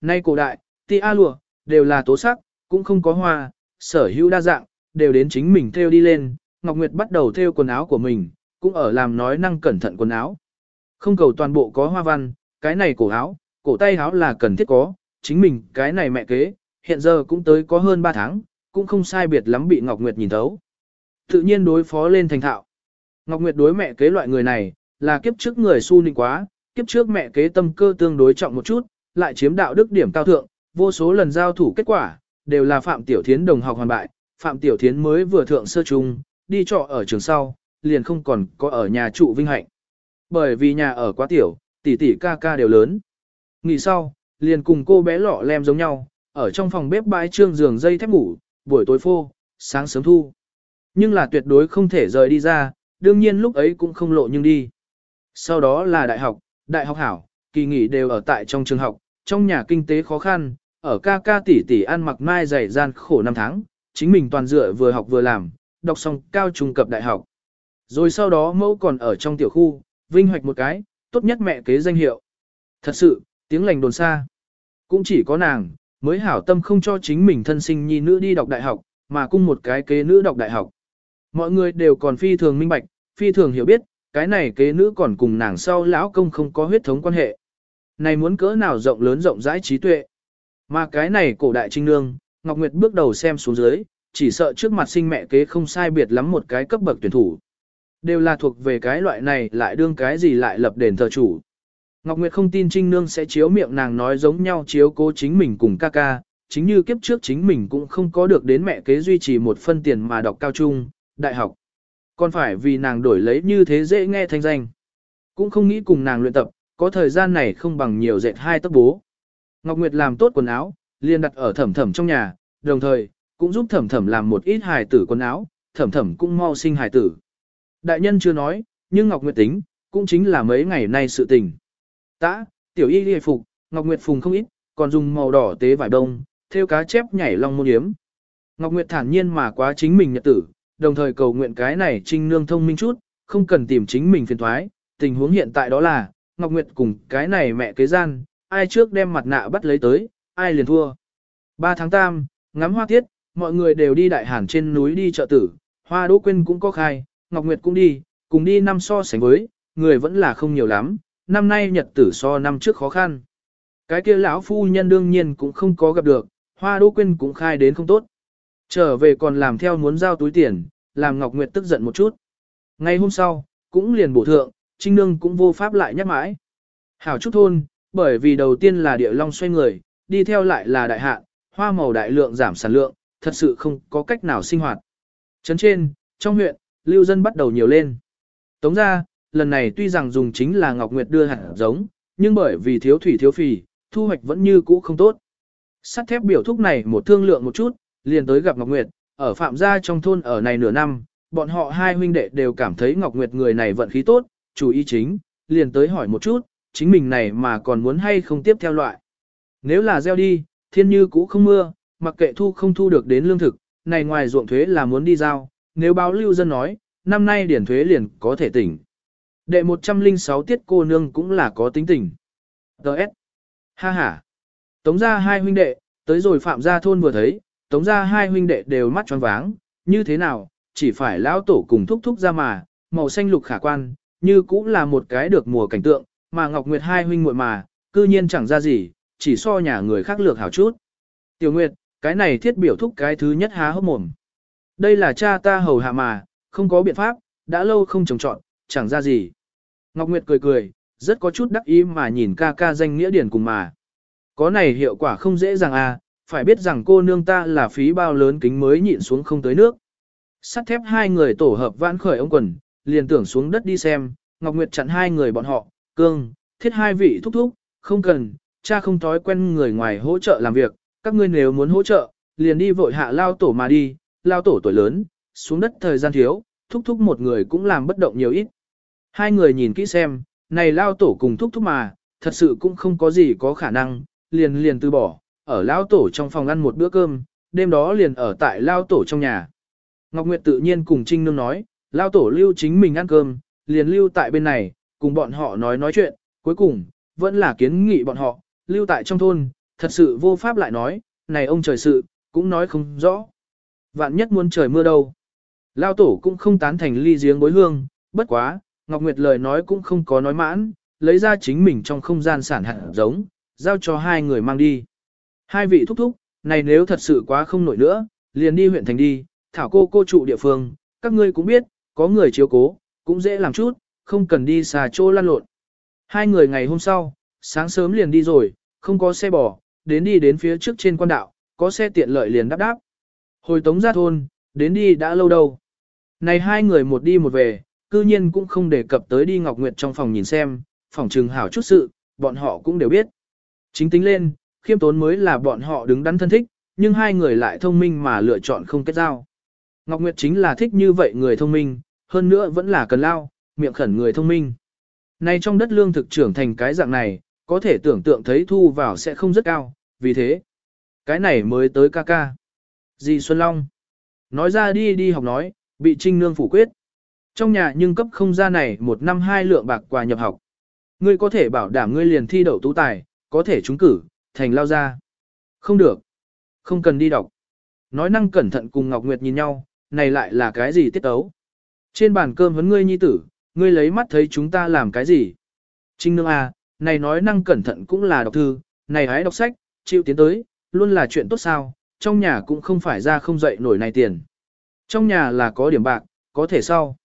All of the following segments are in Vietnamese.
Nay cổ đại, ti a lụa, đều là tố sắc, cũng không có hoa, sở hữu đa dạng, đều đến chính mình theo đi lên, Ngọc Nguyệt bắt đầu theo quần áo của mình, cũng ở làm nói năng cẩn thận quần áo. Không cầu toàn bộ có hoa văn, cái này cổ áo, cổ tay áo là cần thiết có, chính mình cái này mẹ kế, hiện giờ cũng tới có hơn 3 tháng, cũng không sai biệt lắm bị Ngọc Nguyệt nhìn thấu. Tự nhiên đối phó lên thành thạo. Ngọc Nguyệt đối mẹ kế loại người này, là kiếp trước người su nịnh quá, kiếp trước mẹ kế tâm cơ tương đối trọng một chút, lại chiếm đạo đức điểm cao thượng, vô số lần giao thủ kết quả, đều là Phạm Tiểu Thiến đồng học hoàn bại, Phạm Tiểu Thiến mới vừa thượng sơ trung, đi trọ ở trường sau, liền không còn có ở nhà trụ vinh hạnh. Bởi vì nhà ở quá tiểu, tỷ tỷ ca ca đều lớn. Nghỉ sau, liền cùng cô bé lọ lem giống nhau, ở trong phòng bếp bãi trương giường dây thép ngủ, buổi tối phô, sáng sớm thu. Nhưng là tuyệt đối không thể rời đi ra, đương nhiên lúc ấy cũng không lộ nhưng đi. Sau đó là đại học, đại học hảo, kỳ nghỉ đều ở tại trong trường học, trong nhà kinh tế khó khăn, ở ca ca tỷ tỷ ăn mặc mai dày gian khổ năm tháng, chính mình toàn dựa vừa học vừa làm, đọc xong cao trung cập đại học. Rồi sau đó mẫu còn ở trong tiểu khu, vinh hoạch một cái, tốt nhất mẹ kế danh hiệu. Thật sự, tiếng lành đồn xa. Cũng chỉ có nàng, mới hảo tâm không cho chính mình thân sinh nhi nữ đi đọc đại học, mà cung một cái kế nữ đọc đại học. Mọi người đều còn phi thường minh bạch, phi thường hiểu biết, cái này kế nữ còn cùng nàng sau lão công không có huyết thống quan hệ. Này muốn cỡ nào rộng lớn rộng rãi trí tuệ. Mà cái này cổ đại trinh nương, Ngọc Nguyệt bước đầu xem xuống dưới, chỉ sợ trước mặt sinh mẹ kế không sai biệt lắm một cái cấp bậc tuyển thủ. Đều là thuộc về cái loại này lại đương cái gì lại lập đền thờ chủ. Ngọc Nguyệt không tin Trinh Nương sẽ chiếu miệng nàng nói giống nhau chiếu cố chính mình cùng ca ca, chính như kiếp trước chính mình cũng không có được đến mẹ kế duy trì một phân tiền mà đọc cao trung, đại học. Còn phải vì nàng đổi lấy như thế dễ nghe thanh danh. Cũng không nghĩ cùng nàng luyện tập, có thời gian này không bằng nhiều dệt hai tấc bố. Ngọc Nguyệt làm tốt quần áo, liền đặt ở thẩm thẩm trong nhà, đồng thời, cũng giúp thẩm thẩm làm một ít hài tử quần áo, thẩm thẩm cũng mau sinh hài tử. Đại nhân chưa nói, nhưng Ngọc Nguyệt tính, cũng chính là mấy ngày nay sự tình. Tã, tiểu y đi phục, Ngọc Nguyệt phùng không ít, còn dùng màu đỏ tế vải đông, theo cá chép nhảy long môn yếm. Ngọc Nguyệt thản nhiên mà quá chính mình nhật tử, đồng thời cầu nguyện cái này trinh nương thông minh chút, không cần tìm chính mình phiền thoái. Tình huống hiện tại đó là, Ngọc Nguyệt cùng cái này mẹ kế gian, ai trước đem mặt nạ bắt lấy tới, ai liền thua. 3 tháng tam, ngắm hoa tiết, mọi người đều đi đại hàn trên núi đi chợ tử, hoa đỗ Quyên cũng có khai, Ngọc Nguyệt cũng đi, cùng đi năm so sánh với, người vẫn là không nhiều lắm, năm nay nhật tử so năm trước khó khăn. Cái kia lão phu nhân đương nhiên cũng không có gặp được, hoa đỗ Quyên cũng khai đến không tốt. Trở về còn làm theo muốn giao túi tiền, làm Ngọc Nguyệt tức giận một chút. Ngày hôm sau, cũng liền bổ thượng, Trinh Nương cũng vô pháp lại nhắc mãi. Hảo chút Thôn, bởi vì đầu tiên là địa long xoay người, đi theo lại là đại hạn, hoa màu đại lượng giảm sản lượng, thật sự không có cách nào sinh hoạt. Trấn trên, trong huyện, lưu dân bắt đầu nhiều lên. Tống ra, lần này tuy rằng dùng chính là Ngọc Nguyệt đưa hạt giống, nhưng bởi vì thiếu thủy thiếu phì, thu hoạch vẫn như cũ không tốt. Sắt thép biểu thúc này một thương lượng một chút, liền tới gặp Ngọc Nguyệt, ở Phạm Gia trong thôn ở này nửa năm, bọn họ hai huynh đệ đều cảm thấy Ngọc Nguyệt người này vận khí tốt, chủ ý chính, liền tới hỏi một chút, chính mình này mà còn muốn hay không tiếp theo loại. Nếu là gieo đi, thiên như cũ không mưa, mặc kệ thu không thu được đến lương thực, này ngoài ruộng thuế là muốn đi giao, nếu báo lưu dân nói, năm nay điển thuế liền có thể tỉnh. Đệ 106 tiết cô nương cũng là có tính tình. Đợt. Ha ha. Tống ra hai huynh đệ, tới rồi phạm gia thôn vừa thấy, tống ra hai huynh đệ đều mắt tròn váng, như thế nào, chỉ phải lão tổ cùng thúc thúc ra mà, màu xanh lục khả quan, như cũng là một cái được mùa cảnh tượng, mà Ngọc Nguyệt hai huynh muội mà, cư nhiên chẳng ra gì, chỉ so nhà người khác lược hảo chút. Tiểu Nguyệt, cái này thiết biểu thúc cái thứ nhất há hốc mồm. Đây là cha ta hầu hạ mà, không có biện pháp, đã lâu không trồng trọn, chẳng ra gì. Ngọc Nguyệt cười cười, rất có chút đắc ý mà nhìn ca ca danh nghĩa điển cùng mà. Có này hiệu quả không dễ dàng à, phải biết rằng cô nương ta là phí bao lớn kính mới nhịn xuống không tới nước. Sắt thép hai người tổ hợp vãn khởi ông quần, liền tưởng xuống đất đi xem, Ngọc Nguyệt chặn hai người bọn họ, cương, thiết hai vị thúc thúc, không cần, cha không thói quen người ngoài hỗ trợ làm việc, các ngươi nếu muốn hỗ trợ, liền đi vội hạ lao tổ mà đi, lao tổ tuổi lớn, xuống đất thời gian thiếu, thúc thúc một người cũng làm bất động nhiều ít. Hai người nhìn kỹ xem, này lao tổ cùng thúc thúc mà, thật sự cũng không có gì có khả năng, liền liền từ bỏ, ở lao tổ trong phòng ăn một bữa cơm, đêm đó liền ở tại lao tổ trong nhà. Ngọc Nguyệt tự nhiên cùng Trinh Nương nói, lao tổ lưu chính mình ăn cơm, liền lưu tại bên này, cùng bọn họ nói nói chuyện, cuối cùng, vẫn là kiến nghị bọn họ, lưu tại trong thôn, thật sự vô pháp lại nói, này ông trời sự, cũng nói không rõ. Vạn nhất muốn trời mưa đâu. Lao tổ cũng không tán thành ly giếng bối hương, bất quá, Ngọc Nguyệt lời nói cũng không có nói mãn, lấy ra chính mình trong không gian sản hạt giống, giao cho hai người mang đi. Hai vị thúc thúc, này nếu thật sự quá không nổi nữa, liền đi huyện thành đi, thảo cô cô trụ địa phương, các ngươi cũng biết, có người chiếu cố, cũng dễ làm chút, không cần đi xà chỗ lăn lộn. Hai người ngày hôm sau, sáng sớm liền đi rồi, không có xe bò, đến đi đến phía trước trên quan đạo, có xe tiện lợi liền đáp đáp. Hồi tống ra thôn, đến đi đã lâu đâu. Này hai người một đi một về, cư nhiên cũng không đề cập tới đi Ngọc Nguyệt trong phòng nhìn xem, phòng trừng hảo chút sự, bọn họ cũng đều biết. Chính tính lên, khiêm tốn mới là bọn họ đứng đắn thân thích, nhưng hai người lại thông minh mà lựa chọn không kết giao. Ngọc Nguyệt chính là thích như vậy người thông minh, hơn nữa vẫn là cần lao, miệng khẩn người thông minh. Nay trong đất lương thực trưởng thành cái dạng này, có thể tưởng tượng thấy thu vào sẽ không rất cao, vì thế, cái này mới tới ca ca. Dì Xuân Long, nói ra đi đi học nói, bị trinh nương phủ quyết. Trong nhà nhưng cấp không ra này một năm hai lượng bạc quà nhập học. Ngươi có thể bảo đảm ngươi liền thi đậu tú tài, có thể trúng cử, thành lao ra. Không được. Không cần đi đọc. Nói năng cẩn thận cùng Ngọc Nguyệt nhìn nhau, này lại là cái gì tiết tấu. Trên bàn cơm vấn ngươi nhi tử, ngươi lấy mắt thấy chúng ta làm cái gì. Trinh nương à, này nói năng cẩn thận cũng là đọc thư, này hãy đọc sách, chịu tiến tới, luôn là chuyện tốt sao, trong nhà cũng không phải ra không dậy nổi này tiền. Trong nhà là có điểm bạc, có thể sau.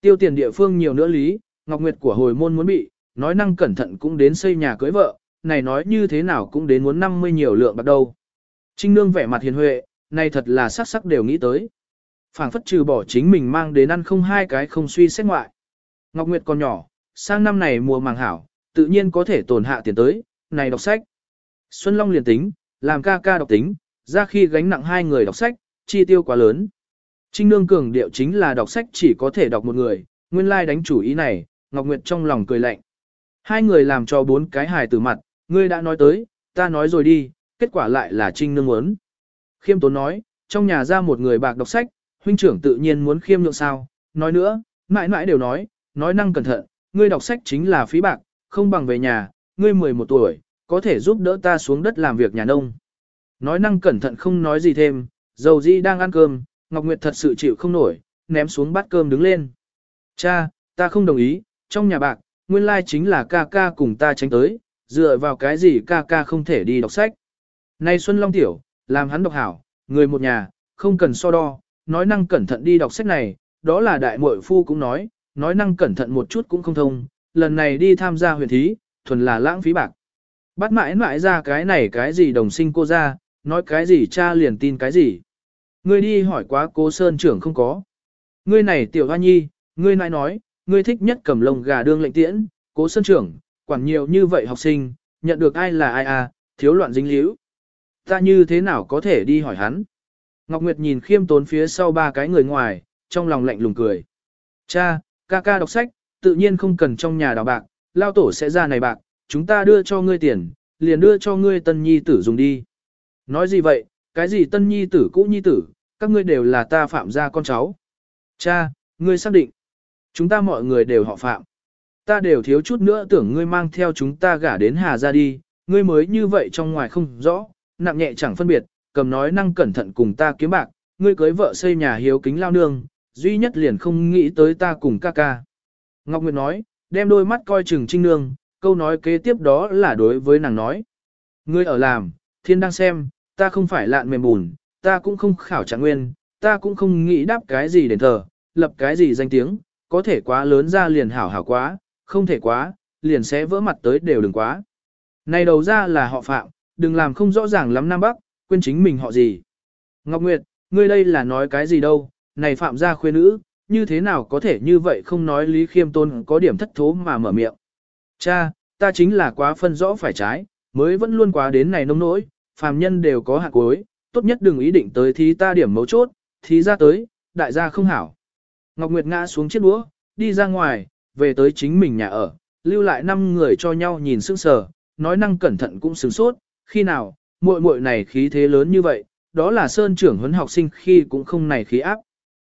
Tiêu tiền địa phương nhiều nữa lý, Ngọc Nguyệt của hồi môn muốn bị, nói năng cẩn thận cũng đến xây nhà cưới vợ, này nói như thế nào cũng đến muốn 50 nhiều lượng bạc đâu. Trinh Nương vẻ mặt hiền huệ, này thật là sắc sắc đều nghĩ tới phảng phất trừ bỏ chính mình mang đến ăn không hai cái không suy xét ngoại. Ngọc Nguyệt còn nhỏ, sang năm này mùa màng hảo, tự nhiên có thể tổn hạ tiền tới, này đọc sách. Xuân Long liền tính, làm ca ca đọc tính, ra khi gánh nặng hai người đọc sách, chi tiêu quá lớn. Trinh Nương cường điệu chính là đọc sách chỉ có thể đọc một người, nguyên lai like đánh chủ ý này, Ngọc Nguyệt trong lòng cười lạnh. Hai người làm cho bốn cái hài từ mặt, ngươi đã nói tới, ta nói rồi đi, kết quả lại là Trinh Nương muốn. Khiêm tốn nói, trong nhà ra một người bạc đọc sách, huynh trưởng tự nhiên muốn khiêm nhượng sao, nói nữa, mãi mãi đều nói, nói năng cẩn thận, ngươi đọc sách chính là phí bạc, không bằng về nhà, ngươi 11 tuổi, có thể giúp đỡ ta xuống đất làm việc nhà nông. Nói năng cẩn thận không nói gì thêm, dầu di đang ăn cơm, Ngọc Nguyệt thật sự chịu không nổi, ném xuống bát cơm đứng lên. Cha, ta không đồng ý, trong nhà bạc, nguyên lai chính là ca ca cùng ta tránh tới, dựa vào cái gì ca ca không thể đi đọc sách. Nay Xuân Long Tiểu, làm hắn đọc hảo, người một nhà, không cần so đo, nói năng cẩn thận đi đọc sách này, đó là đại muội phu cũng nói, nói năng cẩn thận một chút cũng không thông, lần này đi tham gia huyền thí, thuần là lãng phí bạc. Bắt mãi mãi ra cái này cái gì đồng sinh cô ra, nói cái gì cha liền tin cái gì. Ngươi đi hỏi quá cố sơn trưởng không có. Ngươi này tiểu hoa nhi, ngươi nãi nói, ngươi thích nhất cầm lông gà đương lệnh tiễn, cố sơn trưởng, quản nhiều như vậy học sinh, nhận được ai là ai à, thiếu loạn dính líu. Ta như thế nào có thể đi hỏi hắn? Ngọc Nguyệt nhìn khiêm tốn phía sau ba cái người ngoài, trong lòng lạnh lùng cười. Cha, ca ca đọc sách, tự nhiên không cần trong nhà đào bạc, lao tổ sẽ ra này bạc, chúng ta đưa cho ngươi tiền, liền đưa cho ngươi tân nhi tử dùng đi. Nói gì vậy, cái gì tân nhi tử cũ nhi tử, các ngươi đều là ta phạm gia con cháu. Cha, ngươi xác định, chúng ta mọi người đều họ phạm. Ta đều thiếu chút nữa tưởng ngươi mang theo chúng ta gả đến Hà ra đi, ngươi mới như vậy trong ngoài không rõ, nặng nhẹ chẳng phân biệt, cầm nói năng cẩn thận cùng ta kiếm bạc, ngươi cưới vợ xây nhà hiếu kính lao nương, duy nhất liền không nghĩ tới ta cùng ca ca. Ngọc Nguyệt nói, đem đôi mắt coi chừng trinh nương, câu nói kế tiếp đó là đối với nàng nói. Ngươi ở làm, thiên đang xem, ta không phải lạn mềm bùn, ta cũng không khảo trạng nguyên, ta cũng không nghĩ đáp cái gì đền thờ, lập cái gì danh tiếng, có thể quá lớn ra liền hảo hảo quá, không thể quá, liền sẽ vỡ mặt tới đều đừng quá. Này đầu ra là họ phạm, đừng làm không rõ ràng lắm Nam Bắc, quên chính mình họ gì. Ngọc Nguyệt, ngươi đây là nói cái gì đâu, này phạm gia khuê nữ, như thế nào có thể như vậy không nói Lý Khiêm Tôn có điểm thất thố mà mở miệng. Cha, ta chính là quá phân rõ phải trái, mới vẫn luôn quá đến này nông nỗi, phàm nhân đều có hạ cuối, tốt nhất đừng ý định tới thì ta điểm mấu chốt, thì ra tới, đại gia không hảo. Ngọc Nguyệt ngã xuống chiếc đũa, đi ra ngoài, về tới chính mình nhà ở, lưu lại năm người cho nhau nhìn sững sờ, nói năng cẩn thận cũng sừng sốt, khi nào, muội muội này khí thế lớn như vậy, đó là sơn trưởng huấn học sinh khi cũng không này khí áp.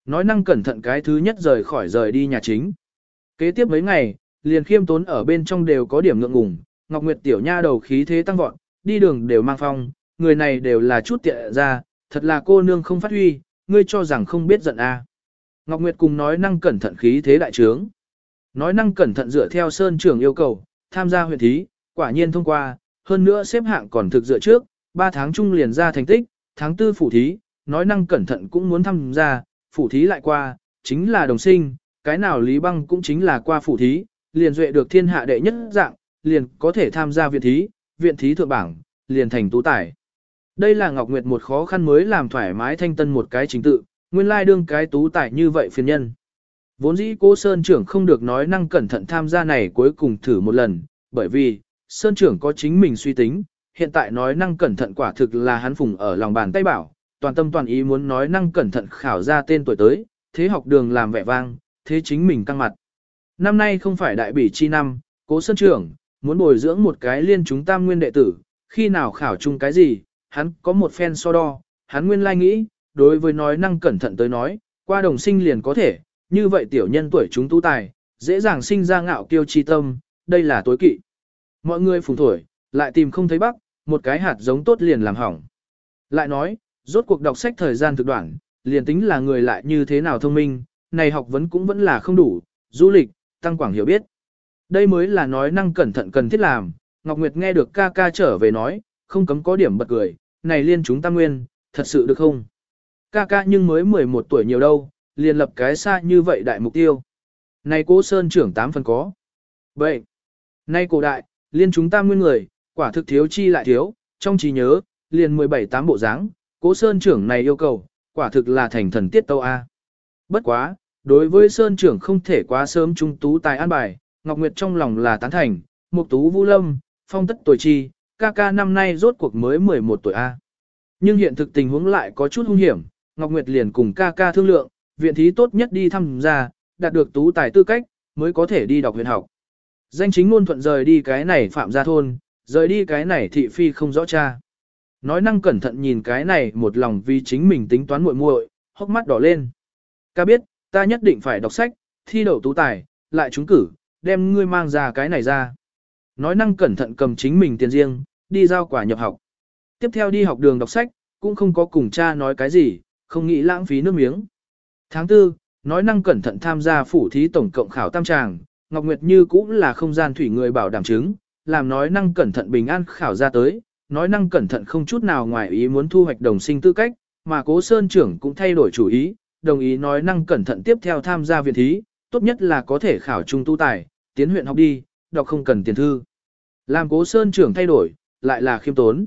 Nói năng cẩn thận cái thứ nhất rời khỏi rời đi nhà chính. Kế tiếp mấy ngày, liền khiêm tốn ở bên trong đều có điểm ngượng ngùng, Ngọc Nguyệt tiểu nha đầu khí thế tăng vọt, đi đường đều mang phong, người này đều là chút tiện ra, thật là cô nương không phát huy, ngươi cho rằng không biết giận a. À. Ngọc Nguyệt cùng nói năng cẩn thận khí thế đại trướng. Nói năng cẩn thận dựa theo Sơn trưởng yêu cầu, tham gia huyện thí, quả nhiên thông qua, hơn nữa xếp hạng còn thực dựa trước, 3 tháng chung liền ra thành tích, tháng 4 phủ thí, nói năng cẩn thận cũng muốn tham gia, phủ thí lại qua, chính là đồng sinh, cái nào Lý Băng cũng chính là qua phủ thí, liền duệ được thiên hạ đệ nhất dạng, liền có thể tham gia viện thí, viện thí thượng bảng, liền thành tú tài. Đây là Ngọc Nguyệt một khó khăn mới làm thoải mái thanh tân một cái chính tự, nguyên lai đương cái tú tài như vậy phiền nhân. Vốn dĩ cô Sơn trưởng không được nói năng cẩn thận tham gia này cuối cùng thử một lần, bởi vì, Sơn trưởng có chính mình suy tính, hiện tại nói năng cẩn thận quả thực là hắn phùng ở lòng bàn tay bảo, toàn tâm toàn ý muốn nói năng cẩn thận khảo ra tên tuổi tới, thế học đường làm vẻ vang, thế chính mình căng mặt. Năm nay không phải đại bỉ chi năm, cố sân trưởng, muốn bồi dưỡng một cái liên chúng tam nguyên đệ tử, khi nào khảo chung cái gì, hắn có một phen so đo, hắn nguyên lai nghĩ, đối với nói năng cẩn thận tới nói, qua đồng sinh liền có thể, như vậy tiểu nhân tuổi chúng tu tài, dễ dàng sinh ra ngạo kiêu chi tâm, đây là tối kỵ. Mọi người phùng thổi, lại tìm không thấy bắc, một cái hạt giống tốt liền làm hỏng. Lại nói, rốt cuộc đọc sách thời gian thực đoạn, liền tính là người lại như thế nào thông minh, này học vấn cũng vẫn là không đủ, du lịch, tăng quảng hiểu biết. Đây mới là nói năng cẩn thận cần thiết làm, Ngọc Nguyệt nghe được ca ca trở về nói, không cấm có điểm bật cười, này liên chúng ta nguyên, thật sự được không? Ca ca nhưng mới 11 tuổi nhiều đâu, liền lập cái xa như vậy đại mục tiêu. Này cố sơn trưởng tám phần có. Vậy, nay cổ đại, liên chúng ta nguyên người, quả thực thiếu chi lại thiếu, trong trí nhớ, liền 17 tám bộ dáng, cố sơn trưởng này yêu cầu, quả thực là thành thần tiết tâu A. Bất quá, đối với sơn trưởng không thể quá sớm trung tú tài an bài, Ngọc Nguyệt trong lòng là tán thành, mục tú vũ lâm, phong tất tuổi chi, ca ca năm nay rốt cuộc mới 11 tuổi A. Nhưng hiện thực tình huống lại có chút hung hiểm, Ngọc Nguyệt liền cùng ca ca thương lượng, viện thí tốt nhất đi thăm gia, đạt được tú tài tư cách, mới có thể đi đọc huyền học. Danh chính ngôn thuận rời đi cái này phạm gia thôn, rời đi cái này thị phi không rõ cha. Nói năng cẩn thận nhìn cái này một lòng vì chính mình tính toán muội muội, hốc mắt đỏ lên. Ca biết, ta nhất định phải đọc sách, thi đậu tú tài, lại trúng cử, đem ngươi mang ra cái này ra. Nói năng cẩn thận cầm chính mình tiền riêng, đi giao quả nhập học. Tiếp theo đi học đường đọc sách, cũng không có cùng cha nói cái gì, không nghĩ lãng phí nước miếng. Tháng 4, nói năng cẩn thận tham gia phủ thí tổng cộng khảo tam tràng, Ngọc Nguyệt Như cũng là không gian thủy người bảo đảm chứng, làm nói năng cẩn thận bình an khảo ra tới, nói năng cẩn thận không chút nào ngoài ý muốn thu hoạch đồng sinh tư cách, mà cố sơn trưởng cũng thay đổi chủ ý, đồng ý nói năng cẩn thận tiếp theo tham gia viện thí, tốt nhất là có thể khảo trung tu tài, tiến huyện học đi, đọc không cần tiền thư. Làm cố sơn trưởng thay đổi, lại là khiêm tốn.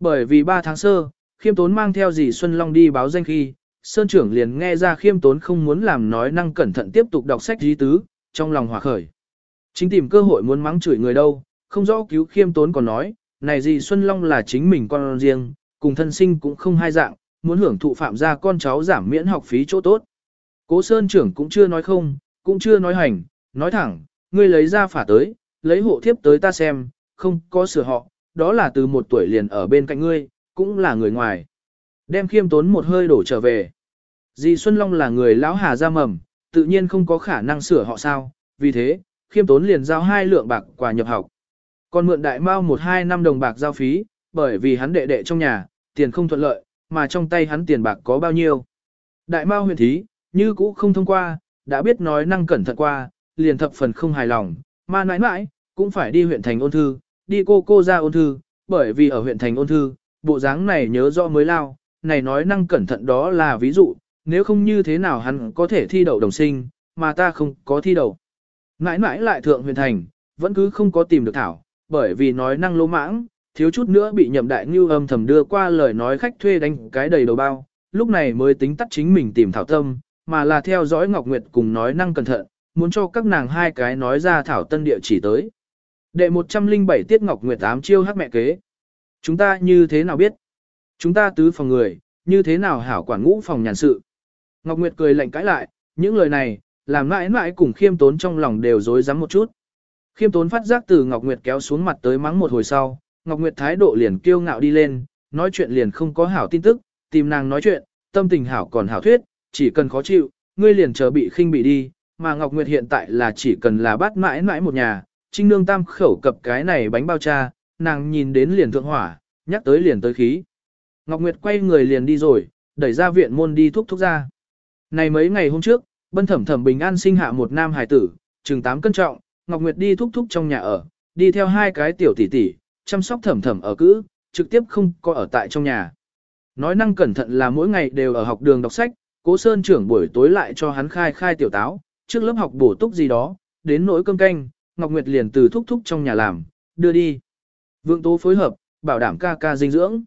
Bởi vì 3 tháng sơ, khiêm tốn mang theo dì Xuân Long đi báo danh khi, Sơn trưởng liền nghe ra khiêm tốn không muốn làm nói năng cẩn thận tiếp tục đọc sách dí tứ, trong lòng hòa khởi. Chính tìm cơ hội muốn mắng chửi người đâu, không rõ cứu khiêm tốn còn nói, này gì Xuân Long là chính mình con riêng, cùng thân sinh cũng không hai dạng, muốn hưởng thụ phạm gia con cháu giảm miễn học phí chỗ tốt. Cố Sơn trưởng cũng chưa nói không, cũng chưa nói hành, nói thẳng, ngươi lấy ra phả tới, lấy hộ thiếp tới ta xem, không có sửa họ, đó là từ một tuổi liền ở bên cạnh ngươi, cũng là người ngoài. Đem khiêm tốn một hơi đổ trở về. Dì Xuân Long là người lão hà ra mầm, tự nhiên không có khả năng sửa họ sao, vì thế, khiêm tốn liền giao hai lượng bạc quà nhập học. Còn mượn đại mao một hai năm đồng bạc giao phí, bởi vì hắn đệ đệ trong nhà, tiền không thuận lợi, mà trong tay hắn tiền bạc có bao nhiêu. Đại mao huyện thí, như cũ không thông qua, đã biết nói năng cẩn thận qua, liền thập phần không hài lòng, mà nãi nãi, cũng phải đi huyện thành ôn thư, đi cô cô ra ôn thư, bởi vì ở huyện thành ôn thư, bộ dáng này nhớ rõ mới lao, này nói năng cẩn thận đó là ví dụ, nếu không như thế nào hắn có thể thi đậu đồng sinh, mà ta không có thi đậu. nãi mãi lại thượng huyện thành, vẫn cứ không có tìm được thảo, bởi vì nói năng lỗ mãng, thiếu chút nữa bị nhậm đại ngưu âm thầm đưa qua lời nói khách thuê đánh cái đầy đầu bao, lúc này mới tính tắt chính mình tìm thảo tâm, mà là theo dõi Ngọc Nguyệt cùng nói năng cẩn thận, muốn cho các nàng hai cái nói ra thảo tân địa chỉ tới. Đệ 107 tiết Ngọc Nguyệt ám chiêu hát mẹ kế. Chúng ta như thế nào biết? Chúng ta tứ phòng người, như thế nào hảo quản ngũ phòng nhàn sự? Ngọc Nguyệt cười lạnh cãi lại, những lời này, làm mãi mãi cùng khiêm tốn trong lòng đều rối rắm một chút. Khiêm tốn phát giác từ Ngọc Nguyệt kéo xuống mặt tới mắng một hồi sau, Ngọc Nguyệt thái độ liền kiêu ngạo đi lên, nói chuyện liền không có hảo tin tức, tìm nàng nói chuyện, tâm tình hảo còn hảo thuyết, chỉ cần khó chịu, ngươi liền chờ bị khinh bị đi, mà Ngọc Nguyệt hiện tại là chỉ cần là bắt mãi mãi một nhà, trinh nương tam khẩu cập cái này bánh bao cha, nàng nhìn đến liền thượng hỏa, nhắc tới liền tới khí. Ngọc Nguyệt quay người liền đi rồi, đẩy ra viện môn đi thúc thúc ra. Này mấy ngày hôm trước, bân thẩm thẩm bình an sinh hạ một nam hài tử, chừng 8 cân trọng, Ngọc Nguyệt đi thúc thúc trong nhà ở, đi theo hai cái tiểu tỷ tỷ, chăm sóc thẩm thẩm ở cữ, trực tiếp không có ở tại trong nhà. Nói năng cẩn thận là mỗi ngày đều ở học đường đọc sách, cố sơn trưởng buổi tối lại cho hắn khai khai tiểu táo, trước lớp học bổ túc gì đó, đến nỗi cơm canh, Ngọc Nguyệt liền từ thúc thúc trong nhà làm, đưa đi. Vượng tố phối hợp, bảo đảm ca ca dinh dưỡng.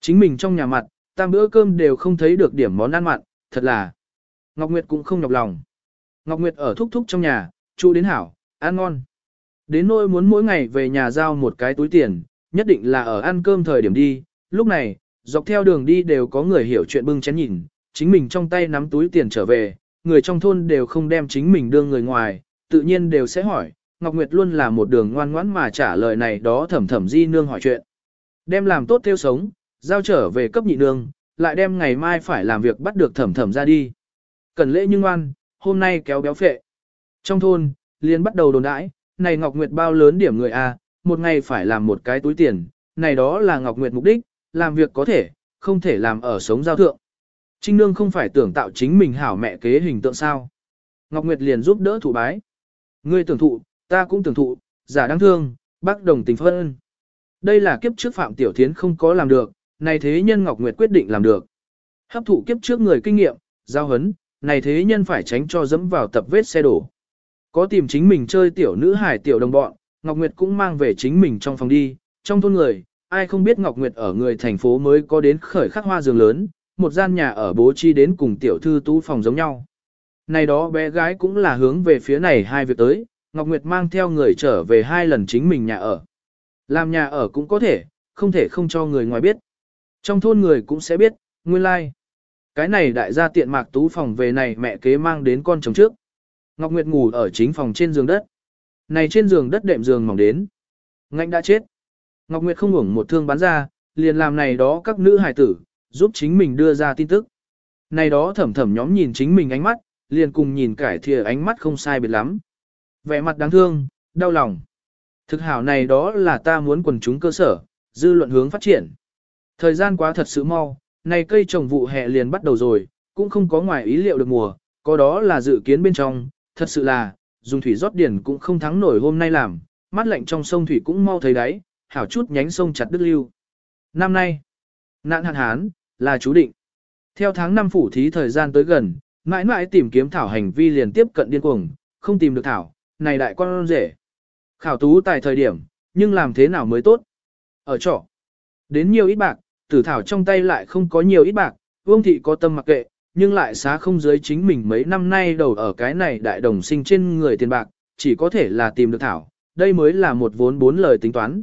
Chính mình trong nhà mặt, tam bữa cơm đều không thấy được điểm món ăn mặn, thật là. Ngọc Nguyệt cũng không nhọc lòng. Ngọc Nguyệt ở thúc thúc trong nhà, trụ đến hảo, ăn ngon. Đến nỗi muốn mỗi ngày về nhà giao một cái túi tiền, nhất định là ở ăn cơm thời điểm đi. Lúc này, dọc theo đường đi đều có người hiểu chuyện bưng chén nhìn, chính mình trong tay nắm túi tiền trở về, người trong thôn đều không đem chính mình đưa người ngoài, tự nhiên đều sẽ hỏi, Ngọc Nguyệt luôn là một đường ngoan ngoãn mà trả lời này đó thẩm thẩm di nương hỏi chuyện. Đem làm tốt theo sống, giao trở về cấp nhị nương, lại đem ngày mai phải làm việc bắt được thẩm thẩm ra đi. Cần lễ nhưng ngoan, hôm nay kéo béo phệ. Trong thôn, liền bắt đầu đồn đãi, này Ngọc Nguyệt bao lớn điểm người A, một ngày phải làm một cái túi tiền, này đó là Ngọc Nguyệt mục đích, làm việc có thể, không thể làm ở sống giao thượng. Trinh Nương không phải tưởng tạo chính mình hảo mẹ kế hình tượng sao. Ngọc Nguyệt liền giúp đỡ thủ bái. Ngươi tưởng thụ, ta cũng tưởng thụ, giả đáng thương, bác đồng tình phân. Đây là kiếp trước Phạm Tiểu Thiến không có làm được, này thế nhân Ngọc Nguyệt quyết định làm được. Hấp thụ kiếp trước người kinh nghiệm, giao hấn, này thế nhân phải tránh cho dẫm vào tập vết xe đổ. Có tìm chính mình chơi tiểu nữ hải tiểu đồng bọn, Ngọc Nguyệt cũng mang về chính mình trong phòng đi, trong thôn người, ai không biết Ngọc Nguyệt ở người thành phố mới có đến khởi khắc hoa giường lớn, một gian nhà ở bố trí đến cùng tiểu thư tú phòng giống nhau. Này đó bé gái cũng là hướng về phía này hai việc tới, Ngọc Nguyệt mang theo người trở về hai lần chính mình nhà ở. Làm nhà ở cũng có thể, không thể không cho người ngoài biết. Trong thôn người cũng sẽ biết, nguyên lai. Like. Cái này đại gia tiện mạc tú phòng về này mẹ kế mang đến con chồng trước. Ngọc Nguyệt ngủ ở chính phòng trên giường đất. Này trên giường đất đệm giường mỏng đến. Ngạnh đã chết. Ngọc Nguyệt không ngủng một thương bắn ra, liền làm này đó các nữ hài tử, giúp chính mình đưa ra tin tức. Này đó thẩm thẩm nhóm nhìn chính mình ánh mắt, liền cùng nhìn cải thìa ánh mắt không sai biệt lắm. Vẻ mặt đáng thương, đau lòng. Thực hảo này đó là ta muốn quần chúng cơ sở, dư luận hướng phát triển. Thời gian quá thật sự mau, này cây trồng vụ hè liền bắt đầu rồi, cũng không có ngoài ý liệu được mùa, có đó là dự kiến bên trong, thật sự là, dùng thủy rót điển cũng không thắng nổi hôm nay làm, mát lạnh trong sông thủy cũng mau thấy đáy, hảo chút nhánh sông chặt đứt lưu. Năm nay, nạn hạn hán, là chú định. Theo tháng năm phủ thí thời gian tới gần, mãi mãi tìm kiếm thảo hành vi liền tiếp cận điên cuồng, không tìm được thảo, này đại con rể. Khảo tú tại thời điểm, nhưng làm thế nào mới tốt? Ở trọ, đến nhiều ít bạc, tử thảo trong tay lại không có nhiều ít bạc, vương thị có tâm mặc kệ, nhưng lại xá không dưới chính mình mấy năm nay đầu ở cái này đại đồng sinh trên người tiền bạc, chỉ có thể là tìm được thảo, đây mới là một vốn bốn lời tính toán.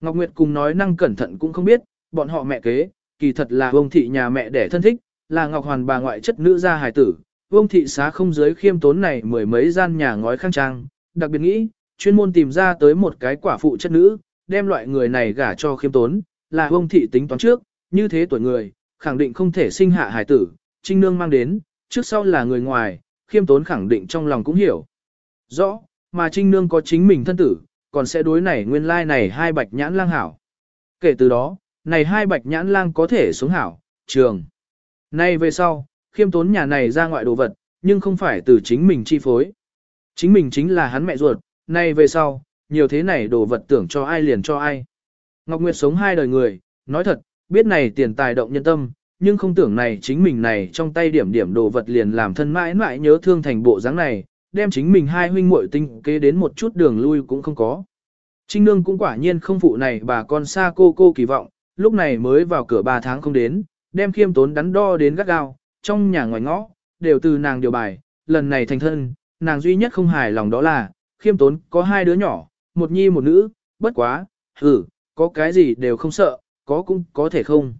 Ngọc Nguyệt cùng nói năng cẩn thận cũng không biết, bọn họ mẹ kế, kỳ thật là vương thị nhà mẹ đẻ thân thích, là Ngọc Hoàn bà ngoại chất nữ gia hài tử, vương thị xá không dưới khiêm tốn này mười mấy gian nhà ngói khang trang, đặc biệt nghĩ, chuyên môn tìm ra tới một cái quả phụ chất nữ, đem loại người này gả cho khiêm tốn, là vương thị tính toán trước, như thế tuổi người, khẳng định không thể sinh hạ hài tử, trinh nương mang đến, trước sau là người ngoài, khiêm tốn khẳng định trong lòng cũng hiểu. Rõ, mà trinh nương có chính mình thân tử, còn sẽ đối này nguyên lai này hai bạch nhãn lang hảo. Kể từ đó, này hai bạch nhãn lang có thể xuống hảo, trường. Nay về sau, khiêm tốn nhà này ra ngoại đồ vật, nhưng không phải từ chính mình chi phối. Chính mình chính là hắn mẹ ruột, nay về sau, nhiều thế này đồ vật tưởng cho ai liền cho ai. Ngọc Nguyệt sống hai đời người, nói thật, biết này tiền tài động nhân tâm, nhưng không tưởng này chính mình này trong tay điểm điểm đồ vật liền làm thân mãi mãi nhớ thương thành bộ dáng này, đem chính mình hai huynh muội tinh kế đến một chút đường lui cũng không có. Trinh Nương cũng quả nhiên không phụ này bà con xa cô cô kỳ vọng, lúc này mới vào cửa ba tháng không đến, đem khiêm tốn đắn đo đến gắt gao, trong nhà ngoài ngõ, đều từ nàng điều bài, lần này thành thân, nàng duy nhất không hài lòng đó là, khiêm tốn có hai đứa nhỏ, một nhi một nữ, bất quá, ừ, có cái gì đều không sợ, có cũng có thể không.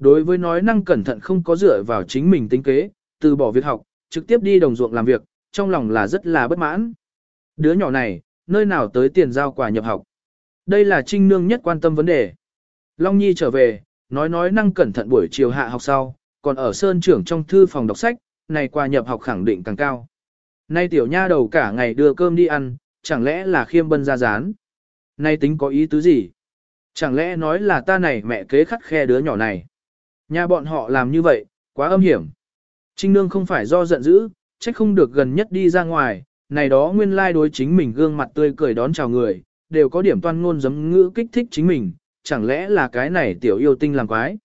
Đối với nói năng cẩn thận không có dựa vào chính mình tính kế, từ bỏ việc học, trực tiếp đi đồng ruộng làm việc, trong lòng là rất là bất mãn. Đứa nhỏ này, nơi nào tới tiền giao quà nhập học. Đây là trinh nương nhất quan tâm vấn đề. Long Nhi trở về, nói nói năng cẩn thận buổi chiều hạ học sau, còn ở sơn trưởng trong thư phòng đọc sách, này quà nhập học khẳng định càng cao. Nay tiểu nha đầu cả ngày đưa cơm đi ăn, chẳng lẽ là khiêm bân ra rán. Nay tính có ý tứ gì? Chẳng lẽ nói là ta này mẹ kế khắt khe đứa nhỏ này. Nhà bọn họ làm như vậy, quá âm hiểm. Trinh Nương không phải do giận dữ, trách không được gần nhất đi ra ngoài, này đó nguyên lai đối chính mình gương mặt tươi cười đón chào người, đều có điểm toan ngôn giấm ngữ kích thích chính mình, chẳng lẽ là cái này tiểu yêu tinh làm quái.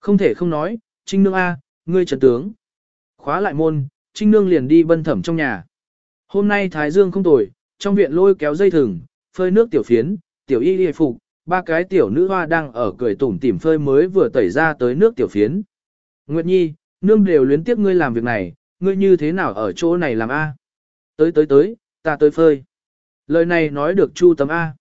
Không thể không nói, Trinh Nương A, ngươi trấn tướng. Khóa lại môn, Trinh Nương liền đi bân thẩm trong nhà. Hôm nay Thái Dương không tồi, trong viện lôi kéo dây thừng, phơi nước tiểu phiến, tiểu y y phục, ba cái tiểu nữ hoa đang ở cười tủm tỉm phơi mới vừa tẩy ra tới nước tiểu phiến. Nguyệt Nhi, nương đều luyến tiếp ngươi làm việc này, ngươi như thế nào ở chỗ này làm A? Tới tới tới, ta tới phơi. Lời này nói được chu tấm A.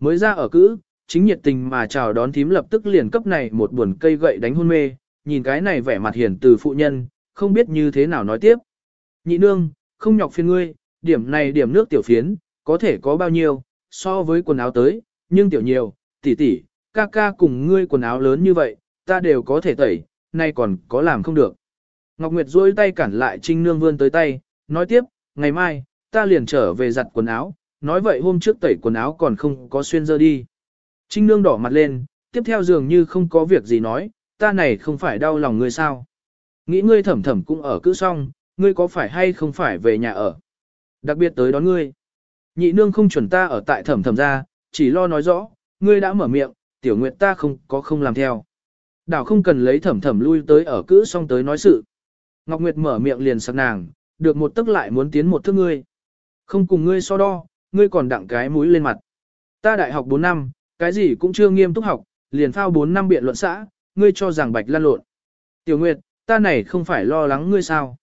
Mới ra ở cữ, chính nhiệt tình mà chào đón thím lập tức liền cấp này một buồn cây gậy đánh hôn mê, nhìn cái này vẻ mặt hiền từ phụ nhân, không biết như thế nào nói tiếp. Nhị nương, không nhọc phiền ngươi, điểm này điểm nước tiểu phiến, có thể có bao nhiêu, so với quần áo tới, nhưng tiểu nhiều, tỷ tỷ, ca ca cùng ngươi quần áo lớn như vậy, ta đều có thể tẩy, nay còn có làm không được. Ngọc Nguyệt duỗi tay cản lại Trinh Nương vươn tới tay, nói tiếp, ngày mai, ta liền trở về giặt quần áo, nói vậy hôm trước tẩy quần áo còn không có xuyên dơ đi. Trinh Nương đỏ mặt lên, tiếp theo dường như không có việc gì nói, ta này không phải đau lòng ngươi sao. Nghĩ ngươi thẩm thẩm cũng ở cữ xong, ngươi có phải hay không phải về nhà ở. Đặc biệt tới đón ngươi. Nhị nương không chuẩn ta ở tại thẩm thẩm ra, chỉ lo nói rõ, ngươi đã mở miệng, tiểu nguyệt ta không có không làm theo. Đảo không cần lấy thẩm thẩm lui tới ở cữ xong tới nói sự. Ngọc Nguyệt mở miệng liền sắc nàng, được một tức lại muốn tiến một thước ngươi. Không cùng ngươi so đo, ngươi còn đặng cái mũi lên mặt. Ta đại học 4 năm, cái gì cũng chưa nghiêm túc học, liền phao 4 năm biện luận xã, ngươi cho rằng bạch lan lộn. Tiểu Nguyệt, ta này không phải lo lắng ngươi sao.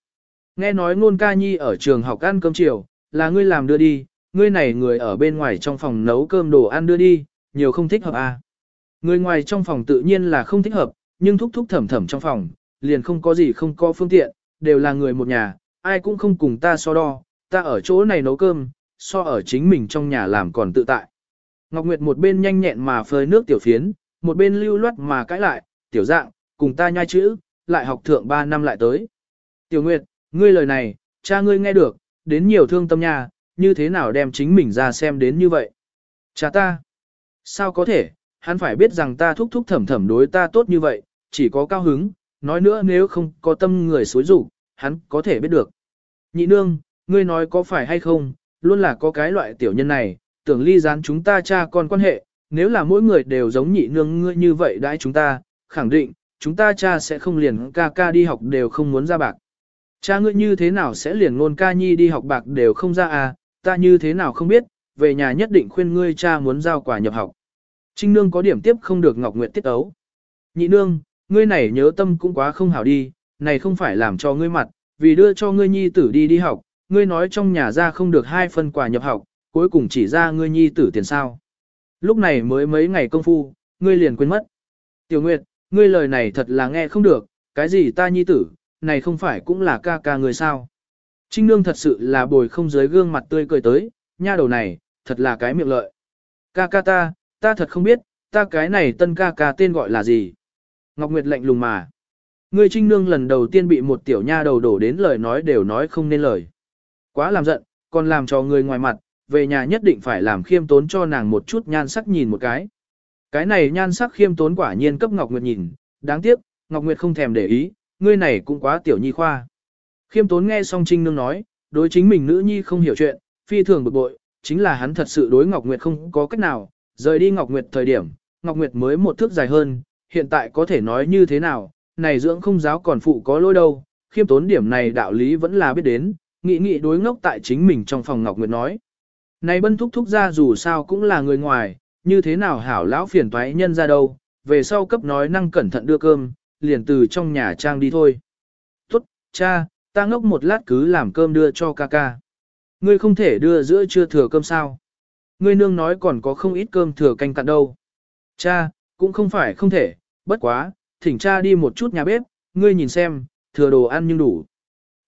Nghe nói ngôn ca nhi ở trường học ăn cơm chiều, là ngươi làm đưa đi, ngươi này người ở bên ngoài trong phòng nấu cơm đồ ăn đưa đi, nhiều không thích hợp à. Người ngoài trong phòng tự nhiên là không thích hợp, nhưng thúc thúc thẩm thẩm trong phòng, liền không có gì không có phương tiện, đều là người một nhà, ai cũng không cùng ta so đo, ta ở chỗ này nấu cơm, so ở chính mình trong nhà làm còn tự tại. Ngọc Nguyệt một bên nhanh nhẹn mà phơi nước tiểu phiến, một bên lưu loát mà cãi lại, tiểu dạng, cùng ta nhai chữ, lại học thượng 3 năm lại tới. Tiểu Nguyệt, ngươi lời này, cha ngươi nghe được, đến nhiều thương tâm nhà, như thế nào đem chính mình ra xem đến như vậy. Cha ta, sao có thể, hắn phải biết rằng ta thúc thúc thẩm thẩm đối ta tốt như vậy, chỉ có cao hứng, nói nữa nếu không có tâm người xối rủ, hắn có thể biết được. Nhị nương, ngươi nói có phải hay không, luôn là có cái loại tiểu nhân này, tưởng ly gián chúng ta cha con quan hệ, nếu là mỗi người đều giống nhị nương ngươi như vậy đãi chúng ta, khẳng định, chúng ta cha sẽ không liền ca ca đi học đều không muốn ra bạc. Cha ngươi như thế nào sẽ liền ngôn ca nhi đi học bạc đều không ra à, ta như thế nào không biết, về nhà nhất định khuyên ngươi cha muốn giao quả nhập học. Trinh nương có điểm tiếp không được Ngọc Nguyệt tiết ấu. Nhị nương, ngươi này nhớ tâm cũng quá không hảo đi, này không phải làm cho ngươi mặt, vì đưa cho ngươi nhi tử đi đi học, ngươi nói trong nhà ra không được hai phân quà nhập học, cuối cùng chỉ ra ngươi nhi tử tiền sao. Lúc này mới mấy ngày công phu, ngươi liền quên mất. Tiểu Nguyệt, ngươi lời này thật là nghe không được, cái gì ta nhi tử, này không phải cũng là ca ca người sao. Trinh Nương thật sự là bồi không dưới gương mặt tươi cười tới, nha đầu này, thật là cái miệng lợi. Ca ca ta, ta thật không biết, ta cái này tân ca ca tên gọi là gì. Ngọc Nguyệt lạnh lùng mà. Ngươi Trinh Nương lần đầu tiên bị một tiểu nha đầu đổ đến lời nói đều nói không nên lời. Quá làm giận, còn làm cho người ngoài mặt, về nhà nhất định phải làm khiêm tốn cho nàng một chút nhan sắc nhìn một cái. Cái này nhan sắc khiêm tốn quả nhiên cấp Ngọc Nguyệt nhìn, đáng tiếc, Ngọc Nguyệt không thèm để ý, ngươi này cũng quá tiểu nhi khoa. Khiêm tốn nghe xong Trinh Nương nói, đối chính mình nữ nhi không hiểu chuyện, phi thường bực bội, chính là hắn thật sự đối Ngọc Nguyệt không có cách nào, rời đi Ngọc Nguyệt thời điểm, Ngọc Nguyệt mới một thước dài hơn, hiện tại có thể nói như thế nào, này dưỡng không giáo còn phụ có lỗi đâu, khiêm tốn điểm này đạo lý vẫn là biết đến, nghị nghị đối ngốc tại chính mình trong phòng Ngọc Nguyệt nói. Này bân thúc thúc ra dù sao cũng là người ngoài, như thế nào hảo lão phiền toái nhân ra đâu, về sau cấp nói năng cẩn thận đưa cơm, liền từ trong nhà trang đi thôi. Tốt, cha, ta ngốc một lát cứ làm cơm đưa cho ca ca. Ngươi không thể đưa giữa trưa thừa cơm sao. Ngươi nương nói còn có không ít cơm thừa canh cặn đâu. Cha, cũng không phải không thể, bất quá, thỉnh cha đi một chút nhà bếp, ngươi nhìn xem, thừa đồ ăn nhưng đủ.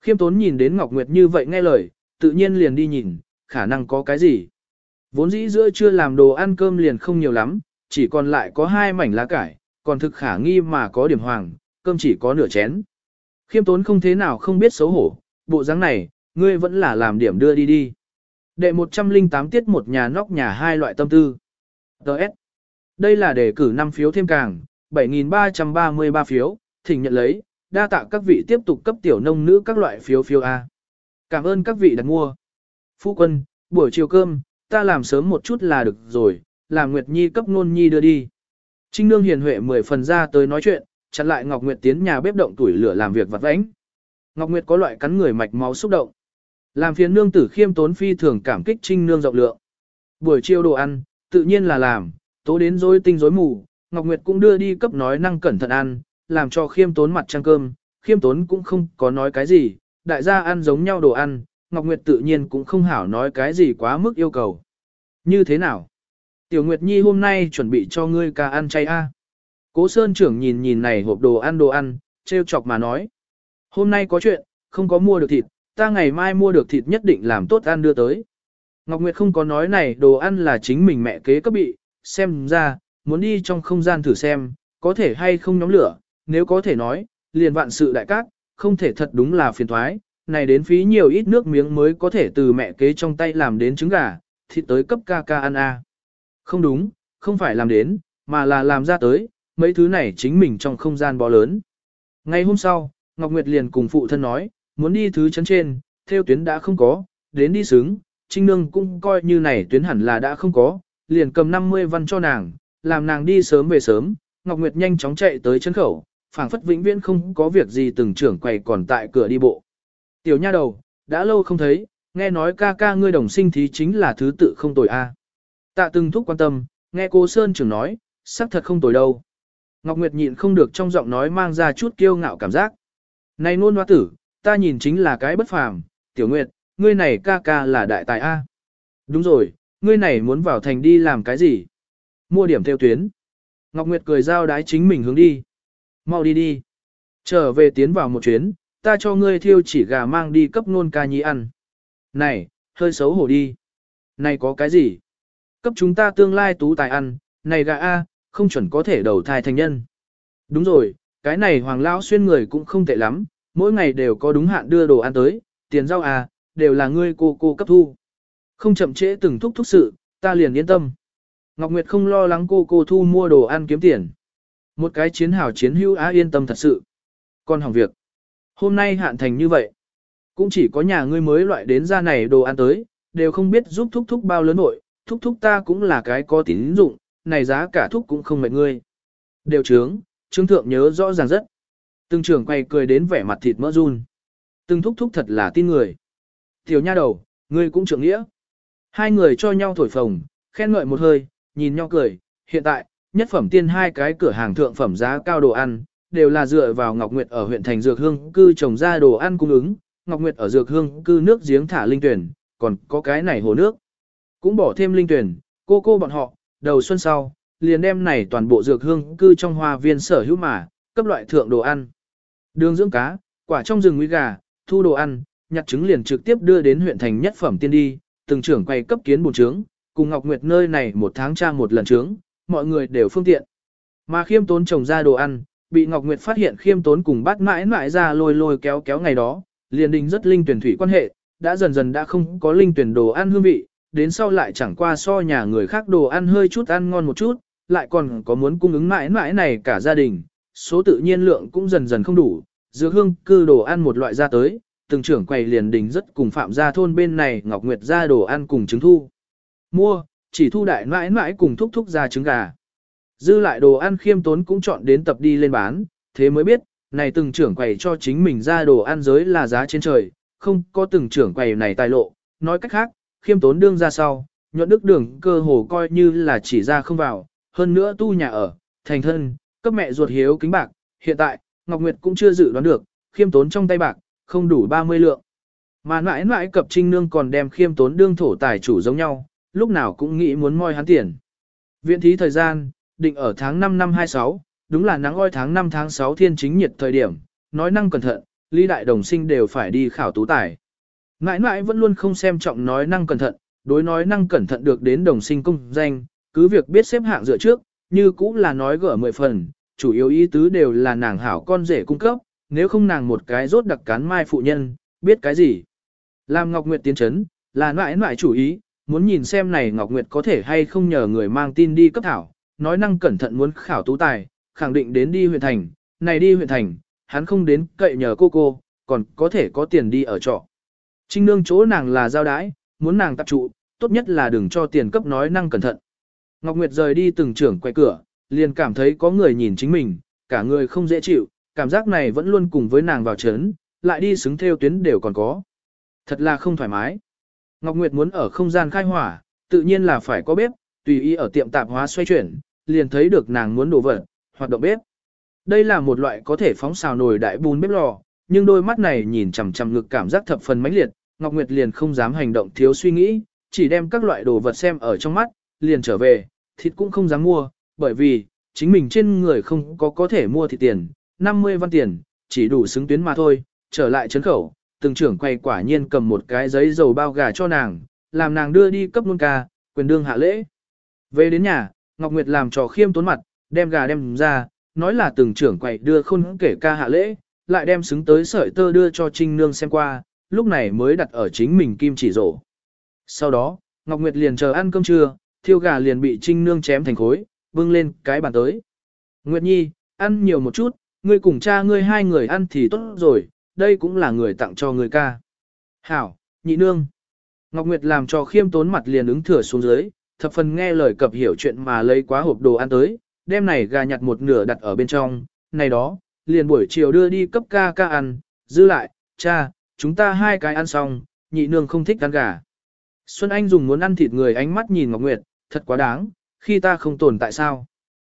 Khiêm tốn nhìn đến Ngọc Nguyệt như vậy nghe lời, tự nhiên liền đi nhìn, khả năng có cái gì. Vốn dĩ giữa chưa làm đồ ăn cơm liền không nhiều lắm, chỉ còn lại có hai mảnh lá cải, còn thực khả nghi mà có điểm hoàng, cơm chỉ có nửa chén. Khiêm tốn không thế nào không biết xấu hổ, bộ dáng này, ngươi vẫn là làm điểm đưa đi đi. Đệ 108 tiết một nhà nóc nhà hai loại tâm tư. Đợt. Đây là đề cử 5 phiếu thêm càng, 7.333 phiếu, thỉnh nhận lấy, đa tạ các vị tiếp tục cấp tiểu nông nữ các loại phiếu phiếu A. Cảm ơn các vị đặt mua. Phu quân, buổi chiều cơm, ta làm sớm một chút là được rồi, làm Nguyệt Nhi cấp nôn nhi đưa đi. Trinh Nương hiền huệ mười phần ra tới nói chuyện, chặn lại Ngọc Nguyệt tiến nhà bếp động tuổi lửa làm việc vặt vãnh. Ngọc Nguyệt có loại cắn người mạch máu xúc động. Làm phiền nương tử khiêm tốn phi thường cảm kích Trinh Nương rộng lượng. Buổi chiều đồ ăn, tự nhiên là làm, tố đến rối tinh rối mù, Ngọc Nguyệt cũng đưa đi cấp nói năng cẩn thận ăn, làm cho khiêm tốn mặt trăng cơm, khiêm tốn cũng không có nói cái gì, đại gia ăn giống nhau đồ ăn, Ngọc Nguyệt tự nhiên cũng không hảo nói cái gì quá mức yêu cầu. Như thế nào? Tiểu Nguyệt Nhi hôm nay chuẩn bị cho ngươi ca ăn chay a. Cố Sơn trưởng nhìn nhìn này hộp đồ ăn đồ ăn, trêu chọc mà nói. Hôm nay có chuyện, không có mua được thịt, ta ngày mai mua được thịt nhất định làm tốt ăn đưa tới. Ngọc Nguyệt không có nói này đồ ăn là chính mình mẹ kế cấp bị, xem ra, muốn đi trong không gian thử xem, có thể hay không nhóm lửa, nếu có thể nói, liền vạn sự đại cát, không thể thật đúng là phiền thoái, này đến phí nhiều ít nước miếng mới có thể từ mẹ kế trong tay làm đến trứng gà, thịt tới cấp ca ca ăn a. Không đúng, không phải làm đến, mà là làm ra tới, mấy thứ này chính mình trong không gian bó lớn. Ngày hôm sau, Ngọc Nguyệt liền cùng phụ thân nói, muốn đi thứ chấn trên, theo tuyến đã không có, đến đi xứng, Trinh Nương cũng coi như này tuyến hẳn là đã không có, liền cầm 50 văn cho nàng, làm nàng đi sớm về sớm, Ngọc Nguyệt nhanh chóng chạy tới chân khẩu, phảng phất vĩnh viễn không có việc gì từng trưởng quầy còn tại cửa đi bộ. Tiểu nha đầu, đã lâu không thấy, nghe nói ca ca ngươi đồng sinh thí chính là thứ tự không tồi a. Tạ từng thúc quan tâm, nghe cô Sơn trưởng nói, sắc thật không tồi đâu. Ngọc Nguyệt nhịn không được trong giọng nói mang ra chút kiêu ngạo cảm giác. Này nôn hoa tử, ta nhìn chính là cái bất phàm, tiểu Nguyệt, ngươi này ca ca là đại tài A. Đúng rồi, ngươi này muốn vào thành đi làm cái gì? Mua điểm theo tuyến. Ngọc Nguyệt cười giao đái chính mình hướng đi. Mau đi đi. Trở về tiến vào một chuyến, ta cho ngươi thiêu chỉ gà mang đi cấp nôn ca nhi ăn. Này, hơi xấu hổ đi. Này có cái gì? Cấp chúng ta tương lai tú tài ăn, này gà A, không chuẩn có thể đầu thai thành nhân. Đúng rồi, cái này hoàng lão xuyên người cũng không tệ lắm, mỗi ngày đều có đúng hạn đưa đồ ăn tới, tiền rau à, đều là ngươi cô cô cấp thu. Không chậm trễ từng thúc thúc sự, ta liền yên tâm. Ngọc Nguyệt không lo lắng cô cô thu mua đồ ăn kiếm tiền. Một cái chiến hào chiến hữu á yên tâm thật sự. Còn hỏng việc. Hôm nay hạn thành như vậy. Cũng chỉ có nhà ngươi mới loại đến ra này đồ ăn tới, đều không biết giúp thúc thúc bao lớn nội, thúc thúc ta cũng là cái có tín dụng, này giá cả thúc cũng không mệt ngươi. Đều trướng, trướng thượng nhớ rõ ràng rất. Từng trưởng quay cười đến vẻ mặt thịt mỡ run. Từng thúc thúc thật là tin người. Tiểu nha đầu, ngươi cũng trưởng nghĩa. Hai người cho nhau thổi phồng, khen ngợi một hơi, nhìn nhau cười. Hiện tại, nhất phẩm tiên hai cái cửa hàng thượng phẩm giá cao đồ ăn, đều là dựa vào Ngọc Nguyệt ở huyện thành Dược Hương cư trồng ra đồ ăn cung ứng. Ngọc Nguyệt ở Dược Hương cư nước giếng thả linh tuyển, còn có cái này hồ nước. Cũng bỏ thêm linh tuyển, cô cô bọn họ, đầu xuân sau, liền đem này toàn bộ dược hương cư trong hoa viên sở hữu mà, cấp loại thượng đồ ăn. Đường dưỡng cá, quả trong rừng nguy gà, thu đồ ăn, nhặt trứng liền trực tiếp đưa đến huyện thành nhất phẩm tiên đi, từng trưởng quay cấp kiến bùn trướng, cùng Ngọc Nguyệt nơi này một tháng tra một lần trướng, mọi người đều phương tiện. Mà khiêm tốn trồng ra đồ ăn, bị Ngọc Nguyệt phát hiện khiêm tốn cùng bắt mãi mãi ra lôi lôi kéo kéo ngày đó, liền đình rất linh tuyển thủy quan hệ, đã dần dần đã không có linh tuyển đồ ăn hương vị, đến sau lại chẳng qua so nhà người khác đồ ăn hơi chút ăn ngon một chút, lại còn có muốn cung ứng mãi mãi này cả gia đình, số tự nhiên lượng cũng dần dần không đủ, dược hương cư đồ ăn một loại ra tới, từng trưởng quầy liền đình rất cùng phạm gia thôn bên này Ngọc Nguyệt ra đồ ăn cùng trứng thu. Mua, chỉ thu đại mãi mãi cùng thúc thúc ra trứng gà. Dư lại đồ ăn khiêm tốn cũng chọn đến tập đi lên bán, thế mới biết, này từng trưởng quầy cho chính mình ra đồ ăn giới là giá trên trời, không có từng trưởng quầy này tài lộ, nói cách khác, khiêm tốn đương ra sau, nhuận đức đường cơ hồ coi như là chỉ ra không vào, hơn nữa tu nhà ở, thành thân, cấp mẹ ruột hiếu kính bạc, hiện tại, Ngọc Nguyệt cũng chưa dự đoán được, khiêm tốn trong tay bạc, không đủ 30 lượng. Mà mãi mãi cập trinh nương còn đem khiêm tốn đương thổ tài chủ giống nhau, lúc nào cũng nghĩ muốn moi hắn tiền. Viện thí thời gian, định ở tháng 5 năm 26, đúng là nắng oi tháng 5 tháng 6 thiên chính nhiệt thời điểm, nói năng cẩn thận, ly đại đồng sinh đều phải đi khảo tú tài. Mãi mãi vẫn luôn không xem trọng nói năng cẩn thận, đối nói năng cẩn thận được đến đồng sinh công danh, cứ việc biết xếp hạng dựa trước, như cũng là nói gỡ mười phần, chủ yếu ý tứ đều là nàng hảo con rể cung cấp, nếu không nàng một cái rốt đặc cán mai phụ nhân, biết cái gì. Làm Ngọc Nguyệt tiến chấn, là nãi nãi chủ ý, muốn nhìn xem này Ngọc Nguyệt có thể hay không nhờ người mang tin đi cấp thảo, nói năng cẩn thận muốn khảo tú tài, khẳng định đến đi huyện thành, này đi huyện thành, hắn không đến cậy nhờ cô cô, còn có thể có tiền đi ở trọ. Trinh nương chỗ nàng là giao đái, muốn nàng tập trụ, tốt nhất là đừng cho tiền cấp nói năng cẩn thận. Ngọc Nguyệt rời đi từng trưởng quay cửa, liền cảm thấy có người nhìn chính mình, cả người không dễ chịu, cảm giác này vẫn luôn cùng với nàng vào chấn, lại đi xứng theo tuyến đều còn có. Thật là không thoải mái. Ngọc Nguyệt muốn ở không gian khai hỏa, tự nhiên là phải có bếp, tùy ý ở tiệm tạp hóa xoay chuyển, liền thấy được nàng muốn đổ vật, hoạt động bếp. Đây là một loại có thể phóng xào nồi đại bùn bếp lò, nhưng đôi mắt này nhìn chằm chằm ngực cảm giác thập phần mãnh liệt, Ngọc Nguyệt liền không dám hành động thiếu suy nghĩ, chỉ đem các loại đồ vật xem ở trong mắt, liền trở về, thịt cũng không dám mua, bởi vì, chính mình trên người không có có thể mua thịt tiền, 50 văn tiền, chỉ đủ xứng tuyến mà thôi, trở lại chấn khẩu, từng trưởng quay quả nhiên cầm một cái giấy dầu bao gà cho nàng, làm nàng đưa đi cấp nôn ca, quyền đương hạ lễ. Về đến nhà, Ngọc Nguyệt làm trò khiêm tốn mặt, đem gà đem ra, nói là từng trưởng quầy đưa khôn kể ca hạ lễ, lại đem xứng tới sợi tơ đưa cho Trinh Nương xem qua, lúc này mới đặt ở chính mình kim chỉ rổ. Sau đó, Ngọc Nguyệt liền chờ ăn cơm trưa, thiêu gà liền bị Trinh Nương chém thành khối, bưng lên cái bàn tới. Nguyệt Nhi, ăn nhiều một chút, ngươi cùng cha ngươi hai người ăn thì tốt rồi, đây cũng là người tặng cho người ca. Hảo, nhị nương. Ngọc Nguyệt làm cho khiêm tốn mặt liền ứng thừa xuống dưới, thập phần nghe lời cập hiểu chuyện mà lấy quá hộp đồ ăn tới, đem này gà nhặt một nửa đặt ở bên trong, này đó, liền buổi chiều đưa đi cấp ca ca ăn, dư lại, cha, chúng ta hai cái ăn xong, nhị nương không thích ăn gà. Xuân Anh dùng muốn ăn thịt người ánh mắt nhìn Ngọc Nguyệt, thật quá đáng, khi ta không tồn tại sao.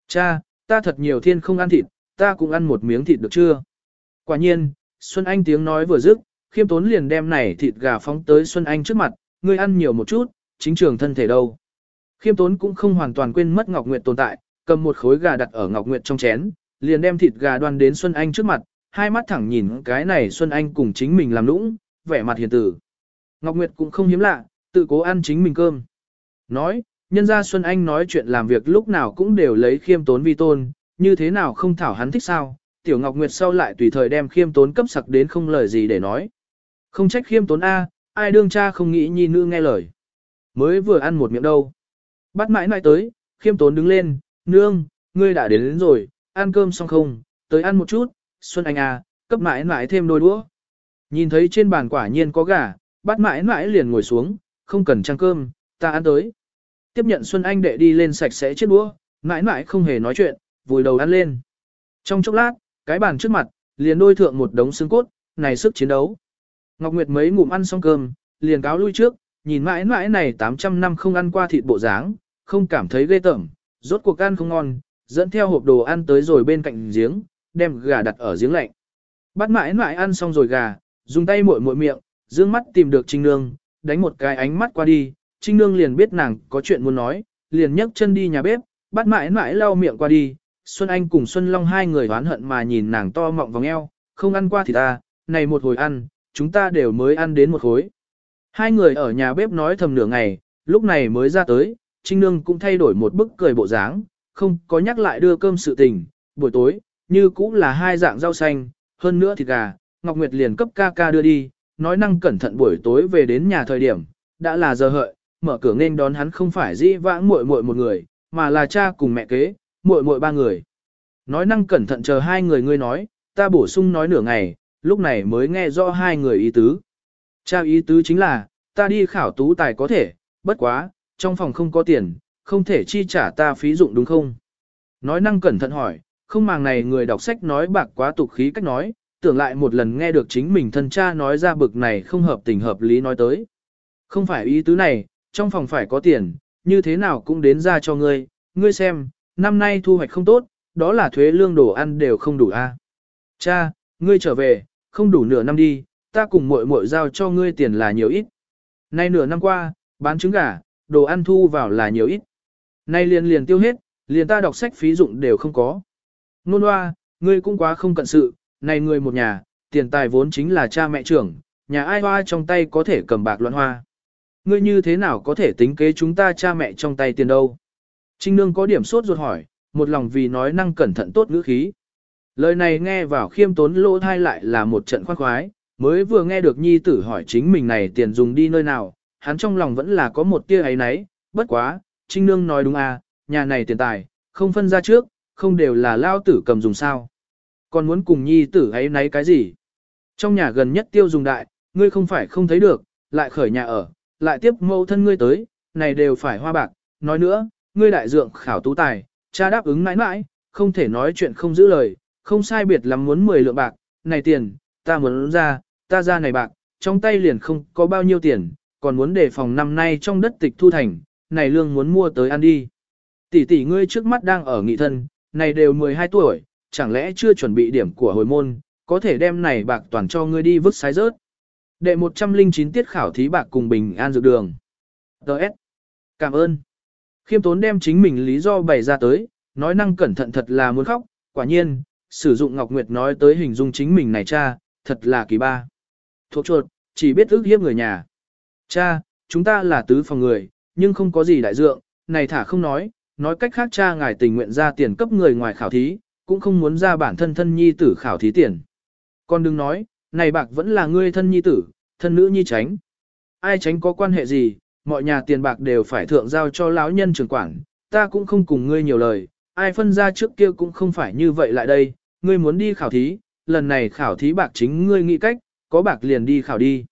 Cha, ta thật nhiều thiên không ăn thịt, ta cũng ăn một miếng thịt được chưa? Quả nhiên, Xuân Anh tiếng nói vừa dứt, khiêm tốn liền đem này thịt gà phóng tới Xuân Anh trước mặt, ngươi ăn nhiều một chút, chính trường thân thể đâu. Khiêm tốn cũng không hoàn toàn quên mất Ngọc Nguyệt tồn tại, cầm một khối gà đặt ở Ngọc Nguyệt trong chén, liền đem thịt gà đoan đến Xuân Anh trước mặt, hai mắt thẳng nhìn cái này Xuân Anh cùng chính mình làm nũng, vẻ mặt hiền tử. Ngọc Nguyệt cũng không hiếm lạ, tự cố ăn chính mình cơm. Nói, nhân ra Xuân Anh nói chuyện làm việc lúc nào cũng đều lấy khiêm tốn vi tôn, như thế nào không thảo hắn thích sao, Tiểu Ngọc Nguyệt sau lại tùy thời đem khiêm tốn cấp sặc đến không lời gì để nói. Không trách khiêm tốn A, ai đương cha không nghĩ nhi nữ nghe lời. Mới vừa ăn một miệng đâu. Bắt mãi mãi tới, khiêm tốn đứng lên, nương, ngươi đã đến, đến rồi, ăn cơm xong không, tới ăn một chút, Xuân Anh à, cấp mãi mãi thêm đôi đũa. Nhìn thấy trên bàn quả nhiên có gà, bắt mãi mãi liền ngồi xuống, không cần trang cơm, ta ăn tới. Tiếp nhận Xuân Anh đệ đi lên sạch sẽ chiếc đũa, mãi mãi không hề nói chuyện, vùi đầu ăn lên. Trong chốc lát, cái bàn trước mặt, liền đôi thượng một đống xương cốt, này sức chiến đấu. Ngọc Nguyệt mấy ngụm ăn xong cơm, liền cáo lui trước, nhìn mãi mãi này 800 năm không ăn qua thịt bộ dáng, không cảm thấy ghê tởm, rốt cuộc ăn không ngon, dẫn theo hộp đồ ăn tới rồi bên cạnh giếng, đem gà đặt ở giếng lạnh. Bắt mãi mãi ăn xong rồi gà, dùng tay muội muội miệng, dương mắt tìm được Trinh Nương, đánh một cái ánh mắt qua đi, Trinh Nương liền biết nàng có chuyện muốn nói, liền nhấc chân đi nhà bếp, bắt mãi mãi lau miệng qua đi, Xuân Anh cùng Xuân Long hai người oán hận mà nhìn nàng to mọng vòng eo, không ăn qua thì ta, này một hồi ăn, chúng ta đều mới ăn đến một khối. Hai người ở nhà bếp nói thầm nửa ngày, lúc này mới ra tới, Trinh Nương cũng thay đổi một bức cười bộ dáng, không có nhắc lại đưa cơm sự tình, buổi tối, như cũng là hai dạng rau xanh, hơn nữa thịt gà, Ngọc Nguyệt liền cấp ca ca đưa đi, nói năng cẩn thận buổi tối về đến nhà thời điểm, đã là giờ hợi, mở cửa nên đón hắn không phải dĩ vãng muội muội một người, mà là cha cùng mẹ kế, muội muội ba người. Nói năng cẩn thận chờ hai người ngươi nói, ta bổ sung nói nửa ngày, lúc này mới nghe rõ hai người ý tứ. Cha ý tứ chính là, ta đi khảo tú tài có thể, bất quá, trong phòng không có tiền, không thể chi trả ta phí dụng đúng không? Nói năng cẩn thận hỏi, không màng này người đọc sách nói bạc quá tục khí cách nói, tưởng lại một lần nghe được chính mình thân cha nói ra bực này không hợp tình hợp lý nói tới. Không phải ý tứ này, trong phòng phải có tiền, như thế nào cũng đến ra cho ngươi, ngươi xem, năm nay thu hoạch không tốt, đó là thuế lương đồ ăn đều không đủ a. Cha, ngươi trở về, không đủ nửa năm đi, ta cùng muội muội giao cho ngươi tiền là nhiều ít. Nay nửa năm qua, bán trứng gà, đồ ăn thu vào là nhiều ít. Nay liền liền tiêu hết, liền ta đọc sách phí dụng đều không có. Nôn hoa, ngươi cũng quá không cận sự, này người một nhà, tiền tài vốn chính là cha mẹ trưởng, nhà ai hoa trong tay có thể cầm bạc loạn hoa. Ngươi như thế nào có thể tính kế chúng ta cha mẹ trong tay tiền đâu? Trinh Nương có điểm sốt ruột hỏi, một lòng vì nói năng cẩn thận tốt ngữ khí. Lời này nghe vào khiêm tốn lỗ thai lại là một trận khoan khoái, mới vừa nghe được nhi tử hỏi chính mình này tiền dùng đi nơi nào, hắn trong lòng vẫn là có một tia ấy nấy, bất quá, Trinh Nương nói đúng à, nhà này tiền tài, không phân ra trước, không đều là lao tử cầm dùng sao. Còn muốn cùng nhi tử ấy nấy cái gì? Trong nhà gần nhất tiêu dùng đại, ngươi không phải không thấy được, lại khởi nhà ở, lại tiếp mẫu thân ngươi tới, này đều phải hoa bạc. Nói nữa, ngươi đại dượng khảo tú tài, cha đáp ứng mãi mãi, không thể nói chuyện không giữ lời, không sai biệt lắm muốn 10 lượng bạc, này tiền, ta muốn ra, ta ra này bạc, trong tay liền không có bao nhiêu tiền, còn muốn đề phòng năm nay trong đất tịch thu thành, này lương muốn mua tới ăn đi. Tỷ tỷ ngươi trước mắt đang ở nghị thân, này đều 12 tuổi, chẳng lẽ chưa chuẩn bị điểm của hồi môn, có thể đem này bạc toàn cho ngươi đi vứt sái rớt. Đệ 109 tiết khảo thí bạc cùng bình an dược đường. Đợt. Cảm ơn. Khiêm tốn đem chính mình lý do bày ra tới, nói năng cẩn thận thật là muốn khóc, quả nhiên, sử dụng Ngọc Nguyệt nói tới hình dung chính mình này cha, thật là kỳ ba. Thuộc chuột, chỉ biết ước hiếp người nhà. Cha, chúng ta là tứ phòng người, nhưng không có gì đại dượng, này thả không nói, nói cách khác cha ngài tình nguyện ra tiền cấp người ngoài khảo thí, cũng không muốn ra bản thân thân nhi tử khảo thí tiền. Con đừng nói, này bạc vẫn là ngươi thân nhi tử, thân nữ nhi tránh. Ai tránh có quan hệ gì, mọi nhà tiền bạc đều phải thượng giao cho lão nhân trưởng quản, ta cũng không cùng ngươi nhiều lời, ai phân ra trước kia cũng không phải như vậy lại đây, ngươi muốn đi khảo thí, lần này khảo thí bạc chính ngươi nghĩ cách, có bạc liền đi khảo đi.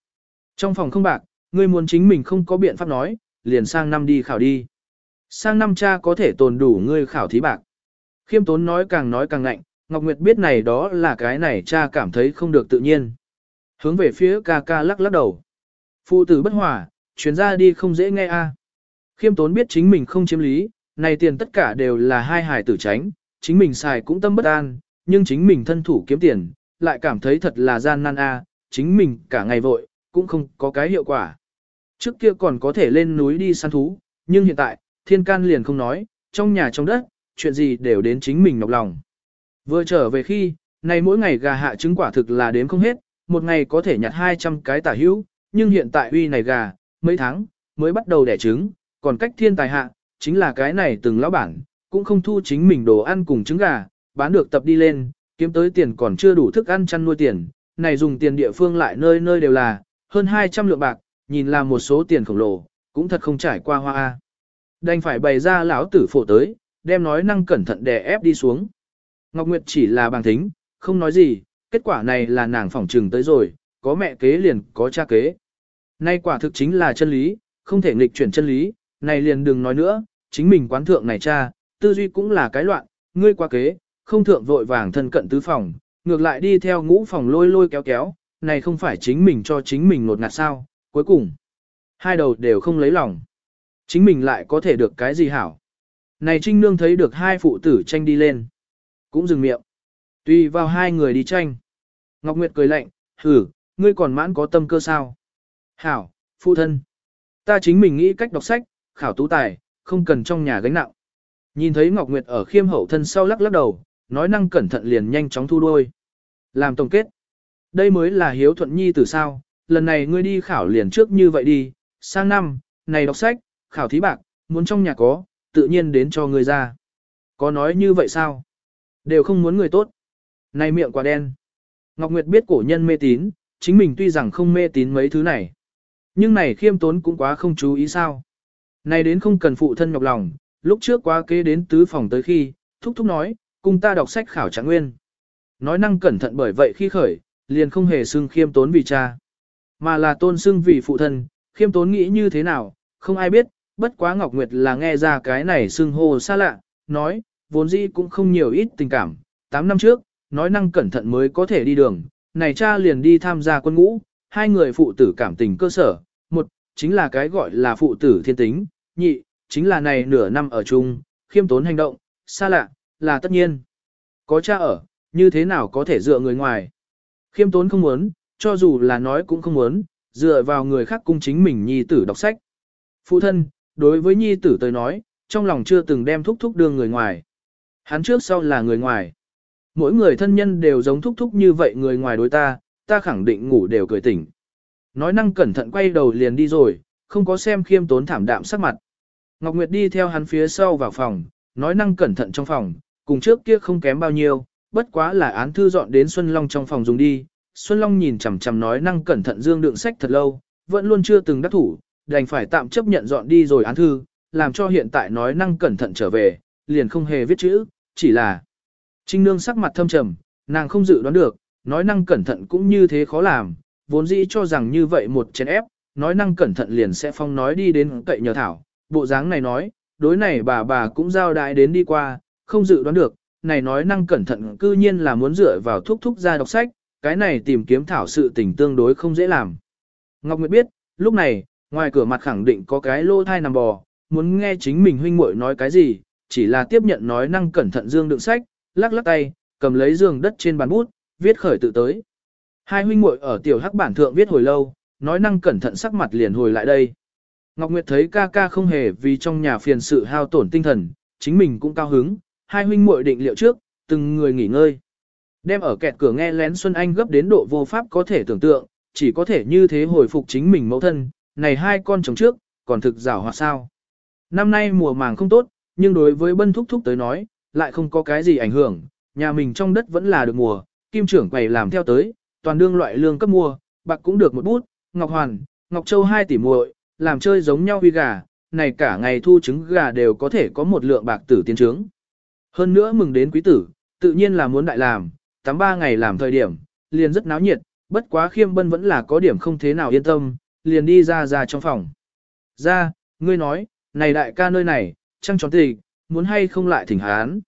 Trong phòng không bạc, ngươi muốn chính mình không có biện pháp nói, liền sang năm đi khảo đi. Sang năm cha có thể tồn đủ ngươi khảo thí bạc. Khiêm tốn nói càng nói càng ngạnh, Ngọc Nguyệt biết này đó là cái này cha cảm thấy không được tự nhiên. Hướng về phía ca ca lắc lắc đầu. Phụ tử bất hòa, chuyến ra đi không dễ nghe a. À. Khiêm tốn biết chính mình không chiếm lý, này tiền tất cả đều là hai hải tử tránh, chính mình xài cũng tâm bất an, nhưng chính mình thân thủ kiếm tiền, lại cảm thấy thật là gian nan a, à. chính mình cả ngày vội, cũng không có cái hiệu quả. Trước kia còn có thể lên núi đi săn thú, nhưng hiện tại, thiên can liền không nói, trong nhà trong đất, chuyện gì đều đến chính mình nhọc lòng. Vừa trở về khi, này mỗi ngày gà hạ trứng quả thực là đếm không hết, một ngày có thể nhặt 200 cái tả hữu, nhưng hiện tại uy này gà, mấy tháng, mới bắt đầu đẻ trứng, còn cách thiên tài hạ, chính là cái này từng lão bản, cũng không thu chính mình đồ ăn cùng trứng gà, bán được tập đi lên, kiếm tới tiền còn chưa đủ thức ăn chăn nuôi tiền, này dùng tiền địa phương lại nơi nơi đều là, hơn 200 lượng bạc, nhìn là một số tiền khổng lồ, cũng thật không trải qua hoa. Đành phải bày ra lão tử phổ tới, đem nói năng cẩn thận đè ép đi xuống. Ngọc Nguyệt chỉ là bằng thính, không nói gì, kết quả này là nàng phỏng trừng tới rồi, có mẹ kế liền có cha kế. Nay quả thực chính là chân lý, không thể nghịch chuyển chân lý, này liền đừng nói nữa, chính mình quán thượng này cha, tư duy cũng là cái loạn, ngươi qua kế, không thượng vội vàng thân cận tứ phòng, ngược lại đi theo ngũ phòng lôi lôi kéo kéo, này không phải chính mình cho chính mình nột ngạt sao, cuối cùng, hai đầu đều không lấy lòng. Chính mình lại có thể được cái gì hảo. Này Trinh Nương thấy được hai phụ tử tranh đi lên. Cũng dừng miệng. Tùy vào hai người đi tranh. Ngọc Nguyệt cười lạnh, hử, ngươi còn mãn có tâm cơ sao? Hảo, phụ thân. Ta chính mình nghĩ cách đọc sách, khảo tú tài, không cần trong nhà gánh nặng. Nhìn thấy Ngọc Nguyệt ở khiêm hậu thân sau lắc lắc đầu, nói năng cẩn thận liền nhanh chóng thu đôi. Làm tổng kết. Đây mới là hiếu thuận nhi từ sao, lần này ngươi đi khảo liền trước như vậy đi, sang năm, này đọc sách, khảo thí bạc, muốn trong nhà có, tự nhiên đến cho ngươi ra. Có nói như vậy sao? Đều không muốn người tốt. Này miệng quả đen. Ngọc Nguyệt biết cổ nhân mê tín, chính mình tuy rằng không mê tín mấy thứ này. Nhưng này khiêm tốn cũng quá không chú ý sao. Này đến không cần phụ thân nhọc lòng, lúc trước quá kế đến tứ phòng tới khi, thúc thúc nói, cùng ta đọc sách khảo trạng nguyên. Nói năng cẩn thận bởi vậy khi khởi, liền không hề xưng khiêm tốn vì cha, mà là tôn xưng vì phụ thân, khiêm tốn nghĩ như thế nào, không ai biết, bất quá Ngọc Nguyệt là nghe ra cái này xưng hô xa lạ, nói, vốn dĩ cũng không nhiều ít tình cảm, 8 năm trước, nói năng cẩn thận mới có thể đi đường, này cha liền đi tham gia quân ngũ, hai người phụ tử cảm tình cơ sở, một, chính là cái gọi là phụ tử thiên tính, nhị, chính là này nửa năm ở chung, khiêm tốn hành động, xa lạ, là tất nhiên. Có cha ở, như thế nào có thể dựa người ngoài. Khiêm tốn không muốn, cho dù là nói cũng không muốn, dựa vào người khác cung chính mình nhi tử đọc sách. Phụ thân, đối với nhi tử tới nói, trong lòng chưa từng đem thúc thúc đưa người ngoài. Hắn trước sau là người ngoài. Mỗi người thân nhân đều giống thúc thúc như vậy người ngoài đối ta, ta khẳng định ngủ đều cười tỉnh. Nói năng cẩn thận quay đầu liền đi rồi, không có xem khiêm tốn thảm đạm sắc mặt. Ngọc Nguyệt đi theo hắn phía sau vào phòng, nói năng cẩn thận trong phòng, cùng trước kia không kém bao nhiêu, bất quá là án thư dọn đến Xuân Long trong phòng dùng đi. Xuân Long nhìn chằm chằm nói năng cẩn thận dương đựng sách thật lâu, vẫn luôn chưa từng đắc thủ, đành phải tạm chấp nhận dọn đi rồi án thư, làm cho hiện tại nói năng cẩn thận trở về, liền không hề viết chữ, chỉ là Trinh Nương sắc mặt thâm trầm, nàng không dự đoán được, nói năng cẩn thận cũng như thế khó làm, vốn dĩ cho rằng như vậy một chén ép, nói năng cẩn thận liền sẽ phong nói đi đến cậy nhờ thảo, bộ dáng này nói, đối này bà bà cũng giao đại đến đi qua, không dự đoán được, này nói năng cẩn thận cư nhiên là muốn dựa vào thúc thúc ra đọc sách, cái này tìm kiếm thảo sự tình tương đối không dễ làm. Ngọc Nguyệt biết, lúc này, ngoài cửa mặt khẳng định có cái lô thai nằm bò, muốn nghe chính mình huynh muội nói cái gì, chỉ là tiếp nhận nói năng cẩn thận dương đựng sách, lắc lắc tay, cầm lấy giường đất trên bàn bút, viết khởi tự tới. Hai huynh muội ở tiểu hắc bản thượng viết hồi lâu, nói năng cẩn thận sắc mặt liền hồi lại đây. Ngọc Nguyệt thấy ca ca không hề vì trong nhà phiền sự hao tổn tinh thần, chính mình cũng cao hứng, hai huynh muội định liệu trước, từng người nghỉ ngơi. Đem ở kẹt cửa nghe lén Xuân Anh gấp đến độ vô pháp có thể tưởng tượng, chỉ có thể như thế hồi phục chính mình mẫu thân, này hai con chồng trước, còn thực rào hoạt sao. Năm nay mùa màng không tốt, nhưng đối với bân thúc thúc tới nói, lại không có cái gì ảnh hưởng, nhà mình trong đất vẫn là được mùa, kim trưởng quầy làm theo tới, toàn đương loại lương cấp mua, bạc cũng được một bút, Ngọc Hoàn, Ngọc Châu hai tỷ muội, làm chơi giống nhau huy gà, này cả ngày thu trứng gà đều có thể có một lượng bạc tử tiến trướng. Hơn nữa mừng đến quý tử, tự nhiên là muốn đại làm, tắm ba ngày làm thời điểm, liền rất náo nhiệt, bất quá khiêm bân vẫn là có điểm không thế nào yên tâm, liền đi ra ra trong phòng. Ra, ngươi nói, này đại ca nơi này, trăng tròn tịch, muốn hay không lại thỉnh hắn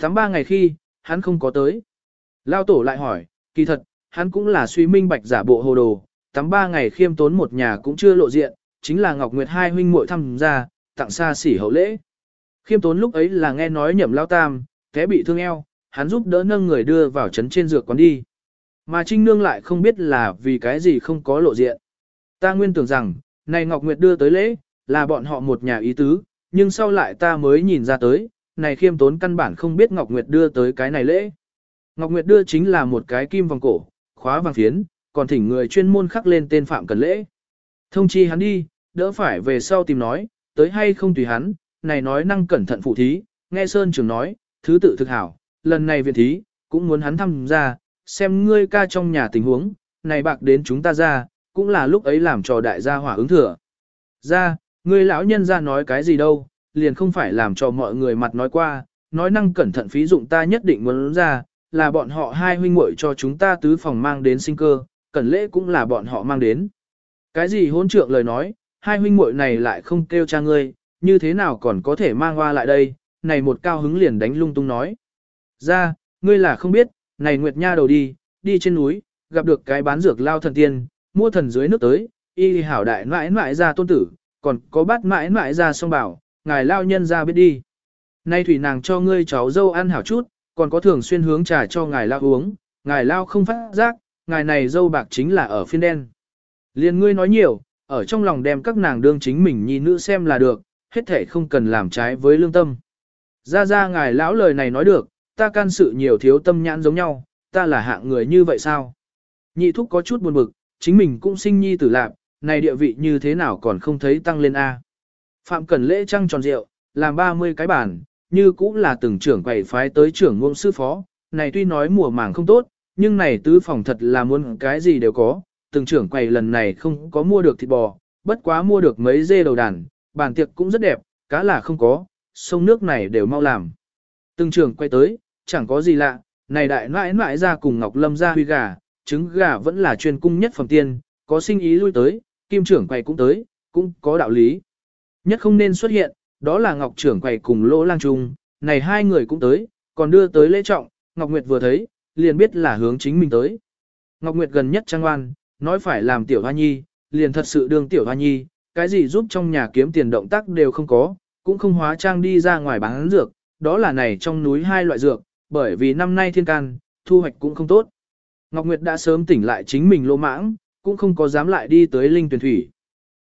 tám ba ngày khi, hắn không có tới. Lao tổ lại hỏi, kỳ thật, hắn cũng là suy minh bạch giả bộ hồ đồ, tám ba ngày khiêm tốn một nhà cũng chưa lộ diện, chính là Ngọc Nguyệt hai huynh muội thăm ra, tặng xa xỉ hậu lễ. Khiêm tốn lúc ấy là nghe nói nhầm lao tam, té bị thương eo, hắn giúp đỡ nâng người đưa vào trấn trên dược quán đi. Mà Trinh Nương lại không biết là vì cái gì không có lộ diện. Ta nguyên tưởng rằng, này Ngọc Nguyệt đưa tới lễ, là bọn họ một nhà ý tứ, nhưng sau lại ta mới nhìn ra tới, này khiêm tốn căn bản không biết Ngọc Nguyệt đưa tới cái này lễ. Ngọc Nguyệt đưa chính là một cái kim vòng cổ, khóa vàng phiến, còn thỉnh người chuyên môn khắc lên tên Phạm Cần Lễ. Thông chi hắn đi, đỡ phải về sau tìm nói, tới hay không tùy hắn, này nói năng cẩn thận phụ thí, nghe Sơn Trường nói, thứ tự thực hảo, lần này viện thí, cũng muốn hắn tham gia, xem ngươi ca trong nhà tình huống, này bạc đến chúng ta ra, cũng là lúc ấy làm cho đại gia hỏa ứng thừa. Ra, ngươi lão nhân ra nói cái gì đâu, liền không phải làm cho mọi người mặt nói qua, nói năng cẩn thận phí dụng ta nhất định muốn ra, là bọn họ hai huynh muội cho chúng ta tứ phòng mang đến sinh cơ, cẩn lễ cũng là bọn họ mang đến. Cái gì hôn trượng lời nói, hai huynh muội này lại không kêu cha ngươi, như thế nào còn có thể mang hoa lại đây, này một cao hứng liền đánh lung tung nói. Ra, ngươi là không biết, này Nguyệt Nha đầu đi, đi trên núi, gặp được cái bán dược lao thần tiên, mua thần dưới nước tới, y hảo đại mãi mãi ra tôn tử, còn có bát mãi mãi ra song bảo, ngài lao nhân ra biết đi. Nay thủy nàng cho ngươi cháu dâu ăn hảo chút, còn có thường xuyên hướng trà cho ngài lao uống, ngài lao không phát giác, ngài này dâu bạc chính là ở phiên đen. Liên ngươi nói nhiều, ở trong lòng đem các nàng đương chính mình nhi nữ xem là được, hết thể không cần làm trái với lương tâm. Ra ra ngài lão lời này nói được, ta can sự nhiều thiếu tâm nhãn giống nhau, ta là hạng người như vậy sao? Nhị thúc có chút buồn bực, chính mình cũng sinh nhi tử lạc, này địa vị như thế nào còn không thấy tăng lên A. Phạm Cẩn lễ trăng tròn rượu, làm 30 cái bản, như cũng là từng trưởng quầy phái tới trưởng ngôn sư phó, này tuy nói mùa màng không tốt, nhưng này tứ phòng thật là muốn cái gì đều có, từng trưởng quầy lần này không có mua được thịt bò, bất quá mua được mấy dê đầu đàn, bàn tiệc cũng rất đẹp, cá là không có, sông nước này đều mau làm. Từng trưởng quay tới, chẳng có gì lạ, này đại nãi nãi ra cùng Ngọc Lâm ra huy gà, trứng gà vẫn là chuyên cung nhất phẩm tiên, có sinh ý lui tới, kim trưởng quầy cũng tới, cũng có đạo lý. Nhất không nên xuất hiện, đó là Ngọc trưởng quầy cùng Lỗ Lang Trung, này hai người cũng tới, còn đưa tới lễ trọng, Ngọc Nguyệt vừa thấy, liền biết là hướng chính mình tới. Ngọc Nguyệt gần nhất trang oan, nói phải làm tiểu hoa nhi, liền thật sự đương tiểu hoa nhi, cái gì giúp trong nhà kiếm tiền động tác đều không có, cũng không hóa trang đi ra ngoài bán dược, đó là này trong núi hai loại dược, bởi vì năm nay thiên can, thu hoạch cũng không tốt. Ngọc Nguyệt đã sớm tỉnh lại chính mình lô mãng, cũng không có dám lại đi tới linh tuyển thủy.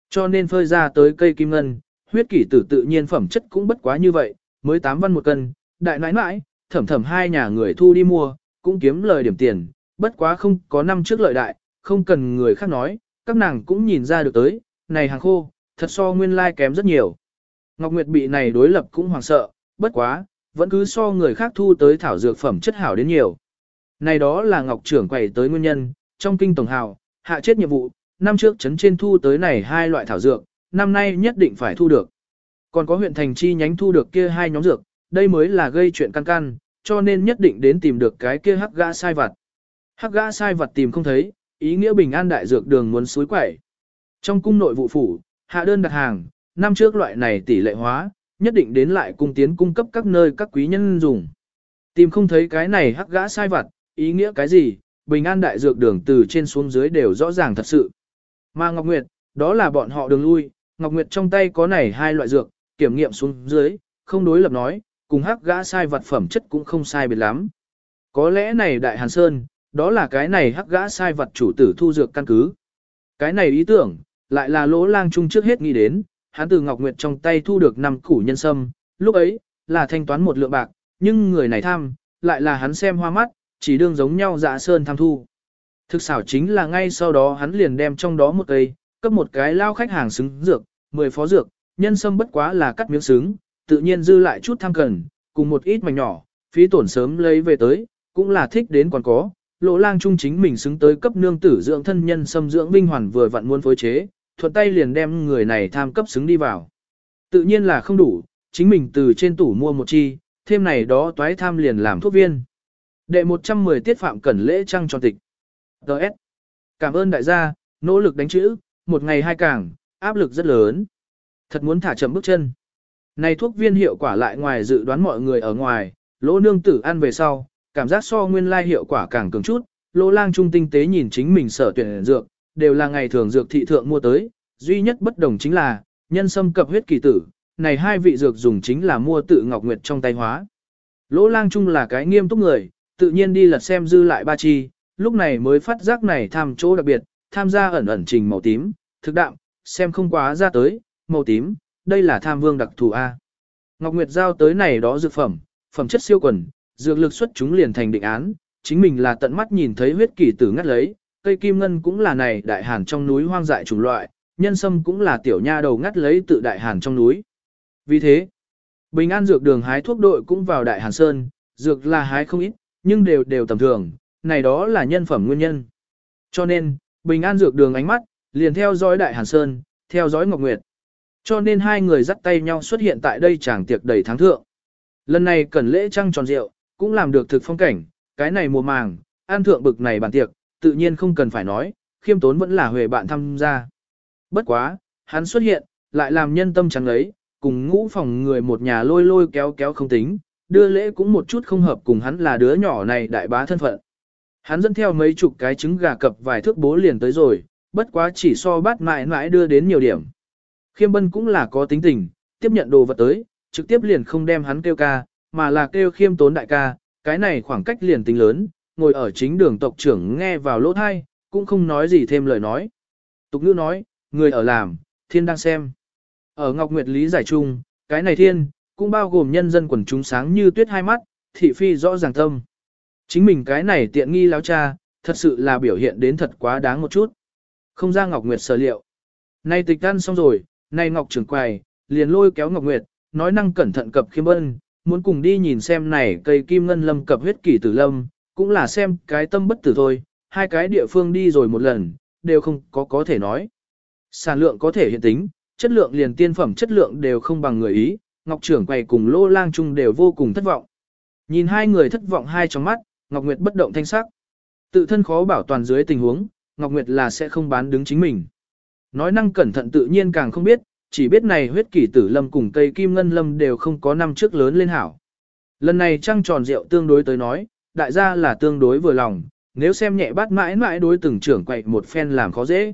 Cho nên phơi ra tới cây kim ngân, huyết kỷ tử tự nhiên phẩm chất cũng bất quá như vậy, mới 8 văn một cân, đại nãi nãi, thẩm thẩm hai nhà người thu đi mua, cũng kiếm lời điểm tiền, bất quá không có năm trước lợi đại, không cần người khác nói, các nàng cũng nhìn ra được tới, này hàng khô, thật so nguyên lai like kém rất nhiều. Ngọc Nguyệt bị này đối lập cũng hoảng sợ, bất quá, vẫn cứ so người khác thu tới thảo dược phẩm chất hảo đến nhiều. Này đó là Ngọc trưởng quầy tới nguyên nhân, trong kinh tổng hào, hạ chết nhiệm vụ, năm trước chấn trên thu tới này hai loại thảo dược, năm nay nhất định phải thu được. Còn có huyện thành chi nhánh thu được kia hai nhóm dược, đây mới là gây chuyện căn căn, cho nên nhất định đến tìm được cái kia hắc gã sai vặt. Hắc gã sai vặt tìm không thấy, ý nghĩa bình an đại dược đường muốn suối quẩy. Trong cung nội vụ phủ, hạ đơn đặt hàng, năm trước loại này tỷ lệ hóa, nhất định đến lại cung tiến cung cấp các nơi các quý nhân dùng. Tìm không thấy cái này hắc gã sai vặt, ý nghĩa cái gì, bình an đại dược đường từ trên xuống dưới đều rõ ràng thật sự. Mà Ngọc Nguyệt, đó là bọn họ đường lui, Ngọc Nguyệt trong tay có này hai loại dược, kiểm nghiệm xuống dưới, không đối lập nói, cùng hắc gã sai vật phẩm chất cũng không sai biệt lắm. Có lẽ này Đại Hàn Sơn, đó là cái này hắc gã sai vật chủ tử thu dược căn cứ. Cái này ý tưởng, lại là lỗ lang trung trước hết nghĩ đến, hắn từ Ngọc Nguyệt trong tay thu được năm củ nhân sâm, lúc ấy, là thanh toán một lượng bạc, nhưng người này tham, lại là hắn xem hoa mắt, chỉ đương giống nhau dạ sơn tham thu. Thực xảo chính là ngay sau đó hắn liền đem trong đó một cây, cấp một cái lao khách hàng xứng dược, 10 phó dược, nhân sâm bất quá là cắt miếng xứng, tự nhiên dư lại chút tham cần, cùng một ít mảnh nhỏ, phí tổn sớm lấy về tới, cũng là thích đến còn có. Lỗ lang trung chính mình xứng tới cấp nương tử dưỡng thân nhân sâm dưỡng vinh hoàn vừa vặn muốn phối chế, thuận tay liền đem người này tham cấp xứng đi vào. Tự nhiên là không đủ, chính mình từ trên tủ mua một chi, thêm này đó toái tham liền làm thuốc viên. Đệ 110 tiết phạm cẩn lễ trăng tròn tịch. Đợt. Cảm ơn đại gia, nỗ lực đánh chữ, một ngày hai càng, áp lực rất lớn. Thật muốn thả chậm bước chân. Này thuốc viên hiệu quả lại ngoài dự đoán mọi người ở ngoài, lỗ nương tử ăn về sau, cảm giác so nguyên lai hiệu quả càng cường chút, lỗ lang trung tinh tế nhìn chính mình sở tuyển dược, đều là ngày thường dược thị thượng mua tới, duy nhất bất đồng chính là, nhân sâm cập huyết kỳ tử, này hai vị dược dùng chính là mua tự Ngọc Nguyệt trong tay hóa. Lỗ lang trung là cái nghiêm túc người, tự nhiên đi lật xem dư lại ba chi, lúc này mới phát giác này tham chỗ đặc biệt, tham gia ẩn ẩn trình màu tím, thực đạm, xem không quá ra tới, màu tím, đây là tham vương đặc thù A. Ngọc Nguyệt giao tới này đó dược phẩm, phẩm chất siêu quần, dược lực xuất chúng liền thành định án, chính mình là tận mắt nhìn thấy huyết kỳ tử ngắt lấy, cây kim ngân cũng là này đại hàn trong núi hoang dại chủng loại, nhân sâm cũng là tiểu nha đầu ngắt lấy tự đại hàn trong núi. Vì thế, Bình An dược đường hái thuốc đội cũng vào đại hàn sơn, dược là hái không ít, nhưng đều đều tầm thường, này đó là nhân phẩm nguyên nhân. Cho nên, Bình An dược đường ánh mắt, liền theo dõi Đại Hàn Sơn, theo dõi Ngọc Nguyệt. Cho nên hai người dắt tay nhau xuất hiện tại đây chàng tiệc đầy tháng thượng. Lần này cần lễ trăng tròn rượu, cũng làm được thực phong cảnh, cái này mùa màng, an thượng bực này bàn tiệc, tự nhiên không cần phải nói, khiêm tốn vẫn là huề bạn tham gia. Bất quá, hắn xuất hiện, lại làm nhân tâm chẳng lấy, cùng ngũ phòng người một nhà lôi lôi kéo kéo không tính, đưa lễ cũng một chút không hợp cùng hắn là đứa nhỏ này đại bá thân phận. Hắn dẫn theo mấy chục cái trứng gà cập vài thước bố liền tới rồi, bất quá chỉ so bát mãi mãi đưa đến nhiều điểm. Khiêm bân cũng là có tính tình, tiếp nhận đồ vật tới, trực tiếp liền không đem hắn kêu ca, mà là kêu khiêm tốn đại ca, cái này khoảng cách liền tính lớn, ngồi ở chính đường tộc trưởng nghe vào lỗ thai, cũng không nói gì thêm lời nói. Tục ngữ nói, người ở làm, thiên đang xem. Ở Ngọc Nguyệt Lý giải chung, cái này thiên, cũng bao gồm nhân dân quần chúng sáng như tuyết hai mắt, thị phi rõ ràng tâm. Chính mình cái này tiện nghi láo cha, thật sự là biểu hiện đến thật quá đáng một chút. Không ra Ngọc Nguyệt sở liệu. Nay tịch ăn xong rồi, nay Ngọc trưởng quầy, liền lôi kéo Ngọc Nguyệt, nói năng cẩn thận cập khiêm ân, muốn cùng đi nhìn xem này cây kim ngân lâm cập huyết kỷ tử lâm, cũng là xem cái tâm bất tử thôi, hai cái địa phương đi rồi một lần, đều không có có thể nói. Sản lượng có thể hiện tính, chất lượng liền tiên phẩm chất lượng đều không bằng người ý, Ngọc trưởng quầy cùng Lô Lang Trung đều vô cùng thất vọng. Nhìn hai người thất vọng hai trong mắt, Ngọc Nguyệt bất động thanh sắc. Tự thân khó bảo toàn dưới tình huống, Ngọc Nguyệt là sẽ không bán đứng chính mình. Nói năng cẩn thận tự nhiên càng không biết, chỉ biết này huyết kỷ tử lâm cùng cây kim ngân lâm đều không có năm trước lớn lên hảo. Lần này trăng tròn rượu tương đối tới nói, đại gia là tương đối vừa lòng, nếu xem nhẹ bắt mãi mãi đối từng trưởng quậy một phen làm khó dễ.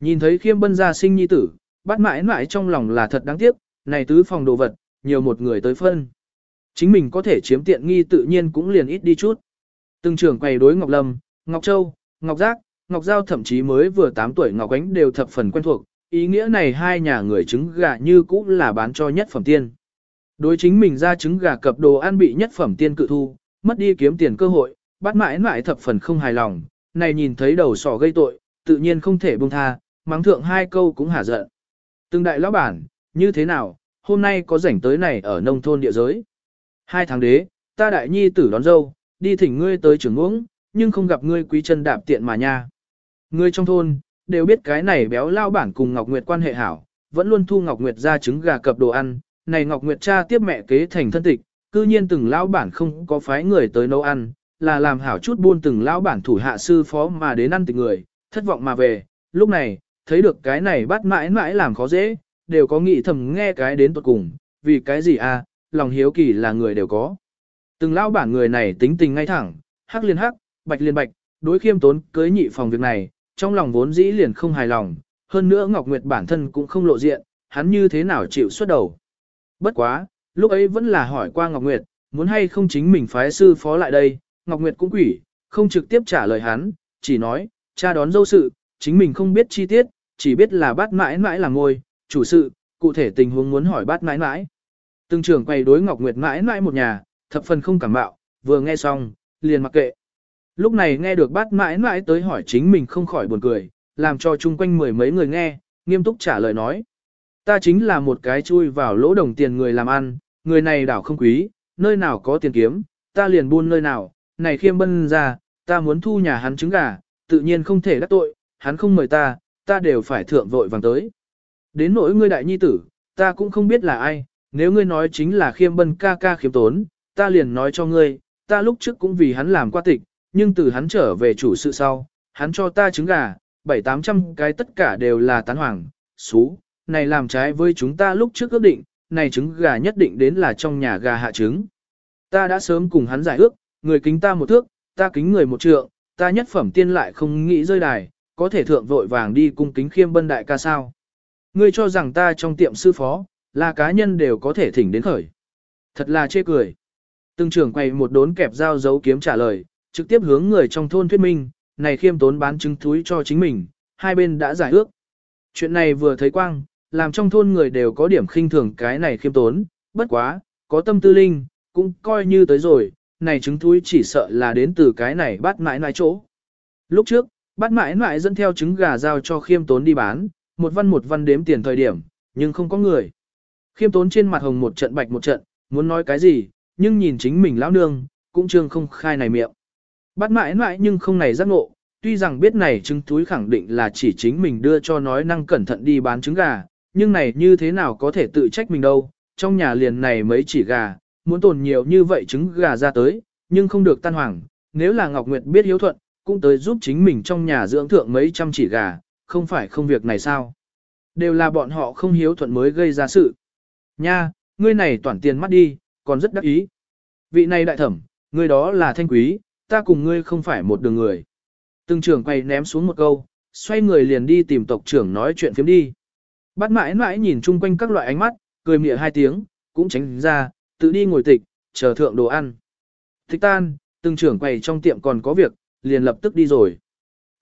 Nhìn thấy khiêm bân gia sinh nhi tử, bắt mãi mãi trong lòng là thật đáng tiếc, này tứ phòng đồ vật, nhiều một người tới phân. Chính mình có thể chiếm tiện nghi tự nhiên cũng liền ít đi chút. Từng trưởng quầy đối Ngọc Lâm, Ngọc Châu, Ngọc Giác, Ngọc Giao thậm chí mới vừa 8 tuổi Ngọc Ánh đều thập phần quen thuộc, ý nghĩa này hai nhà người trứng gà như cũ là bán cho nhất phẩm tiên. Đối chính mình ra trứng gà cập đồ ăn bị nhất phẩm tiên cự thu, mất đi kiếm tiền cơ hội, bắt mãi mãi thập phần không hài lòng, này nhìn thấy đầu sỏ gây tội, tự nhiên không thể buông tha, mắng thượng hai câu cũng hả giận. Từng đại lão bản, như thế nào, hôm nay có rảnh tới này ở nông thôn địa giới. Hai tháng đế, ta đại nhi tử đón dâu, đi thỉnh ngươi tới trường uống, nhưng không gặp ngươi quý chân đạp tiện mà nha. Ngươi trong thôn, đều biết cái này béo lao bản cùng Ngọc Nguyệt quan hệ hảo, vẫn luôn thu Ngọc Nguyệt ra trứng gà cập đồ ăn, này Ngọc Nguyệt cha tiếp mẹ kế thành thân tịch, cư nhiên từng lão bản không có phái người tới nấu ăn, là làm hảo chút buôn từng lão bản thủ hạ sư phó mà đến ăn tịch người, thất vọng mà về, lúc này, thấy được cái này bắt mãi mãi làm khó dễ, đều có nghĩ thầm nghe cái đến tuột cùng, vì cái gì à, lòng hiếu kỳ là người đều có. Từng lão bản người này tính tình ngay thẳng, hắc liên hắc, bạch liên bạch, đối khiêm tốn cưới nhị phòng việc này, trong lòng vốn dĩ liền không hài lòng, hơn nữa Ngọc Nguyệt bản thân cũng không lộ diện, hắn như thế nào chịu xuất đầu. Bất quá, lúc ấy vẫn là hỏi qua Ngọc Nguyệt, muốn hay không chính mình phái sư phó lại đây, Ngọc Nguyệt cũng quỷ, không trực tiếp trả lời hắn, chỉ nói, cha đón dâu sự, chính mình không biết chi tiết, chỉ biết là bắt mãi mãi là ngôi, chủ sự, cụ thể tình huống muốn hỏi bát mãi mãi. Từng trưởng quay đối Ngọc Nguyệt mãi mãi một nhà, thập phần không cảm bạo, vừa nghe xong, liền mặc kệ. Lúc này nghe được bát mãi mãi tới hỏi chính mình không khỏi buồn cười, làm cho chung quanh mười mấy người nghe, nghiêm túc trả lời nói. Ta chính là một cái chui vào lỗ đồng tiền người làm ăn, người này đảo không quý, nơi nào có tiền kiếm, ta liền buôn nơi nào, này khiêm bân ra, ta muốn thu nhà hắn trứng gà, tự nhiên không thể đắc tội, hắn không mời ta, ta đều phải thượng vội vàng tới. Đến nỗi ngươi đại nhi tử, ta cũng không biết là ai, nếu ngươi nói chính là khiêm bân ca ca khiêm tốn, ta liền nói cho ngươi, ta lúc trước cũng vì hắn làm qua tịch, nhưng từ hắn trở về chủ sự sau, hắn cho ta trứng gà, bảy tám trăm cái tất cả đều là tán hoàng, xú, này làm trái với chúng ta lúc trước ước định, này trứng gà nhất định đến là trong nhà gà hạ trứng. Ta đã sớm cùng hắn giải ước, người kính ta một thước, ta kính người một trượng, ta nhất phẩm tiên lại không nghĩ rơi đài, có thể thượng vội vàng đi cung kính khiêm bân đại ca sao. Ngươi cho rằng ta trong tiệm sư phó, là cá nhân đều có thể thỉnh đến khởi. Thật là chê cười. Từng trưởng quay một đốn kẹp dao giấu kiếm trả lời, trực tiếp hướng người trong thôn thuyết minh, này khiêm tốn bán trứng túi cho chính mình, hai bên đã giải ước. Chuyện này vừa thấy quang, làm trong thôn người đều có điểm khinh thường cái này khiêm tốn, bất quá, có tâm tư linh, cũng coi như tới rồi, này trứng túi chỉ sợ là đến từ cái này bắt mãi mãi chỗ. Lúc trước, bắt mãi mãi dẫn theo trứng gà giao cho khiêm tốn đi bán, một văn một văn đếm tiền thời điểm, nhưng không có người. Khiêm tốn trên mặt hồng một trận bạch một trận, muốn nói cái gì, nhưng nhìn chính mình lão nương, cũng trương không khai này miệng. Bắt mãi mãi nhưng không này giác ngộ, tuy rằng biết này trứng túi khẳng định là chỉ chính mình đưa cho nói năng cẩn thận đi bán trứng gà, nhưng này như thế nào có thể tự trách mình đâu, trong nhà liền này mấy chỉ gà, muốn tồn nhiều như vậy trứng gà ra tới, nhưng không được tan hoàng, nếu là Ngọc Nguyệt biết hiếu thuận, cũng tới giúp chính mình trong nhà dưỡng thượng mấy trăm chỉ gà, không phải không việc này sao. Đều là bọn họ không hiếu thuận mới gây ra sự. Nha, ngươi này toàn tiền mắt đi, còn rất đắc ý. Vị này đại thẩm, ngươi đó là thanh quý, ta cùng ngươi không phải một đường người. Từng trưởng quay ném xuống một câu, xoay người liền đi tìm tộc trưởng nói chuyện phiếm đi. Bắt mãi mãi nhìn chung quanh các loại ánh mắt, cười mỉa hai tiếng, cũng tránh ra, tự đi ngồi tịch, chờ thượng đồ ăn. Thích tan, từng trưởng quầy trong tiệm còn có việc, liền lập tức đi rồi.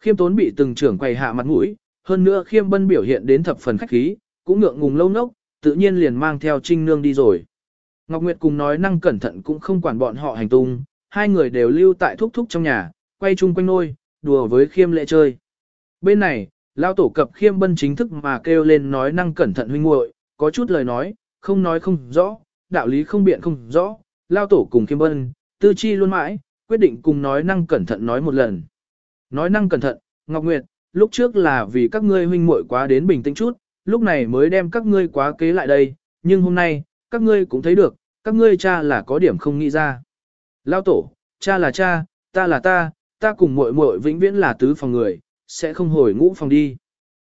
Khiêm tốn bị từng trưởng quầy hạ mặt mũi, hơn nữa khiêm bân biểu hiện đến thập phần khách khí, cũng ngượng ngùng lâu nốc, tự nhiên liền mang theo trinh nương đi rồi. Ngọc Nguyệt cùng nói năng cẩn thận cũng không quản bọn họ hành tung, hai người đều lưu tại thúc thúc trong nhà, quay chung quanh nôi, đùa với khiêm lệ chơi. Bên này, lao tổ cập khiêm bân chính thức mà kêu lên nói năng cẩn thận huynh muội, có chút lời nói, không nói không rõ, đạo lý không biện không rõ, lao tổ cùng khiêm bân, tư chi luôn mãi, quyết định cùng nói năng cẩn thận nói một lần. Nói năng cẩn thận, Ngọc Nguyệt, lúc trước là vì các ngươi huynh muội quá đến bình tĩnh chút, lúc này mới đem các ngươi quá kế lại đây, nhưng hôm nay, các ngươi cũng thấy được, các ngươi cha là có điểm không nghĩ ra. Lao tổ, cha là cha, ta là ta, ta cùng muội muội vĩnh viễn là tứ phòng người, sẽ không hồi ngũ phòng đi.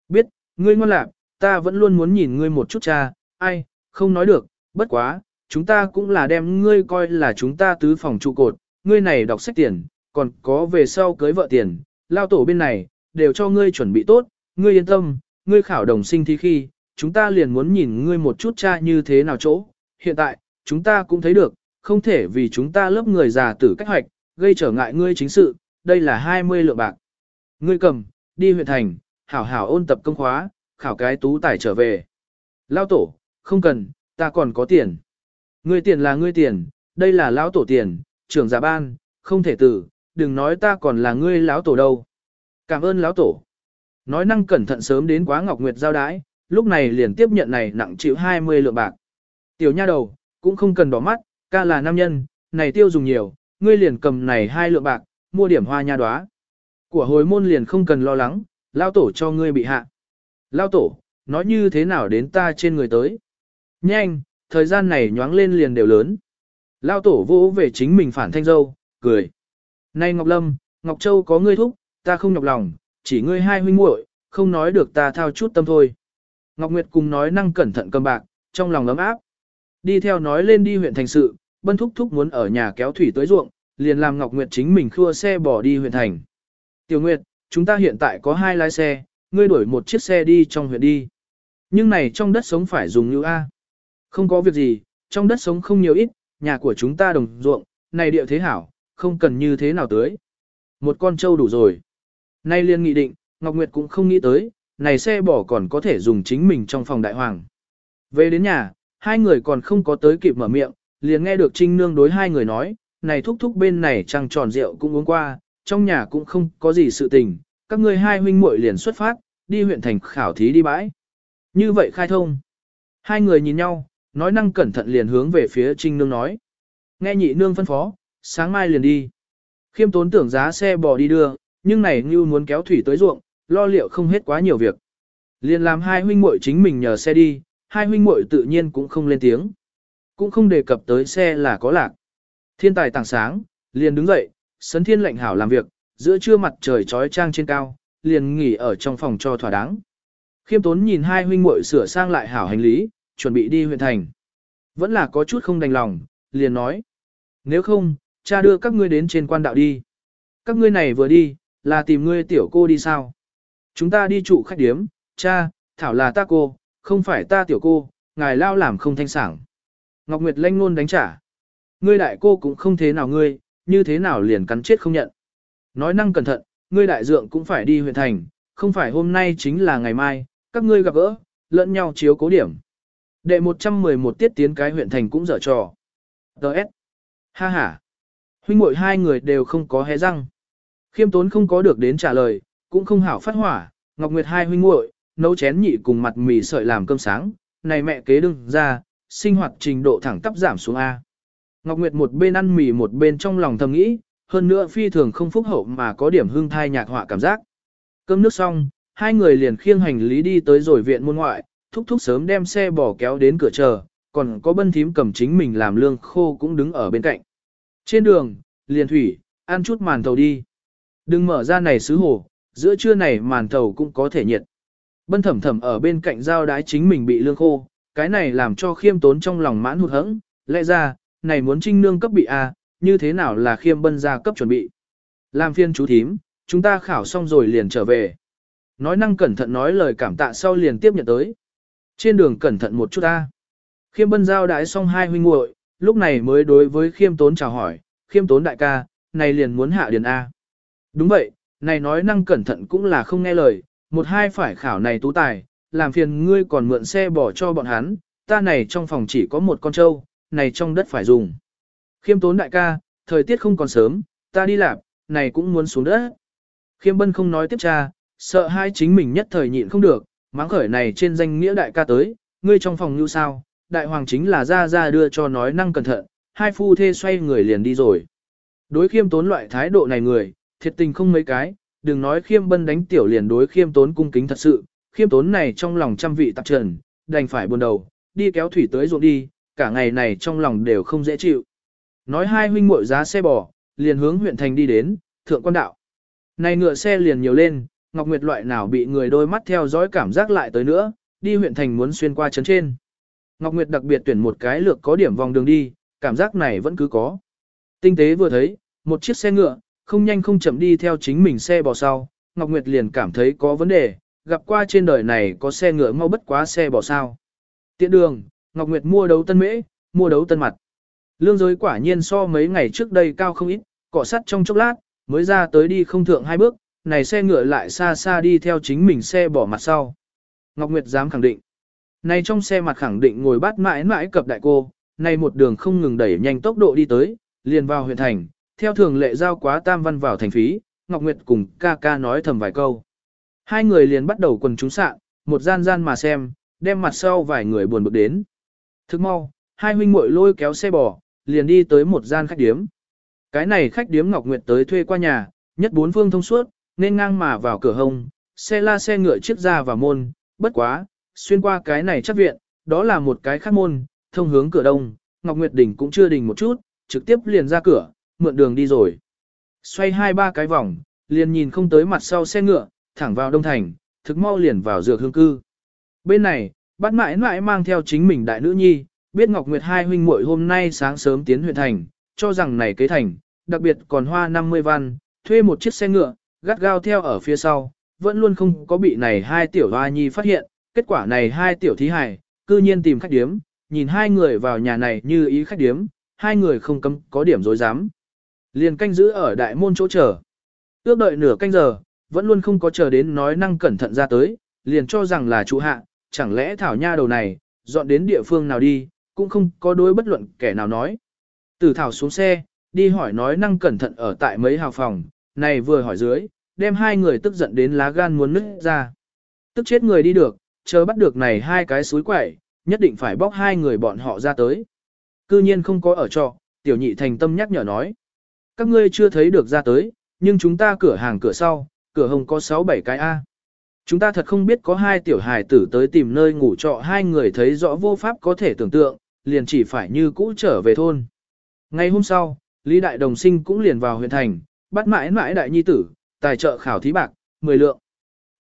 Biết, ngươi ngoan lạc, ta vẫn luôn muốn nhìn ngươi một chút cha, ai, không nói được, bất quá, chúng ta cũng là đem ngươi coi là chúng ta tứ phòng trụ cột, ngươi này đọc sách tiền, còn có về sau cưới vợ tiền, lao tổ bên này, đều cho ngươi chuẩn bị tốt, ngươi yên tâm, ngươi khảo đồng sinh thi khi, chúng ta liền muốn nhìn ngươi một chút cha như thế nào chỗ, hiện tại, chúng ta cũng thấy được, không thể vì chúng ta lớp người già tử cách hoạch, gây trở ngại ngươi chính sự, đây là 20 lượng bạc. Ngươi cầm, đi huyện thành, hảo hảo ôn tập công khóa, khảo cái tú tài trở về. Lao tổ, không cần, ta còn có tiền. Ngươi tiền là ngươi tiền, đây là lão tổ tiền, trưởng giả ban, không thể tử, đừng nói ta còn là ngươi lão tổ đâu. Cảm ơn lão tổ. Nói năng cẩn thận sớm đến quá Ngọc Nguyệt giao đái, lúc này liền tiếp nhận này nặng chịu 20 lượng bạc. Tiểu nha đầu, cũng không cần đỏ mắt, ca là nam nhân, này tiêu dùng nhiều, ngươi liền cầm này hai lượng bạc, mua điểm hoa nha đóa. Của hồi môn liền không cần lo lắng, lao tổ cho ngươi bị hạ. Lao tổ, nói như thế nào đến ta trên người tới. Nhanh, thời gian này nhoáng lên liền đều lớn. Lao tổ vỗ về chính mình phản thanh dâu, cười. Này Ngọc Lâm, Ngọc Châu có ngươi thúc, ta không nhọc lòng, chỉ ngươi hai huynh muội, không nói được ta thao chút tâm thôi. Ngọc Nguyệt cùng nói năng cẩn thận cầm bạc, trong lòng ấm áp. Đi theo nói lên đi huyện thành sự, bân thúc thúc muốn ở nhà kéo thủy tới ruộng, liền làm Ngọc Nguyệt chính mình khua xe bỏ đi huyện thành. Tiểu Nguyệt, chúng ta hiện tại có hai lái xe, ngươi đổi một chiếc xe đi trong huyện đi. Nhưng này trong đất sống phải dùng như A. Không có việc gì, trong đất sống không nhiều ít, nhà của chúng ta đồng ruộng, này địa thế hảo, không cần như thế nào tới. Một con trâu đủ rồi. Nay liên nghị định, Ngọc Nguyệt cũng không nghĩ tới, này xe bỏ còn có thể dùng chính mình trong phòng đại hoàng. Về đến nhà, hai người còn không có tới kịp mở miệng, liền nghe được Trinh Nương đối hai người nói, này thúc thúc bên này trăng tròn rượu cũng uống qua, trong nhà cũng không có gì sự tình, các ngươi hai huynh muội liền xuất phát, đi huyện thành khảo thí đi bãi. Như vậy khai thông. Hai người nhìn nhau, nói năng cẩn thận liền hướng về phía Trinh Nương nói. Nghe nhị nương phân phó, sáng mai liền đi. Khiêm tốn tưởng giá xe bò đi đưa, nhưng này như muốn kéo thủy tới ruộng, lo liệu không hết quá nhiều việc. Liền làm hai huynh muội chính mình nhờ xe đi, hai huynh muội tự nhiên cũng không lên tiếng. Cũng không đề cập tới xe là có lạc. Thiên tài tảng sáng, liền đứng dậy, sấn thiên lệnh hảo làm việc, giữa trưa mặt trời trói trang trên cao, liền nghỉ ở trong phòng cho thỏa đáng. Khiêm tốn nhìn hai huynh muội sửa sang lại hảo hành lý, chuẩn bị đi huyện thành. Vẫn là có chút không đành lòng, liền nói. Nếu không, cha đưa các ngươi đến trên quan đạo đi. Các ngươi này vừa đi, là tìm ngươi tiểu cô đi sao? Chúng ta đi trụ khách điếm, cha, thảo là ta cô, không phải ta tiểu cô, ngài lao làm không thanh sảng. Ngọc Nguyệt lanh ngôn đánh trả. Ngươi đại cô cũng không thế nào ngươi, như thế nào liền cắn chết không nhận. Nói năng cẩn thận, ngươi đại dượng cũng phải đi huyện thành, không phải hôm nay chính là ngày mai, các ngươi gặp gỡ, lẫn nhau chiếu cố điểm. Đệ 111 tiết tiến cái huyện thành cũng dở trò. Đợt. Ha ha. Huynh muội hai người đều không có hé răng. Khiêm tốn không có được đến trả lời, cũng không hảo phát hỏa, Ngọc Nguyệt hai huynh muội nấu chén nhị cùng mặt mì sợi làm cơm sáng, này mẹ kế đừng ra, sinh hoạt trình độ thẳng tắp giảm xuống A. Ngọc Nguyệt một bên ăn mì một bên trong lòng thầm nghĩ, hơn nữa phi thường không phúc hậu mà có điểm hương thai nhạc họa cảm giác. Cơm nước xong, hai người liền khiêng hành lý đi tới rồi viện môn ngoại, thúc thúc sớm đem xe bỏ kéo đến cửa chờ, còn có bân thím cầm chính mình làm lương khô cũng đứng ở bên cạnh. Trên đường, liền thủy, ăn chút màn thầu đi. Đừng mở ra này xứ hồ, giữa trưa này màn thầu cũng có thể nhiệt. Bân thẩm thẩm ở bên cạnh giao đái chính mình bị lương khô, cái này làm cho khiêm tốn trong lòng mãn hụt hẫng, lẽ ra, này muốn trinh nương cấp bị A, à, như thế nào là khiêm bân ra cấp chuẩn bị. Làm phiên chú thím, chúng ta khảo xong rồi liền trở về. Nói năng cẩn thận nói lời cảm tạ sau liền tiếp nhận tới. Trên đường cẩn thận một chút A. Khiêm bân giao đái xong hai huynh muội lúc này mới đối với khiêm tốn chào hỏi, khiêm tốn đại ca, này liền muốn hạ điền A. Đúng vậy, này nói năng cẩn thận cũng là không nghe lời, một hai phải khảo này tú tài, làm phiền ngươi còn mượn xe bỏ cho bọn hắn, ta này trong phòng chỉ có một con trâu, này trong đất phải dùng. Khiêm tốn đại ca, thời tiết không còn sớm, ta đi làm, này cũng muốn xuống đất. Khiêm bân không nói tiếp cha, sợ hai chính mình nhất thời nhịn không được, mắng khởi này trên danh nghĩa đại ca tới, ngươi trong phòng như sao, đại hoàng chính là ra ra đưa cho nói năng cẩn thận, hai phu thê xoay người liền đi rồi. Đối khiêm tốn loại thái độ này người, thiệt tình không mấy cái, đừng nói khiêm bân đánh tiểu liền đối khiêm tốn cung kính thật sự, khiêm tốn này trong lòng trăm vị tạp trần, đành phải buồn đầu, đi kéo thủy tới ruộng đi, cả ngày này trong lòng đều không dễ chịu. Nói hai huynh muội giá xe bò, liền hướng huyện thành đi đến, thượng quan đạo. Này ngựa xe liền nhiều lên, Ngọc Nguyệt loại nào bị người đôi mắt theo dõi cảm giác lại tới nữa, đi huyện thành muốn xuyên qua trấn trên. Ngọc Nguyệt đặc biệt tuyển một cái lược có điểm vòng đường đi, cảm giác này vẫn cứ có. Tinh tế vừa thấy, một chiếc xe ngựa, không nhanh không chậm đi theo chính mình xe bò sau, Ngọc Nguyệt liền cảm thấy có vấn đề, gặp qua trên đời này có xe ngựa mau bất quá xe bò sao. Tiện đường, Ngọc Nguyệt mua đấu tân mễ, mua đấu tân mặt. Lương giới quả nhiên so mấy ngày trước đây cao không ít, cọ sắt trong chốc lát, mới ra tới đi không thượng hai bước, này xe ngựa lại xa xa đi theo chính mình xe bỏ mặt sau. Ngọc Nguyệt dám khẳng định. Này trong xe mặt khẳng định ngồi bắt mãi mãi cập đại cô, này một đường không ngừng đẩy nhanh tốc độ đi tới, liền vào huyện thành, theo thường lệ giao quá tam văn vào thành phí, Ngọc Nguyệt cùng ca ca nói thầm vài câu. Hai người liền bắt đầu quần chúng sạn, một gian gian mà xem, đem mặt sau vài người buồn bực đến. Thức mau, hai huynh muội lôi kéo xe bò, liền đi tới một gian khách điếm. Cái này khách điếm Ngọc Nguyệt tới thuê qua nhà, nhất bốn phương thông suốt, nên ngang mà vào cửa hông, xe la xe ngựa chiếc ra vào môn, bất quá, xuyên qua cái này chắc viện, đó là một cái khác môn, thông hướng cửa đông, Ngọc Nguyệt Đình cũng chưa đình một chút, trực tiếp liền ra cửa, mượn đường đi rồi. Xoay hai ba cái vòng, liền nhìn không tới mặt sau xe ngựa, thẳng vào Đông Thành, thực mau liền vào dược hương cư. Bên này, bắt mãi mãi mang theo chính mình đại nữ nhi, biết Ngọc Nguyệt hai huynh muội hôm nay sáng sớm tiến huyện thành, cho rằng này kế thành, đặc biệt còn hoa 50 văn, thuê một chiếc xe ngựa, gắt gao theo ở phía sau, vẫn luôn không có bị này hai tiểu hoa nhi phát hiện, kết quả này hai tiểu thí hài, cư nhiên tìm khách điếm, nhìn hai người vào nhà này như ý khách điếm, hai người không cấm có điểm dối dám. Liền canh giữ ở đại môn chỗ chờ. Ước đợi nửa canh giờ, vẫn luôn không có chờ đến nói năng cẩn thận ra tới, liền cho rằng là chủ hạ, chẳng lẽ thảo nha đầu này, dọn đến địa phương nào đi, cũng không có đối bất luận kẻ nào nói. Tử thảo xuống xe, đi hỏi nói năng cẩn thận ở tại mấy hào phòng, này vừa hỏi dưới, đem hai người tức giận đến lá gan muốn nứt ra. Tức chết người đi được, chờ bắt được này hai cái suối quẩy, nhất định phải bóc hai người bọn họ ra tới. Cư nhiên không có ở trọ, tiểu nhị thành tâm nhắc nhở nói. Các ngươi chưa thấy được ra tới, nhưng chúng ta cửa hàng cửa sau, cửa hồng có 6-7 cái A. Chúng ta thật không biết có hai tiểu hài tử tới tìm nơi ngủ trọ hai người thấy rõ vô pháp có thể tưởng tượng, liền chỉ phải như cũ trở về thôn. Ngày hôm sau, Lý Đại Đồng Sinh cũng liền vào huyện thành, bắt mãi mãi đại nhi tử, tài trợ khảo thí bạc, 10 lượng.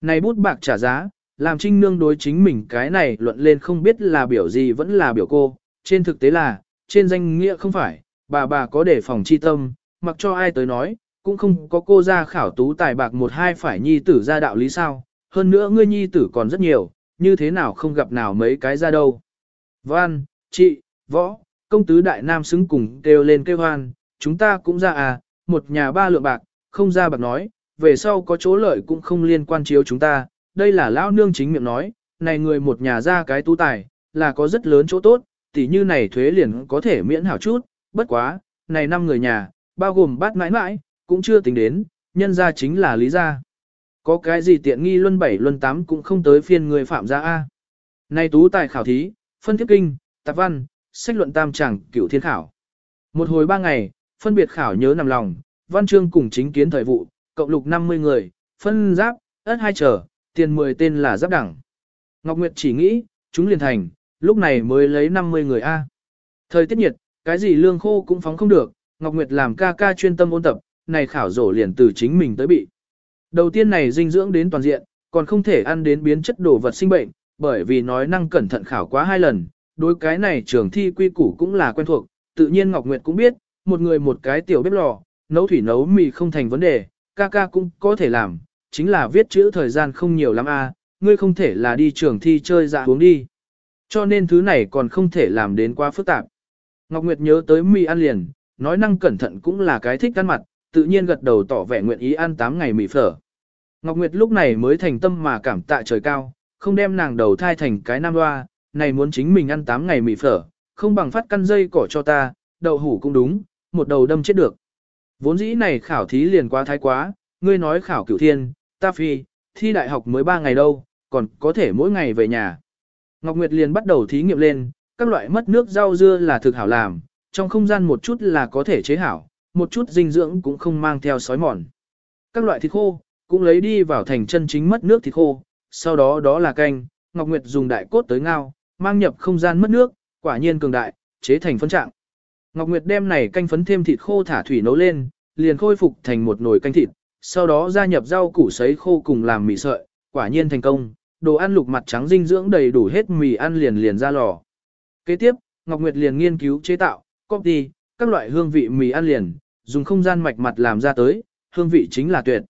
Này bút bạc trả giá, làm trinh nương đối chính mình cái này luận lên không biết là biểu gì vẫn là biểu cô, trên thực tế là, trên danh nghĩa không phải, bà bà có để phòng chi tâm, mặc cho ai tới nói, cũng không có cô ra khảo tú tài bạc một hai phải nhi tử ra đạo lý sao, hơn nữa ngươi nhi tử còn rất nhiều, như thế nào không gặp nào mấy cái ra đâu. Văn, chị, võ, công tứ đại nam xứng cùng kêu lên kêu hoan, chúng ta cũng ra à, một nhà ba lượng bạc, không ra bạc nói, về sau có chỗ lợi cũng không liên quan chiếu chúng ta, đây là lão nương chính miệng nói, này người một nhà ra cái tú tài, là có rất lớn chỗ tốt, tỉ như này thuế liền có thể miễn hảo chút, bất quá, này năm người nhà, bao gồm bát mãi mãi, cũng chưa tính đến, nhân ra chính là lý gia. Có cái gì tiện nghi luân bảy luân tám cũng không tới phiên người phạm gia A. nay tú tài khảo thí, phân thiết kinh, tạp văn, sách luận tam chẳng, cửu thiên khảo. Một hồi ba ngày, phân biệt khảo nhớ nằm lòng, văn chương cùng chính kiến thời vụ, cộng lục 50 người, phân giáp, ất hai trở, tiền 10 tên là giáp đẳng. Ngọc Nguyệt chỉ nghĩ, chúng liền thành, lúc này mới lấy 50 người A. Thời tiết nhiệt, cái gì lương khô cũng phóng không được, Ngọc Nguyệt làm ca ca chuyên tâm ôn tập, này khảo rổ liền từ chính mình tới bị. Đầu tiên này dinh dưỡng đến toàn diện, còn không thể ăn đến biến chất đồ vật sinh bệnh, bởi vì nói năng cẩn thận khảo quá hai lần, đối cái này trường thi quy củ cũng là quen thuộc, tự nhiên Ngọc Nguyệt cũng biết, một người một cái tiểu bếp lò, nấu thủy nấu mì không thành vấn đề, ca ca cũng có thể làm, chính là viết chữ thời gian không nhiều lắm a, ngươi không thể là đi trường thi chơi dạ uống đi. Cho nên thứ này còn không thể làm đến quá phức tạp. Ngọc Nguyệt nhớ tới mì ăn liền, nói năng cẩn thận cũng là cái thích ăn mặt, tự nhiên gật đầu tỏ vẻ nguyện ý ăn 8 ngày mì phở. Ngọc Nguyệt lúc này mới thành tâm mà cảm tạ trời cao, không đem nàng đầu thai thành cái nam hoa, này muốn chính mình ăn 8 ngày mì phở, không bằng phát căn dây cỏ cho ta, đậu hủ cũng đúng, một đầu đâm chết được. Vốn dĩ này khảo thí liền quá thái quá, ngươi nói khảo cửu thiên, ta phi, thi đại học mới 3 ngày đâu, còn có thể mỗi ngày về nhà. Ngọc Nguyệt liền bắt đầu thí nghiệm lên, các loại mất nước rau dưa là thực hảo làm, trong không gian một chút là có thể chế hảo, một chút dinh dưỡng cũng không mang theo sói mòn. Các loại thịt khô, cũng lấy đi vào thành chân chính mất nước thịt khô, sau đó đó là canh, Ngọc Nguyệt dùng đại cốt tới ngao, mang nhập không gian mất nước, quả nhiên cường đại, chế thành phân trạng. Ngọc Nguyệt đem này canh phấn thêm thịt khô thả thủy nấu lên, liền khôi phục thành một nồi canh thịt, sau đó gia nhập rau củ sấy khô cùng làm mì sợi, quả nhiên thành công, đồ ăn lục mặt trắng dinh dưỡng đầy đủ hết mì ăn liền liền ra lò. Kế tiếp, Ngọc Nguyệt liền nghiên cứu chế tạo, copy, các loại hương vị mì ăn liền, dùng không gian mạch mặt làm ra tới, hương vị chính là tuyệt.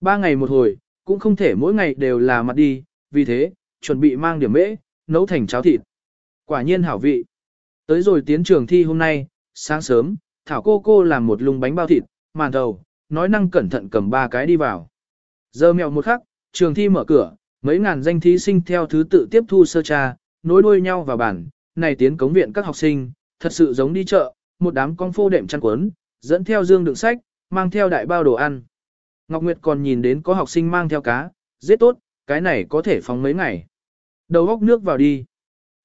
Ba ngày một hồi, cũng không thể mỗi ngày đều là mặt đi, vì thế, chuẩn bị mang điểm mễ, nấu thành cháo thịt. Quả nhiên hảo vị. Tới rồi tiến trường thi hôm nay, sáng sớm, Thảo cô cô làm một lùng bánh bao thịt, màn đầu, nói năng cẩn thận cầm ba cái đi vào. Giờ mèo một khắc, trường thi mở cửa, mấy ngàn danh thí sinh theo thứ tự tiếp thu sơ tra, nối đuôi nhau vào bàn, này tiến cống viện các học sinh, thật sự giống đi chợ, một đám con phô đệm chăn cuốn, dẫn theo dương đựng sách, mang theo đại bao đồ ăn. Ngọc Nguyệt còn nhìn đến có học sinh mang theo cá, giết tốt, cái này có thể phóng mấy ngày. Đầu góc nước vào đi.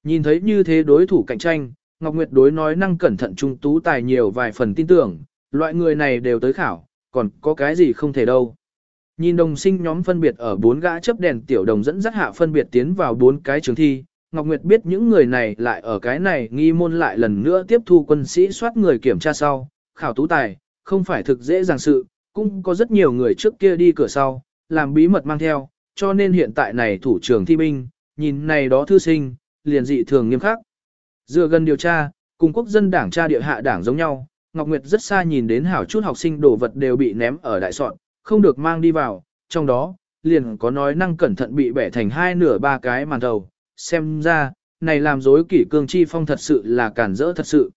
Nhìn thấy như thế đối thủ cạnh tranh, Ngọc Nguyệt đối nói năng cẩn thận trung tú tài nhiều vài phần tin tưởng, loại người này đều tới khảo, còn có cái gì không thể đâu. Nhìn đồng sinh nhóm phân biệt ở bốn gã chấp đèn tiểu đồng dẫn dắt hạ phân biệt tiến vào bốn cái trường thi, Ngọc Nguyệt biết những người này lại ở cái này nghi môn lại lần nữa tiếp thu quân sĩ soát người kiểm tra sau, khảo tú tài, không phải thực dễ dàng sự, cũng có rất nhiều người trước kia đi cửa sau, làm bí mật mang theo, cho nên hiện tại này thủ trưởng thi binh, nhìn này đó thư sinh, liền dị thường nghiêm khắc. Dựa gần điều tra, cùng quốc dân đảng tra địa hạ đảng giống nhau, Ngọc Nguyệt rất xa nhìn đến hảo chút học sinh đồ vật đều bị ném ở đại soạn, không được mang đi vào, trong đó, liền có nói năng cẩn thận bị bẻ thành hai nửa ba cái màn đầu, xem ra, này làm dối kỷ cương chi phong thật sự là cản rỡ thật sự.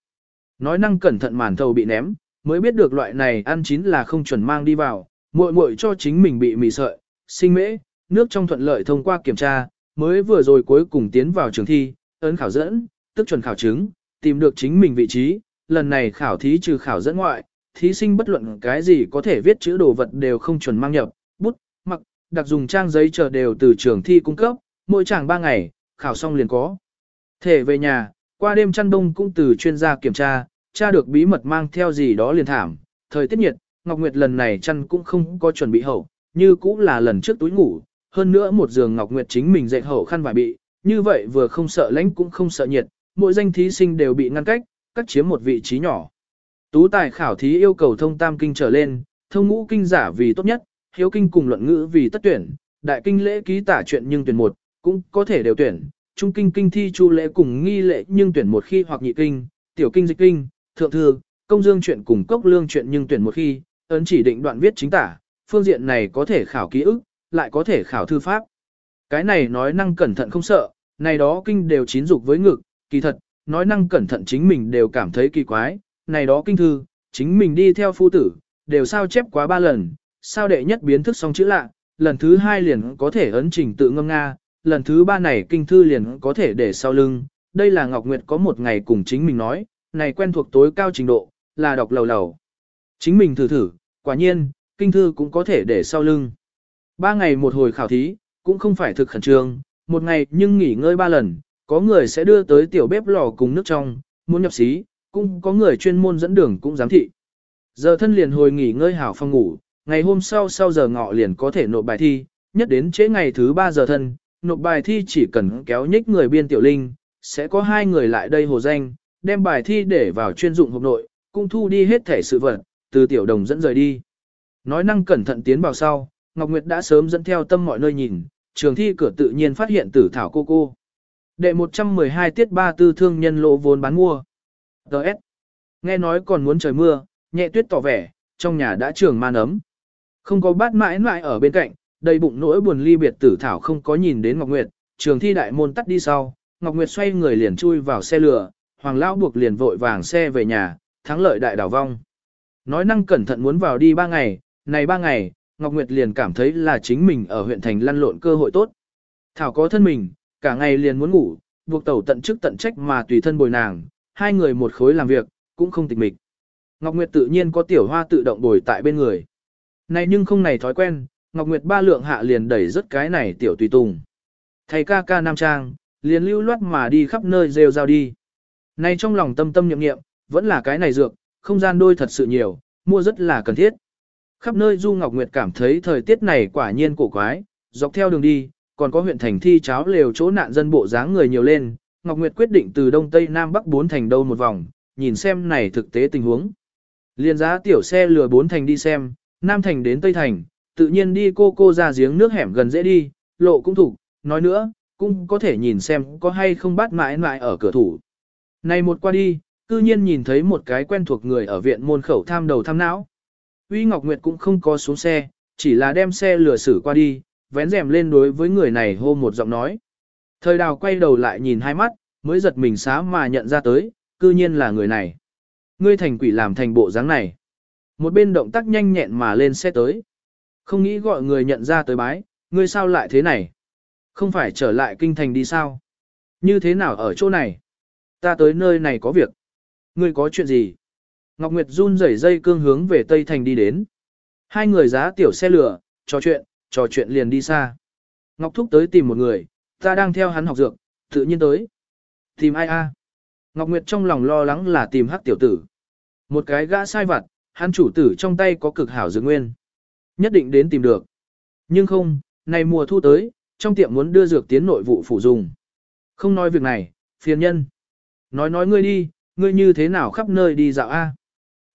Nói năng cẩn thận màn thầu bị ném, mới biết được loại này ăn chín là không chuẩn mang đi vào, muội muội cho chính mình bị mì sợi, sinh mễ, nước trong thuận lợi thông qua kiểm tra, mới vừa rồi cuối cùng tiến vào trường thi, ấn khảo dẫn, tức chuẩn khảo chứng, tìm được chính mình vị trí, lần này khảo thí trừ khảo dẫn ngoại, thí sinh bất luận cái gì có thể viết chữ đồ vật đều không chuẩn mang nhập, bút, mặc, đặc dùng trang giấy chờ đều từ trường thi cung cấp, mỗi chàng 3 ngày, khảo xong liền có. Thể về nhà, qua đêm chăn đông cũng từ chuyên gia kiểm tra, tra được bí mật mang theo gì đó liền thảm. Thời tiết nhiệt, Ngọc Nguyệt lần này chăn cũng không có chuẩn bị hậu, như cũng là lần trước túi ngủ, hơn nữa một giường Ngọc Nguyệt chính mình dạy hậu khăn vải bị, như vậy vừa không sợ lạnh cũng không sợ nhiệt, mỗi danh thí sinh đều bị ngăn cách, cắt chiếm một vị trí nhỏ. Tú tài khảo thí yêu cầu thông tam kinh trở lên, thông ngũ kinh giả vì tốt nhất, hiếu kinh cùng luận ngữ vì tất tuyển, đại kinh lễ ký tả chuyện nhưng tuyển một, cũng có thể đều tuyển, trung kinh kinh thi chu lễ cùng nghi lễ nhưng tuyển một khi hoặc nhị kinh, tiểu kinh dịch kinh, thượng thư, công dương chuyện cùng cốc lương chuyện nhưng tuyển một khi, ấn chỉ định đoạn viết chính tả, phương diện này có thể khảo ký ức, lại có thể khảo thư pháp. Cái này nói năng cẩn thận không sợ, này đó kinh đều chín dục với ngực, kỳ thật, nói năng cẩn thận chính mình đều cảm thấy kỳ quái, này đó kinh thư, chính mình đi theo phu tử, đều sao chép quá ba lần, sao đệ nhất biến thức xong chữ lạ, lần thứ hai liền có thể ấn trình tự ngâm nga, lần thứ ba này kinh thư liền có thể để sau lưng, đây là Ngọc Nguyệt có một ngày cùng chính mình nói, này quen thuộc tối cao trình độ, là đọc lầu lầu. Chính mình thử thử, quả nhiên, kinh thư cũng có thể để sau lưng. Ba ngày một hồi khảo thí, cũng không phải thực khẩn trương, một ngày nhưng nghỉ ngơi ba lần, có người sẽ đưa tới tiểu bếp lò cùng nước trong, muốn nhập xí, cũng có người chuyên môn dẫn đường cũng giám thị. Giờ thân liền hồi nghỉ ngơi hảo phòng ngủ, ngày hôm sau sau giờ ngọ liền có thể nộp bài thi, nhất đến trễ ngày thứ ba giờ thân, nộp bài thi chỉ cần kéo nhích người biên tiểu linh, sẽ có hai người lại đây hồ danh, đem bài thi để vào chuyên dụng hộp nội, cũng thu đi hết thể sự vật, từ tiểu đồng dẫn rời đi. Nói năng cẩn thận tiến vào sau, Ngọc Nguyệt đã sớm dẫn theo tâm mọi nơi nhìn, trường thi cửa tự nhiên phát hiện tử thảo cô cô. Đệ 112 tiết ba tư thương nhân lộ vốn bán mua. Đợt. Nghe nói còn muốn trời mưa, nhẹ tuyết tỏ vẻ, trong nhà đã trường man ấm. Không có bát mãi mãi ở bên cạnh, đầy bụng nỗi buồn ly biệt tử thảo không có nhìn đến Ngọc Nguyệt, trường thi đại môn tắt đi sau, Ngọc Nguyệt xoay người liền chui vào xe lửa, Hoàng Lão buộc liền vội vàng xe về nhà, thắng lợi đại đảo vong. Nói năng cẩn thận muốn vào đi ba ngày, này ba ngày, Ngọc Nguyệt liền cảm thấy là chính mình ở huyện thành lăn lộn cơ hội tốt. Thảo có thân mình, cả ngày liền muốn ngủ, buộc tẩu tận chức tận trách mà tùy thân bồi nàng, hai người một khối làm việc, cũng không tịch mịch. Ngọc Nguyệt tự nhiên có tiểu hoa tự động bồi tại bên người. Này nhưng không này thói quen, Ngọc Nguyệt ba lượng hạ liền đẩy rất cái này tiểu tùy tùng. Thầy ca ca nam trang, liền lưu loát mà đi khắp nơi rêu rao đi. Này trong lòng tâm tâm nhậm nghiệm, vẫn là cái này dược, không gian đôi thật sự nhiều, mua rất là cần thiết. Khắp nơi Du Ngọc Nguyệt cảm thấy thời tiết này quả nhiên cổ quái, dọc theo đường đi, còn có huyện thành thi cháo lều chỗ nạn dân bộ dáng người nhiều lên. Ngọc Nguyệt quyết định từ Đông Tây Nam Bắc bốn thành đâu một vòng, nhìn xem này thực tế tình huống. Liên giá tiểu xe lừa bốn thành đi xem, Nam thành đến Tây thành, tự nhiên đi cô cô ra giếng nước hẻm gần dễ đi, lộ cũng thủ, nói nữa, cũng có thể nhìn xem có hay không bắt mãi mãi ở cửa thủ. Này một qua đi, cư nhiên nhìn thấy một cái quen thuộc người ở viện môn khẩu tham đầu tham não. Uy Ngọc Nguyệt cũng không có xuống xe, chỉ là đem xe lừa xử qua đi, vén rèm lên đối với người này hô một giọng nói. Thời đào quay đầu lại nhìn hai mắt, mới giật mình xá mà nhận ra tới, cư nhiên là người này. Ngươi thành quỷ làm thành bộ dáng này. Một bên động tác nhanh nhẹn mà lên xe tới. Không nghĩ gọi người nhận ra tới bái, ngươi sao lại thế này? Không phải trở lại kinh thành đi sao? Như thế nào ở chỗ này? Ta tới nơi này có việc. Ngươi có chuyện gì? Ngọc Nguyệt run rẩy dây cương hướng về Tây Thành đi đến. Hai người giá tiểu xe lửa, trò chuyện, trò chuyện liền đi xa. Ngọc Thúc tới tìm một người, ta đang theo hắn học dược, tự nhiên tới. Tìm ai a? Ngọc Nguyệt trong lòng lo lắng là tìm hắc tiểu tử. Một cái gã sai vặt, hắn chủ tử trong tay có cực hảo dược nguyên. Nhất định đến tìm được. Nhưng không, này mùa thu tới, trong tiệm muốn đưa dược tiến nội vụ phủ dùng. Không nói việc này, phiền nhân. Nói nói ngươi đi, ngươi như thế nào khắp nơi đi dạo a?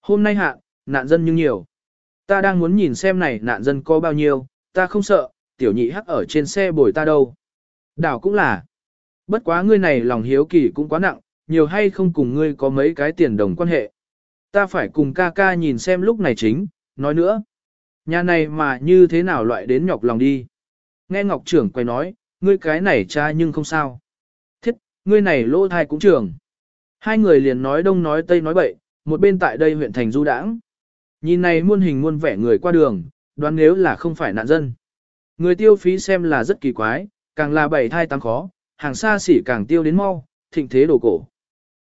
Hôm nay hạ, nạn dân nhưng nhiều. Ta đang muốn nhìn xem này nạn dân có bao nhiêu, ta không sợ, tiểu nhị hắc ở trên xe bồi ta đâu. Đảo cũng là. Bất quá ngươi này lòng hiếu kỳ cũng quá nặng, nhiều hay không cùng ngươi có mấy cái tiền đồng quan hệ. Ta phải cùng ca ca nhìn xem lúc này chính, nói nữa. Nhà này mà như thế nào loại đến nhọc lòng đi. Nghe Ngọc trưởng quay nói, ngươi cái này cha nhưng không sao. Thiết, ngươi này lỗ thai cũng trưởng. Hai người liền nói đông nói tây nói bậy, một bên tại đây huyện thành du đãng. Nhìn này muôn hình muôn vẻ người qua đường, đoán nếu là không phải nạn dân. Người tiêu phí xem là rất kỳ quái, càng là bảy thai tăng khó, hàng xa xỉ càng tiêu đến mau, thịnh thế đồ cổ.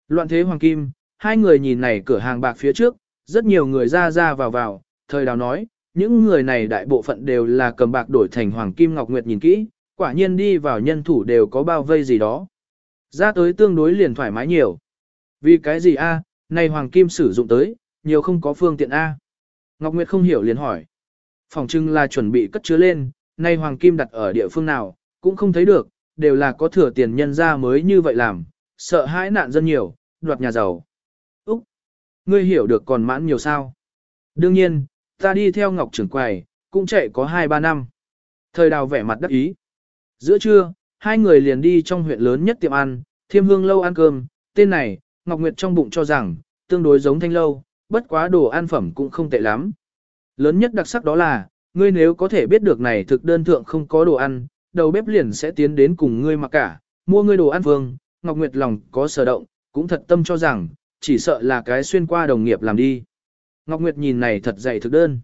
Loạn thế hoàng kim, hai người nhìn này cửa hàng bạc phía trước, rất nhiều người ra ra vào vào, thời đào nói, những người này đại bộ phận đều là cầm bạc đổi thành hoàng kim ngọc nguyệt nhìn kỹ, quả nhiên đi vào nhân thủ đều có bao vây gì đó. Ra tới tương đối liền thoải mái nhiều. Vì cái gì a? này hoàng kim sử dụng tới, nhiều không có phương tiện a. Ngọc Nguyệt không hiểu liền hỏi. Phòng trưng là chuẩn bị cất chứa lên, nay hoàng kim đặt ở địa phương nào, cũng không thấy được, đều là có thừa tiền nhân ra mới như vậy làm, sợ hãi nạn dân nhiều, đoạt nhà giàu. Úc! Ngươi hiểu được còn mãn nhiều sao? Đương nhiên, ta đi theo Ngọc trưởng quầy, cũng chạy có 2-3 năm. Thời đào vẻ mặt đắc ý. Giữa trưa, hai người liền đi trong huyện lớn nhất tiệm ăn, thiêm hương lâu ăn cơm, tên này, Ngọc Nguyệt trong bụng cho rằng, tương đối giống thanh lâu, bất quá đồ ăn phẩm cũng không tệ lắm. Lớn nhất đặc sắc đó là, ngươi nếu có thể biết được này thực đơn thượng không có đồ ăn, đầu bếp liền sẽ tiến đến cùng ngươi mặc cả, mua ngươi đồ ăn vương, Ngọc Nguyệt lòng có sở động, cũng thật tâm cho rằng, chỉ sợ là cái xuyên qua đồng nghiệp làm đi. Ngọc Nguyệt nhìn này thật dày thực đơn.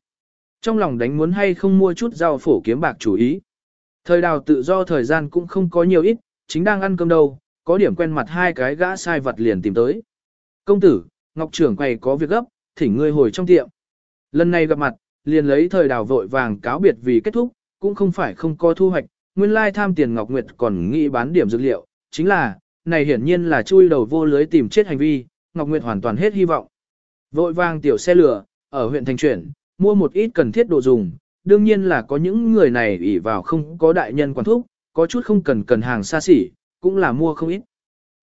Trong lòng đánh muốn hay không mua chút rau phổ kiếm bạc chủ ý. Thời đào tự do thời gian cũng không có nhiều ít, chính đang ăn cơm đâu, có điểm quen mặt hai cái gã sai vật liền tìm tới. Công tử, Ngọc trưởng quầy có việc gấp, thỉnh ngươi hồi trong tiệm. Lần này gặp mặt, liền lấy thời đào vội vàng cáo biệt vì kết thúc, cũng không phải không có thu hoạch, nguyên lai tham tiền Ngọc Nguyệt còn nghĩ bán điểm dược liệu, chính là, này hiển nhiên là chui đầu vô lưới tìm chết hành vi, Ngọc Nguyệt hoàn toàn hết hy vọng. Vội vàng tiểu xe lửa, ở huyện thành chuyển, mua một ít cần thiết đồ dùng, đương nhiên là có những người này ỷ vào không có đại nhân quản thúc, có chút không cần cần hàng xa xỉ, cũng là mua không ít.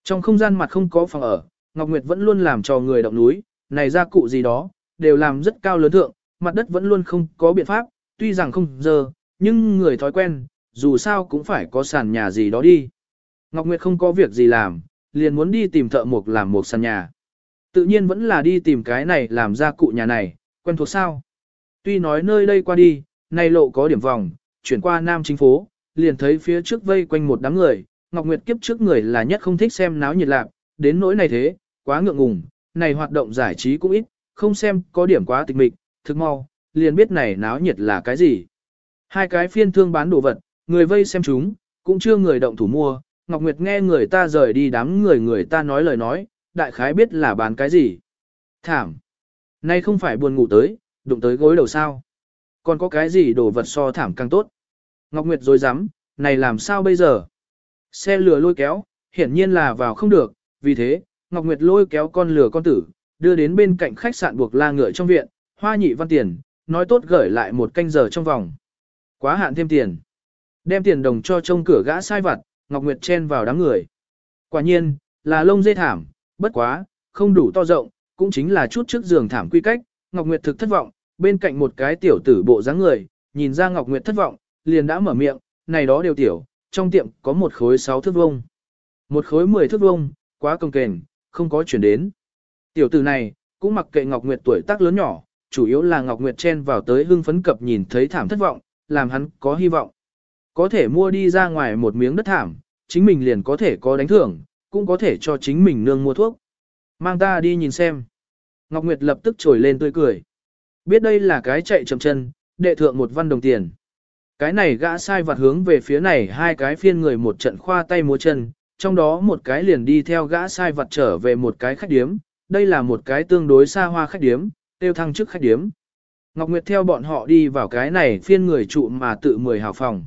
Trong không gian mặt không có phòng ở, Ngọc Nguyệt vẫn luôn làm cho người động núi, này gia cụ gì đó, đều làm rất cao lớn thượng, mặt đất vẫn luôn không có biện pháp, tuy rằng không dơ, nhưng người thói quen, dù sao cũng phải có sàn nhà gì đó đi. Ngọc Nguyệt không có việc gì làm, liền muốn đi tìm thợ mộc làm một sàn nhà. Tự nhiên vẫn là đi tìm cái này làm ra cụ nhà này, quen thuộc sao. Tuy nói nơi đây qua đi, nay lộ có điểm vòng, chuyển qua Nam chính phố, liền thấy phía trước vây quanh một đám người, Ngọc Nguyệt kiếp trước người là nhất không thích xem náo nhiệt lạc, đến nỗi này thế, quá ngượng ngùng, này hoạt động giải trí cũng ít, không xem có điểm quá tịch mịch, thực mau, liền biết này náo nhiệt là cái gì. Hai cái phiên thương bán đồ vật, người vây xem chúng, cũng chưa người động thủ mua, Ngọc Nguyệt nghe người ta rời đi đám người người ta nói lời nói, đại khái biết là bán cái gì. Thảm. Nay không phải buồn ngủ tới, đụng tới gối đầu sao. Còn có cái gì đồ vật so thảm càng tốt. Ngọc Nguyệt dối rắm này làm sao bây giờ? Xe lửa lôi kéo, hiển nhiên là vào không được, vì thế, Ngọc Nguyệt lôi kéo con lửa con tử, đưa đến bên cạnh khách sạn buộc la ngựa trong viện, hoa nhị văn tiền, nói tốt gửi lại một canh giờ trong vòng. Quá hạn thêm tiền. Đem tiền đồng cho trông cửa gã sai vặt, Ngọc Nguyệt chen vào đám người. Quả nhiên, là lông dê thảm, bất quá, không đủ to rộng, cũng chính là chút trước giường thảm quy cách, Ngọc Nguyệt thực thất vọng, bên cạnh một cái tiểu tử bộ dáng người, nhìn ra Ngọc Nguyệt thất vọng, liền đã mở miệng, này đó đều tiểu, trong tiệm có một khối 6 thước vuông. Một khối 10 thước vuông, quá công kềnh, không có chuyển đến. Tiểu tử này, cũng mặc kệ Ngọc Nguyệt tuổi tác lớn nhỏ, chủ yếu là Ngọc Nguyệt chen vào tới hưng phấn cập nhìn thấy thảm thất vọng, làm hắn có hy vọng. Có thể mua đi ra ngoài một miếng đất thảm, chính mình liền có thể có đánh thưởng, cũng có thể cho chính mình nương mua thuốc. Mang ta đi nhìn xem. Ngọc Nguyệt lập tức trồi lên tươi cười. Biết đây là cái chạy chậm chân, đệ thượng một văn đồng tiền. Cái này gã sai vặt hướng về phía này hai cái phiên người một trận khoa tay múa chân, trong đó một cái liền đi theo gã sai vặt trở về một cái khách điếm, đây là một cái tương đối xa hoa khách điếm, tiêu thăng chức khách điếm. Ngọc Nguyệt theo bọn họ đi vào cái này phiên người trụ mà tự mười hào phòng.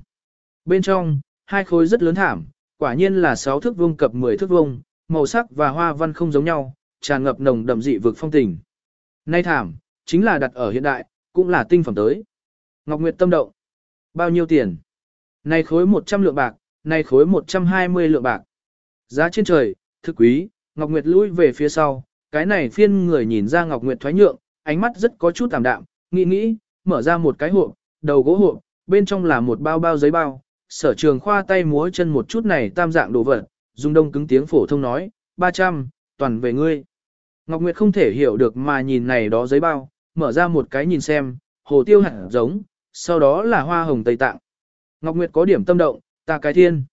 Bên trong, hai khối rất lớn thảm, quả nhiên là 6 thước vuông cập 10 thước vuông, màu sắc và hoa văn không giống nhau, tràn ngập nồng đậm dị vực phong tình. Nay thảm, chính là đặt ở hiện đại, cũng là tinh phẩm tới. Ngọc Nguyệt tâm động. Bao nhiêu tiền? Này khối 100 lượng bạc, này khối 120 lượng bạc. Giá trên trời, thực quý, Ngọc Nguyệt lui về phía sau, cái này phiên người nhìn ra Ngọc Nguyệt thoái nhượng, ánh mắt rất có chút tạm đạm, nghĩ nghĩ, mở ra một cái hộp, đầu gỗ hộp, bên trong là một bao bao giấy bao, sở trường khoa tay múa chân một chút này tam dạng đồ vật, dung đông cứng tiếng phổ thông nói, 300, toàn về ngươi. Ngọc Nguyệt không thể hiểu được mà nhìn này đó giấy bao, mở ra một cái nhìn xem, hồ tiêu hẳn giống, sau đó là hoa hồng Tây Tạng. Ngọc Nguyệt có điểm tâm động, ta cái thiên.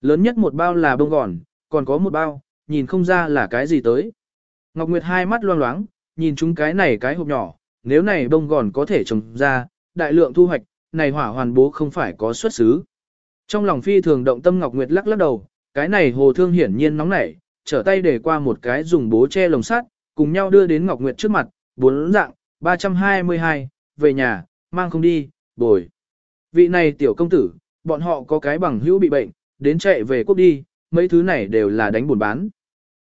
Lớn nhất một bao là bông gòn, còn có một bao, nhìn không ra là cái gì tới. Ngọc Nguyệt hai mắt loang loáng, nhìn chúng cái này cái hộp nhỏ, nếu này bông gòn có thể trồng ra, đại lượng thu hoạch, này hỏa hoàn bố không phải có xuất xứ. Trong lòng phi thường động tâm Ngọc Nguyệt lắc lắc đầu, cái này hồ thương hiển nhiên nóng nảy, trở tay để qua một cái dùng bố che lồng sắt, cùng nhau đưa đến Ngọc Nguyệt trước mặt, bốn dạng, 322, về nhà, mang không đi, bồi. Vị này tiểu công tử, bọn họ có cái bằng hữu bị bệnh, đến chạy về quốc đi, mấy thứ này đều là đánh buồn bán.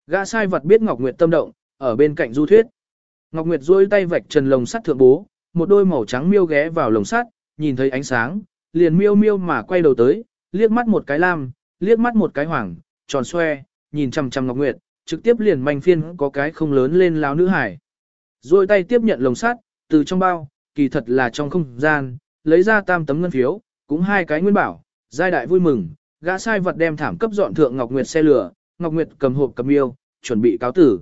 Gã sai vật biết Ngọc Nguyệt tâm động, ở bên cạnh du thuyết. Ngọc Nguyệt duỗi tay vạch trần lồng sắt thượng bố, một đôi màu trắng miêu ghé vào lồng sắt, nhìn thấy ánh sáng, liền miêu miêu mà quay đầu tới, liếc mắt một cái lam, liếc mắt một cái hoàng, tròn xoe, nhìn chằm chằm Ngọc Nguyệt, trực tiếp liền manh phiên có cái không lớn lên lão nữ hải. Rồi tay tiếp nhận lồng sắt, từ trong bao, kỳ thật là trong không gian, lấy ra tam tấm ngân phiếu, cũng hai cái nguyên bảo, giai đại vui mừng, gã sai vật đem thảm cấp dọn thượng Ngọc Nguyệt xe lửa, Ngọc Nguyệt cầm hộp cầm yêu, chuẩn bị cáo tử.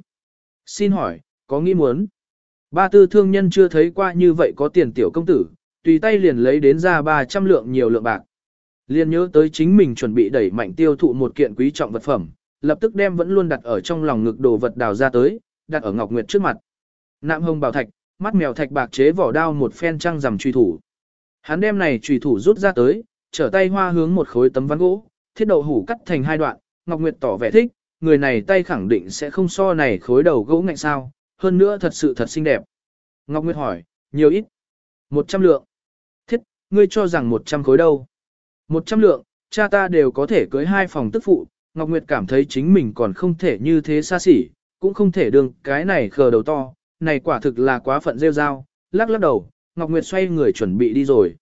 Xin hỏi, có nghĩ muốn? Ba tư thương nhân chưa thấy qua như vậy có tiền tiểu công tử, tùy tay liền lấy đến ra 300 lượng nhiều lượng bạc. Liền nhớ tới chính mình chuẩn bị đẩy mạnh tiêu thụ một kiện quý trọng vật phẩm, lập tức đem vẫn luôn đặt ở trong lòng ngực đồ vật đào ra tới, đặt ở Ngọc Nguyệt trước mặt. Nạm hồng bảo thạch, mắt mèo thạch bạc chế vỏ đao một phen trăng rằm truy thủ. Hắn đem này truy thủ rút ra tới, trở tay hoa hướng một khối tấm ván gỗ, thiết đầu hủ cắt thành hai đoạn, Ngọc Nguyệt tỏ vẻ thích, người này tay khẳng định sẽ không so này khối đầu gỗ ngạnh sao, hơn nữa thật sự thật xinh đẹp. Ngọc Nguyệt hỏi, nhiều ít? Một trăm lượng. Ngươi cho rằng một trăm khối đâu? Một trăm lượng, cha ta đều có thể cưới hai phòng tức phụ, Ngọc Nguyệt cảm thấy chính mình còn không thể như thế xa xỉ, cũng không thể đương cái này khờ đầu to, này quả thực là quá phận rêu rao, lắc lắc đầu, Ngọc Nguyệt xoay người chuẩn bị đi rồi.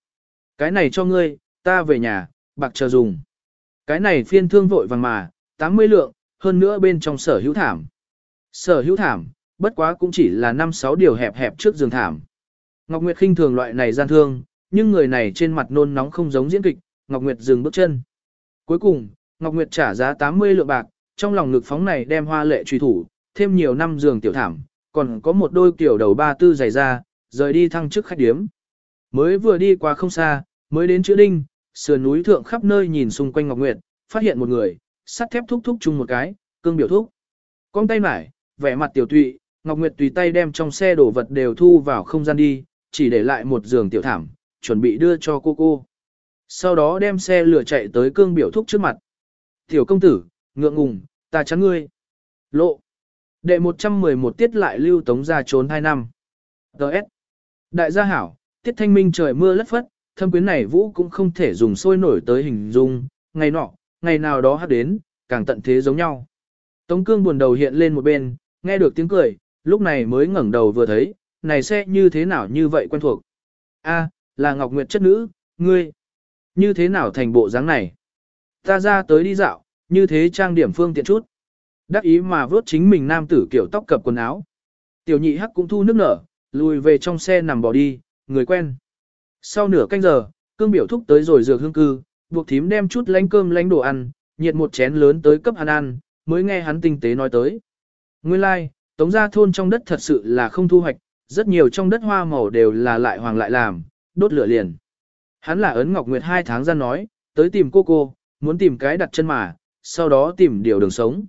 Cái này cho ngươi, ta về nhà, bạc chờ dùng. Cái này phiên thương vội vàng mà, 80 lượng, hơn nữa bên trong sở hữu thảm. Sở hữu thảm, bất quá cũng chỉ là 5-6 điều hẹp hẹp trước giường thảm. Ngọc Nguyệt khinh thường loại này gian thương, nhưng người này trên mặt nôn nóng không giống diễn kịch, Ngọc Nguyệt dừng bước chân. Cuối cùng, Ngọc Nguyệt trả giá 80 lượng bạc, trong lòng ngực phóng này đem hoa lệ truy thủ, thêm nhiều năm giường tiểu thảm, còn có một đôi kiểu đầu ba tư dày ra, rời đi thăng chức khách điếm. Mới vừa đi qua không xa, mới đến chữ đinh, sườn núi thượng khắp nơi nhìn xung quanh Ngọc Nguyệt, phát hiện một người, sắt thép thúc thúc chung một cái, cương biểu thúc. cong tay mải, vẻ mặt tiểu tụy, Ngọc Nguyệt tùy tay đem trong xe đồ vật đều thu vào không gian đi, chỉ để lại một giường tiểu thảm, chuẩn bị đưa cho cô cô. Sau đó đem xe lửa chạy tới cương biểu thúc trước mặt. Tiểu công tử, ngượng ngùng, ta chắn ngươi. Lộ. Đệ 111 tiết lại lưu tống ra trốn 2 năm. Đợt. Đại gia hảo, tiết thanh minh trời mưa lất phất, thâm quyến này vũ cũng không thể dùng sôi nổi tới hình dung, ngày nọ, ngày nào đó hát đến, càng tận thế giống nhau. Tống cương buồn đầu hiện lên một bên, nghe được tiếng cười, lúc này mới ngẩng đầu vừa thấy, này xe như thế nào như vậy quen thuộc. A, là Ngọc Nguyệt chất nữ, ngươi, như thế nào thành bộ dáng này. Ta ra tới đi dạo, như thế trang điểm phương tiện chút. Đắc ý mà vớt chính mình nam tử kiểu tóc cập quần áo. Tiểu nhị hắc cũng thu nước nở, lùi về trong xe nằm bỏ đi, người quen. Sau nửa canh giờ, cương biểu thúc tới rồi dược hương cư, buộc thím đem chút lánh cơm lánh đồ ăn, nhiệt một chén lớn tới cấp hắn ăn, mới nghe hắn tinh tế nói tới. Nguyên lai, like, tống gia thôn trong đất thật sự là không thu hoạch, rất nhiều trong đất hoa màu đều là lại hoàng lại làm, đốt lửa liền. Hắn là ấn Ngọc Nguyệt hai tháng ra nói, tới tìm cô cô, muốn tìm cái đặt chân mà, sau đó tìm điều đường sống.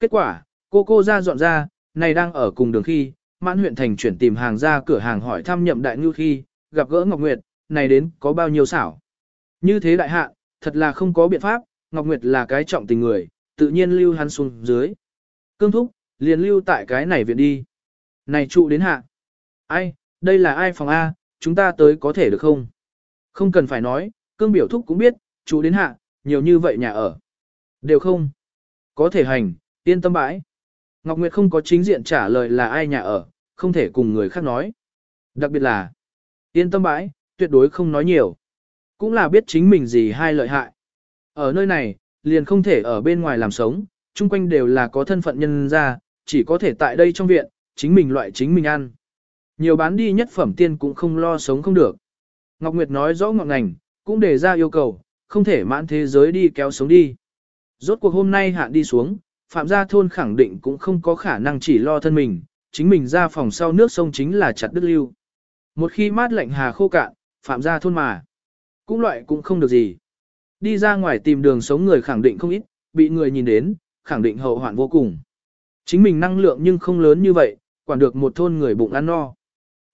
Kết quả, cô cô ra dọn ra, này đang ở cùng đường khi, mãn huyện thành chuyển tìm hàng ra cửa hàng hỏi thăm nhậm đại ngư khi, gặp gỡ Ngọc Nguyệt, này đến có bao nhiêu xảo. Như thế đại hạ, thật là không có biện pháp, Ngọc Nguyệt là cái trọng tình người, tự nhiên lưu hắn xuống dưới. Cương thúc, liền lưu tại cái này viện đi. Này trụ đến hạ. Ai, đây là ai phòng A, chúng ta tới có thể được không? Không cần phải nói, cương biểu thúc cũng biết, chú đến hạ, nhiều như vậy nhà ở. Đều không. Có thể hành, yên tâm bãi. Ngọc Nguyệt không có chính diện trả lời là ai nhà ở, không thể cùng người khác nói. Đặc biệt là, yên tâm bãi, tuyệt đối không nói nhiều. Cũng là biết chính mình gì hai lợi hại. Ở nơi này, liền không thể ở bên ngoài làm sống, chung quanh đều là có thân phận nhân ra, chỉ có thể tại đây trong viện, chính mình loại chính mình ăn. Nhiều bán đi nhất phẩm tiên cũng không lo sống không được. Ngọc Nguyệt nói rõ ngọn ngành, cũng đề ra yêu cầu, không thể mãn thế giới đi kéo sống đi. Rốt cuộc hôm nay hạn đi xuống, Phạm gia thôn khẳng định cũng không có khả năng chỉ lo thân mình, chính mình ra phòng sau nước sông chính là chặt đứt lưu. Một khi mát lạnh hà khô cạn, Phạm gia thôn mà, cũng loại cũng không được gì. Đi ra ngoài tìm đường sống người khẳng định không ít, bị người nhìn đến, khẳng định hậu hoạn vô cùng. Chính mình năng lượng nhưng không lớn như vậy, quản được một thôn người bụng ăn no.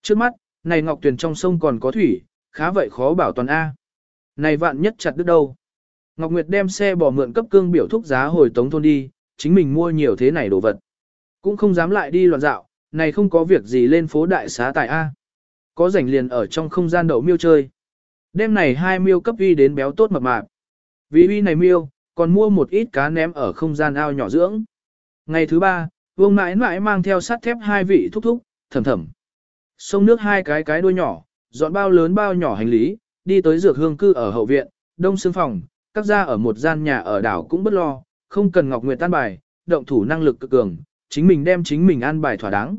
Trước mắt, này Ngọc Tuyền trong sông còn có thủy, khá vậy khó bảo toàn A. Này vạn nhất chặt đứt đâu. Ngọc Nguyệt đem xe bỏ mượn cấp cương biểu thúc giá hồi tống thôn đi, chính mình mua nhiều thế này đồ vật. Cũng không dám lại đi loạn dạo, này không có việc gì lên phố đại xá tại A. Có rảnh liền ở trong không gian đậu miêu chơi. Đêm này hai miêu cấp uy đến béo tốt mập mạp. Vì uy này miêu, còn mua một ít cá ném ở không gian ao nhỏ dưỡng. Ngày thứ ba, vương mãi mãi mang theo sắt thép hai vị thúc thúc, thầm thầm. Sông nước hai cái cái đuôi nhỏ, dọn bao lớn bao nhỏ hành lý, đi tới dược hương cư ở hậu viện, đông xương phòng, các gia ở một gian nhà ở đảo cũng bất lo, không cần Ngọc Nguyệt tan bài, động thủ năng lực cực cường, chính mình đem chính mình an bài thỏa đáng.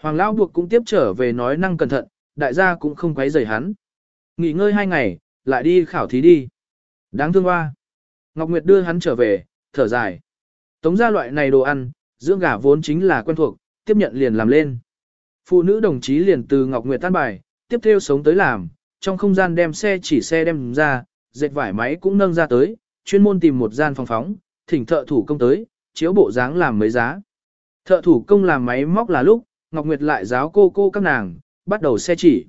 Hoàng Lão buộc cũng tiếp trở về nói năng cẩn thận, đại gia cũng không quấy rầy hắn. Nghỉ ngơi hai ngày, lại đi khảo thí đi. Đáng thương hoa. Ngọc Nguyệt đưa hắn trở về, thở dài. Tống gia loại này đồ ăn, dưỡng gà vốn chính là quen thuộc, tiếp nhận liền làm lên. Phụ nữ đồng chí liền từ Ngọc Nguyệt tan bài, tiếp theo sống tới làm, trong không gian đem xe chỉ xe đem ra, dệt vải máy cũng nâng ra tới, chuyên môn tìm một gian phòng phóng, thỉnh thợ thủ công tới, chiếu bộ dáng làm mấy giá. Thợ thủ công làm máy móc là lúc, Ngọc Nguyệt lại giáo cô cô các nàng, bắt đầu xe chỉ.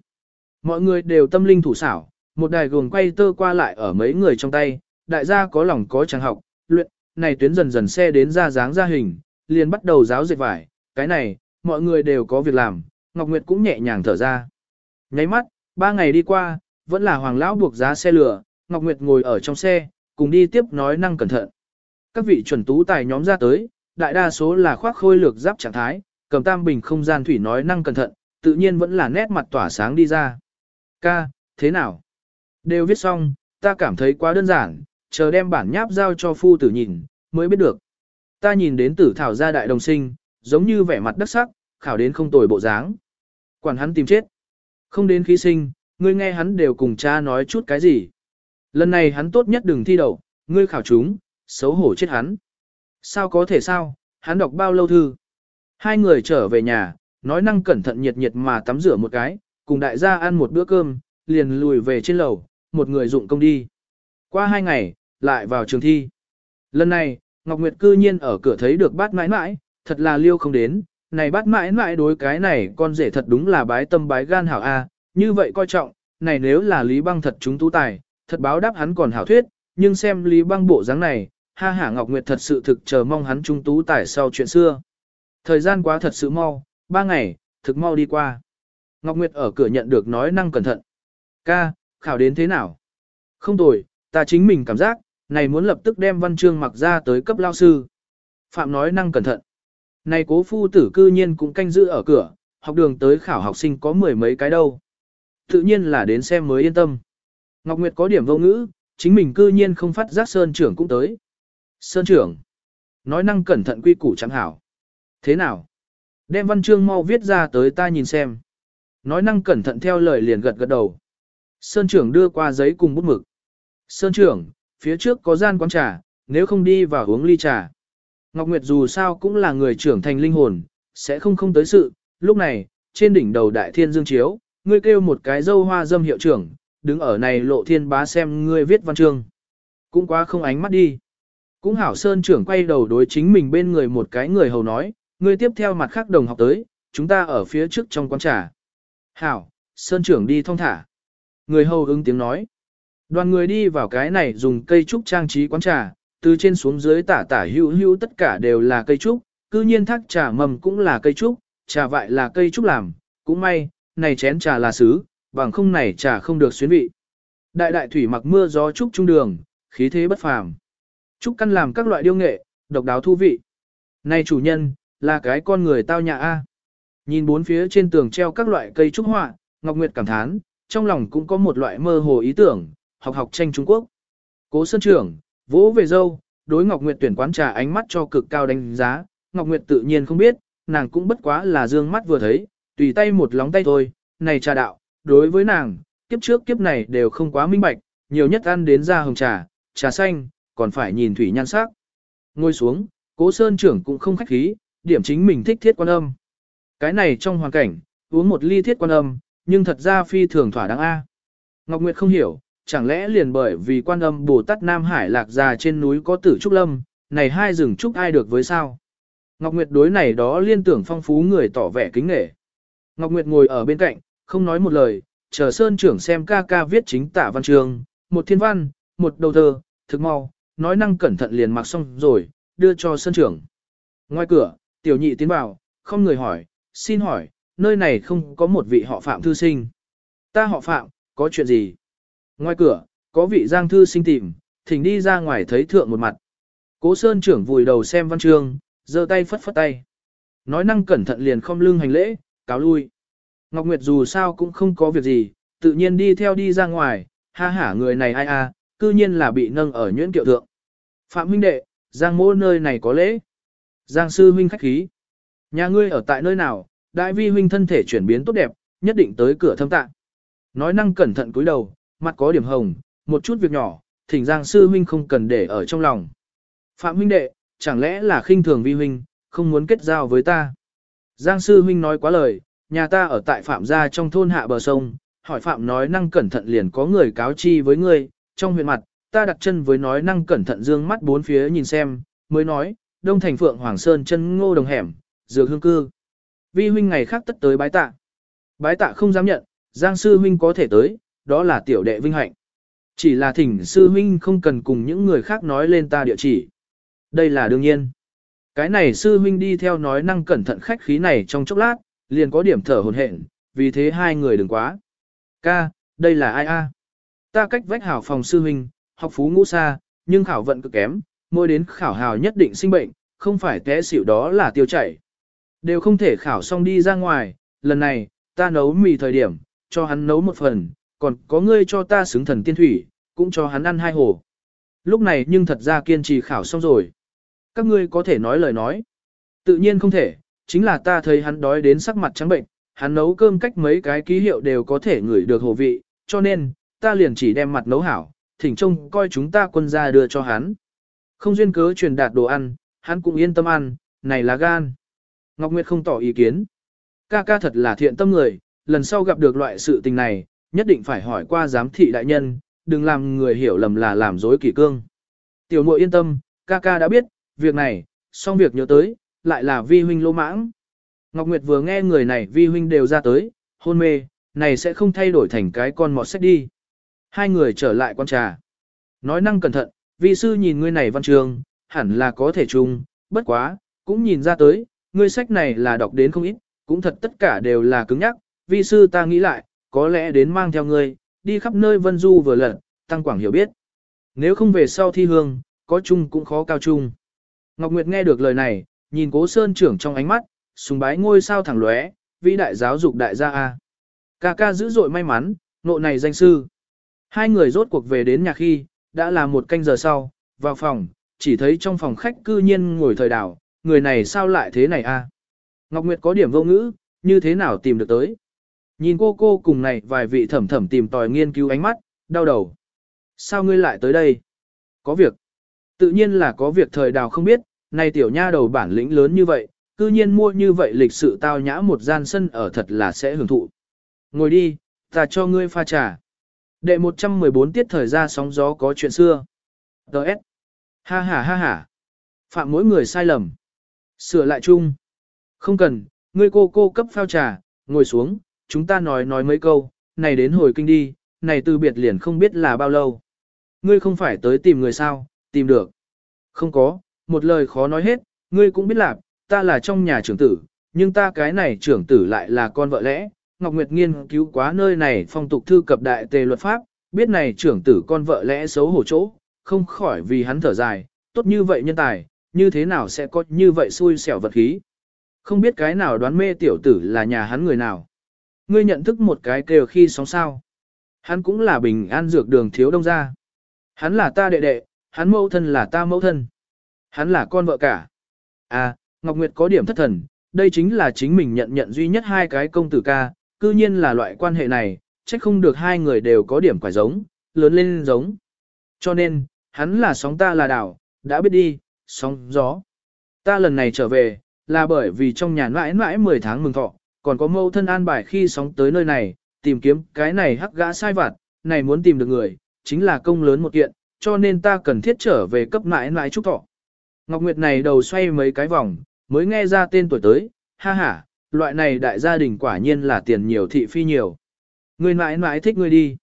Mọi người đều tâm linh thủ xảo, một đài gồm quay tơ qua lại ở mấy người trong tay, đại gia có lòng có chẳng học, luyện, này tuyến dần dần xe đến ra dáng ra hình, liền bắt đầu giáo dệt vải, cái này, mọi người đều có việc làm, Ngọc Nguyệt cũng nhẹ nhàng thở ra. Nháy mắt, ba ngày đi qua, vẫn là Hoàng Lão buộc giá xe lửa, Ngọc Nguyệt ngồi ở trong xe, cùng đi tiếp nói năng cẩn thận. Các vị chuẩn tú tài nhóm ra tới, đại đa số là khoác khôi lược giáp trạng thái, cầm tam bình không gian thủy nói năng cẩn thận, tự nhiên vẫn là nét mặt tỏa sáng đi ra. Ca, thế nào? Đều viết xong, ta cảm thấy quá đơn giản, chờ đem bản nháp giao cho phu tử nhìn, mới biết được. Ta nhìn đến tử thảo gia đại đồng sinh, giống như vẻ mặt đắc sắc, khảo đến không tồi bộ dáng. Quản hắn tìm chết. Không đến khí sinh, ngươi nghe hắn đều cùng cha nói chút cái gì. Lần này hắn tốt nhất đừng thi đậu, ngươi khảo chúng, xấu hổ chết hắn. Sao có thể sao, hắn đọc bao lâu thư. Hai người trở về nhà, nói năng cẩn thận nhiệt nhiệt mà tắm rửa một cái, cùng đại gia ăn một bữa cơm, liền lùi về trên lầu, một người dụng công đi. Qua hai ngày, lại vào trường thi. Lần này, Ngọc Nguyệt cư nhiên ở cửa thấy được bát mãi mãi, thật là liêu không đến, này bắt mãi mãi đối cái này con rể thật đúng là bái tâm bái gan hảo A, như vậy coi trọng, này nếu là Lý Băng thật chúng tú tài, thật báo đáp hắn còn hảo thuyết, nhưng xem Lý Băng bộ dáng này, ha hả Ngọc Nguyệt thật sự thực chờ mong hắn trung tú tài sau chuyện xưa. Thời gian quá thật sự mau, ba ngày, thực mau đi qua. Ngọc Nguyệt ở cửa nhận được nói năng cẩn thận. Ca, khảo đến thế nào? Không tồi, ta chính mình cảm giác, này muốn lập tức đem văn chương mặc ra tới cấp lao sư. Phạm nói năng cẩn thận. Này cố phu tử cư nhiên cũng canh giữ ở cửa, học đường tới khảo học sinh có mười mấy cái đâu. Tự nhiên là đến xem mới yên tâm. Ngọc Nguyệt có điểm vô ngữ, chính mình cư nhiên không phát giác Sơn trưởng cũng tới. Sơn trưởng. Nói năng cẩn thận quy củ chẳng hảo. Thế nào? Đem văn chương mau viết ra tới ta nhìn xem. Nói năng cẩn thận theo lời liền gật gật đầu. Sơn trưởng đưa qua giấy cùng bút mực. Sơn trưởng, phía trước có gian quán trà, nếu không đi vào uống ly trà. Ngọc Nguyệt dù sao cũng là người trưởng thành linh hồn, sẽ không không tới sự. Lúc này, trên đỉnh đầu đại thiên dương chiếu, ngươi kêu một cái dâu hoa dâm hiệu trưởng, đứng ở này lộ thiên bá xem ngươi viết văn chương. Cũng quá không ánh mắt đi. Cũng hảo sơn trưởng quay đầu đối chính mình bên người một cái người hầu nói, ngươi tiếp theo mặt khác đồng học tới, chúng ta ở phía trước trong quán trà. Hảo, sơn trưởng đi thong thả. Người hầu ứng tiếng nói. Đoàn người đi vào cái này dùng cây trúc trang trí quán trà, từ trên xuống dưới tả tả hữu hữu tất cả đều là cây trúc, cư nhiên thác trà mầm cũng là cây trúc, trà vại là cây trúc làm, cũng may, này chén trà là sứ, bằng không này trà không được xuyến vị. Đại đại thủy mặc mưa gió trúc trung đường, khí thế bất phàm. Trúc căn làm các loại điêu nghệ, độc đáo thú vị. Này chủ nhân, là cái con người tao nhã a. Nhìn bốn phía trên tường treo các loại cây trúc họa, Ngọc Nguyệt cảm thán, trong lòng cũng có một loại mơ hồ ý tưởng, học học tranh Trung Quốc. Cố Sơn Trưởng, vỗ về dâu, đối Ngọc Nguyệt tuyển quán trà ánh mắt cho cực cao đánh giá, Ngọc Nguyệt tự nhiên không biết, nàng cũng bất quá là dương mắt vừa thấy, tùy tay một lóng tay thôi, này trà đạo, đối với nàng, kiếp trước kiếp này đều không quá minh bạch, nhiều nhất ăn đến ra hồng trà, trà xanh, còn phải nhìn thủy nhan sắc. Ngồi xuống, cố sơn trưởng cũng không khách khí, điểm chính mình thích thiết quan âm. Cái này trong hoàn cảnh, uống một ly thiết quan âm, nhưng thật ra phi thường thỏa đáng A. Ngọc Nguyệt không hiểu, chẳng lẽ liền bởi vì quan âm Bồ Tát Nam Hải lạc già trên núi có tử trúc lâm, này hai rừng trúc ai được với sao? Ngọc Nguyệt đối này đó liên tưởng phong phú người tỏ vẻ kính nể. Ngọc Nguyệt ngồi ở bên cạnh, không nói một lời, chờ Sơn trưởng xem ca ca viết chính tả văn trường, một thiên văn, một đầu thơ, thực mau, nói năng cẩn thận liền mặc xong rồi, đưa cho Sơn trưởng. Ngoài cửa, tiểu nhị tiến vào, không người hỏi, xin hỏi, nơi này không có một vị họ phạm thư sinh. Ta họ phạm, có chuyện gì? Ngoài cửa, có vị giang thư sinh tìm, thỉnh đi ra ngoài thấy thượng một mặt. Cố Sơn trưởng vùi đầu xem văn chương, giơ tay phất phất tay. Nói năng cẩn thận liền không lưng hành lễ, cáo lui. Ngọc Nguyệt dù sao cũng không có việc gì, tự nhiên đi theo đi ra ngoài, ha hả người này ai a, cư nhiên là bị nâng ở nhuyễn kiệu thượng. Phạm huynh đệ, Giang mỗ nơi này có lễ. Giang sư huynh khách khí. Nhà ngươi ở tại nơi nào, đại vi huynh thân thể chuyển biến tốt đẹp, nhất định tới cửa thâm tạng. Nói năng cẩn thận cúi đầu, mặt có điểm hồng, một chút việc nhỏ, thỉnh Giang sư huynh không cần để ở trong lòng. Phạm huynh đệ, chẳng lẽ là khinh thường vi huynh, không muốn kết giao với ta. Giang sư huynh nói quá lời, nhà ta ở tại Phạm gia trong thôn hạ bờ sông, hỏi Phạm nói năng cẩn thận liền có người cáo chi với ngươi, trong huyện mặt, ta đặt chân với nói năng cẩn thận dương mắt bốn phía nhìn xem, mới nói, đông thành phượng hoàng sơn chân ngô đồng hẻm, dược hương cư. Vi huynh ngày khác tất tới bái tạ. Bái tạ không dám nhận, Giang sư huynh có thể tới, đó là tiểu đệ vinh hạnh. Chỉ là thỉnh sư huynh không cần cùng những người khác nói lên ta địa chỉ. Đây là đương nhiên. Cái này sư huynh đi theo nói năng cẩn thận khách khí này trong chốc lát, liền có điểm thở hồn hển, vì thế hai người đừng quá. Ca, đây là ai a? Ta cách vách hảo phòng sư huynh, học phú ngũ xa, nhưng khảo vận cực kém, mỗi đến khảo hào nhất định sinh bệnh, không phải té xỉu đó là tiêu chảy. Đều không thể khảo xong đi ra ngoài, lần này, ta nấu mì thời điểm, cho hắn nấu một phần, còn có ngươi cho ta xứng thần tiên thủy, cũng cho hắn ăn hai hồ. Lúc này nhưng thật ra kiên trì khảo xong rồi. Các ngươi có thể nói lời nói. Tự nhiên không thể, chính là ta thấy hắn đói đến sắc mặt trắng bệnh, hắn nấu cơm cách mấy cái ký hiệu đều có thể ngửi được hồ vị, cho nên, ta liền chỉ đem mặt nấu hảo, thỉnh trông coi chúng ta quân ra đưa cho hắn. Không duyên cớ truyền đạt đồ ăn, hắn cũng yên tâm ăn, này là gan. Ngọc Nguyệt không tỏ ý kiến. Ca ca thật là thiện tâm người, lần sau gặp được loại sự tình này, nhất định phải hỏi qua giám thị đại nhân, đừng làm người hiểu lầm là làm dối kỷ cương. Tiểu muội yên tâm, ca ca đã biết, việc này, xong việc nhớ tới, lại là vi huynh lô mãng. Ngọc Nguyệt vừa nghe người này vi huynh đều ra tới, hôn mê, này sẽ không thay đổi thành cái con mọt sách đi. Hai người trở lại quan trà. Nói năng cẩn thận, vi sư nhìn ngươi này văn trường, hẳn là có thể chung, bất quá, cũng nhìn ra tới, ngươi sách này là đọc đến không ít, cũng thật tất cả đều là cứng nhắc, vi sư ta nghĩ lại, có lẽ đến mang theo ngươi, đi khắp nơi vân du vừa lận tăng quảng hiểu biết. Nếu không về sau thi hương, có chung cũng khó cao chung. Ngọc Nguyệt nghe được lời này, nhìn cố sơn trưởng trong ánh mắt, sùng bái ngôi sao thẳng lóe, vĩ đại giáo dục đại gia A. Ca ca dữ dội may mắn, nộ này danh sư. Hai người rốt cuộc về đến nhà khi, đã là một canh giờ sau, vào phòng, chỉ thấy trong phòng khách cư nhiên ngồi thời đảo, người này sao lại thế này a? Ngọc Nguyệt có điểm vô ngữ, như thế nào tìm được tới? Nhìn cô cô cùng này vài vị thẩm thẩm tìm tòi nghiên cứu ánh mắt, đau đầu. Sao ngươi lại tới đây? Có việc. Tự nhiên là có việc thời đào không biết, này tiểu nha đầu bản lĩnh lớn như vậy, cư nhiên mua như vậy lịch sự tao nhã một gian sân ở thật là sẽ hưởng thụ. Ngồi đi, ta cho ngươi pha trà. Đệ 114 tiết thời ra sóng gió có chuyện xưa. Đợt. Ha ha ha ha. Phạm mỗi người sai lầm. Sửa lại chung. Không cần, ngươi cô cô cấp phao trà, ngồi xuống, chúng ta nói nói mấy câu, này đến hồi kinh đi, này từ biệt liền không biết là bao lâu. Ngươi không phải tới tìm người sao, tìm được. Không có, một lời khó nói hết, ngươi cũng biết là, ta là trong nhà trưởng tử, nhưng ta cái này trưởng tử lại là con vợ lẽ. Ngọc Nguyệt nghiên cứu quá nơi này phong tục thư cập đại tề luật pháp, biết này trưởng tử con vợ lẽ xấu hổ chỗ, không khỏi vì hắn thở dài, tốt như vậy nhân tài, như thế nào sẽ có như vậy xui xẻo vật khí. Không biết cái nào đoán mê tiểu tử là nhà hắn người nào. Ngươi nhận thức một cái kêu khi sóng sao. Hắn cũng là bình an dược đường thiếu đông gia. Hắn là ta đệ đệ, hắn mẫu thân là ta mẫu thân. Hắn là con vợ cả. À, Ngọc Nguyệt có điểm thất thần, đây chính là chính mình nhận nhận duy nhất hai cái công tử ca, cư nhiên là loại quan hệ này, chắc không được hai người đều có điểm quải giống, lớn lên giống. Cho nên, hắn là sóng ta là đảo, đã biết đi, sóng gió. Ta lần này trở về, là bởi vì trong nhà mãi mãi 10 tháng mừng thọ, còn có mâu thân an bài khi sóng tới nơi này, tìm kiếm cái này hắc gã sai vặt, này muốn tìm được người, chính là công lớn một kiện, cho nên ta cần thiết trở về cấp mãi mãi chúc thọ. Ngọc Nguyệt này đầu xoay mấy cái vòng, mới nghe ra tên tuổi tới, ha ha, loại này đại gia đình quả nhiên là tiền nhiều thị phi nhiều. Ngươi mãi mãi thích ngươi đi.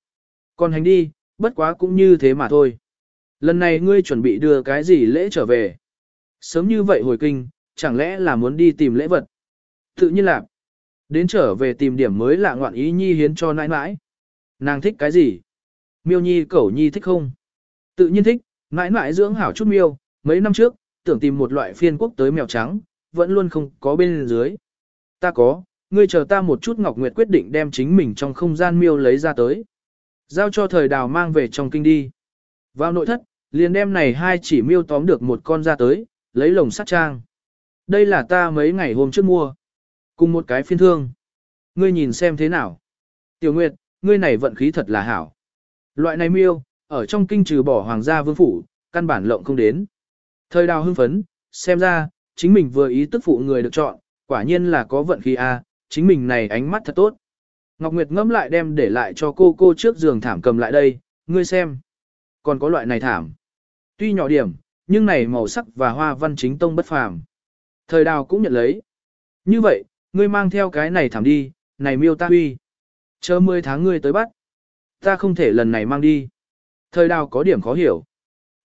Còn hành đi, bất quá cũng như thế mà thôi. Lần này ngươi chuẩn bị đưa cái gì lễ trở về? Sớm như vậy hồi kinh, chẳng lẽ là muốn đi tìm lễ vật? Tự nhiên là, đến trở về tìm điểm mới lạ ngoạn ý nhi hiến cho nãi nãi. Nàng thích cái gì? Miêu nhi cẩu nhi thích không? Tự nhiên thích, nãi nãi dưỡng hảo chút miêu, mấy năm trước, tưởng tìm một loại phiên quốc tới mèo trắng, vẫn luôn không có bên dưới. Ta có, ngươi chờ ta một chút Ngọc Nguyệt quyết định đem chính mình trong không gian miêu lấy ra tới. Giao cho thời đào mang về trong kinh đi. Vào nội thất, liền đem này hai chỉ miêu tóm được một con ra tới, lấy lồng sắt trang. Đây là ta mấy ngày hôm trước mua. Cùng một cái phiên thương. Ngươi nhìn xem thế nào. Tiểu Nguyệt, ngươi này vận khí thật là hảo. Loại này miêu, ở trong kinh trừ bỏ hoàng gia vương phủ, căn bản lộng không đến. Thời đào hưng phấn, xem ra, chính mình vừa ý tức phụ người được chọn, quả nhiên là có vận khí A, chính mình này ánh mắt thật tốt. Ngọc Nguyệt ngẫm lại đem để lại cho cô cô trước giường thảm cầm lại đây, ngươi xem. Còn có loại này thảm. Tuy nhỏ điểm, nhưng này màu sắc và hoa văn chính tông bất phàm. Thời đào cũng nhận lấy. Như vậy, ngươi mang theo cái này thảm đi, này miêu ta huy. Chờ 10 tháng ngươi tới bắt. Ta không thể lần này mang đi. Thời đào có điểm khó hiểu.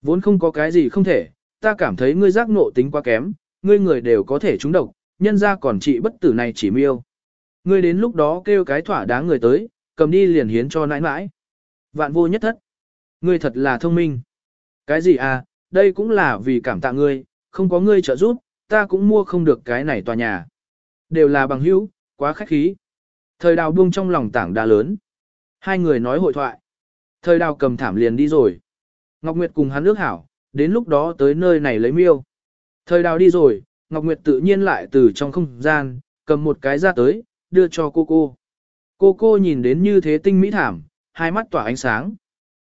Vốn không có cái gì không thể, ta cảm thấy ngươi giác nộ tính quá kém, ngươi người đều có thể trúng độc, nhân ra còn trị bất tử này chỉ miêu. Ngươi đến lúc đó kêu cái thỏa đáng người tới, cầm đi liền hiến cho nãi nãi. Vạn vô nhất thất. Ngươi thật là thông minh. Cái gì à, đây cũng là vì cảm tạ ngươi, không có ngươi trợ giúp, ta cũng mua không được cái này tòa nhà. Đều là bằng hữu, quá khách khí. Thời đào buông trong lòng tảng đá lớn. Hai người nói hội thoại. Thời đào cầm thảm liền đi rồi. Ngọc Nguyệt cùng hắn ước hảo, đến lúc đó tới nơi này lấy miêu. Thời đào đi rồi, Ngọc Nguyệt tự nhiên lại từ trong không gian, cầm một cái ra tới, đưa cho cô cô. Cô cô nhìn đến như thế tinh mỹ thảm, hai mắt tỏa ánh sáng.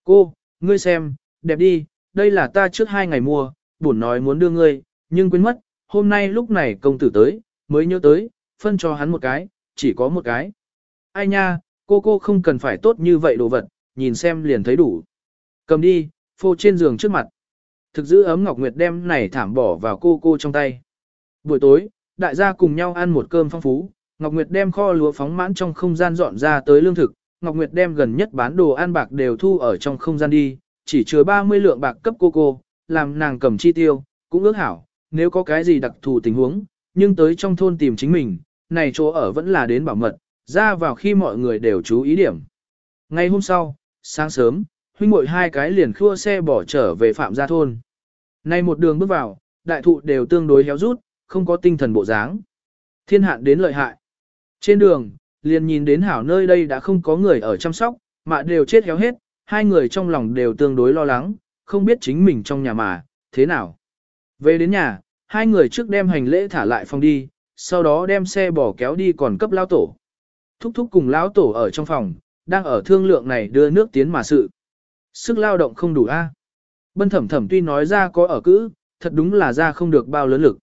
Cô, ngươi xem, đẹp đi, đây là ta trước hai ngày mua, bổn nói muốn đưa ngươi, nhưng quên mất, hôm nay lúc này công tử tới, mới nhớ tới, phân cho hắn một cái, chỉ có một cái. Ai nha, cô cô không cần phải tốt như vậy đồ vật, nhìn xem liền thấy đủ. Cầm đi, phô trên giường trước mặt. Thực giữ ấm Ngọc Nguyệt đem này thảm bỏ vào cô cô trong tay. Buổi tối, đại gia cùng nhau ăn một cơm phong phú, Ngọc Nguyệt đem kho lúa phóng mãn trong không gian dọn ra tới lương thực, Ngọc Nguyệt đem gần nhất bán đồ ăn bạc đều thu ở trong không gian đi, chỉ chứa 30 lượng bạc cấp cô cô, làm nàng cầm chi tiêu, cũng ước hảo, nếu có cái gì đặc thù tình huống, nhưng tới trong thôn tìm chính mình, này chỗ ở vẫn là đến bảo mật, ra vào khi mọi người đều chú ý điểm. Ngày hôm sau, sáng sớm, huynh muội hai cái liền khua xe bỏ trở về phạm gia thôn. Nay một đường bước vào, đại thụ đều tương đối héo rút, không có tinh thần bộ dáng. Thiên hạn đến lợi hại. Trên đường, liền nhìn đến hảo nơi đây đã không có người ở chăm sóc, mà đều chết héo hết, hai người trong lòng đều tương đối lo lắng, không biết chính mình trong nhà mà, thế nào. Về đến nhà, hai người trước đem hành lễ thả lại phòng đi, sau đó đem xe bỏ kéo đi còn cấp lao tổ. Thúc thúc cùng lão tổ ở trong phòng, đang ở thương lượng này đưa nước tiến mà sự. Sức lao động không đủ a. À? Bân thẩm thẩm tuy nói ra có ở cữ, thật đúng là ra không được bao lớn lực.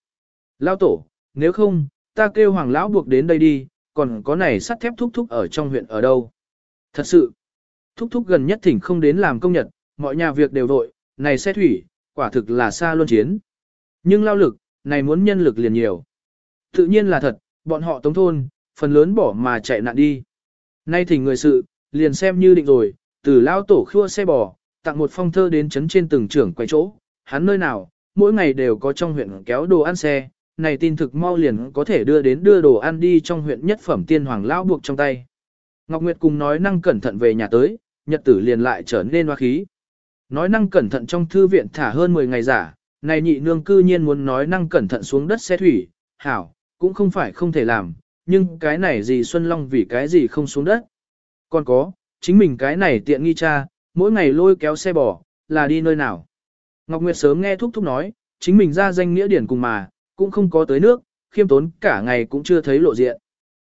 Lao tổ, nếu không, ta kêu hoàng lão buộc đến đây đi, còn có này sắt thép thúc thúc ở trong huyện ở đâu. Thật sự, thúc thúc gần nhất thỉnh không đến làm công nhật, mọi nhà việc đều vội, này xe thủy, quả thực là xa luân chiến. Nhưng lao lực, này muốn nhân lực liền nhiều. Tự nhiên là thật, bọn họ tống thôn, phần lớn bỏ mà chạy nạn đi. Nay thỉnh người sự, liền xem như định rồi, từ lao tổ khua xe bò, tặng một phong thơ đến chấn trên từng trưởng quay chỗ, hắn nơi nào, mỗi ngày đều có trong huyện kéo đồ ăn xe, này tin thực mau liền có thể đưa đến đưa đồ ăn đi trong huyện nhất phẩm tiên hoàng lão buộc trong tay. Ngọc Nguyệt cùng nói năng cẩn thận về nhà tới, nhật tử liền lại trở nên hoa khí. Nói năng cẩn thận trong thư viện thả hơn 10 ngày giả, này nhị nương cư nhiên muốn nói năng cẩn thận xuống đất xe thủy, hảo, cũng không phải không thể làm, nhưng cái này gì Xuân Long vì cái gì không xuống đất. Còn có, chính mình cái này tiện nghi cha, mỗi ngày lôi kéo xe bò, là đi nơi nào. Ngọc Nguyệt sớm nghe thúc thúc nói, chính mình ra danh nghĩa điển cùng mà, cũng không có tới nước, khiêm tốn cả ngày cũng chưa thấy lộ diện.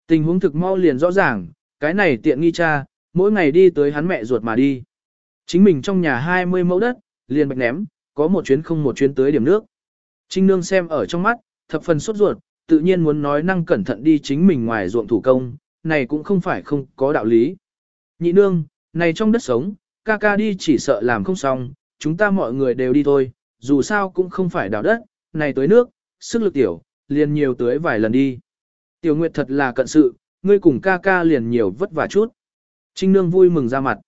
Tình huống thực mau liền rõ ràng, cái này tiện nghi cha, mỗi ngày đi tới hắn mẹ ruột mà đi. Chính mình trong nhà 20 mẫu đất, liền bạch ném, có một chuyến không một chuyến tới điểm nước. Trinh Nương xem ở trong mắt, thập phần sốt ruột, tự nhiên muốn nói năng cẩn thận đi chính mình ngoài ruộng thủ công, này cũng không phải không có đạo lý. Nhị Nương, này trong đất sống, ca ca đi chỉ sợ làm không xong, chúng ta mọi người đều đi thôi, dù sao cũng không phải đào đất, này tới nước, sức lực tiểu, liền nhiều tới vài lần đi. Tiểu Nguyệt thật là cận sự, ngươi cùng ca ca liền nhiều vất vả chút. Trinh Nương vui mừng ra mặt.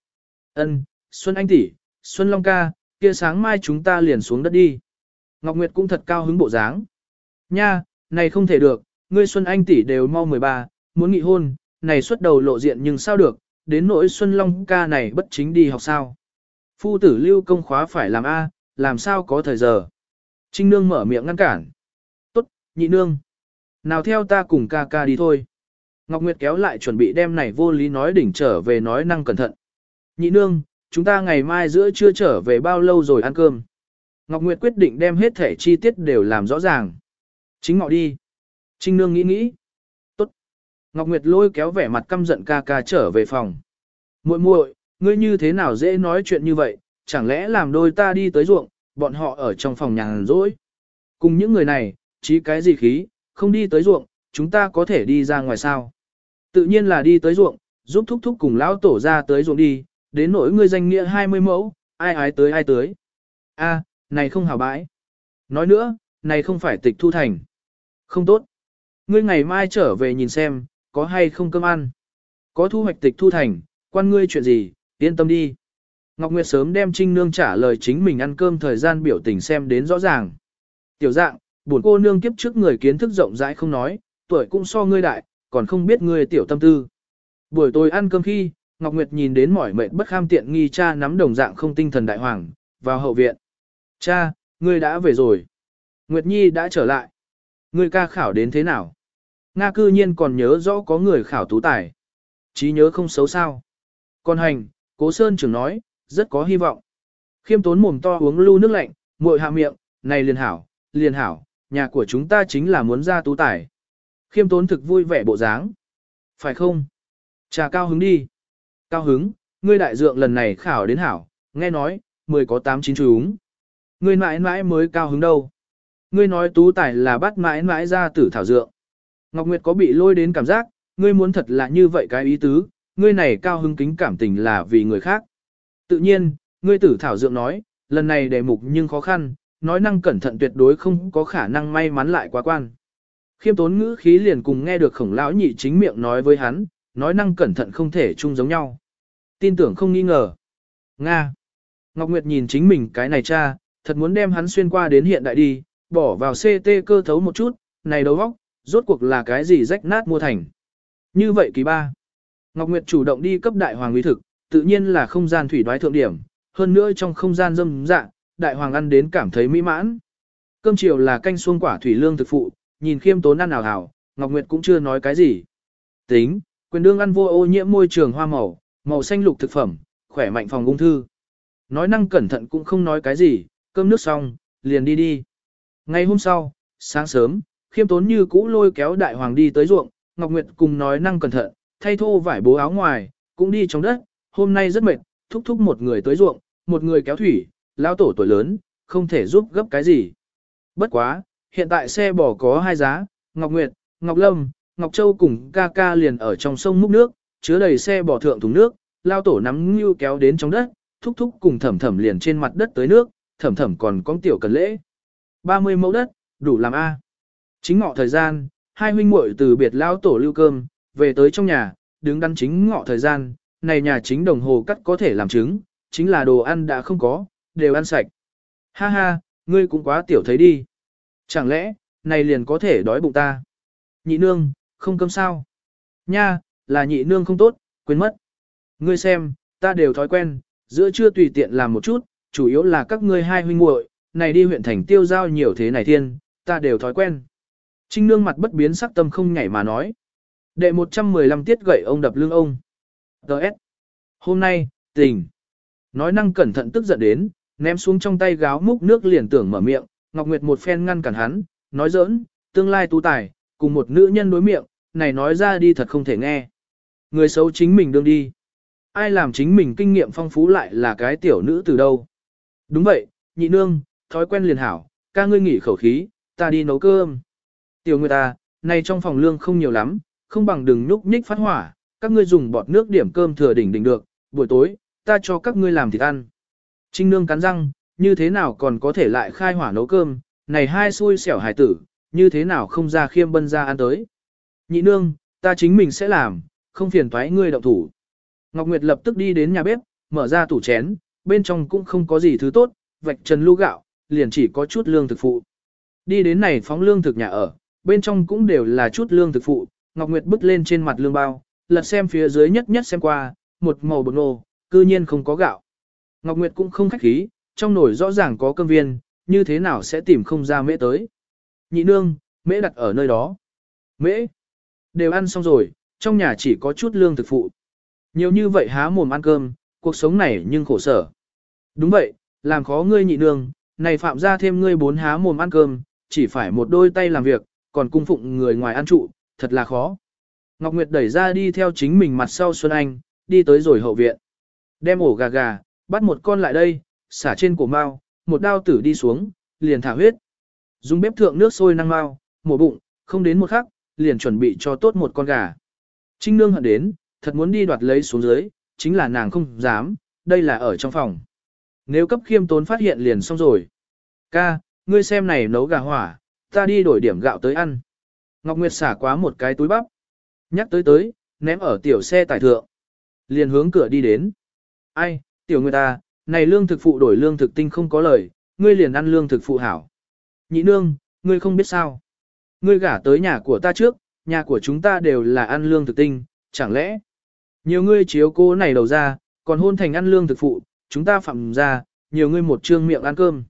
Ân, Xuân Anh tỷ, Xuân Long ca, kia sáng mai chúng ta liền xuống đất đi. Ngọc Nguyệt cũng thật cao hứng bộ dáng. Nha, này không thể được, ngươi Xuân Anh tỷ đều mau 13, muốn nghị hôn, này xuất đầu lộ diện nhưng sao được, đến nỗi Xuân Long ca này bất chính đi học sao. Phu tử lưu công khóa phải làm A, làm sao có thời giờ. Trinh Nương mở miệng ngăn cản. Tốt, nhị nương. Nào theo ta cùng ca ca đi thôi. Ngọc Nguyệt kéo lại chuẩn bị đem này vô lý nói đỉnh trở về nói năng cẩn thận. Nhị nương, chúng ta ngày mai giữa trưa trở về bao lâu rồi ăn cơm. Ngọc Nguyệt quyết định đem hết thể chi tiết đều làm rõ ràng. Chính ngọ đi. Trinh nương nghĩ nghĩ. Tốt. Ngọc Nguyệt lôi kéo vẻ mặt căm giận ca ca trở về phòng. muội muội, ngươi như thế nào dễ nói chuyện như vậy, chẳng lẽ làm đôi ta đi tới ruộng, bọn họ ở trong phòng nhàn rỗi. Cùng những người này, chí cái gì khí, không đi tới ruộng, chúng ta có thể đi ra ngoài sao. Tự nhiên là đi tới ruộng, giúp thúc thúc cùng lão tổ ra tới ruộng đi, đến nỗi ngươi danh nghĩa 20 mẫu, ai ái tới ai tới. A, này không hảo bãi. Nói nữa, này không phải tịch thu thành. Không tốt. Ngươi ngày mai trở về nhìn xem, có hay không cơm ăn. Có thu hoạch tịch thu thành, quan ngươi chuyện gì, yên tâm đi. Ngọc Nguyệt sớm đem Trinh Nương trả lời chính mình ăn cơm thời gian biểu tình xem đến rõ ràng. Tiểu dạng, buồn cô nương kiếp trước người kiến thức rộng rãi không nói, tuổi cũng so ngươi đại, còn không biết ngươi tiểu tâm tư. Buổi tối ăn cơm khi, Ngọc Nguyệt nhìn đến mỏi mệt bất kham tiện nghi cha nắm đồng dạng không tinh thần đại hoàng, vào hậu viện. Cha, ngươi đã về rồi. Nguyệt Nhi đã trở lại. Ngươi ca khảo đến thế nào? Nga cư nhiên còn nhớ rõ có người khảo tú tài. Chí nhớ không xấu sao. Còn hành, cố sơn trưởng nói, rất có hy vọng. Khiêm tốn mồm to uống lưu nước lạnh, muội hạ miệng, này liền hảo, liền hảo, nhà của chúng ta chính là muốn ra tú tài. Khiêm tốn thực vui vẻ bộ dáng. Phải không? Trà cao hứng đi. Cao hứng, ngươi đại dượng lần này khảo đến hảo, nghe nói, mười có tám chín chúng. Ngươi mãi mãi mới cao hứng đâu. Ngươi nói tú tài là bắt mãi mãi ra tử thảo dượng. Ngọc Nguyệt có bị lôi đến cảm giác, ngươi muốn thật là như vậy cái ý tứ, ngươi này cao hứng kính cảm tình là vì người khác. Tự nhiên, ngươi tử thảo dượng nói, lần này đề mục nhưng khó khăn, nói năng cẩn thận tuyệt đối không có khả năng may mắn lại quá quan. Khiêm tốn ngữ khí liền cùng nghe được khổng lão nhị chính miệng nói với hắn, nói năng cẩn thận không thể chung giống nhau. Tin tưởng không nghi ngờ. Nga. Ngọc Nguyệt nhìn chính mình cái này cha, thật muốn đem hắn xuyên qua đến hiện đại đi, bỏ vào CT cơ thấu một chút, này đầu óc, rốt cuộc là cái gì rách nát mua thành. Như vậy kỳ ba. Ngọc Nguyệt chủ động đi cấp đại hoàng uy thực, tự nhiên là không gian thủy đoái thượng điểm, hơn nữa trong không gian dâm dạ, đại hoàng ăn đến cảm thấy mỹ mãn. Cơm chiều là canh xuông quả thủy lương thực phụ, nhìn khiêm tốn ăn nào hảo, Ngọc Nguyệt cũng chưa nói cái gì. Tính, quyền đương ăn vô ô nhiễm môi trường hoa màu, màu xanh lục thực phẩm, khỏe mạnh phòng ung thư. Nói năng cẩn thận cũng không nói cái gì, cơm nước xong, liền đi đi. Ngày hôm sau, sáng sớm, khiêm tốn như cũ lôi kéo đại hoàng đi tới ruộng, Ngọc Nguyệt cùng nói năng cẩn thận, thay thô vải bố áo ngoài, cũng đi trong đất, hôm nay rất mệt, thúc thúc một người tới ruộng, một người kéo thủy, lão tổ tuổi lớn, không thể giúp gấp cái gì. Bất quá, hiện tại xe bò có hai giá, Ngọc Nguyệt, Ngọc Lâm, Ngọc Châu cùng ca ca liền ở trong sông múc nước, chứa đầy xe bỏ thượng thùng nước, lao tổ nắm ngưu kéo đến trong đất, thúc thúc cùng thẩm thẩm liền trên mặt đất tới nước, thẩm thẩm còn có tiểu cần lễ. 30 mẫu đất, đủ làm A. Chính ngọ thời gian, hai huynh muội từ biệt lao tổ lưu cơm, về tới trong nhà, đứng đắn chính ngọ thời gian, này nhà chính đồng hồ cắt có thể làm trứng, chính là đồ ăn đã không có, đều ăn sạch. Ha ha, ngươi cũng quá tiểu thấy đi. Chẳng lẽ, này liền có thể đói bụng ta? Nhị nương, không cơm sao? Nha, là nhị nương không tốt, quên mất. Ngươi xem, ta đều thói quen, giữa trưa tùy tiện làm một chút, chủ yếu là các ngươi hai huynh muội, này đi huyện thành tiêu giao nhiều thế này thiên, ta đều thói quen. Trinh nương mặt bất biến sắc tâm không nhảy mà nói. Đệ 115 tiết gậy ông đập lưng ông. Đợt. Hôm nay, tình. Nói năng cẩn thận tức giận đến, ném xuống trong tay gáo múc nước liền tưởng mở miệng, Ngọc Nguyệt một phen ngăn cản hắn, nói giỡn, tương lai tú tài, cùng một nữ nhân đối miệng, này nói ra đi thật không thể nghe. Người xấu chính mình đương đi. Ai làm chính mình kinh nghiệm phong phú lại là cái tiểu nữ từ đâu. Đúng vậy, nhị nương, thói quen liền hảo, ca ngươi nghỉ khẩu khí, ta đi nấu cơm. Tiểu người ta, à, này trong phòng lương không nhiều lắm, không bằng đừng nhúc nhích phát hỏa, các ngươi dùng bọt nước điểm cơm thừa đỉnh đỉnh được, buổi tối, ta cho các ngươi làm thịt ăn. Trinh nương cắn răng, như thế nào còn có thể lại khai hỏa nấu cơm, này hai xui xẻo hài tử, như thế nào không ra khiêm bân ra ăn tới. Nhị nương, ta chính mình sẽ làm, không phiền toái ngươi động thủ. Ngọc Nguyệt lập tức đi đến nhà bếp, mở ra tủ chén, bên trong cũng không có gì thứ tốt, vạch trần lu gạo, liền chỉ có chút lương thực phụ. Đi đến này phóng lương thực nhà ở, bên trong cũng đều là chút lương thực phụ, Ngọc Nguyệt bứt lên trên mặt lương bao, lật xem phía dưới nhất nhất xem qua, một màu bột nô, cư nhiên không có gạo. Ngọc Nguyệt cũng không khách khí, trong nồi rõ ràng có cơm viên, như thế nào sẽ tìm không ra mễ tới. Nhị nương, mễ đặt ở nơi đó. Mễ, đều ăn xong rồi, trong nhà chỉ có chút lương thực phụ. Nhiều như vậy há mồm ăn cơm, cuộc sống này nhưng khổ sở. Đúng vậy, làm khó ngươi nhị nương, này phạm ra thêm ngươi bốn há mồm ăn cơm, chỉ phải một đôi tay làm việc, còn cung phụng người ngoài ăn trụ, thật là khó. Ngọc Nguyệt đẩy ra đi theo chính mình mặt sau Xuân Anh, đi tới rồi hậu viện. Đem ổ gà gà, bắt một con lại đây, xả trên cổ mao, một đao tử đi xuống, liền thả huyết. Dùng bếp thượng nước sôi năng mao, mổ bụng, không đến một khắc, liền chuẩn bị cho tốt một con gà. Trinh nương hận đến, thật muốn đi đoạt lấy xuống dưới, chính là nàng không dám, đây là ở trong phòng. Nếu cấp khiêm tốn phát hiện liền xong rồi. Ca, ngươi xem này nấu gà hỏa, ta đi đổi điểm gạo tới ăn. Ngọc Nguyệt xả quá một cái túi bắp. Nhắc tới tới, ném ở tiểu xe tải thượng. Liền hướng cửa đi đến. Ai, tiểu người ta, à, này lương thực phụ đổi lương thực tinh không có lời, ngươi liền ăn lương thực phụ hảo. Nhị nương, ngươi không biết sao. Ngươi gả tới nhà của ta trước, nhà của chúng ta đều là ăn lương thực tinh, chẳng lẽ. Nhiều ngươi chiếu cô này đầu ra, còn hôn thành ăn lương thực phụ, chúng ta phạm ra, nhiều ngươi một trương miệng ăn cơm.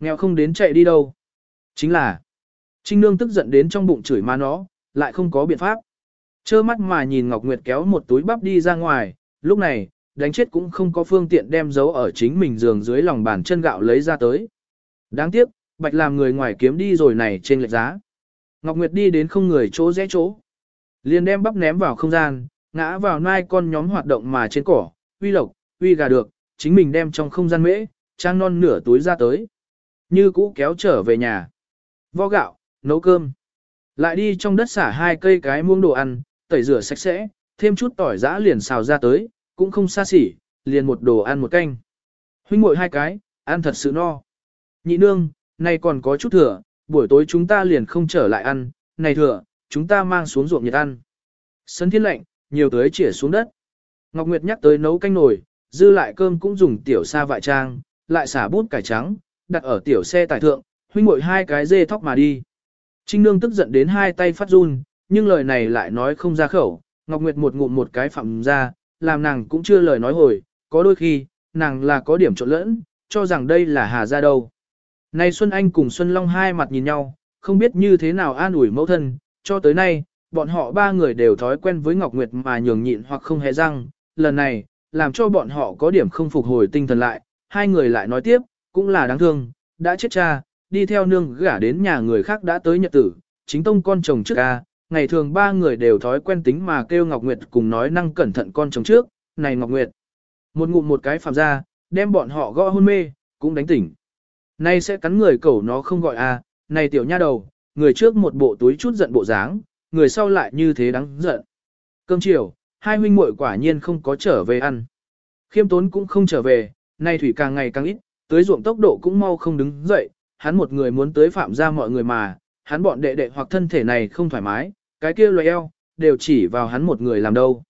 Nghèo không đến chạy đi đâu. Chính là, Trinh Nương tức giận đến trong bụng chửi má nó, lại không có biện pháp. Chơ mắt mà nhìn Ngọc Nguyệt kéo một túi bắp đi ra ngoài, lúc này, đánh chết cũng không có phương tiện đem giấu ở chính mình giường dưới lòng bàn chân gạo lấy ra tới. Đáng tiếc, bạch làm người ngoài kiếm đi rồi này trên lệch giá. Ngọc Nguyệt đi đến không người chỗ rẽ chỗ. Liền đem bắp ném vào không gian, ngã vào nai con nhóm hoạt động mà trên cỏ, uy lộc, uy gà được, chính mình đem trong không gian mễ, trang non nửa túi ra tới. Như cũ kéo trở về nhà. Vo gạo, nấu cơm. Lại đi trong đất xả hai cây cái muông đồ ăn, tẩy rửa sạch sẽ, thêm chút tỏi giã liền xào ra tới, cũng không xa xỉ, liền một đồ ăn một canh. Huynh muội hai cái, ăn thật sự no. Nhị nương, nay còn có chút thừa, buổi tối chúng ta liền không trở lại ăn, này thừa, chúng ta mang xuống ruộng nhiệt ăn. Sân thiên lạnh, nhiều tới chĩa xuống đất. Ngọc Nguyệt nhắc tới nấu canh nồi, dư lại cơm cũng dùng tiểu sa vại trang, lại xả bút cải trắng, đặt ở tiểu xe tải thượng, huynh muội hai cái dê thóc mà đi. Trinh Nương tức giận đến hai tay phát run, nhưng lời này lại nói không ra khẩu, Ngọc Nguyệt một ngụm một cái phạm ra, làm nàng cũng chưa lời nói hồi, có đôi khi, nàng là có điểm trộn lẫn, cho rằng đây là Hà Gia đâu. Nay Xuân Anh cùng Xuân Long hai mặt nhìn nhau, không biết như thế nào an ủi mẫu thân, cho tới nay, bọn họ ba người đều thói quen với Ngọc Nguyệt mà nhường nhịn hoặc không hề răng, lần này, làm cho bọn họ có điểm không phục hồi tinh thần lại, hai người lại nói tiếp, cũng là đáng thương, đã chết cha, đi theo nương gả đến nhà người khác đã tới nhật tử, chính tông con chồng trước ca, ngày thường ba người đều thói quen tính mà kêu Ngọc Nguyệt cùng nói năng cẩn thận con chồng trước, này Ngọc Nguyệt. Một ngụm một cái phạm ra, đem bọn họ gõ hôn mê, cũng đánh tỉnh. Nay sẽ cắn người cẩu nó không gọi a, này tiểu nha đầu, người trước một bộ túi chút giận bộ dáng, người sau lại như thế đáng giận. Cơm chiều, hai huynh muội quả nhiên không có trở về ăn. Khiêm tốn cũng không trở về, nay thủy càng ngày càng ít, tới ruộng tốc độ cũng mau không đứng dậy, hắn một người muốn tới phạm ra mọi người mà, hắn bọn đệ đệ hoặc thân thể này không thoải mái, cái kia loe eo, đều chỉ vào hắn một người làm đâu.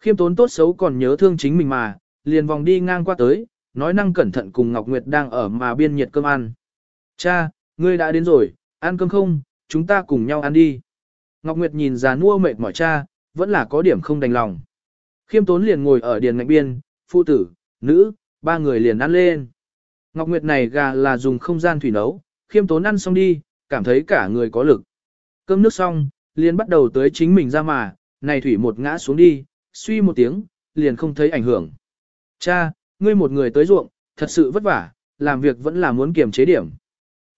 Khiêm tốn tốt xấu còn nhớ thương chính mình mà, liền vòng đi ngang qua tới, nói năng cẩn thận cùng Ngọc Nguyệt đang ở mà biên nhiệt cơm ăn. Cha, ngươi đã đến rồi, ăn cơm không, chúng ta cùng nhau ăn đi. Ngọc Nguyệt nhìn già nua mệt mỏi cha, vẫn là có điểm không đành lòng. Khiêm tốn liền ngồi ở điền ngạch biên, phụ tử, nữ, ba người liền ăn lên. Ngọc Nguyệt này gà là dùng không gian thủy nấu, khiêm tốn ăn xong đi, cảm thấy cả người có lực. Cơm nước xong, liền bắt đầu tới chính mình ra mà, này thủy một ngã xuống đi, suy một tiếng, liền không thấy ảnh hưởng. Cha, ngươi một người tới ruộng, thật sự vất vả, làm việc vẫn là muốn kiềm chế điểm.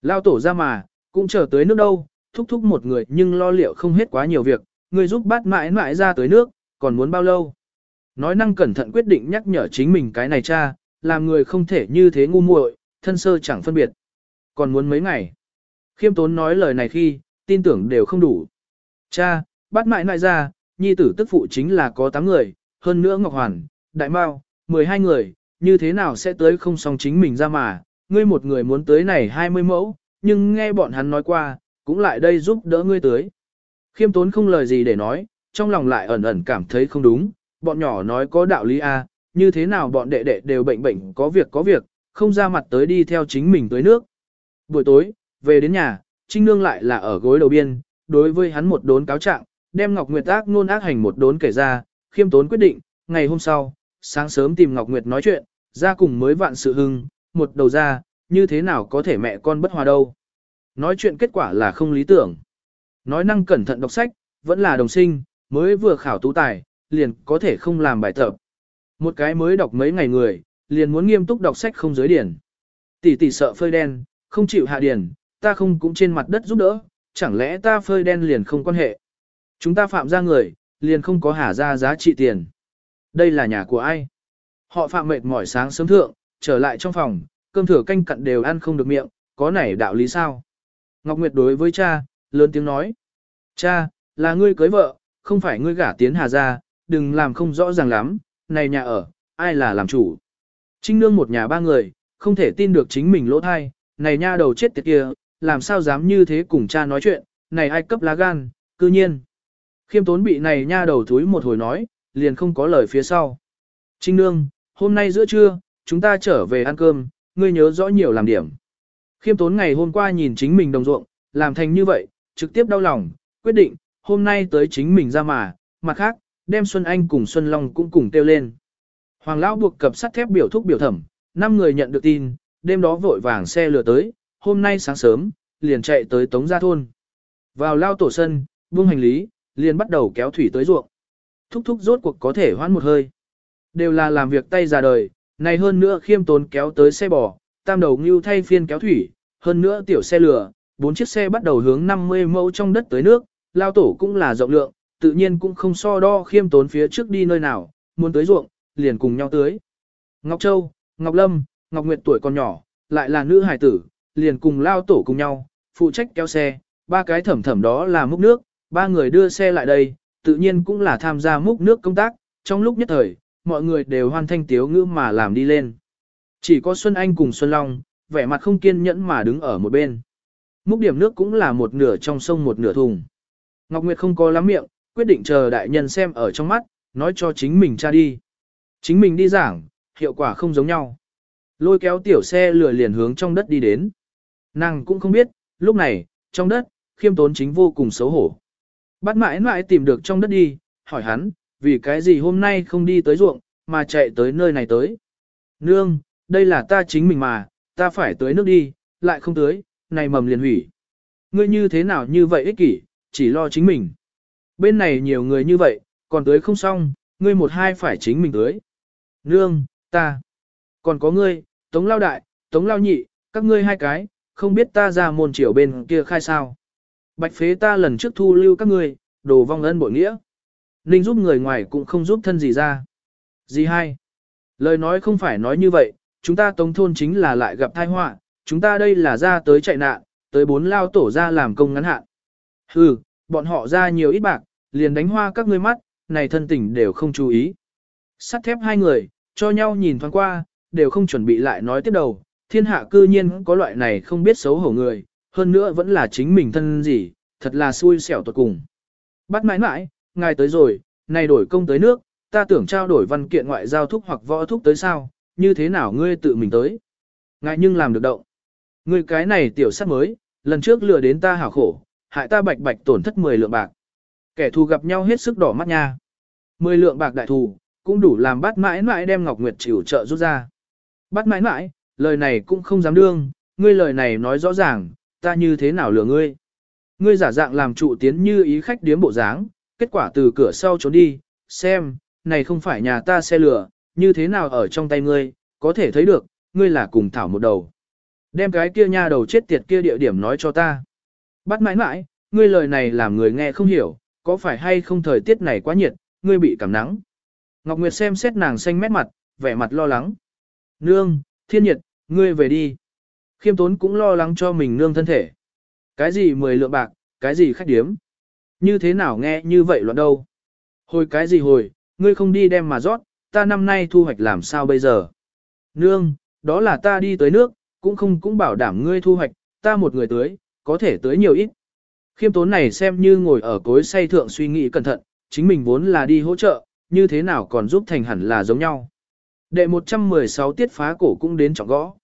Lao tổ ra mà, cũng chờ tới nước đâu, thúc thúc một người nhưng lo liệu không hết quá nhiều việc, người giúp bắt mãi mãi ra tới nước, còn muốn bao lâu. Nói năng cẩn thận quyết định nhắc nhở chính mình cái này cha, làm người không thể như thế ngu muội, thân sơ chẳng phân biệt. Còn muốn mấy ngày. Khiêm tốn nói lời này khi, tin tưởng đều không đủ. Cha, bắt mãi mãi ra, nhi tử tức phụ chính là có 8 người, hơn nữa Ngọc Hoàn, Đại Mao, 12 người, như thế nào sẽ tới không xong chính mình ra mà, ngươi một người muốn tới này 20 mẫu, nhưng nghe bọn hắn nói qua, cũng lại đây giúp đỡ ngươi tới. Khiêm tốn không lời gì để nói, trong lòng lại ẩn ẩn cảm thấy không đúng, bọn nhỏ nói có đạo lý a, à, như thế nào bọn đệ đệ đều bệnh bệnh có việc có việc, không ra mặt tới đi theo chính mình tới nước. Buổi tối, về đến nhà, Trinh Nương lại là ở gối đầu biên, đối với hắn một đốn cáo trạng, đem Ngọc Nguyệt ác nôn ác hành một đốn kể ra, khiêm tốn quyết định, ngày hôm sau, sáng sớm tìm Ngọc Nguyệt nói chuyện, ra cùng mới vạn sự hưng, một đầu ra, như thế nào có thể mẹ con bất hòa đâu. Nói chuyện kết quả là không lý tưởng. Nói năng cẩn thận đọc sách, vẫn là đồng sinh, mới vừa khảo tú tài, liền có thể không làm bài tập. Một cái mới đọc mấy ngày người, liền muốn nghiêm túc đọc sách không giới điển. Tỷ tỷ sợ phơi đen, không chịu hạ điển, ta không cũng trên mặt đất giúp đỡ, chẳng lẽ ta phơi đen liền không quan hệ. Chúng ta phạm ra người, liền không có hả ra giá trị tiền. Đây là nhà của ai? Họ phạm mệt mỏi sáng sớm thượng, trở lại trong phòng, cơm thừa canh cặn đều ăn không được miệng, có nảy đạo lý sao? Ngọc Nguyệt đối với cha, lớn tiếng nói. Cha, là ngươi cưới vợ, không phải ngươi gả tiến hà ra, đừng làm không rõ ràng lắm, này nhà ở, ai là làm chủ. Trinh nương một nhà ba người, không thể tin được chính mình lỗ thai, này nha đầu chết tiệt kia, làm sao dám như thế cùng cha nói chuyện, này ai cấp lá gan, cư nhiên. Khiêm tốn bị này nha đầu thúi một hồi nói, liền không có lời phía sau. Trinh nương, hôm nay giữa trưa, chúng ta trở về ăn cơm, ngươi nhớ rõ nhiều làm điểm. Khiêm tốn ngày hôm qua nhìn chính mình đồng ruộng, làm thành như vậy, trực tiếp đau lòng, quyết định, hôm nay tới chính mình ra mà, mặt khác, đem Xuân Anh cùng Xuân Long cũng cùng tiêu lên. Hoàng Lão buộc cập sắt thép biểu thúc biểu thẩm, năm người nhận được tin, đêm đó vội vàng xe lừa tới, hôm nay sáng sớm, liền chạy tới Tống Gia Thôn. Vào lao tổ sân, buông hành lý, liền bắt đầu kéo thủy tới ruộng. Thúc thúc rốt cuộc có thể hoãn một hơi. Đều là làm việc tay ra đời, này hơn nữa khiêm tốn kéo tới xe bò, tam đầu ngưu thay phiên kéo thủy, hơn nữa tiểu xe lửa, bốn chiếc xe bắt đầu hướng 50 mẫu trong đất tới nước, lao tổ cũng là rộng lượng, tự nhiên cũng không so đo khiêm tốn phía trước đi nơi nào, muốn tới ruộng, liền cùng nhau tới. Ngọc Châu, Ngọc Lâm, Ngọc Nguyệt tuổi còn nhỏ, lại là nữ hài tử, liền cùng lao tổ cùng nhau, phụ trách kéo xe, ba cái thẩm thẩm đó là múc nước, ba người đưa xe lại đây, tự nhiên cũng là tham gia múc nước công tác, trong lúc nhất thời, mọi người đều hoan thanh tiếu ngữ mà làm đi lên. Chỉ có Xuân Anh cùng Xuân Long, vẻ mặt không kiên nhẫn mà đứng ở một bên. Múc điểm nước cũng là một nửa trong sông một nửa thùng. Ngọc Nguyệt không có lắm miệng, quyết định chờ đại nhân xem ở trong mắt, nói cho chính mình cha đi. Chính mình đi giảng, hiệu quả không giống nhau. Lôi kéo tiểu xe lửa liền hướng trong đất đi đến. Nàng cũng không biết, lúc này, trong đất, khiêm tốn chính vô cùng xấu hổ. Bắt mãi mãi tìm được trong đất đi, hỏi hắn, vì cái gì hôm nay không đi tới ruộng, mà chạy tới nơi này tới. Nương, đây là ta chính mình mà, ta phải tới nước đi, lại không tới, này mầm liền hủy. Ngươi như thế nào như vậy ích kỷ, chỉ lo chính mình. Bên này nhiều người như vậy, còn tới không xong, ngươi một hai phải chính mình tới. Nương, ta, còn có ngươi, tống lao đại, tống lao nhị, các ngươi hai cái, không biết ta ra môn triều bên kia khai sao. Bạch phế ta lần trước thu lưu các ngươi, đồ vong ân bội nghĩa. Ninh giúp người ngoài cũng không giúp thân gì ra. Gì hai? Lời nói không phải nói như vậy, chúng ta tống thôn chính là lại gặp tai họa, chúng ta đây là ra tới chạy nạn, tới bốn lao tổ ra làm công ngắn hạn. Hừ, bọn họ ra nhiều ít bạc, liền đánh hoa các ngươi mắt, này thân tình đều không chú ý. Sắt thép hai người, cho nhau nhìn thoáng qua, đều không chuẩn bị lại nói tiếp đầu, thiên hạ cư nhiên có loại này không biết xấu hổ người, hơn nữa vẫn là chính mình thân gì, thật là xui xẻo tuột cùng. Bắt mãi mãi, ngài tới rồi, này đổi công tới nước, ta tưởng trao đổi văn kiện ngoại giao thúc hoặc võ thúc tới sao, như thế nào ngươi tự mình tới. Ngài nhưng làm được động. Ngươi cái này tiểu sắc mới, lần trước lừa đến ta hảo khổ, hại ta bạch bạch tổn thất 10 lượng bạc. Kẻ thù gặp nhau hết sức đỏ mắt nha. 10 lượng bạc đại thù, cũng đủ làm bắt mãi mãi đem Ngọc Nguyệt chịu trợ rút ra. Bắt mãi mãi, lời này cũng không dám đương, ngươi lời này nói rõ ràng, ta như thế nào lừa ngươi. Ngươi giả dạng làm trụ tiến như ý khách điếm bộ dáng, kết quả từ cửa sau trốn đi, xem, này không phải nhà ta xe lửa, như thế nào ở trong tay ngươi, có thể thấy được, ngươi là cùng thảo một đầu. Đem cái kia nha đầu chết tiệt kia địa điểm nói cho ta. Bắt mãi mãi, ngươi lời này làm người nghe không hiểu, có phải hay không thời tiết này quá nhiệt, ngươi bị cảm nắng. Ngọc Nguyệt xem xét nàng xanh mét mặt, vẻ mặt lo lắng. Nương, thiên nhiệt, ngươi về đi. Khiêm tốn cũng lo lắng cho mình nương thân thể. Cái gì mười lượng bạc, cái gì khách điếm. Như thế nào nghe như vậy loạn đâu. Hồi cái gì hồi, ngươi không đi đem mà rót, ta năm nay thu hoạch làm sao bây giờ. Nương, đó là ta đi tới nước, cũng không cũng bảo đảm ngươi thu hoạch, ta một người tới, có thể tới nhiều ít. Khiêm tốn này xem như ngồi ở cối say thượng suy nghĩ cẩn thận, chính mình vốn là đi hỗ trợ, như thế nào còn giúp thành hẳn là giống nhau. Đệ 116 tiết phá cổ cũng đến trọng gõ.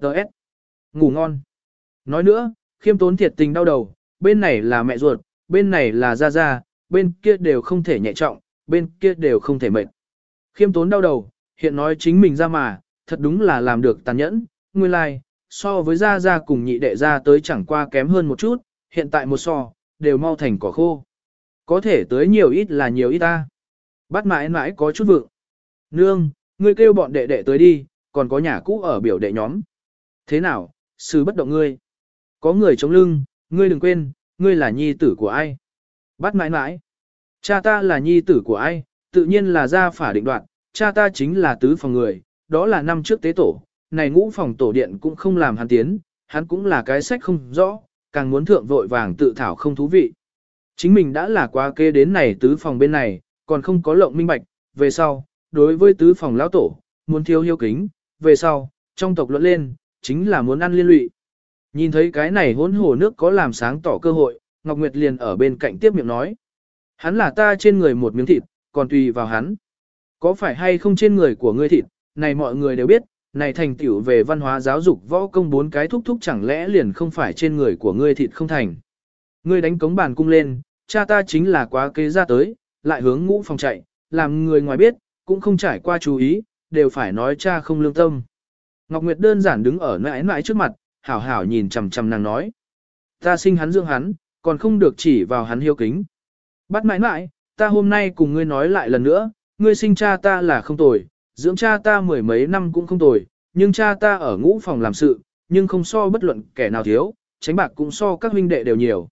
Đợt. Ngủ ngon. Nói nữa, khiêm tốn thiệt tình đau đầu, bên này là mẹ ruột, bên này là gia gia, bên kia đều không thể nhẹ trọng, bên kia đều không thể mệt. Khiêm tốn đau đầu, hiện nói chính mình ra mà, thật đúng là làm được tàn nhẫn, nguyên lai, like, so với gia gia cùng nhị đệ gia tới chẳng qua kém hơn một chút, hiện tại một so, đều mau thành cỏ khô. Có thể tới nhiều ít là nhiều ít ta. Bắt mãi mãi có chút vượng. Nương, ngươi kêu bọn đệ đệ tới đi, còn có nhà cũ ở biểu đệ nhóm. Thế nào, sư bất động ngươi. Có người chống lưng, ngươi đừng quên, ngươi là nhi tử của ai. Bắt mãi mãi. Cha ta là nhi tử của ai, tự nhiên là gia phả định đoạn, cha ta chính là tứ phòng người, đó là năm trước tế tổ, này ngũ phòng tổ điện cũng không làm hắn tiến, hắn cũng là cái sách không rõ, càng muốn thượng vội vàng tự thảo không thú vị. Chính mình đã là quá kê đến này tứ phòng bên này, còn không có lộng minh bạch, về sau, đối với tứ phòng lão tổ, muốn thiếu hiếu kính, về sau, trong tộc luận lên, chính là muốn ăn liên lụy. Nhìn thấy cái này hỗn hồ nước có làm sáng tỏ cơ hội, Ngọc Nguyệt liền ở bên cạnh tiếp miệng nói. Hắn là ta trên người một miếng thịt, còn tùy vào hắn. Có phải hay không trên người của ngươi thịt, này mọi người đều biết, này thành tiểu về văn hóa giáo dục võ công bốn cái thúc thúc chẳng lẽ liền không phải trên người của ngươi thịt không thành. Ngươi đánh cống bàn cung lên, cha ta chính là quá kế ra tới, lại hướng ngũ phòng chạy, làm người ngoài biết, cũng không trải qua chú ý, đều phải nói cha không lương tâm. Ngọc Nguyệt đơn giản đứng ở nãi nãi trước mặt, hảo hảo nhìn chằm chằm nàng nói. Ta sinh hắn dưỡng hắn, còn không được chỉ vào hắn hiếu kính. Bắt nãi nãi, ta hôm nay cùng ngươi nói lại lần nữa, ngươi sinh cha ta là không tồi, dưỡng cha ta mười mấy năm cũng không tồi, nhưng cha ta ở ngũ phòng làm sự, nhưng không so bất luận kẻ nào thiếu, tránh bạc cũng so các huynh đệ đều nhiều.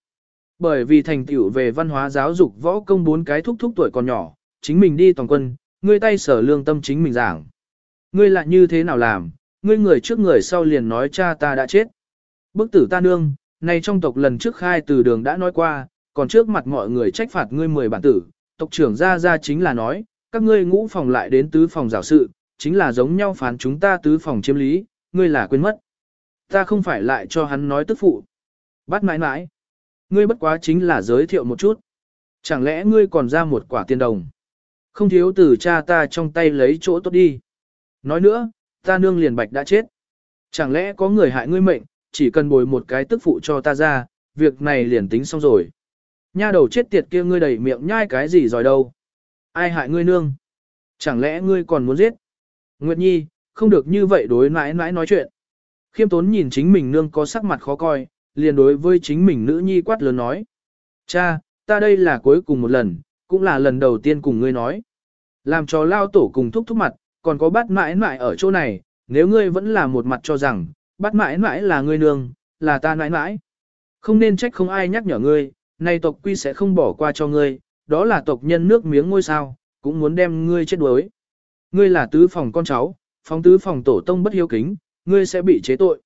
Bởi vì thành tựu về văn hóa giáo dục võ công bốn cái thúc thúc tuổi còn nhỏ, chính mình đi toàn quân, ngươi tay sở lương tâm chính mình giảng. Ngươi lại như thế nào làm, ngươi người trước người sau liền nói cha ta đã chết. Bức tử ta nương, Nay trong tộc lần trước khai từ đường đã nói qua, còn trước mặt mọi người trách phạt ngươi mười bản tử, tộc trưởng ra ra chính là nói, các ngươi ngũ phòng lại đến tứ phòng giảo sự, chính là giống nhau phán chúng ta tứ phòng chiếm lý, ngươi là quên mất. Ta không phải lại cho hắn nói tức phụ. Bắt mãi mãi. Ngươi bất quá chính là giới thiệu một chút. Chẳng lẽ ngươi còn ra một quả tiền đồng. Không thiếu từ cha ta trong tay lấy chỗ tốt đi. Nói nữa, ta nương liền bạch đã chết. Chẳng lẽ có người hại ngươi mệnh, chỉ cần bồi một cái tức phụ cho ta ra, việc này liền tính xong rồi. Nha đầu chết tiệt kia ngươi đầy miệng nhai cái gì rồi đâu. Ai hại ngươi nương? Chẳng lẽ ngươi còn muốn giết? Nguyệt Nhi, không được như vậy đối mãi mãi nói chuyện. Khiêm tốn nhìn chính mình nương có sắc mặt khó coi, liền đối với chính mình nữ nhi quát lớn nói. Cha, ta đây là cuối cùng một lần, cũng là lần đầu tiên cùng ngươi nói. Làm cho lao tổ cùng thúc thúc mặt, còn có bắt mãi mãi ở chỗ này, nếu ngươi vẫn là một mặt cho rằng, bắt mãi mãi là ngươi nương, là ta mãi mãi. Không nên trách không ai nhắc nhở ngươi, nay tộc quy sẽ không bỏ qua cho ngươi, đó là tộc nhân nước miếng ngôi sao, cũng muốn đem ngươi chết đuối. Ngươi là tứ phòng con cháu, phóng tứ phòng tổ tông bất hiếu kính, ngươi sẽ bị chế tội.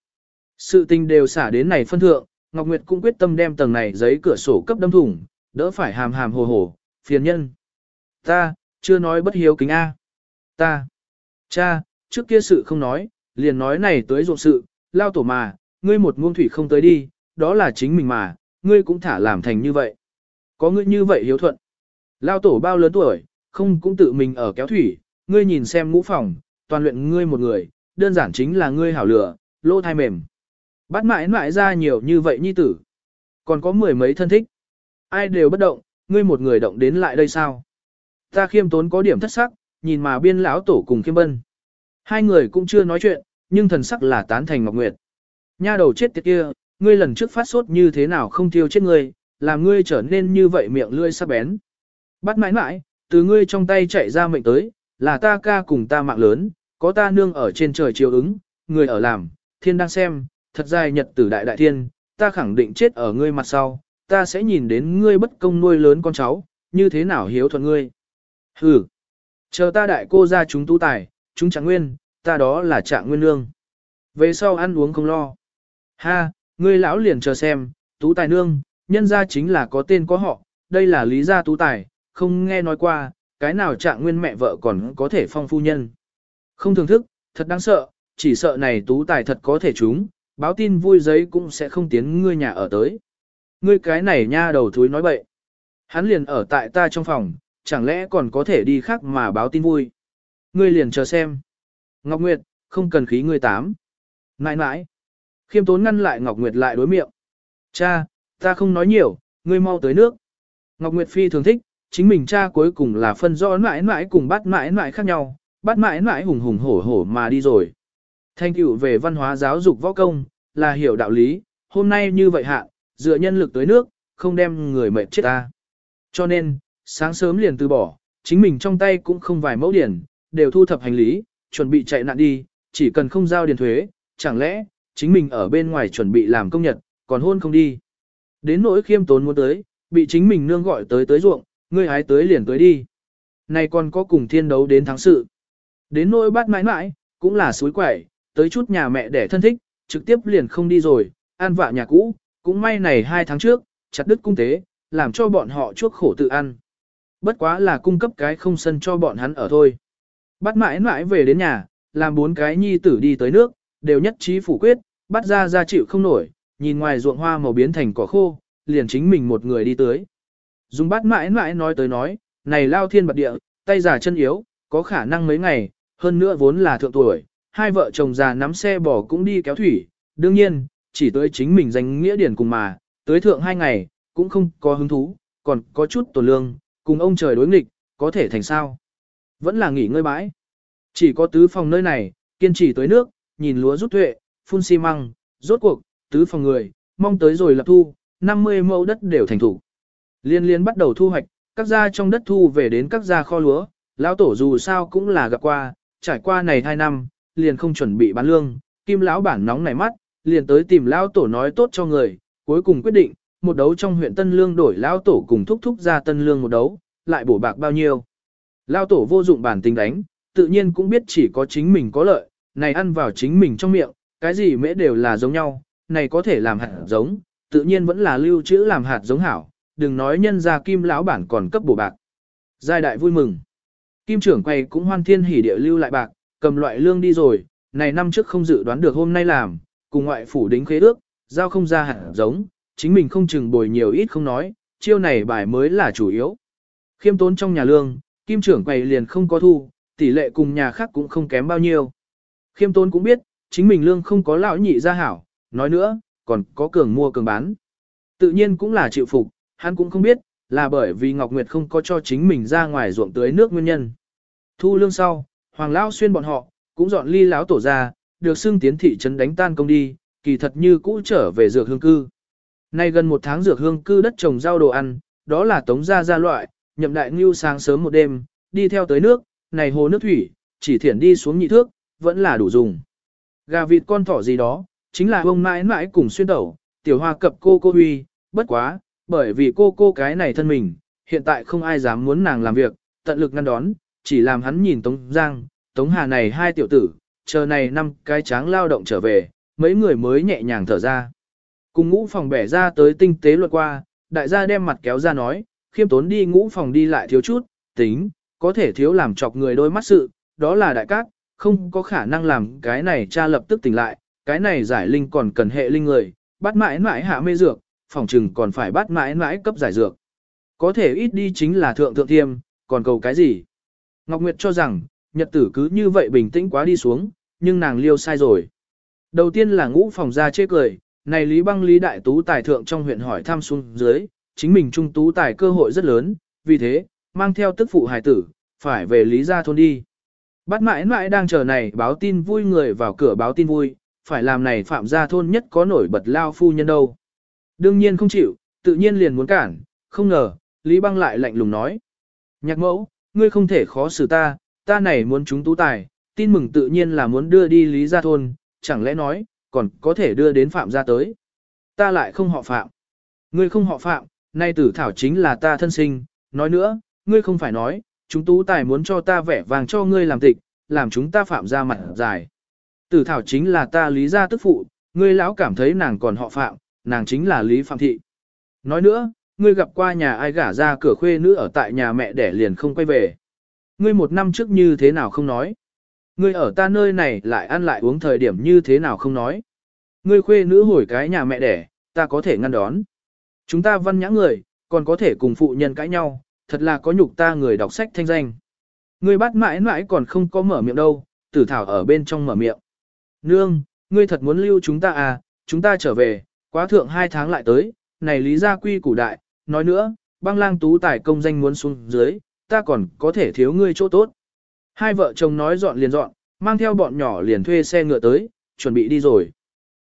Sự tình đều xả đến này phân thượng, Ngọc Nguyệt cũng quyết tâm đem tầng này giấy cửa sổ cấp đâm thủng, đỡ phải hàm hàm hồ hồ, phiền nhân. Ta, chưa nói bất hiếu kính A. Ta. Cha, trước kia sự không nói, liền nói này tới ruộng sự, lao tổ mà, ngươi một muông thủy không tới đi, đó là chính mình mà, ngươi cũng thả làm thành như vậy. Có ngươi như vậy hiếu thuận. Lao tổ bao lớn tuổi, không cũng tự mình ở kéo thủy, ngươi nhìn xem ngũ phòng, toàn luyện ngươi một người, đơn giản chính là ngươi hảo lửa, lô thai mềm. Bắt mãi mãi ra nhiều như vậy nhi tử. Còn có mười mấy thân thích. Ai đều bất động, ngươi một người động đến lại đây sao? Ta khiêm tốn có điểm thất sắc, nhìn mà biên lão tổ cùng khiêm bân. Hai người cũng chưa nói chuyện, nhưng thần sắc là tán thành Ngọc Nguyệt. Nha đầu chết tiệt kia, ngươi lần trước phát sốt như thế nào không tiêu chết ngươi, làm ngươi trở nên như vậy miệng lươi sắc bén. Bắt mãi mãi, từ ngươi trong tay chạy ra mệnh tới, là ta ca cùng ta mạng lớn, có ta nương ở trên trời chiều ứng, người ở làm, thiên đang xem, thật dài nhật tử đại đại thiên, ta khẳng định chết ở ngươi mặt sau, ta sẽ nhìn đến ngươi bất công nuôi lớn con cháu, như thế nào hiếu thuận ngươi. Hừ, chờ ta đại cô ra chúng tu tài, chúng trạng nguyên, ta đó là trạng nguyên nương. Về sau ăn uống không lo. Ha, ngươi lão liền chờ xem, tú tài nương, nhân ra chính là có tên có họ, đây là lý gia tú tài, không nghe nói qua, cái nào trạng nguyên mẹ vợ còn có thể phong phu nhân. Không thưởng thức, thật đáng sợ, chỉ sợ này tú tài thật có thể chúng, báo tin vui giấy cũng sẽ không tiến ngươi nhà ở tới. Ngươi cái này nha đầu thúi nói bậy. Hắn liền ở tại ta trong phòng, chẳng lẽ còn có thể đi khác mà báo tin vui. Ngươi liền chờ xem. Ngọc Nguyệt, không cần khí ngươi tám. Nãi nãi. Khiêm tốn ngăn lại Ngọc Nguyệt lại đối miệng. Cha, ta không nói nhiều, ngươi mau tới nước. Ngọc Nguyệt Phi thường thích, chính mình cha cuối cùng là phân rõ mãi mãi cùng bắt mãi mãi khác nhau, bắt mãi mãi hùng hùng hổ hổ mà đi rồi. Thanh cựu về văn hóa giáo dục võ công, là hiểu đạo lý, hôm nay như vậy hạ, dựa nhân lực tới nước, không đem người mệt chết ta. Cho nên, sáng sớm liền từ bỏ, chính mình trong tay cũng không vài mẫu điển, đều thu thập hành lý, chuẩn bị chạy nạn đi, chỉ cần không giao điền thuế, chẳng lẽ, chính mình ở bên ngoài chuẩn bị làm công nhật, còn hôn không đi. Đến nỗi khiêm tốn muốn tới, bị chính mình nương gọi tới tới ruộng, ngươi hái tới liền tới đi. Này còn có cùng thiên đấu đến thắng sự. Đến nỗi bát mãi mãi, cũng là suối quẩy, tới chút nhà mẹ để thân thích, trực tiếp liền không đi rồi, an vạ nhà cũ, cũng may này hai tháng trước, chặt đứt cung tế, làm cho bọn họ chuốc khổ tự ăn. Bất quá là cung cấp cái không sân cho bọn hắn ở thôi. Bắt mãi mãi về đến nhà, làm bốn cái nhi tử đi tới nước, đều nhất trí phủ quyết, bắt ra ra chịu không nổi, nhìn ngoài ruộng hoa màu biến thành cỏ khô, liền chính mình một người đi tới. Dùng bắt mãi mãi nói tới nói, này lao thiên bật địa, tay già chân yếu, có khả năng mấy ngày, hơn nữa vốn là thượng tuổi, hai vợ chồng già nắm xe bò cũng đi kéo thủy, đương nhiên, chỉ tới chính mình danh nghĩa điển cùng mà, tới thượng hai ngày, cũng không có hứng thú, còn có chút tổ lương, cùng ông trời đối nghịch, có thể thành sao. Vẫn là nghỉ ngơi bãi. Chỉ có tứ phòng nơi này, kiên trì tới nước, nhìn lúa rút tuệ, phun xi măng, rốt cuộc, tứ phòng người, mong tới rồi lập thu, 50 mẫu đất đều thành thủ. Liên liên bắt đầu thu hoạch, các gia trong đất thu về đến các gia kho lúa, lão tổ dù sao cũng là gặp qua, trải qua này hai năm, liền không chuẩn bị bán lương, kim lão bản nóng nảy mắt, liền tới tìm lão tổ nói tốt cho người, cuối cùng quyết định, một đấu trong huyện Tân Lương đổi lão tổ cùng thúc thúc ra Tân Lương một đấu, lại bổ bạc bao nhiêu. Lão tổ vô dụng bản tính đánh, tự nhiên cũng biết chỉ có chính mình có lợi, này ăn vào chính mình trong miệng, cái gì mễ đều là giống nhau, này có thể làm hạt giống, tự nhiên vẫn là lưu trữ làm hạt giống hảo, đừng nói nhân ra kim lão bản còn cấp bổ bạc. Giai đại vui mừng. Kim trưởng quay cũng hoan thiên hỉ địa lưu lại bạc, cầm loại lương đi rồi, này năm trước không dự đoán được hôm nay làm, cùng ngoại phủ đính khế ước, giao không ra hạt giống, chính mình không chừng bồi nhiều ít không nói, chiêu này bài mới là chủ yếu. Khiêm tốn trong nhà lương, kim trưởng quầy liền không có thu, tỷ lệ cùng nhà khác cũng không kém bao nhiêu. Khiêm tốn cũng biết, chính mình lương không có lão nhị ra hảo, nói nữa, còn có cường mua cường bán. Tự nhiên cũng là chịu phục, hắn cũng không biết, là bởi vì Ngọc Nguyệt không có cho chính mình ra ngoài ruộng tưới nước nguyên nhân. Thu lương sau, Hoàng Lão xuyên bọn họ, cũng dọn ly lão tổ ra, được xưng tiến thị trấn đánh tan công đi, kỳ thật như cũ trở về dược hương cư. Nay gần một tháng dược hương cư đất trồng rau đồ ăn, đó là tống gia gia loại, nhậm đại ngưu sáng sớm một đêm, đi theo tới nước, này hồ nước thủy, chỉ thiển đi xuống nhị thước, vẫn là đủ dùng. Gà vịt con thỏ gì đó, chính là ông mãi mãi cùng xuyên tẩu, tiểu hoa cập cô cô huy, bất quá, bởi vì cô cô cái này thân mình, hiện tại không ai dám muốn nàng làm việc, tận lực ngăn đón, chỉ làm hắn nhìn Tống Giang, Tống Hà này hai tiểu tử, chờ này năm cái tráng lao động trở về, mấy người mới nhẹ nhàng thở ra. Cùng ngũ phòng bẻ ra tới tinh tế luật qua, đại gia đem mặt kéo ra nói, khiêm tốn đi ngũ phòng đi lại thiếu chút, tính, có thể thiếu làm chọc người đôi mắt sự, đó là đại cát, không có khả năng làm cái này cha lập tức tỉnh lại, cái này giải linh còn cần hệ linh người, bắt mãi mãi hạ mê dược, phòng trừng còn phải bắt mãi mãi cấp giải dược. Có thể ít đi chính là thượng thượng thiêm, còn cầu cái gì? Ngọc Nguyệt cho rằng, nhật tử cứ như vậy bình tĩnh quá đi xuống, nhưng nàng liêu sai rồi. Đầu tiên là ngũ phòng ra chê cười, này Lý Băng Lý Đại Tú tài thượng trong huyện hỏi thăm xuống dưới, chính mình trung tú tài cơ hội rất lớn, vì thế, mang theo tức phụ hài tử, phải về Lý gia thôn đi. Bắt mãi mãi đang chờ này báo tin vui người vào cửa báo tin vui, phải làm này phạm gia thôn nhất có nổi bật lao phu nhân đâu. Đương nhiên không chịu, tự nhiên liền muốn cản, không ngờ, Lý Băng lại lạnh lùng nói. Nhạc mẫu, ngươi không thể khó xử ta, ta này muốn chúng tú tài, tin mừng tự nhiên là muốn đưa đi Lý gia thôn, chẳng lẽ nói, còn có thể đưa đến phạm gia tới. Ta lại không họ phạm. Ngươi không họ phạm, nay tử thảo chính là ta thân sinh, nói nữa, ngươi không phải nói, chúng tú tài muốn cho ta vẻ vàng cho ngươi làm tịch, làm chúng ta phạm ra mặt dài. Tử thảo chính là ta lý gia tức phụ, ngươi lão cảm thấy nàng còn họ phạm, nàng chính là lý phạm thị. Nói nữa, ngươi gặp qua nhà ai gả ra cửa khuê nữ ở tại nhà mẹ đẻ liền không quay về. Ngươi một năm trước như thế nào không nói. Ngươi ở ta nơi này lại ăn lại uống thời điểm như thế nào không nói. Ngươi khuê nữ hồi cái nhà mẹ đẻ, ta có thể ngăn đón. Chúng ta văn nhã người, còn có thể cùng phụ nhân cãi nhau, thật là có nhục ta người đọc sách thanh danh. Ngươi bắt mãi mãi còn không có mở miệng đâu, tử thảo ở bên trong mở miệng. Nương, ngươi thật muốn lưu chúng ta à, chúng ta trở về, quá thượng hai tháng lại tới, này lý gia quy củ đại, nói nữa, băng lang tú tài công danh muốn xuống dưới, ta còn có thể thiếu ngươi chỗ tốt. Hai vợ chồng nói dọn liền dọn, mang theo bọn nhỏ liền thuê xe ngựa tới, chuẩn bị đi rồi.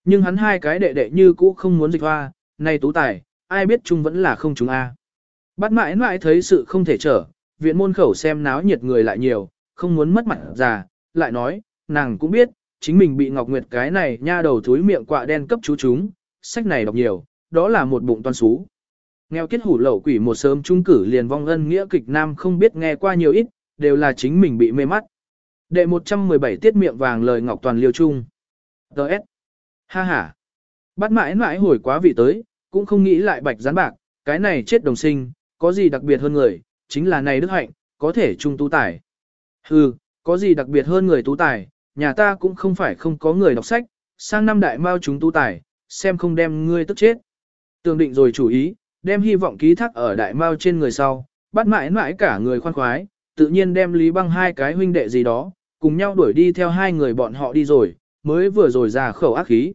Nhưng hắn hai cái đệ đệ như cũ không muốn dịch hoa, nay tú tài, ai biết chung vẫn là không chúng a. Bắt mãi mãi thấy sự không thể trở, viện môn khẩu xem náo nhiệt người lại nhiều, không muốn mất mặt già, lại nói, nàng cũng biết, chính mình bị Ngọc Nguyệt cái này nha đầu thúi miệng quạ đen cấp chú chúng, sách này đọc nhiều, đó là một bụng toan xú. Nghèo kết hủ lậu quỷ một sớm trung cử liền vong ân nghĩa kịch nam không biết nghe qua nhiều ít, đều là chính mình bị mê mắt. Đệ 117 tiết miệng vàng lời Ngọc Toàn liêu chung. Đợt. Ha ha. Bắt mãi mãi hồi quá vị tới, cũng không nghĩ lại bạch gián bạc, cái này chết đồng sinh, có gì đặc biệt hơn người, chính là này đức hạnh, có thể trung tú tài. Hừ, có gì đặc biệt hơn người tú tài, nhà ta cũng không phải không có người đọc sách, sang năm đại mao chúng tú tài, xem không đem ngươi tức chết. Tường định rồi chủ ý, đem hy vọng ký thác ở đại mao trên người sau, bắt mãi mãi cả người khoan khoái, tự nhiên đem Lý Băng hai cái huynh đệ gì đó, cùng nhau đuổi đi theo hai người bọn họ đi rồi, mới vừa rồi ra khẩu ác khí.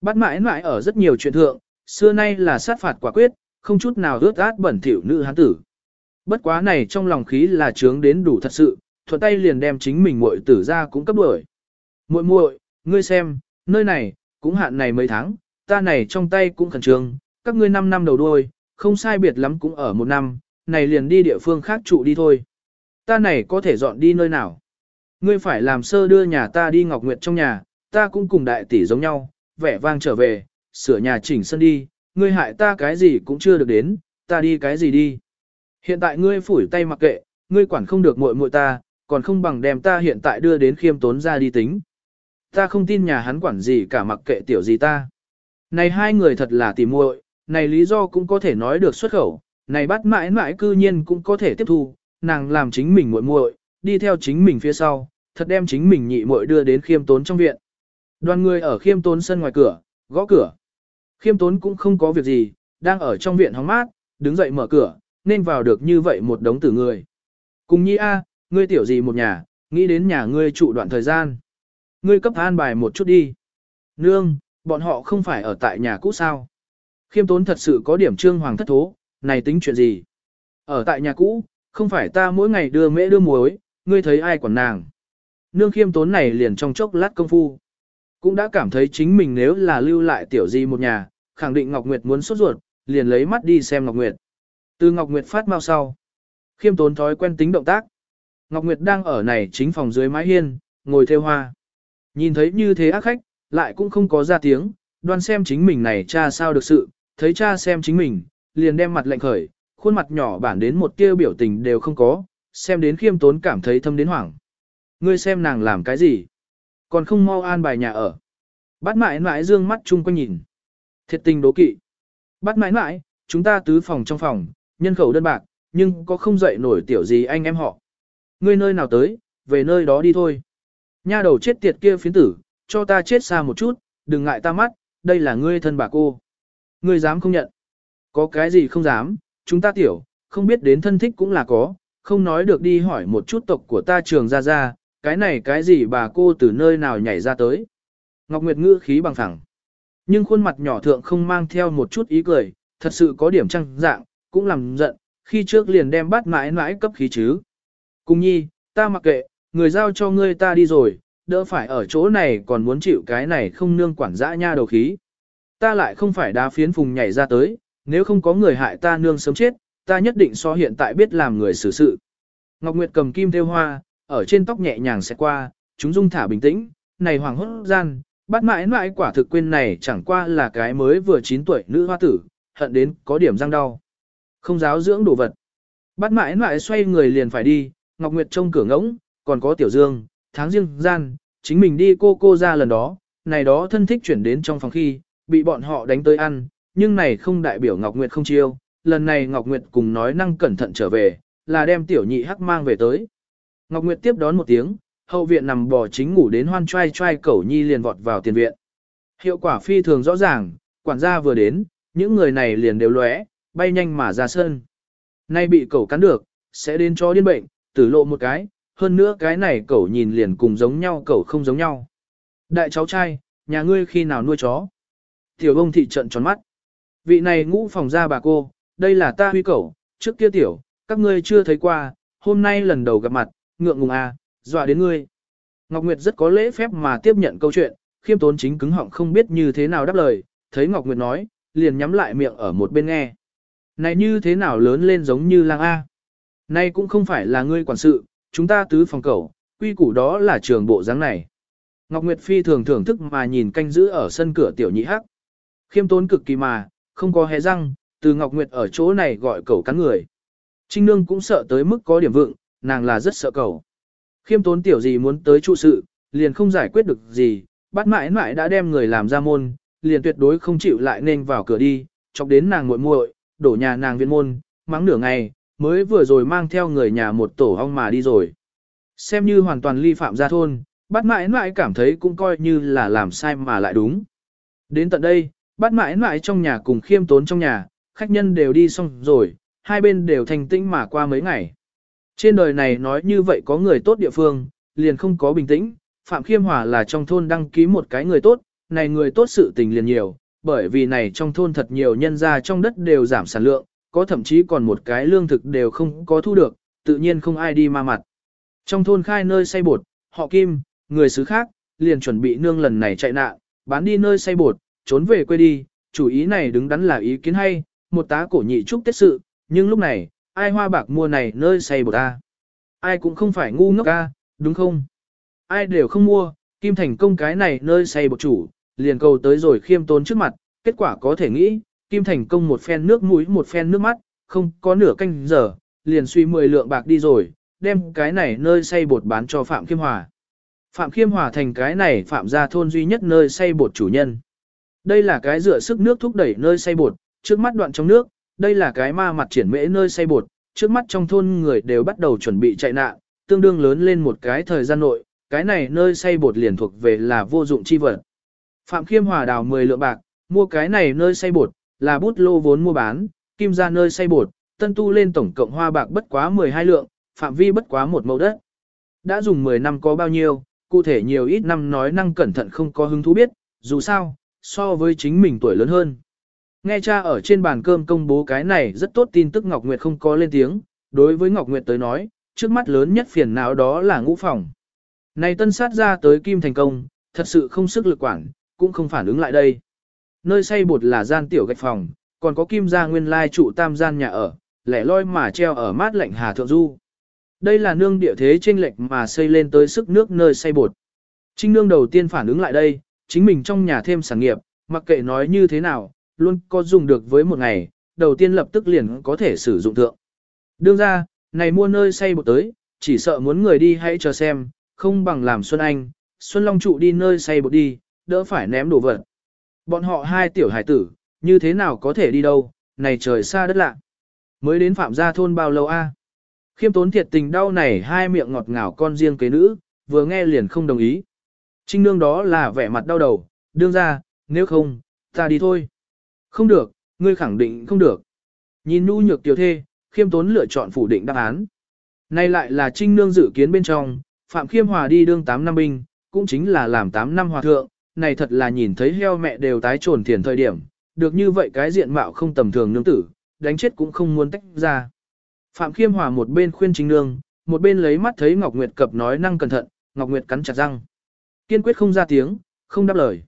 Bắt mãi mãi ở rất nhiều chuyện thượng, xưa nay là sát phạt quả quyết, không chút nào ướt át bẩn thỉu nữ hán tử. Bất quá này trong lòng khí là trướng đến đủ thật sự, thuận tay liền đem chính mình muội tử ra cũng cấp đuổi. Muội muội, ngươi xem, nơi này, cũng hạn này mấy tháng, ta này trong tay cũng khẩn trương, các ngươi 5 năm đầu đuôi, không sai biệt lắm cũng ở một năm, này liền đi địa phương khác trụ đi thôi. Ta này có thể dọn đi nơi nào? Ngươi phải làm sơ đưa nhà ta đi Ngọc Nguyệt trong nhà, ta cũng cùng đại tỷ giống nhau, vẻ vang trở về, sửa nhà chỉnh sân đi, ngươi hại ta cái gì cũng chưa được đến, ta đi cái gì đi. Hiện tại ngươi phủi tay mặc kệ, ngươi quản không được muội muội ta, còn không bằng đem ta hiện tại đưa đến khiêm tốn ra đi tính. Ta không tin nhà hắn quản gì cả mặc kệ tiểu gì ta. Này hai người thật là tỉ muội, này lý do cũng có thể nói được xuất khẩu, này bắt mãi mãi cư nhiên cũng có thể tiếp thu, nàng làm chính mình muội muội, đi theo chính mình phía sau, thật đem chính mình nhị muội đưa đến khiêm tốn trong viện. Đoàn người ở khiêm tốn sân ngoài cửa, gõ cửa. Khiêm tốn cũng không có việc gì, đang ở trong viện hóng mát, đứng dậy mở cửa, nên vào được như vậy một đống tử người. Cùng nhi A, ngươi tiểu gì một nhà, nghĩ đến nhà ngươi trụ đoạn thời gian. Ngươi cấp an bài một chút đi. Nương, bọn họ không phải ở tại nhà cũ sao. Khiêm tốn thật sự có điểm trương hoàng thất thố, này tính chuyện gì. Ở tại nhà cũ, không phải ta mỗi ngày đưa mễ đưa muối, ngươi thấy ai quản nàng. Nương khiêm tốn này liền trong chốc lát công phu. Cũng đã cảm thấy chính mình nếu là lưu lại tiểu di một nhà, khẳng định Ngọc Nguyệt muốn sốt ruột, liền lấy mắt đi xem Ngọc Nguyệt. Từ Ngọc Nguyệt phát mau sau. Khiêm tốn thói quen tính động tác. Ngọc Nguyệt đang ở này chính phòng dưới mái hiên, ngồi theo hoa. Nhìn thấy như thế ác khách, lại cũng không có ra tiếng, đoan xem chính mình này cha sao được sự, thấy cha xem chính mình, liền đem mặt lạnh khởi, khuôn mặt nhỏ bản đến một tia biểu tình đều không có, xem đến khiêm tốn cảm thấy thâm đến hoảng. Ngươi xem nàng làm cái gì? Còn không mau an bài nhà ở. Bát mãi mãi dương mắt chung quanh nhìn. Thiệt tình đố kỵ. Bát mãi mãi, chúng ta tứ phòng trong phòng, nhân khẩu đơn bạc, nhưng có không dậy nổi tiểu gì anh em họ. Ngươi nơi nào tới, về nơi đó đi thôi. Nha đầu chết tiệt kia phiến tử, cho ta chết xa một chút, đừng ngại ta mắt, đây là ngươi thân bà cô. Ngươi dám không nhận. Có cái gì không dám, chúng ta tiểu, không biết đến thân thích cũng là có, không nói được đi hỏi một chút tộc của ta trường ra ra, cái này cái gì bà cô từ nơi nào nhảy ra tới. Ngọc Nguyệt ngữ khí bằng phẳng. Nhưng khuôn mặt nhỏ thượng không mang theo một chút ý cười, thật sự có điểm trăng dạng, cũng làm giận, khi trước liền đem bắt mãi mãi cấp khí chứ. Cùng nhi, ta mặc kệ, người giao cho ngươi ta đi rồi, đỡ phải ở chỗ này còn muốn chịu cái này không nương quản dã nha đầu khí. Ta lại không phải đá phiến phùng nhảy ra tới, nếu không có người hại ta nương sớm chết, ta nhất định so hiện tại biết làm người xử sự. Ngọc Nguyệt cầm kim theo hoa, ở trên tóc nhẹ nhàng sẽ qua, chúng dung thả bình tĩnh, này hoàng hốt gian, bắt mãi mãi quả thực quên này chẳng qua là cái mới vừa 9 tuổi nữ hoa tử, hận đến có điểm răng đau. Không giáo dưỡng đồ vật. Bắt mãi mãi xoay người liền phải đi, Ngọc Nguyệt trông cửa ngỗng, còn có Tiểu Dương, tháng riêng gian, chính mình đi cô cô ra lần đó, này đó thân thích chuyển đến trong phòng khi, bị bọn họ đánh tới ăn, nhưng này không đại biểu Ngọc Nguyệt không chiêu, lần này Ngọc Nguyệt cùng nói năng cẩn thận trở về, là đem Tiểu Nhị Hắc mang về tới. Ngọc Nguyệt tiếp đón một tiếng, hậu viện nằm bò chính ngủ đến hoan trai trai cẩu nhi liền vọt vào tiền viện. Hiệu quả phi thường rõ ràng, quản gia vừa đến, những người này liền đều lóe, bay nhanh mà ra sân. Nay bị cẩu cắn được, sẽ đến cho điên bệnh, tử lộ một cái, hơn nữa cái này cẩu nhìn liền cùng giống nhau cẩu không giống nhau. Đại cháu trai, nhà ngươi khi nào nuôi chó? Tiểu ông thị trận tròn mắt. Vị này ngũ phòng ra bà cô, đây là ta huy cẩu, trước kia tiểu, các ngươi chưa thấy qua, hôm nay lần đầu gặp mặt, ngượng ngùng à, dọa đến ngươi. Ngọc Nguyệt rất có lễ phép mà tiếp nhận câu chuyện, khiêm tốn chính cứng họng không biết như thế nào đáp lời, thấy Ngọc Nguyệt nói, liền nhắm lại miệng ở một bên nghe. Này như thế nào lớn lên giống như lang A. Này cũng không phải là ngươi quản sự, chúng ta tứ phòng cầu, quy củ đó là trường bộ dáng này. Ngọc Nguyệt Phi thường thưởng thức mà nhìn canh giữ ở sân cửa tiểu nhị hắc. Khiêm tốn cực kỳ mà, không có hé răng, từ Ngọc Nguyệt ở chỗ này gọi cầu cắn người. Trinh Nương cũng sợ tới mức có điểm vượng, nàng là rất sợ cầu. Khiêm tốn tiểu gì muốn tới trụ sự, liền không giải quyết được gì, bắt mãi mãi đã đem người làm ra môn, liền tuyệt đối không chịu lại nên vào cửa đi, chọc đến nàng muội muội, đổ nhà nàng viên môn, mắng nửa ngày, mới vừa rồi mang theo người nhà một tổ ong mà đi rồi. Xem như hoàn toàn ly phạm gia thôn, bắt mãi mãi cảm thấy cũng coi như là làm sai mà lại đúng. Đến tận đây, bắt mãi mãi trong nhà cùng khiêm tốn trong nhà, khách nhân đều đi xong rồi, hai bên đều thành tĩnh mà qua mấy ngày. Trên đời này nói như vậy có người tốt địa phương, liền không có bình tĩnh, Phạm Khiêm Hòa là trong thôn đăng ký một cái người tốt, này người tốt sự tình liền nhiều, bởi vì này trong thôn thật nhiều nhân gia trong đất đều giảm sản lượng, có thậm chí còn một cái lương thực đều không có thu được, tự nhiên không ai đi ma mặt. Trong thôn khai nơi xây bột, họ Kim, người xứ khác, liền chuẩn bị nương lần này chạy nạn, bán đi nơi xây bột, trốn về quê đi, chủ ý này đứng đắn là ý kiến hay, một tá cổ nhị trúc tiết sự, nhưng lúc này, ai hoa bạc mua này nơi xây bột ta. Ai cũng không phải ngu ngốc ca, đúng không? Ai đều không mua, Kim Thành công cái này nơi xây bột chủ, liền cầu tới rồi khiêm tốn trước mặt, kết quả có thể nghĩ, Kim Thành công một phen nước mũi một phen nước mắt, không có nửa canh giờ, liền suy 10 lượng bạc đi rồi, đem cái này nơi xây bột bán cho Phạm Khiêm Hòa. Phạm Khiêm Hòa thành cái này Phạm gia thôn duy nhất nơi xây bột chủ nhân. Đây là cái rửa sức nước thúc đẩy nơi xây bột, trước mắt đoạn trong nước, đây là cái ma mặt triển mễ nơi xây bột, trước mắt trong thôn người đều bắt đầu chuẩn bị chạy nạn, tương đương lớn lên một cái thời gian nội, cái này nơi xây bột liền thuộc về là vô dụng chi vật. Phạm Khiêm Hòa đào 10 lượng bạc, mua cái này nơi xây bột, là bút lô vốn mua bán, kim ra nơi xây bột, tân tu lên tổng cộng hoa bạc bất quá 12 lượng, phạm vi bất quá một mẫu đất. Đã dùng 10 năm có bao nhiêu, cụ thể nhiều ít năm nói năng cẩn thận không có hứng thú biết, dù sao, so với chính mình tuổi lớn hơn. Nghe cha ở trên bàn cơm công bố cái này rất tốt tin tức Ngọc Nguyệt không có lên tiếng, đối với Ngọc Nguyệt tới nói, trước mắt lớn nhất phiền não đó là ngũ phòng. Này tân sát ra tới Kim Thành Công, thật sự không sức lực quản, cũng không phản ứng lại đây. Nơi xây bột là gian tiểu gạch phòng, còn có Kim gia nguyên lai trụ tam gian nhà ở, lẻ loi mà treo ở mát lạnh Hà Thượng Du. Đây là nương địa thế trên lệch mà xây lên tới sức nước nơi xây bột. Trinh nương đầu tiên phản ứng lại đây, chính mình trong nhà thêm sản nghiệp, mặc kệ nói như thế nào, luôn có dùng được với một ngày, đầu tiên lập tức liền có thể sử dụng thượng. Đương ra, này mua nơi xây bột tới, chỉ sợ muốn người đi hãy chờ xem, không bằng làm Xuân Anh, Xuân Long trụ đi nơi xây bột đi, đỡ phải ném đồ vật. Bọn họ hai tiểu hải tử, như thế nào có thể đi đâu, này trời xa đất lạ. Mới đến phạm gia thôn bao lâu a? Khiêm tốn thiệt tình đau này hai miệng ngọt ngào con riêng kế nữ, vừa nghe liền không đồng ý. Trinh nương đó là vẻ mặt đau đầu, đương ra, nếu không, ta đi thôi. Không được, ngươi khẳng định không được. Nhìn nu nhược tiểu thê, khiêm tốn lựa chọn phủ định đáp án. Nay lại là trinh nương dự kiến bên trong, Phạm Khiêm Hòa đi đương 8 năm binh, cũng chính là làm 8 năm hòa thượng, này thật là nhìn thấy heo mẹ đều tái trồn tiền thời điểm, được như vậy cái diện mạo không tầm thường nương tử, đánh chết cũng không muốn tách ra. Phạm Khiêm Hòa một bên khuyên Trinh Nương, một bên lấy mắt thấy Ngọc Nguyệt cập nói năng cẩn thận, Ngọc Nguyệt cắn chặt răng. Kiên quyết không ra tiếng, không đáp lời.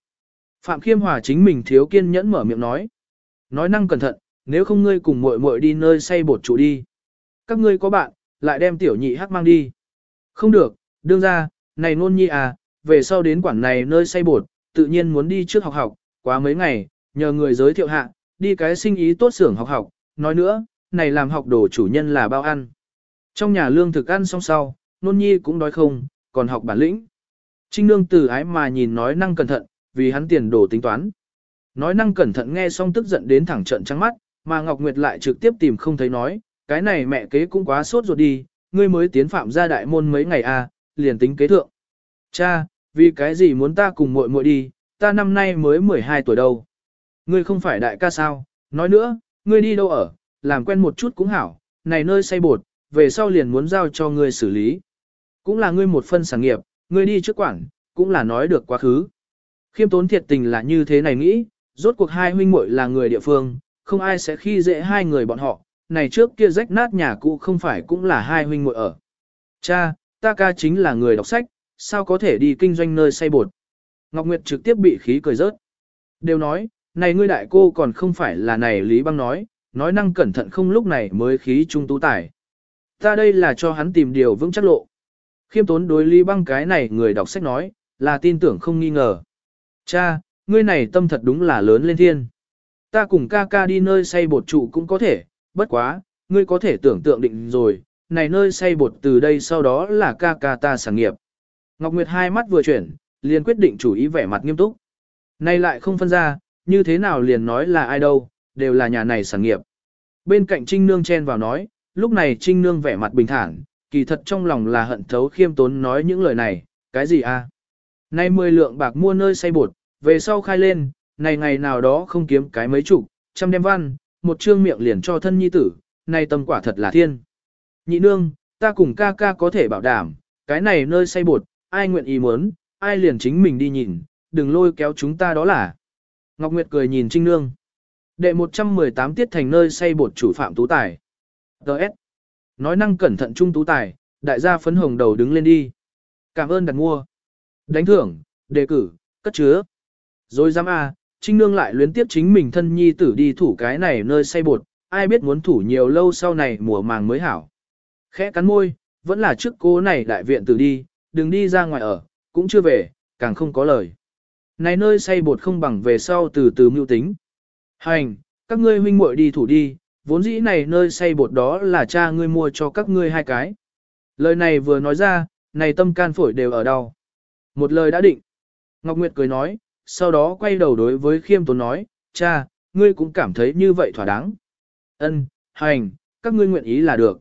Phạm Khiêm Hòa chính mình thiếu kiên nhẫn mở miệng nói. Nói năng cẩn thận, nếu không ngươi cùng muội muội đi nơi xây bột trụ đi. Các ngươi có bạn, lại đem tiểu nhị hắc mang đi. Không được, đương ra, này nôn nhi à, về sau đến quản này nơi xây bột, tự nhiên muốn đi trước học học, quá mấy ngày, nhờ người giới thiệu hạ, đi cái sinh ý tốt xưởng học học, nói nữa, này làm học đồ chủ nhân là bao ăn. Trong nhà lương thực ăn xong sau, nôn nhi cũng đói không, còn học bản lĩnh. Trinh nương từ ái mà nhìn nói năng cẩn thận, vì hắn tiền đồ tính toán. Nói năng cẩn thận nghe xong tức giận đến thẳng trận trắng mắt, mà Ngọc Nguyệt lại trực tiếp tìm không thấy nói, cái này mẹ kế cũng quá sốt ruột đi, ngươi mới tiến phạm ra đại môn mấy ngày à, liền tính kế thượng. Cha, vì cái gì muốn ta cùng muội muội đi, ta năm nay mới 12 tuổi đâu. Ngươi không phải đại ca sao, nói nữa, ngươi đi đâu ở, làm quen một chút cũng hảo, này nơi say bột, về sau liền muốn giao cho ngươi xử lý. Cũng là ngươi một phân sản nghiệp, ngươi đi trước quản, cũng là nói được quá khứ. Khiêm tốn thiệt tình là như thế này nghĩ, rốt cuộc hai huynh muội là người địa phương, không ai sẽ khi dễ hai người bọn họ, này trước kia rách nát nhà cũ không phải cũng là hai huynh muội ở. Cha, ta ca chính là người đọc sách, sao có thể đi kinh doanh nơi say bột. Ngọc Nguyệt trực tiếp bị khí cười rớt. Đều nói, này ngươi đại cô còn không phải là này Lý Băng nói, nói năng cẩn thận không lúc này mới khí trung tú tải. Ta đây là cho hắn tìm điều vững chắc lộ. Khiêm tốn đối Lý Băng cái này người đọc sách nói, là tin tưởng không nghi ngờ. Cha, ngươi này tâm thật đúng là lớn lên thiên. Ta cùng ca ca đi nơi say bột trụ cũng có thể, bất quá, ngươi có thể tưởng tượng định rồi, này nơi say bột từ đây sau đó là ca ca ta sản nghiệp. Ngọc Nguyệt hai mắt vừa chuyển, liền quyết định chủ ý vẻ mặt nghiêm túc. Này lại không phân ra, như thế nào liền nói là ai đâu, đều là nhà này sản nghiệp. Bên cạnh Trinh Nương chen vào nói, lúc này Trinh Nương vẻ mặt bình thản, kỳ thật trong lòng là hận thấu khiêm tốn nói những lời này, cái gì a? À? Nay mười lượng bạc mua nơi say bột, về sau khai lên, này ngày nào đó không kiếm cái mấy chục, trăm đem văn, một trương miệng liền cho thân nhi tử, này tâm quả thật là thiên. Nhị nương, ta cùng ca ca có thể bảo đảm, cái này nơi say bột, ai nguyện ý muốn, ai liền chính mình đi nhìn, đừng lôi kéo chúng ta đó là. Ngọc Nguyệt cười nhìn Trinh Nương. Đệ 118 tiết thành nơi say bột chủ phạm tú tài. Đợt. Nói năng cẩn thận trung tú tài, đại gia phấn hồng đầu đứng lên đi. Cảm ơn đặt mua. Đánh thưởng, đề cử, cất chứa. Rồi dám a, Trinh Nương lại luyến tiếp chính mình thân nhi tử đi thủ cái này nơi say bột, ai biết muốn thủ nhiều lâu sau này mùa màng mới hảo. Khẽ cắn môi, vẫn là trước cô này đại viện tử đi, đừng đi ra ngoài ở, cũng chưa về, càng không có lời. Này nơi say bột không bằng về sau từ từ mưu tính. Hành, các ngươi huynh muội đi thủ đi, vốn dĩ này nơi say bột đó là cha ngươi mua cho các ngươi hai cái. Lời này vừa nói ra, này tâm can phổi đều ở đâu. Một lời đã định. Ngọc Nguyệt cười nói, sau đó quay đầu đối với khiêm tốn nói, cha, ngươi cũng cảm thấy như vậy thỏa đáng. Ân, hành, các ngươi nguyện ý là được.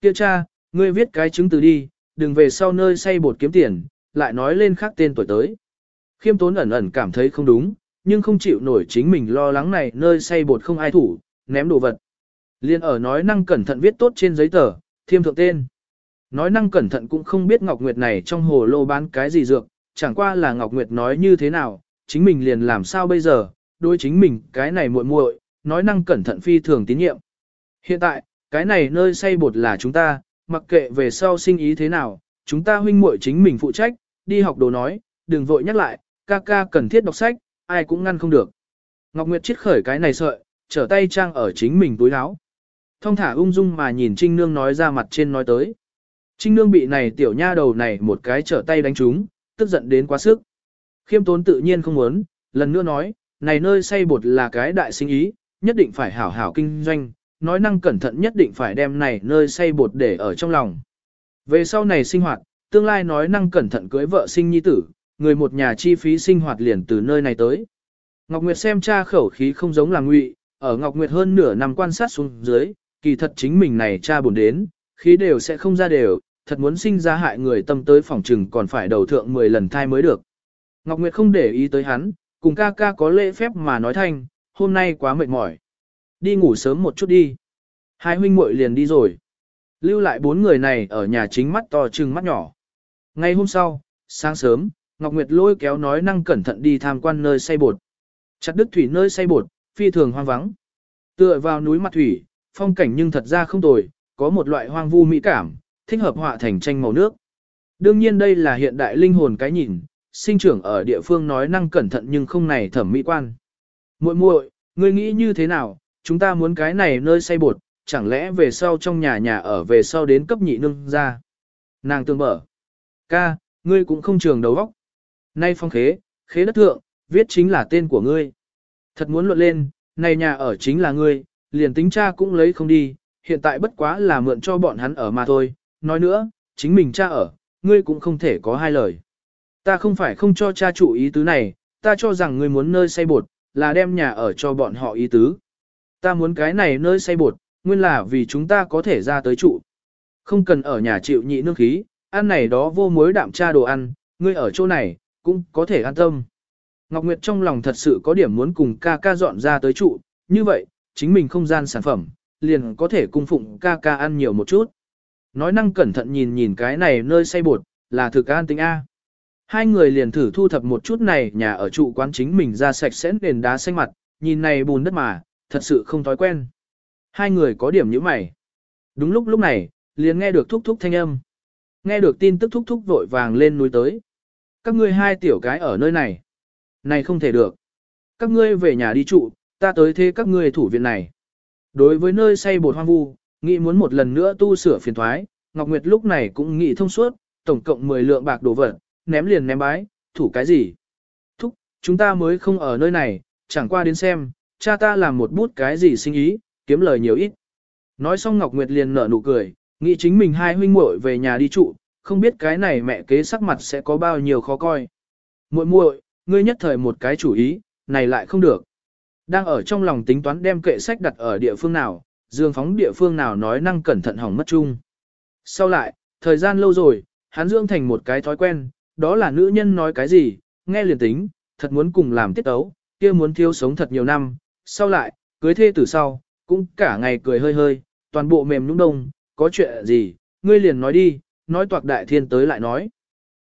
Kia cha, ngươi viết cái chứng từ đi, đừng về sau nơi say bột kiếm tiền, lại nói lên khác tên tuổi tới. Khiêm tốn ẩn ẩn cảm thấy không đúng, nhưng không chịu nổi chính mình lo lắng này nơi say bột không ai thủ, ném đồ vật. Liên ở nói năng cẩn thận viết tốt trên giấy tờ, thiêm thượng tên. Nói năng cẩn thận cũng không biết Ngọc Nguyệt này trong hồ lô bán cái gì dược, chẳng qua là Ngọc Nguyệt nói như thế nào, chính mình liền làm sao bây giờ, đối chính mình cái này muội muội, nói năng cẩn thận phi thường tín nhiệm. Hiện tại, cái này nơi say bột là chúng ta, mặc kệ về sau sinh ý thế nào, chúng ta huynh muội chính mình phụ trách, đi học đồ nói, đừng vội nhắc lại, ca ca cần thiết đọc sách, ai cũng ngăn không được. Ngọc Nguyệt chiết khởi cái này sợi, trở tay trang ở chính mình túi áo. Thông thả ung dung mà nhìn Trinh Nương nói ra mặt trên nói tới. Trinh Nương bị này tiểu nha đầu này một cái trở tay đánh trúng, tức giận đến quá sức. Khiêm tốn tự nhiên không muốn, lần nữa nói, này nơi say bột là cái đại sinh ý, nhất định phải hảo hảo kinh doanh, nói năng cẩn thận nhất định phải đem này nơi say bột để ở trong lòng. Về sau này sinh hoạt, tương lai nói năng cẩn thận cưới vợ sinh nhi tử, người một nhà chi phí sinh hoạt liền từ nơi này tới. Ngọc Nguyệt xem cha khẩu khí không giống là ngụy, ở Ngọc Nguyệt hơn nửa năm quan sát xuống dưới, kỳ thật chính mình này cha buồn đến, khí đều sẽ không ra đều, thật muốn sinh ra hại người tâm tới phòng trừng còn phải đầu thượng 10 lần thai mới được. Ngọc Nguyệt không để ý tới hắn, cùng ca ca có lễ phép mà nói thanh, hôm nay quá mệt mỏi. Đi ngủ sớm một chút đi. Hai huynh muội liền đi rồi. Lưu lại bốn người này ở nhà chính mắt to trừng mắt nhỏ. Ngay hôm sau, sáng sớm, Ngọc Nguyệt lôi kéo nói năng cẩn thận đi tham quan nơi xây bột. Chặt đứt thủy nơi xây bột, phi thường hoang vắng. Tựa vào núi mặt thủy, phong cảnh nhưng thật ra không tồi, có một loại hoang vu mỹ cảm, thích hợp họa thành tranh màu nước. Đương nhiên đây là hiện đại linh hồn cái nhìn, sinh trưởng ở địa phương nói năng cẩn thận nhưng không này thẩm mỹ quan. Muội muội, ngươi nghĩ như thế nào, chúng ta muốn cái này nơi xây bột, chẳng lẽ về sau trong nhà nhà ở về sau đến cấp nhị nương ra. Nàng tương mở. Ca, ngươi cũng không trường đầu óc. Nay phong khế, Khế đất thượng, viết chính là tên của ngươi. Thật muốn luận lên, này nhà ở chính là ngươi, liền tính cha cũng lấy không đi, hiện tại bất quá là mượn cho bọn hắn ở mà thôi. Nói nữa, chính mình cha ở, ngươi cũng không thể có hai lời. Ta không phải không cho cha chủ ý tứ này, ta cho rằng ngươi muốn nơi xây bột, là đem nhà ở cho bọn họ ý tứ. Ta muốn cái này nơi xây bột, nguyên là vì chúng ta có thể ra tới trụ. Không cần ở nhà chịu nhị nương khí, ăn này đó vô muối đạm cha đồ ăn, ngươi ở chỗ này, cũng có thể an tâm. Ngọc Nguyệt trong lòng thật sự có điểm muốn cùng ca ca dọn ra tới trụ, như vậy, chính mình không gian sản phẩm, liền có thể cung phụng ca ca ăn nhiều một chút. Nói năng cẩn thận nhìn nhìn cái này nơi xây bột, là thực an tính A. Hai người liền thử thu thập một chút này nhà ở trụ quán chính mình ra sạch sẽ nền đá xanh mặt, nhìn này bùn đất mà, thật sự không thói quen. Hai người có điểm như mày. Đúng lúc lúc này, liền nghe được thúc thúc thanh âm. Nghe được tin tức thúc thúc vội vàng lên núi tới. Các ngươi hai tiểu cái ở nơi này. Này không thể được. Các ngươi về nhà đi trụ, ta tới thế các ngươi thủ viện này. Đối với nơi xây bột hoang vu, nghĩ muốn một lần nữa tu sửa phiền thoái, Ngọc Nguyệt lúc này cũng nghĩ thông suốt, tổng cộng 10 lượng bạc đồ vật, ném liền ném bái, thủ cái gì? Thúc, chúng ta mới không ở nơi này, chẳng qua đến xem, cha ta làm một bút cái gì sinh ý, kiếm lời nhiều ít. Nói xong Ngọc Nguyệt liền nở nụ cười, nghĩ chính mình hai huynh muội về nhà đi trụ, không biết cái này mẹ kế sắc mặt sẽ có bao nhiêu khó coi. Muội muội, ngươi nhất thời một cái chủ ý, này lại không được. Đang ở trong lòng tính toán đem kệ sách đặt ở địa phương nào, dương phóng địa phương nào nói năng cẩn thận hỏng mất chung. Sau lại, thời gian lâu rồi, hắn dưỡng thành một cái thói quen, đó là nữ nhân nói cái gì, nghe liền tính, thật muốn cùng làm tiết tấu, kia muốn thiếu sống thật nhiều năm, sau lại, cưới thê từ sau, cũng cả ngày cười hơi hơi, toàn bộ mềm nhũng đông, có chuyện gì, ngươi liền nói đi, nói toạc đại thiên tới lại nói.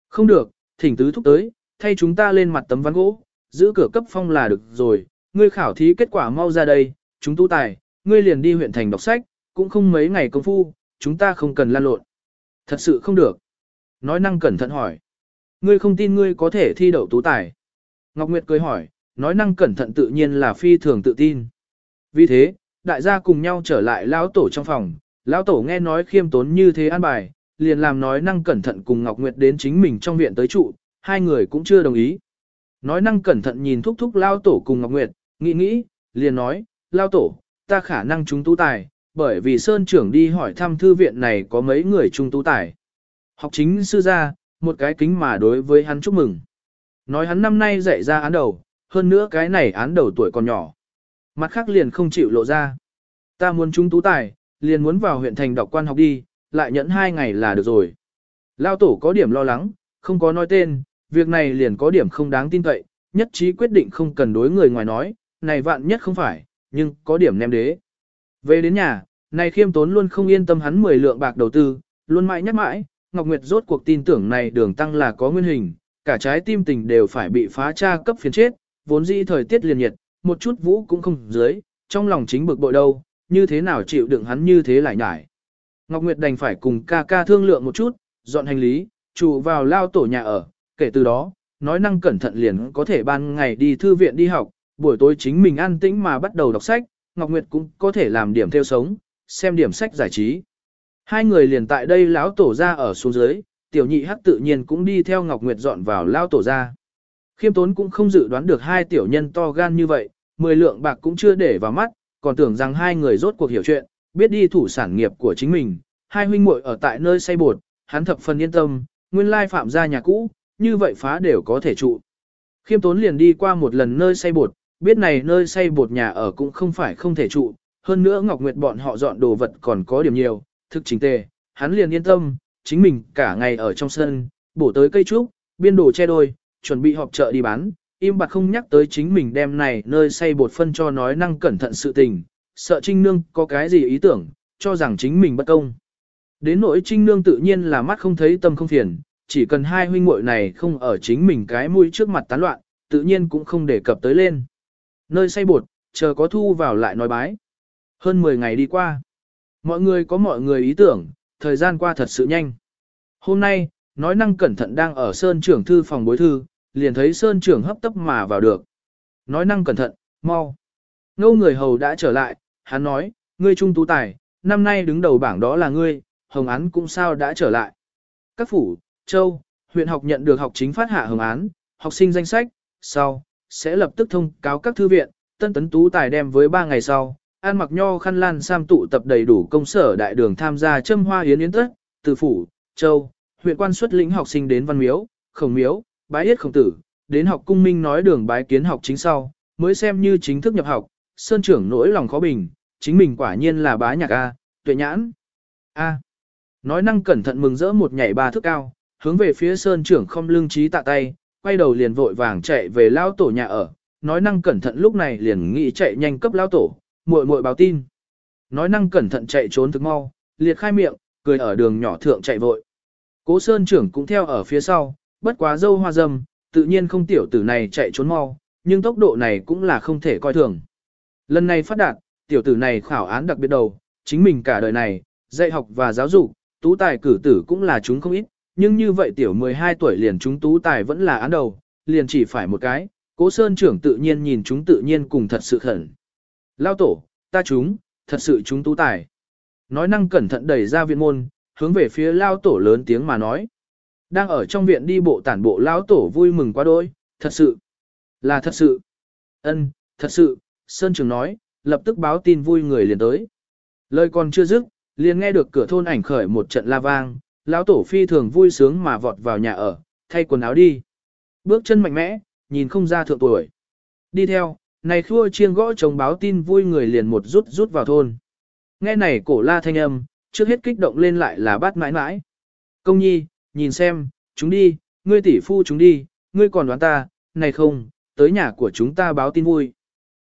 Không được, thỉnh tứ thúc tới, thay chúng ta lên mặt tấm ván gỗ, giữ cửa cấp phong là được rồi, ngươi khảo thí kết quả mau ra đây, chúng tu tài, ngươi liền đi huyện thành đọc sách, cũng không mấy ngày công phu, chúng ta không cần lan lộn. Thật sự không được. Nói năng cẩn thận hỏi. Ngươi không tin ngươi có thể thi đậu tú tài. Ngọc Nguyệt cười hỏi, nói năng cẩn thận tự nhiên là phi thường tự tin. Vì thế, đại gia cùng nhau trở lại lão tổ trong phòng, lão tổ nghe nói khiêm tốn như thế an bài, liền làm nói năng cẩn thận cùng Ngọc Nguyệt đến chính mình trong viện tới trụ, hai người cũng chưa đồng ý. Nói năng cẩn thận nhìn thúc thúc lão tổ cùng Ngọc Nguyệt, nghĩ nghĩ, liền nói, lao tổ, ta khả năng chúng tú tài, bởi vì Sơn trưởng đi hỏi thăm thư viện này có mấy người trung tú tài. Học chính sư gia, một cái kính mà đối với hắn chúc mừng. Nói hắn năm nay dạy ra án đầu, hơn nữa cái này án đầu tuổi còn nhỏ. Mặt khác liền không chịu lộ ra. Ta muốn chúng tú tài, liền muốn vào huyện thành đọc quan học đi, lại nhẫn hai ngày là được rồi. Lao tổ có điểm lo lắng, không có nói tên, việc này liền có điểm không đáng tin cậy, nhất trí quyết định không cần đối người ngoài nói, này vạn nhất không phải, nhưng có điểm nem đế. Về đến nhà, này khiêm tốn luôn không yên tâm hắn 10 lượng bạc đầu tư, luôn mãi nhắc mãi, Ngọc Nguyệt rốt cuộc tin tưởng này đường tăng là có nguyên hình, cả trái tim tình đều phải bị phá tra cấp phiền chết, vốn dĩ thời tiết liền nhiệt, một chút vũ cũng không dưới, trong lòng chính bực bội đâu, như thế nào chịu đựng hắn như thế lại nhải. Ngọc Nguyệt đành phải cùng ca ca thương lượng một chút, dọn hành lý, trụ vào lao tổ nhà ở, kể từ đó, nói năng cẩn thận liền có thể ban ngày đi thư viện đi học, buổi tối chính mình an tĩnh mà bắt đầu đọc sách, Ngọc Nguyệt cũng có thể làm điểm theo sống, xem điểm sách giải trí. Hai người liền tại đây lão tổ ra ở xuống dưới, tiểu nhị hắc tự nhiên cũng đi theo Ngọc Nguyệt dọn vào lão tổ ra. Khiêm tốn cũng không dự đoán được hai tiểu nhân to gan như vậy, mười lượng bạc cũng chưa để vào mắt, còn tưởng rằng hai người rốt cuộc hiểu chuyện, biết đi thủ sản nghiệp của chính mình. Hai huynh muội ở tại nơi xây bột, hắn thập phần yên tâm, nguyên lai phạm gia nhà cũ, như vậy phá đều có thể trụ. Khiêm tốn liền đi qua một lần nơi xây bột, biết này nơi xây bột nhà ở cũng không phải không thể trụ, hơn nữa Ngọc Nguyệt bọn họ dọn đồ vật còn có điểm nhiều, thực chính tề, hắn liền yên tâm, chính mình cả ngày ở trong sân, bổ tới cây trúc, biên đồ che đôi, chuẩn bị họp chợ đi bán, im bặt không nhắc tới chính mình đem này nơi xây bột phân cho nói năng cẩn thận sự tình, sợ Trinh Nương có cái gì ý tưởng, cho rằng chính mình bất công. Đến nỗi Trinh Nương tự nhiên là mắt không thấy tâm không phiền, chỉ cần hai huynh muội này không ở chính mình cái mũi trước mặt tán loạn, tự nhiên cũng không đề cập tới lên. Nơi xây bột, chờ có thu vào lại nói bái. Hơn 10 ngày đi qua. Mọi người có mọi người ý tưởng, thời gian qua thật sự nhanh. Hôm nay, nói năng cẩn thận đang ở Sơn trưởng thư phòng bối thư, liền thấy Sơn trưởng hấp tấp mà vào được. Nói năng cẩn thận, mau. Ngô người hầu đã trở lại, hắn nói, ngươi trung tú tài, năm nay đứng đầu bảng đó là ngươi, hồng án cũng sao đã trở lại. Các phủ, châu, huyện học nhận được học chính phát hạ hồng án, học sinh danh sách, sau, sẽ lập tức thông cáo các thư viện, tân tấn tú tài đem với 3 ngày sau, an mặc nho khăn lan sam tụ tập đầy đủ công sở đại đường tham gia châm hoa yến yến tất, từ phủ, châu, huyện quan xuất lĩnh học sinh đến văn miếu, khổng miếu, bái yết khổng tử, đến học cung minh nói đường bái kiến học chính sau, mới xem như chính thức nhập học, sơn trưởng nỗi lòng khó bình, chính mình quả nhiên là bá nhạc A, tuệ nhãn. A. Nói năng cẩn thận mừng rỡ một nhảy ba thước cao, hướng về phía sơn trưởng không lương trí tạ tay, quay đầu liền vội vàng chạy về lao tổ nhà ở, nói năng cẩn thận lúc này liền nghĩ chạy nhanh cấp lao tổ, muội muội báo tin. Nói năng cẩn thận chạy trốn thực mau, liệt khai miệng, cười ở đường nhỏ thượng chạy vội. Cố sơn trưởng cũng theo ở phía sau, bất quá dâu hoa dâm, tự nhiên không tiểu tử này chạy trốn mau, nhưng tốc độ này cũng là không thể coi thường. Lần này phát đạt, tiểu tử này khảo án đặc biệt đầu, chính mình cả đời này, dạy học và giáo dục, tú tài cử tử cũng là chúng không ít, nhưng như vậy tiểu 12 tuổi liền chúng tú tài vẫn là án đầu, liền chỉ phải một cái, cố sơn trưởng tự nhiên nhìn chúng tự nhiên cùng thật sự khẩn. Lao tổ, ta chúng, thật sự chúng tú tài. Nói năng cẩn thận đẩy ra viện môn, hướng về phía lao tổ lớn tiếng mà nói. Đang ở trong viện đi bộ tản bộ lao tổ vui mừng quá đôi, thật sự, là thật sự. ân, thật sự, Sơn Trường nói, lập tức báo tin vui người liền tới. Lời còn chưa dứt, liền nghe được cửa thôn ảnh khởi một trận la vang, lão tổ phi thường vui sướng mà vọt vào nhà ở, thay quần áo đi. Bước chân mạnh mẽ, nhìn không ra thượng tuổi. Đi theo, này khua chiêng gõ chồng báo tin vui người liền một rút rút vào thôn. Nghe này cổ la thanh âm, trước hết kích động lên lại là bắt mãi mãi. Công nhi, nhìn xem, chúng đi, ngươi tỷ phu chúng đi, ngươi còn đoán ta, này không, tới nhà của chúng ta báo tin vui.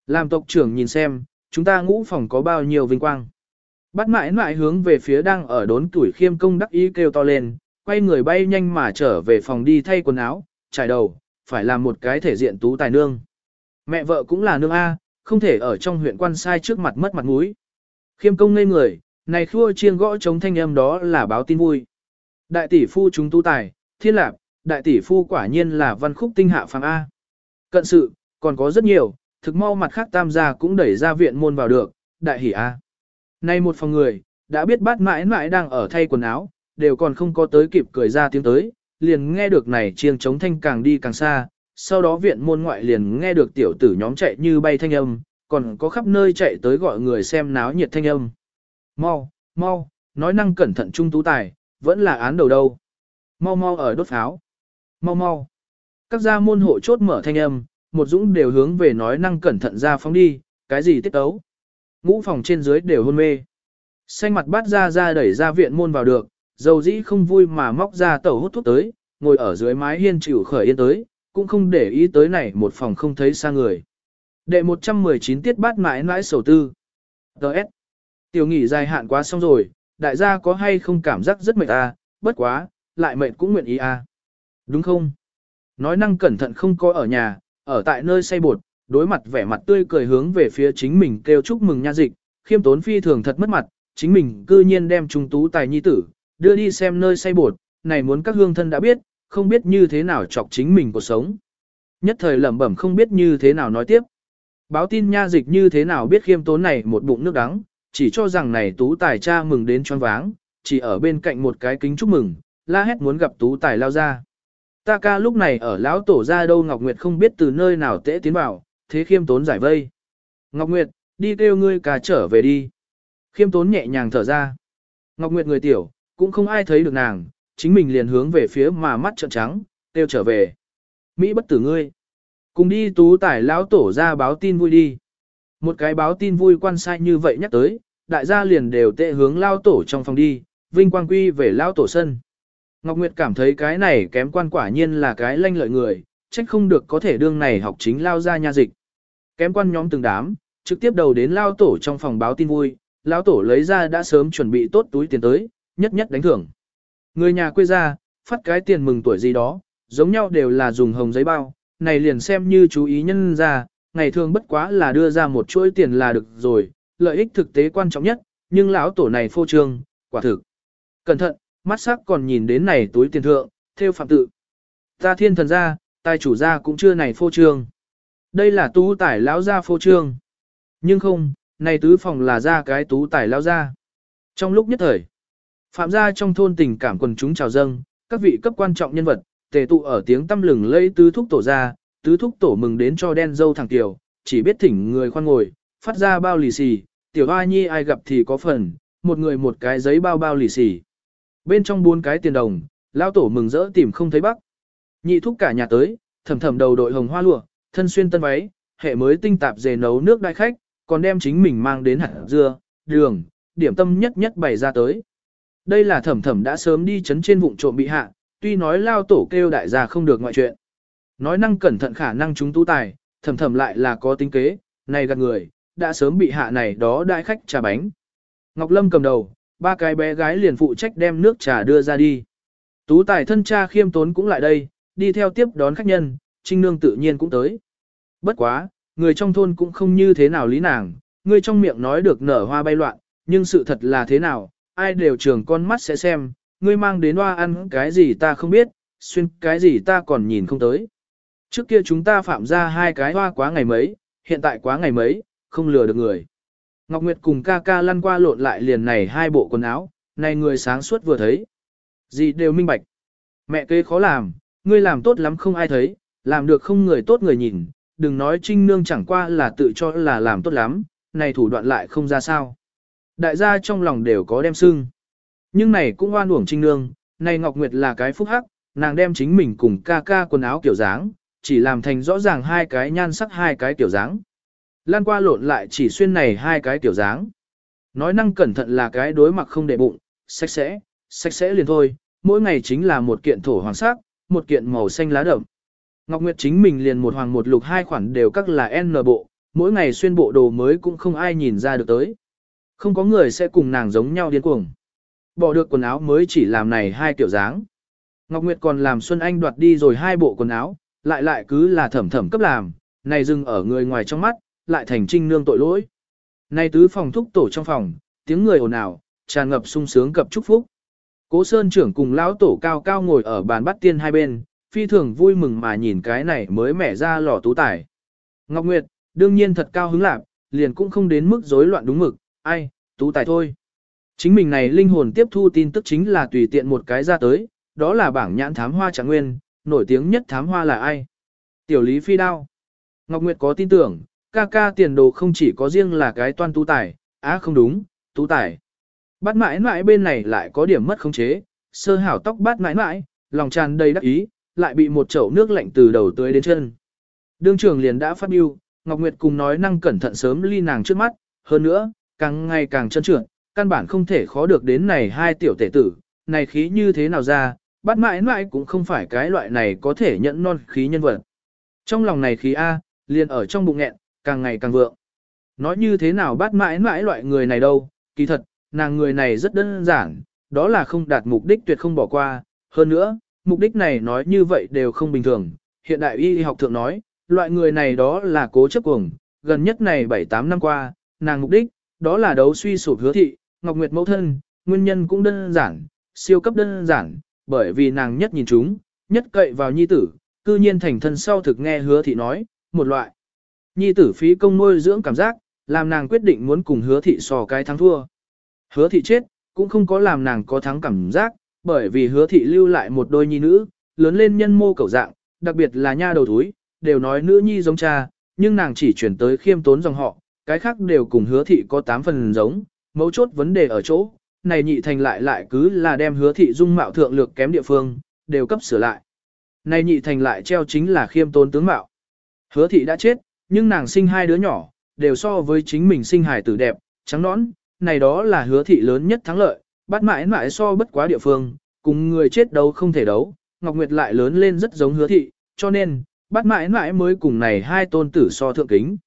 Làm tộc trưởng nhìn xem, chúng ta ngũ phòng có bao nhiêu vinh quang. Bắt mãi mãi hướng về phía đang ở đốn tuổi khiêm công đắc ý kêu to lên, quay người bay nhanh mà trở về phòng đi thay quần áo, trải đầu, phải làm một cái thể diện tú tài nương. Mẹ vợ cũng là nương A, không thể ở trong huyện quan sai trước mặt mất mặt mũi. Khiêm công ngây người, này khua chiêng gõ chống thanh âm đó là báo tin vui. Đại tỷ phu chúng tu tài, thiên lạc, đại tỷ phu quả nhiên là văn khúc tinh hạ phàm A. Cận sự, còn có rất nhiều, thực mau mặt khác tam gia cũng đẩy ra viện môn vào được, đại hỉ A. Nay một phòng người, đã biết bát mãi mãi đang ở thay quần áo, đều còn không có tới kịp cười ra tiếng tới, liền nghe được này chiêng chống thanh càng đi càng xa, sau đó viện môn ngoại liền nghe được tiểu tử nhóm chạy như bay thanh âm, còn có khắp nơi chạy tới gọi người xem náo nhiệt thanh âm. Mau, mau, nói năng cẩn thận trung tú tài, vẫn là án đầu đâu. Mau mau ở đốt pháo. Mau mau. Các gia môn hộ chốt mở thanh âm, một dũng đều hướng về nói năng cẩn thận ra phóng đi, cái gì tiết ấu. Ngũ phòng trên dưới đều hôn mê. Xanh mặt bắt ra ra đẩy ra viện môn vào được, dầu dĩ không vui mà móc ra tẩu hút thuốc tới, ngồi ở dưới mái hiên chịu khởi yên tới, cũng không để ý tới này một phòng không thấy xa người. Đệ 119 tiết bát mãi mãi sầu tư. Đợt. Tiểu nghỉ dài hạn quá xong rồi, đại gia có hay không cảm giác rất mệt à, bất quá, lại mệt cũng nguyện ý à. Đúng không? Nói năng cẩn thận không có ở nhà, ở tại nơi say bột, đối mặt vẻ mặt tươi cười hướng về phía chính mình kêu chúc mừng nha dịch, khiêm tốn phi thường thật mất mặt, chính mình cư nhiên đem trung tú tài nhi tử, đưa đi xem nơi say bột, này muốn các hương thân đã biết, không biết như thế nào chọc chính mình cuộc sống. Nhất thời lẩm bẩm không biết như thế nào nói tiếp. Báo tin nha dịch như thế nào biết khiêm tốn này một bụng nước đắng, chỉ cho rằng này tú tài cha mừng đến choáng váng, chỉ ở bên cạnh một cái kính chúc mừng, la hét muốn gặp tú tài lao ra. Ta ca lúc này ở lão tổ ra đâu Ngọc Nguyệt không biết từ nơi nào tễ tiến vào, thế khiêm tốn giải vây. Ngọc Nguyệt, đi kêu ngươi cà trở về đi. Khiêm tốn nhẹ nhàng thở ra. Ngọc Nguyệt người tiểu, cũng không ai thấy được nàng, chính mình liền hướng về phía mà mắt trợn trắng, kêu trở về. Mỹ bất tử ngươi. Cùng đi tú tải lão tổ ra báo tin vui đi. Một cái báo tin vui quan sai như vậy nhắc tới, đại gia liền đều tệ hướng lao tổ trong phòng đi, vinh quang quy về lao tổ sân. Ngọc Nguyệt cảm thấy cái này kém quan quả nhiên là cái lanh lợi người, trách không được có thể đương này học chính lao ra nha dịch. Kém quan nhóm từng đám, trực tiếp đầu đến lao tổ trong phòng báo tin vui, lao tổ lấy ra đã sớm chuẩn bị tốt túi tiền tới, nhất nhất đánh thưởng. Người nhà quê ra, phát cái tiền mừng tuổi gì đó, giống nhau đều là dùng hồng giấy bao, này liền xem như chú ý nhân ra, ngày thường bất quá là đưa ra một chuỗi tiền là được rồi, lợi ích thực tế quan trọng nhất, nhưng lão tổ này phô trương, quả thực. Cẩn thận, mắt sắc còn nhìn đến này túi tiền thượng, theo phạm tự. Ta thiên thần gia, tài chủ gia cũng chưa này phô trương. Đây là tú tải lão gia phô trương. Nhưng không, này tứ phòng là ra cái tú tải lão gia. Trong lúc nhất thời, phạm gia trong thôn tình cảm quần chúng chào dâng, các vị cấp quan trọng nhân vật, tề tụ ở tiếng tâm lừng lẫy tứ thúc tổ gia, tứ thúc tổ mừng đến cho đen dâu thẳng tiểu, chỉ biết thỉnh người khoan ngồi, phát ra bao lì xì, tiểu hoa nhi ai gặp thì có phần, một người một cái giấy bao bao lì xì. Bên trong bốn cái tiền đồng, lão tổ mừng rỡ tìm không thấy bắc. Nhị thúc cả nhà tới, thầm thầm đầu đội hồng hoa lụa, thân xuyên tân váy, hệ mới tinh tạp dề nấu nước đại khách, còn đem chính mình mang đến hạt dưa, đường, điểm tâm nhất nhất bày ra tới. Đây là thẩm thẩm đã sớm đi chấn trên vụng trộm bị hạ, tuy nói lao tổ kêu đại gia không được ngoại chuyện. Nói năng cẩn thận khả năng chúng tu tài, thẩm thẩm lại là có tính kế, này gạt người, đã sớm bị hạ này đó đại khách trà bánh. Ngọc Lâm cầm đầu, ba cái bé gái liền phụ trách đem nước trà đưa ra đi. Tú tài thân cha khiêm tốn cũng lại đây, đi theo tiếp đón khách nhân, trinh nương tự nhiên cũng tới. Bất quá, người trong thôn cũng không như thế nào lý nàng, người trong miệng nói được nở hoa bay loạn, nhưng sự thật là thế nào, ai đều trường con mắt sẽ xem, ngươi mang đến hoa ăn cái gì ta không biết, xuyên cái gì ta còn nhìn không tới. Trước kia chúng ta phạm ra hai cái hoa quá ngày mấy, hiện tại quá ngày mấy, không lừa được người. Ngọc Nguyệt cùng ca ca lăn qua lộn lại liền này hai bộ quần áo, này người sáng suốt vừa thấy. Gì đều minh bạch. Mẹ kế khó làm, ngươi làm tốt lắm không ai thấy, làm được không người tốt người nhìn, đừng nói trinh nương chẳng qua là tự cho là làm tốt lắm, này thủ đoạn lại không ra sao. Đại gia trong lòng đều có đem sưng. Nhưng này cũng oan uổng trinh nương, này Ngọc Nguyệt là cái phúc hắc, nàng đem chính mình cùng ca ca quần áo kiểu dáng, chỉ làm thành rõ ràng hai cái nhan sắc hai cái kiểu dáng. Lan qua lộn lại chỉ xuyên này hai cái kiểu dáng. Nói năng cẩn thận là cái đối mặc không để bụng, sạch sẽ, sạch sẽ liền thôi, mỗi ngày chính là một kiện thổ hoàng sắc, một kiện màu xanh lá đậm. Ngọc Nguyệt chính mình liền một hoàng một lục hai khoản đều các là N bộ, mỗi ngày xuyên bộ đồ mới cũng không ai nhìn ra được tới. Không có người sẽ cùng nàng giống nhau điên cuồng. Bỏ được quần áo mới chỉ làm này hai kiểu dáng. Ngọc Nguyệt còn làm Xuân Anh đoạt đi rồi hai bộ quần áo, lại lại cứ là thẩm thẩm cấp làm, này dừng ở người ngoài trong mắt, lại thành trinh nương tội lỗi. Này tứ phòng thúc tổ trong phòng, tiếng người ồn ào, tràn ngập sung sướng cập chúc phúc. Cố Sơn trưởng cùng lão tổ cao cao ngồi ở bàn bắt tiên hai bên, phi thường vui mừng mà nhìn cái này mới mẻ ra lò tú tài. Ngọc Nguyệt, đương nhiên thật cao hứng lạc, liền cũng không đến mức rối loạn đúng mực, ai, tú tài thôi. Chính mình này linh hồn tiếp thu tin tức chính là tùy tiện một cái ra tới, đó là bảng nhãn thám hoa trạng nguyên, nổi tiếng nhất thám hoa là ai? Tiểu Lý Phi Đao. Ngọc Nguyệt có tin tưởng, ca ca tiền đồ không chỉ có riêng là cái toan tú tài, á không đúng, tú tài. Bát mãi mãi bên này lại có điểm mất khống chế, sơ hảo tóc bát mãi mãi, lòng tràn đầy đắc ý, lại bị một chậu nước lạnh từ đầu tới đến chân. Đương trưởng liền đã phát biểu, Ngọc Nguyệt cùng nói năng cẩn thận sớm ly nàng trước mắt, hơn nữa, càng ngày càng chân trưởng, căn bản không thể khó được đến này hai tiểu tể tử, này khí như thế nào ra, bắt mãi mãi cũng không phải cái loại này có thể nhận non khí nhân vật. Trong lòng này khí A, liền ở trong bụng nghẹn, càng ngày càng vượng. Nói như thế nào bắt mãi mãi loại người này đâu, kỳ thật, nàng người này rất đơn giản, đó là không đạt mục đích tuyệt không bỏ qua, hơn nữa, mục đích này nói như vậy đều không bình thường. Hiện đại y học thượng nói, loại người này đó là cố chấp cuồng, gần nhất này 7-8 năm qua, nàng mục đích, đó là đấu suy sụp hứa thị, Ngọc Nguyệt mẫu thân, nguyên nhân cũng đơn giản, siêu cấp đơn giản, bởi vì nàng nhất nhìn chúng, nhất cậy vào nhi tử, cư nhiên thành thân sau thực nghe hứa thị nói, một loại. Nhi tử phí công nuôi dưỡng cảm giác, làm nàng quyết định muốn cùng hứa thị so cái thắng thua. Hứa thị chết, cũng không có làm nàng có thắng cảm giác, bởi vì hứa thị lưu lại một đôi nhi nữ, lớn lên nhân mô cầu dạng, đặc biệt là nha đầu thúi, đều nói nữ nhi giống cha, nhưng nàng chỉ chuyển tới khiêm tốn dòng họ, cái khác đều cùng hứa thị có tám phần giống, mấu chốt vấn đề ở chỗ, này nhị thành lại lại cứ là đem hứa thị dung mạo thượng lược kém địa phương, đều cấp sửa lại. Này nhị thành lại treo chính là khiêm tốn tướng mạo. Hứa thị đã chết, nhưng nàng sinh hai đứa nhỏ, đều so với chính mình sinh hài tử đẹp, trắng nõn, này đó là hứa thị lớn nhất thắng lợi, bắt mãi mãi so bất quá địa phương, cùng người chết đấu không thể đấu, Ngọc Nguyệt lại lớn lên rất giống hứa thị, cho nên, bắt mãi mãi mới cùng này hai tôn tử so thượng kính.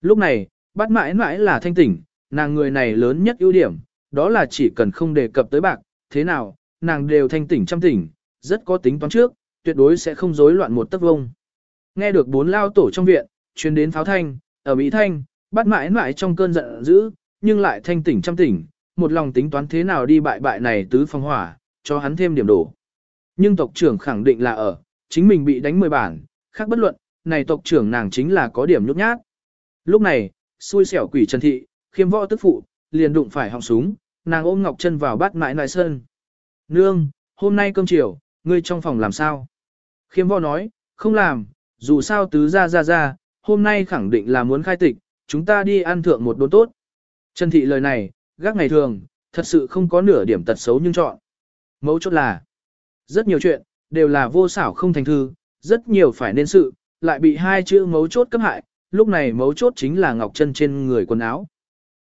Lúc này, bắt mãi mãi là thanh tỉnh, nàng người này lớn nhất ưu điểm, đó là chỉ cần không đề cập tới bạc, thế nào, nàng đều thanh tỉnh trăm tỉnh, rất có tính toán trước, tuyệt đối sẽ không rối loạn một tấc vông. Nghe được bốn lao tổ trong viện, truyền đến pháo thanh, ở Mỹ Thanh, bắt mãi mãi trong cơn giận dữ, nhưng lại thanh tỉnh trăm tỉnh, một lòng tính toán thế nào đi bại bại này tứ phong hỏa, cho hắn thêm điểm đổ. Nhưng tộc trưởng khẳng định là ở, chính mình bị đánh mười bản, khác bất luận, này tộc trưởng nàng chính là có điểm nhút nhát. Lúc này, xui xẻo quỷ Trần Thị, khiêm võ tức phụ, liền đụng phải họng súng, nàng ôm Ngọc Chân vào bắt mãi nại sơn. Nương, hôm nay cơm chiều, ngươi trong phòng làm sao? Khiêm võ nói, không làm, dù sao tứ ra ra ra, hôm nay khẳng định là muốn khai tịch, chúng ta đi ăn thượng một đốn tốt. Trần Thị lời này, gác ngày thường, thật sự không có nửa điểm tật xấu nhưng chọn. Mấu chốt là, rất nhiều chuyện, đều là vô xảo không thành thư, rất nhiều phải nên sự, lại bị hai chữ mấu chốt cấp hại, lúc này mấu chốt chính là Ngọc Trân trên người quần áo.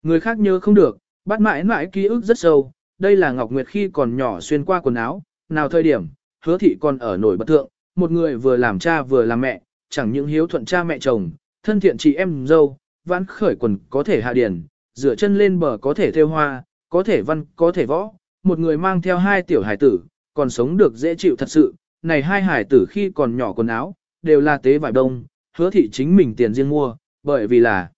Người khác nhớ không được, bắt mãi mãi ký ức rất sâu, đây là Ngọc Nguyệt khi còn nhỏ xuyên qua quần áo, nào thời điểm, hứa thị còn ở nổi bật thượng, một người vừa làm cha vừa làm mẹ, chẳng những hiếu thuận cha mẹ chồng, thân thiện chị em dâu, vãn khởi quần có thể hạ điển, rửa chân lên bờ có thể theo hoa, có thể văn, có thể võ, một người mang theo hai tiểu hải tử, còn sống được dễ chịu thật sự, này hai hải tử khi còn nhỏ quần áo, đều là tế vải đông, hứa thị chính mình tiền riêng mua, bởi vì là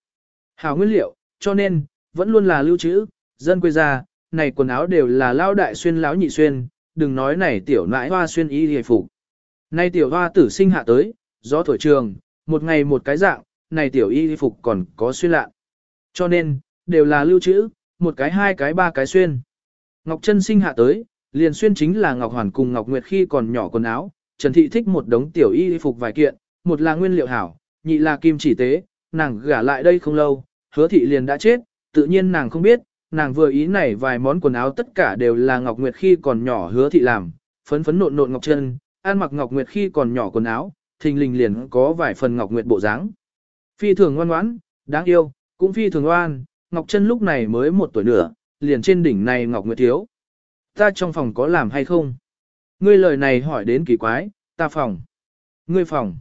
hào nguyên liệu, cho nên, vẫn luôn là lưu trữ, dân quê ra, này quần áo đều là lao đại xuyên lão nhị xuyên, đừng nói này tiểu nãi hoa xuyên y hề phục. Này tiểu hoa tử sinh hạ tới, gió thổi trường, một ngày một cái dạng, này tiểu y phục còn có xuyên lạ. Cho nên, đều là lưu trữ, một cái hai cái ba cái xuyên. Ngọc Trân sinh hạ tới, liền xuyên chính là Ngọc Hoàn cùng Ngọc Nguyệt khi còn nhỏ quần áo, Trần Thị thích một đống tiểu y phục vài kiện, một là nguyên liệu hảo, nhị là kim chỉ tế, nàng gả lại đây không lâu, hứa thị liền đã chết, tự nhiên nàng không biết, nàng vừa ý này vài món quần áo tất cả đều là Ngọc Nguyệt khi còn nhỏ hứa thị làm, phấn phấn nộn nộn Ngọc Trân, ăn mặc Ngọc Nguyệt khi còn nhỏ quần áo, thình lình liền có vài phần Ngọc Nguyệt bộ dáng. Phi thường ngoan ngoãn, đáng yêu, cũng phi thường ngoan, Ngọc Trân lúc này mới một tuổi nữa, liền trên đỉnh này Ngọc Nguyệt thiếu. Ta trong phòng có làm hay không? Ngươi lời này hỏi đến kỳ quái, ta phòng. Ngươi phòng.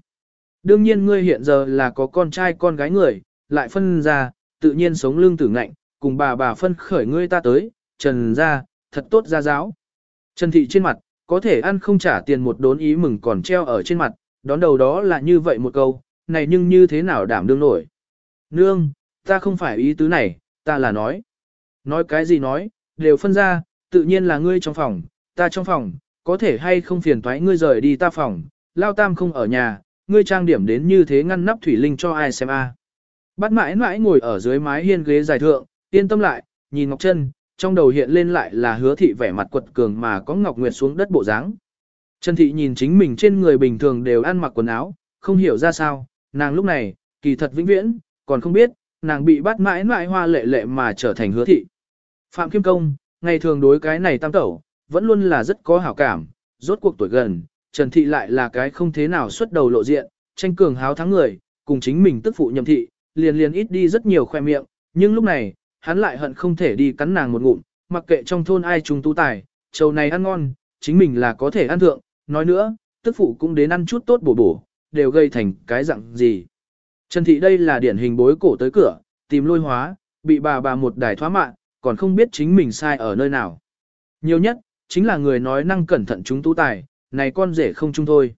Đương nhiên ngươi hiện giờ là có con trai con gái người, lại phân ra, tự nhiên sống lương tử ngạnh, cùng bà bà phân khởi ngươi ta tới, trần ra, thật tốt ra giáo. Trần thị trên mặt, có thể ăn không trả tiền một đốn ý mừng còn treo ở trên mặt, đón đầu đó là như vậy một câu, này nhưng như thế nào đảm đương nổi. Nương, ta không phải ý tứ này, ta là nói. Nói cái gì nói, đều phân ra, tự nhiên là ngươi trong phòng, ta trong phòng, có thể hay không phiền toái ngươi rời đi ta phòng, lao tam không ở nhà, ngươi trang điểm đến như thế ngăn nắp thủy linh cho ai xem a. Bắt mãi mãi ngồi ở dưới mái hiên ghế dài thượng, yên tâm lại, nhìn Ngọc Trân, trong đầu hiện lên lại là hứa thị vẻ mặt quật cường mà có Ngọc Nguyệt xuống đất bộ dáng. Trần thị nhìn chính mình trên người bình thường đều ăn mặc quần áo, không hiểu ra sao, nàng lúc này, kỳ thật vĩnh viễn, còn không biết, nàng bị bắt mãi mãi hoa lệ lệ mà trở thành hứa thị. Phạm Kim Công, ngày thường đối cái này tam tẩu, vẫn luôn là rất có hảo cảm, rốt cuộc tuổi gần, Trần Thị lại là cái không thế nào xuất đầu lộ diện, tranh cường háo thắng người, cùng chính mình tức phụ nhậm thị, liền liền ít đi rất nhiều khoe miệng, nhưng lúc này, hắn lại hận không thể đi cắn nàng một ngụm, mặc kệ trong thôn ai trùng tu tài, trầu này ăn ngon, chính mình là có thể ăn thượng, nói nữa, tức phụ cũng đến ăn chút tốt bổ bổ, đều gây thành cái dạng gì. Trần Thị đây là điển hình bối cổ tới cửa, tìm lôi hóa, bị bà bà một đài thoá mạng, còn không biết chính mình sai ở nơi nào. Nhiều nhất, chính là người nói năng cẩn thận chúng tú tài, này con rể không chung thôi.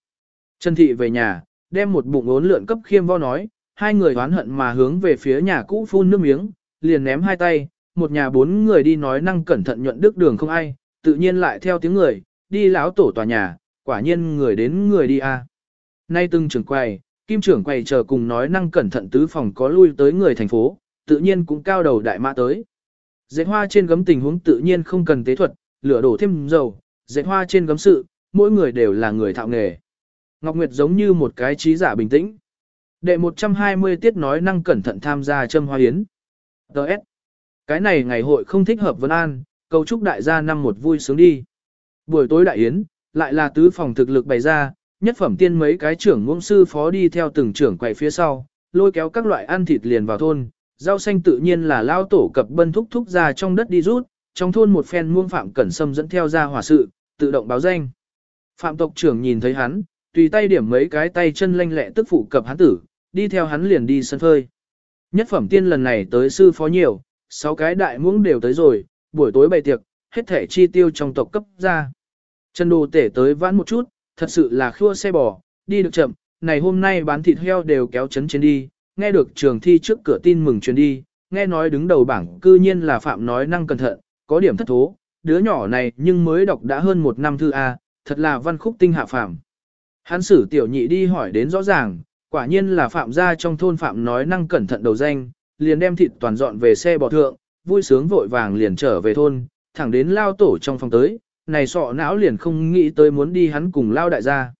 Trần Thị về nhà, đem một bụng ốn lượn cấp khiêm vo nói, hai người oán hận mà hướng về phía nhà cũ phun nước miếng, liền ném hai tay, một nhà bốn người đi nói năng cẩn thận nhuận đức đường không ai, tự nhiên lại theo tiếng người, đi lão tổ tòa nhà, quả nhiên người đến người đi a. Nay từng trưởng quầy, kim trưởng quầy chờ cùng nói năng cẩn thận tứ phòng có lui tới người thành phố, tự nhiên cũng cao đầu đại mã tới. Dệt hoa trên gấm tình huống tự nhiên không cần tế thuật, lửa đổ thêm dầu, dệt hoa trên gấm sự, mỗi người đều là người thạo nghề. Ngọc Nguyệt giống như một cái trí giả bình tĩnh. Đệ 120 tiết nói năng cẩn thận tham gia châm hoa yến. Đợt. Cái này ngày hội không thích hợp Vân an, cầu chúc đại gia năm một vui sướng đi. Buổi tối đại yến, lại là tứ phòng thực lực bày ra, nhất phẩm tiên mấy cái trưởng ngôn sư phó đi theo từng trưởng quầy phía sau, lôi kéo các loại ăn thịt liền vào thôn, rau xanh tự nhiên là lao tổ cập bân thúc thúc ra trong đất đi rút, trong thôn một phen muông phạm cẩn sâm dẫn theo ra hỏa sự, tự động báo danh. Phạm tộc trưởng nhìn thấy hắn, tùy tay điểm mấy cái tay chân lanh lẹ tức phụ cập hắn tử, đi theo hắn liền đi sân phơi. Nhất phẩm tiên lần này tới sư phó nhiều, sáu cái đại muỗng đều tới rồi, buổi tối bày tiệc, hết thể chi tiêu trong tộc cấp ra. Trần đồ tể tới vãn một chút, thật sự là khua xe bò, đi được chậm, này hôm nay bán thịt heo đều kéo chấn trên đi, nghe được trường thi trước cửa tin mừng truyền đi, nghe nói đứng đầu bảng cư nhiên là Phạm nói năng cẩn thận, có điểm thất thố, đứa nhỏ này nhưng mới đọc đã hơn một năm thư A, thật là văn khúc tinh hạ phạm. Hắn sử tiểu nhị đi hỏi đến rõ ràng, quả nhiên là Phạm gia trong thôn Phạm nói năng cẩn thận đầu danh, liền đem thịt toàn dọn về xe bò thượng, vui sướng vội vàng liền trở về thôn, thẳng đến lao tổ trong phòng tới, này sọ não liền không nghĩ tới muốn đi hắn cùng lao đại gia.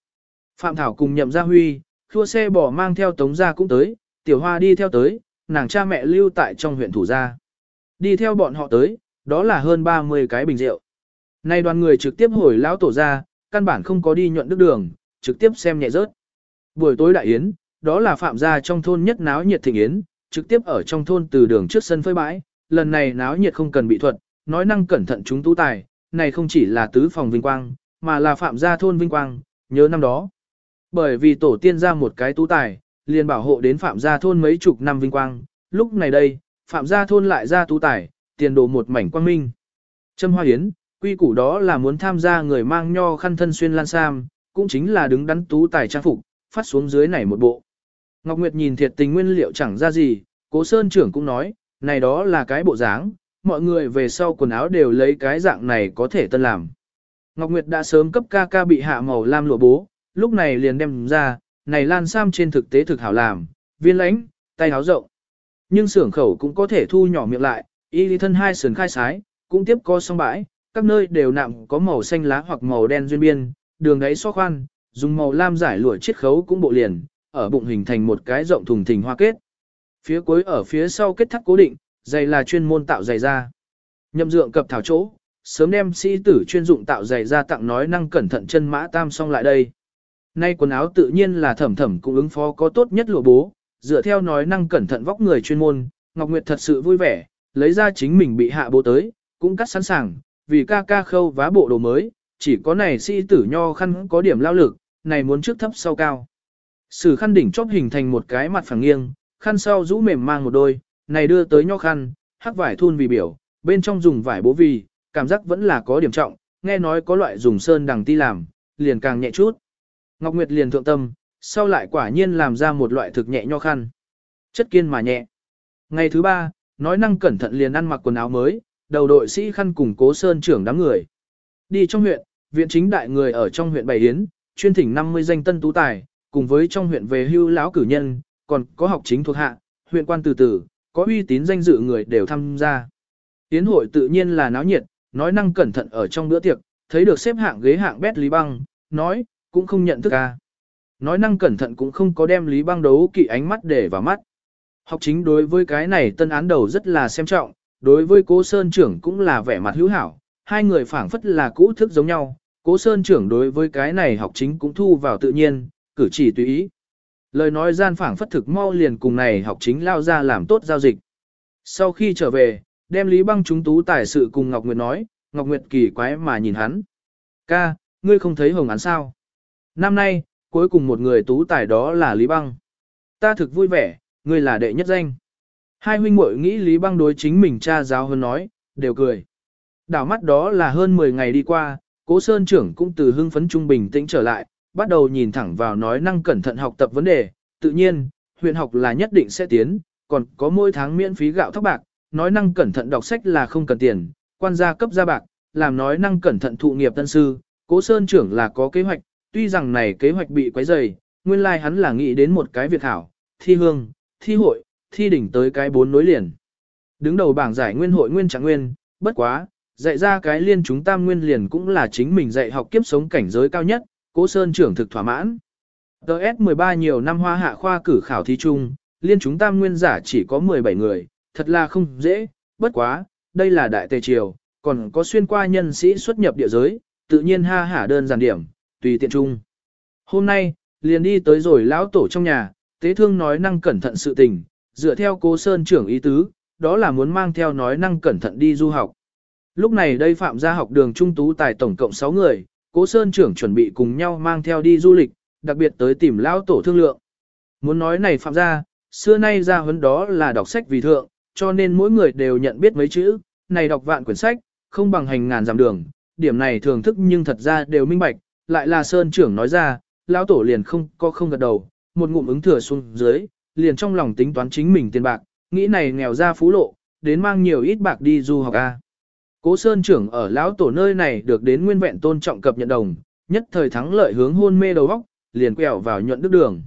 Phạm Thảo cùng nhậm gia huy, thua xe bỏ mang theo tống gia cũng tới, tiểu hoa đi theo tới, nàng cha mẹ lưu tại trong huyện thủ gia. Đi theo bọn họ tới, đó là hơn 30 cái bình rượu. Nay đoàn người trực tiếp hồi lão tổ ra, căn bản không có đi nhuận đức đường, trực tiếp xem nhẹ rớt. Buổi tối đại yến, đó là phạm gia trong thôn nhất náo nhiệt thịnh yến, trực tiếp ở trong thôn từ đường trước sân phơi bãi, lần này náo nhiệt không cần bị thuật, nói năng cẩn thận chúng tú tài, này không chỉ là tứ phòng vinh quang, mà là phạm gia thôn vinh quang, nhớ năm đó. Bởi vì tổ tiên ra một cái tú tài, liền bảo hộ đến phạm gia thôn mấy chục năm vinh quang, lúc này đây, phạm gia thôn lại ra tú tài, tiền đồ một mảnh quang minh. Trâm Hoa Yến, quy củ đó là muốn tham gia người mang nho khăn thân xuyên lan sam, cũng chính là đứng đắn tú tài trang phục, phát xuống dưới này một bộ. Ngọc Nguyệt nhìn thiệt tình nguyên liệu chẳng ra gì, cố sơn trưởng cũng nói, này đó là cái bộ dáng, mọi người về sau quần áo đều lấy cái dạng này có thể tân làm. Ngọc Nguyệt đã sớm cấp ca ca bị hạ màu lam lụa bố, lúc này liền đem ra, này lan sam trên thực tế thực hảo làm, viên lãnh, tay áo rộng. Nhưng xưởng khẩu cũng có thể thu nhỏ miệng lại, y lý thân hai sườn khai sái, cũng tiếp co song bãi, các nơi đều nặng có màu xanh lá hoặc màu đen duyên biên, đường đáy so khoan, dùng màu lam giải lụa chiết khấu cũng bộ liền, ở bụng hình thành một cái rộng thùng thình hoa kết. Phía cuối ở phía sau kết thắt cố định, giày là chuyên môn tạo giày ra. Nhậm dượng cập thảo chỗ, sớm đem sĩ tử chuyên dụng tạo giày ra tặng nói năng cẩn thận chân mã tam xong lại đây. Nay quần áo tự nhiên là thẩm thẩm cũng ứng phó có tốt nhất lụa bố, dựa theo nói năng cẩn thận vóc người chuyên môn, Ngọc Nguyệt thật sự vui vẻ, lấy ra chính mình bị hạ bố tới, cũng cắt sẵn sàng, vì ca ca khâu vá bộ đồ mới, chỉ có này sĩ tử nho khăn có điểm lao lực, này muốn trước thấp sau cao. Sử khăn đỉnh chóp hình thành một cái mặt phẳng nghiêng, khăn sau rũ mềm mang một đôi, này đưa tới nho khăn, hắc vải thun vì biểu, bên trong dùng vải bố vì, cảm giác vẫn là có điểm trọng, nghe nói có loại dùng sơn đằng ti làm, liền càng nhẹ chút. Ngọc Nguyệt liền thượng tâm, sau lại quả nhiên làm ra một loại thực nhẹ nho khăn. Chất kiên mà nhẹ. Ngày thứ ba, nói năng cẩn thận liền ăn mặc quần áo mới, đầu đội sĩ khăn cùng cố sơn trưởng đám người. Đi trong huyện, viện chính đại người ở trong huyện bảy Hiến, chuyên thỉnh 50 danh tân tú tài, cùng với trong huyện về hưu lão cử nhân, còn có học chính thuộc hạ, huyện quan từ từ, có uy tín danh dự người đều tham gia. Tiến hội tự nhiên là náo nhiệt, nói năng cẩn thận ở trong bữa tiệc, thấy được xếp hạng ghế hạng bét Lý Băng, nói, cũng không nhận thức ca. Nói năng cẩn thận cũng không có đem Lý Băng đấu kỵ ánh mắt để vào mắt. Học chính đối với cái này tân án đầu rất là xem trọng, đối với cố Sơn trưởng cũng là vẻ mặt hữu hảo, hai người phảng phất là cũ thức giống nhau, cố Sơn trưởng đối với cái này học chính cũng thu vào tự nhiên, cử chỉ tùy ý. Lời nói gian phảng phất thực mau liền cùng này học chính lao ra làm tốt giao dịch. Sau khi trở về, đem Lý Băng chúng tú tài sự cùng Ngọc Nguyệt nói, Ngọc Nguyệt kỳ quái mà nhìn hắn. Ca, ngươi không thấy hồng án sao? Năm nay, cuối cùng một người tú tài đó là Lý Băng. Ta thực vui vẻ, ngươi là đệ nhất danh. Hai huynh muội nghĩ Lý Băng đối chính mình cha giáo hơn nói, đều cười. Đảo mắt đó là hơn 10 ngày đi qua, cố sơn trưởng cũng từ hưng phấn trung bình tĩnh trở lại, bắt đầu nhìn thẳng vào nói năng cẩn thận học tập vấn đề, tự nhiên, huyện học là nhất định sẽ tiến, còn có mỗi tháng miễn phí gạo thóc bạc, nói năng cẩn thận đọc sách là không cần tiền, quan gia cấp gia bạc, làm nói năng cẩn thận thụ nghiệp tân sư, cố sơn trưởng là có kế hoạch, tuy rằng này kế hoạch bị quấy rầy, nguyên lai like hắn là nghĩ đến một cái việc hảo, thi hương, thi hội, thi đỉnh tới cái bốn nối liền. Đứng đầu bảng giải nguyên hội nguyên trạng nguyên, bất quá, dạy ra cái liên chúng tam nguyên liền cũng là chính mình dạy học kiếp sống cảnh giới cao nhất, cố sơn trưởng thực thỏa mãn. TS13 nhiều năm hoa hạ khoa cử khảo thí chung, liên chúng tam nguyên giả chỉ có 17 người, thật là không dễ, bất quá, đây là đại tề triều, còn có xuyên qua nhân sĩ xuất nhập địa giới, tự nhiên ha hả đơn giản điểm, tùy tiện chung. Hôm nay, liền đi tới rồi lão tổ trong nhà, tế thương nói năng cẩn thận sự tình, dựa theo cố sơn trưởng ý tứ, đó là muốn mang theo nói năng cẩn thận đi du học. Lúc này đây phạm gia học đường trung tú tài tổng cộng 6 người, cố sơn trưởng chuẩn bị cùng nhau mang theo đi du lịch, đặc biệt tới tìm lão tổ thương lượng. Muốn nói này phạm gia, xưa nay ra huấn đó là đọc sách vì thượng, cho nên mỗi người đều nhận biết mấy chữ, này đọc vạn quyển sách, không bằng hành ngàn dặm đường, điểm này thường thức nhưng thật ra đều minh bạch, lại là sơn trưởng nói ra, lão tổ liền không có không gật đầu, một ngụm ứng thừa xuống dưới, liền trong lòng tính toán chính mình tiền bạc, nghĩ này nghèo ra phú lộ, đến mang nhiều ít bạc đi du học a. Cố Sơn trưởng ở lão tổ nơi này được đến nguyên vẹn tôn trọng cập nhận đồng, nhất thời thắng lợi hướng hôn mê đầu óc, liền quẹo vào nhuận đức đường.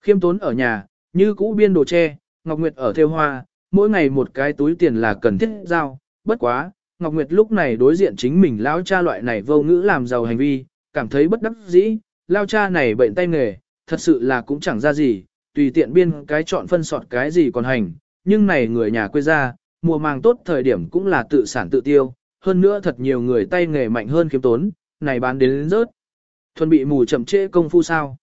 Khiêm tốn ở nhà, như cũ biên đồ tre, Ngọc Nguyệt ở theo hoa, mỗi ngày một cái túi tiền là cần thiết giao, bất quá, Ngọc Nguyệt lúc này đối diện chính mình lão cha loại này vô ngữ làm giàu hành vi, cảm thấy bất đắc dĩ, Lão cha này bệnh tay nghề, thật sự là cũng chẳng ra gì, tùy tiện biên cái chọn phân sọt cái gì còn hành, nhưng này người nhà quê ra, mùa màng tốt thời điểm cũng là tự sản tự tiêu, hơn nữa thật nhiều người tay nghề mạnh hơn kiếm tốn, này bán đến, đến rớt. Thuần bị mù chậm trễ công phu sao.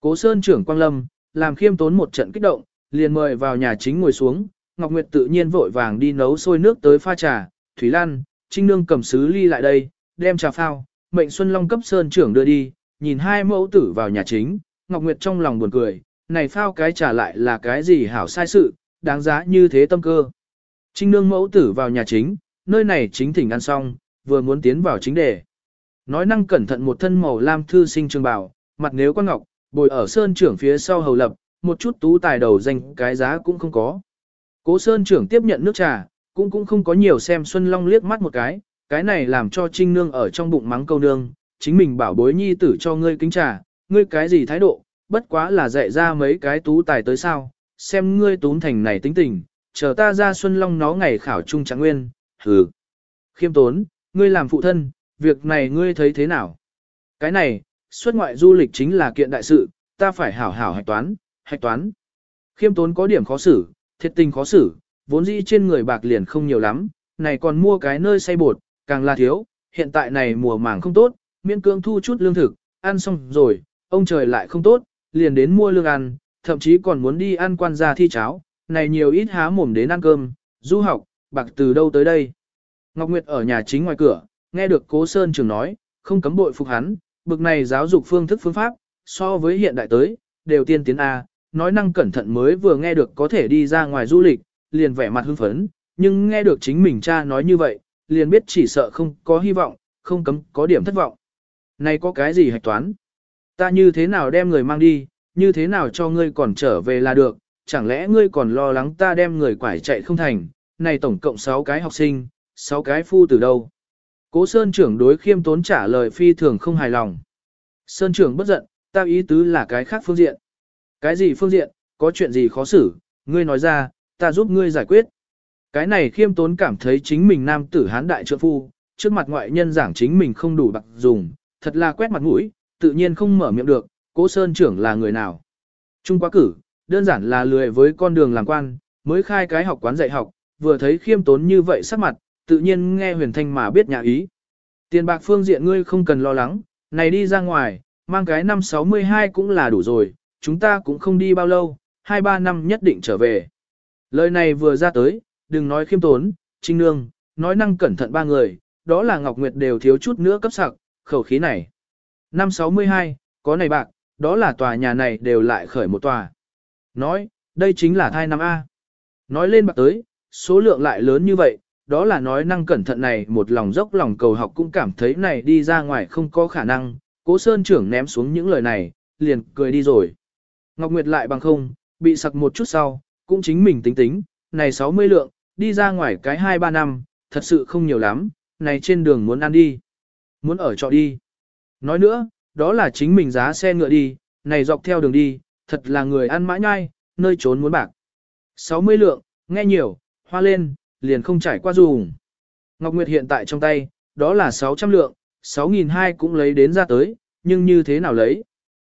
Cố Sơn trưởng Quang Lâm, làm khiêm tốn một trận kích động, liền mời vào nhà chính ngồi xuống, Ngọc Nguyệt tự nhiên vội vàng đi nấu sôi nước tới pha trà, Thủy Lan, Trinh Nương cầm sứ ly lại đây, đem trà phao, mệnh Xuân Long cấp Sơn trưởng đưa đi, nhìn hai mẫu tử vào nhà chính, Ngọc Nguyệt trong lòng buồn cười, này phao cái trà lại là cái gì hảo sai sự, đáng giá như thế tâm cơ. Trinh Nương mẫu tử vào nhà chính, nơi này chính thỉnh ăn xong, vừa muốn tiến vào chính đề. Nói năng cẩn thận một thân màu lam thư sinh trường bảo, mặt nếu quan ngọc, bồi ở sơn trưởng phía sau hầu lập, một chút tú tài đầu danh cái giá cũng không có. Cố sơn trưởng tiếp nhận nước trà, cũng cũng không có nhiều xem Xuân Long liếc mắt một cái, cái này làm cho Trinh Nương ở trong bụng mắng câu nương, chính mình bảo bối nhi tử cho ngươi kính trà, ngươi cái gì thái độ, bất quá là dạy ra mấy cái tú tài tới sao, xem ngươi tún thành này tính tình, chờ ta ra Xuân Long nó ngày khảo trung trạng nguyên, hừ. Khiêm tốn, ngươi làm phụ thân, việc này ngươi thấy thế nào? Cái này, xuất ngoại du lịch chính là kiện đại sự, ta phải hảo hảo hạch toán, hạch toán. Khiêm tốn có điểm khó xử, thiệt tình khó xử, vốn dĩ trên người bạc liền không nhiều lắm, này còn mua cái nơi say bột, càng là thiếu, hiện tại này mùa màng không tốt, miễn cưỡng thu chút lương thực, ăn xong rồi, ông trời lại không tốt, liền đến mua lương ăn, thậm chí còn muốn đi ăn quan gia thi cháo, này nhiều ít há mồm đến ăn cơm, du học, bạc từ đâu tới đây. Ngọc Nguyệt ở nhà chính ngoài cửa, nghe được Cố Sơn Trường nói, không cấm bội phục hắn, bực này giáo dục phương thức phương pháp, so với hiện đại tới, đều tiên tiến A, nói năng cẩn thận mới vừa nghe được có thể đi ra ngoài du lịch, liền vẻ mặt hưng phấn, nhưng nghe được chính mình cha nói như vậy, liền biết chỉ sợ không có hy vọng, không cấm có điểm thất vọng. Này có cái gì hạch toán? Ta như thế nào đem người mang đi, như thế nào cho ngươi còn trở về là được, chẳng lẽ ngươi còn lo lắng ta đem người quải chạy không thành, này tổng cộng 6 cái học sinh, 6 cái phu từ đâu? Cố Sơn trưởng đối khiêm tốn trả lời phi thường không hài lòng. Sơn trưởng bất giận, ta ý tứ là cái khác phương diện. Cái gì phương diện, có chuyện gì khó xử, ngươi nói ra, ta giúp ngươi giải quyết. Cái này khiêm tốn cảm thấy chính mình nam tử hán đại trượng phu, trước mặt ngoại nhân giảng chính mình không đủ bạc dùng, thật là quét mặt mũi, tự nhiên không mở miệng được, cố sơn trưởng là người nào. Trung quá cử, đơn giản là lười với con đường làm quan, mới khai cái học quán dạy học, vừa thấy khiêm tốn như vậy sắc mặt, tự nhiên nghe huyền thanh mà biết nhà ý. Tiền bạc phương diện ngươi không cần lo lắng, này đi ra ngoài, mang cái năm 62 cũng là đủ rồi, chúng ta cũng không đi bao lâu, 2-3 năm nhất định trở về. Lời này vừa ra tới, đừng nói khiêm tốn, trinh nương, nói năng cẩn thận ba người, đó là Ngọc Nguyệt đều thiếu chút nữa cấp sặc, khẩu khí này. Năm 62, có này bạc, đó là tòa nhà này đều lại khởi một tòa. Nói, đây chính là thai năm A. Nói lên bạc tới, số lượng lại lớn như vậy, đó là nói năng cẩn thận này một lòng dốc lòng cầu học cũng cảm thấy này đi ra ngoài không có khả năng, cố sơn trưởng ném xuống những lời này, liền cười đi rồi. Ngọc Nguyệt lại bằng không, bị sặc một chút sau, cũng chính mình tính tính, này 60 lượng, đi ra ngoài cái 2-3 năm, thật sự không nhiều lắm, này trên đường muốn ăn đi, muốn ở trọ đi. Nói nữa, đó là chính mình giá xe ngựa đi, này dọc theo đường đi, thật là người ăn mãi nhai, nơi trốn muốn bạc. 60 lượng, nghe nhiều, hoa lên, liền không trải qua dùng. Ngọc Nguyệt hiện tại trong tay, đó là 600 lượng, 6.200 cũng lấy đến ra tới, nhưng như thế nào lấy?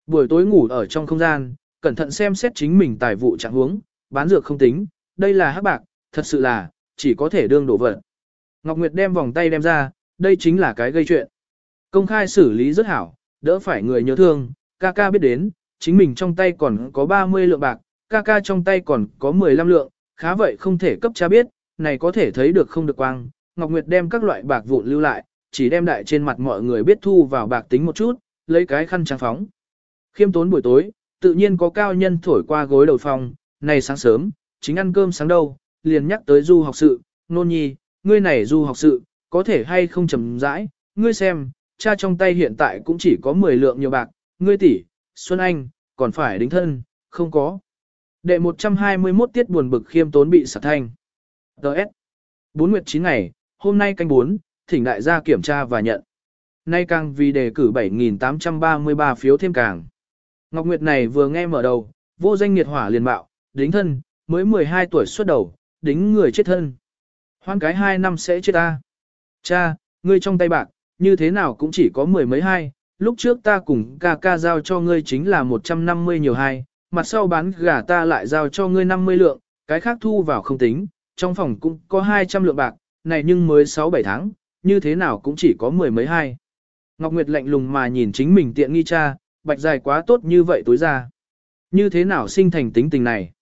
Buổi tối ngủ ở trong không gian, cẩn thận xem xét chính mình tài vụ trạng huống, bán dược không tính, đây là hắc bạc, thật sự là, chỉ có thể đương đổ vật. Ngọc Nguyệt đem vòng tay đem ra, đây chính là cái gây chuyện. Công khai xử lý rất hảo, đỡ phải người nhớ thương, ca ca biết đến, chính mình trong tay còn có 30 lượng bạc, ca ca trong tay còn có 15 lượng, khá vậy không thể cấp cha biết, này có thể thấy được không được quang. Ngọc Nguyệt đem các loại bạc vụn lưu lại, chỉ đem đại trên mặt mọi người biết thu vào bạc tính một chút, lấy cái khăn trang phóng. Khiêm tốn buổi tối, tự nhiên có cao nhân thổi qua gối đầu phòng, này sáng sớm, chính ăn cơm sáng đâu, liền nhắc tới du học sự, nôn nhi, ngươi này du học sự, có thể hay không chầm rãi, ngươi xem, cha trong tay hiện tại cũng chỉ có 10 lượng nhiều bạc, ngươi tỷ, Xuân Anh, còn phải đính thân, không có. Đệ 121 tiết buồn bực khiêm tốn bị sạc thanh. Đợt. 4 nguyệt 9 ngày, hôm nay canh 4, thỉnh đại gia kiểm tra và nhận. Nay càng vì đề cử 7.833 phiếu thêm càng. Ngọc Nguyệt này vừa nghe mở đầu, vô danh nghiệt hỏa liền bạo, đính thân, mới 12 tuổi xuất đầu, đính người chết thân. Hoan cái 2 năm sẽ chết ta. Cha, ngươi trong tay bạc, như thế nào cũng chỉ có mười mấy hai, lúc trước ta cùng ca ca giao cho ngươi chính là 150 nhiều hai, mặt sau bán gà ta lại giao cho ngươi 50 lượng, cái khác thu vào không tính, trong phòng cũng có 200 lượng bạc, này nhưng mới 6-7 tháng, như thế nào cũng chỉ có mười mấy hai. Ngọc Nguyệt lạnh lùng mà nhìn chính mình tiện nghi cha, bạch dài quá tốt như vậy tối ra. Như thế nào sinh thành tính tình này?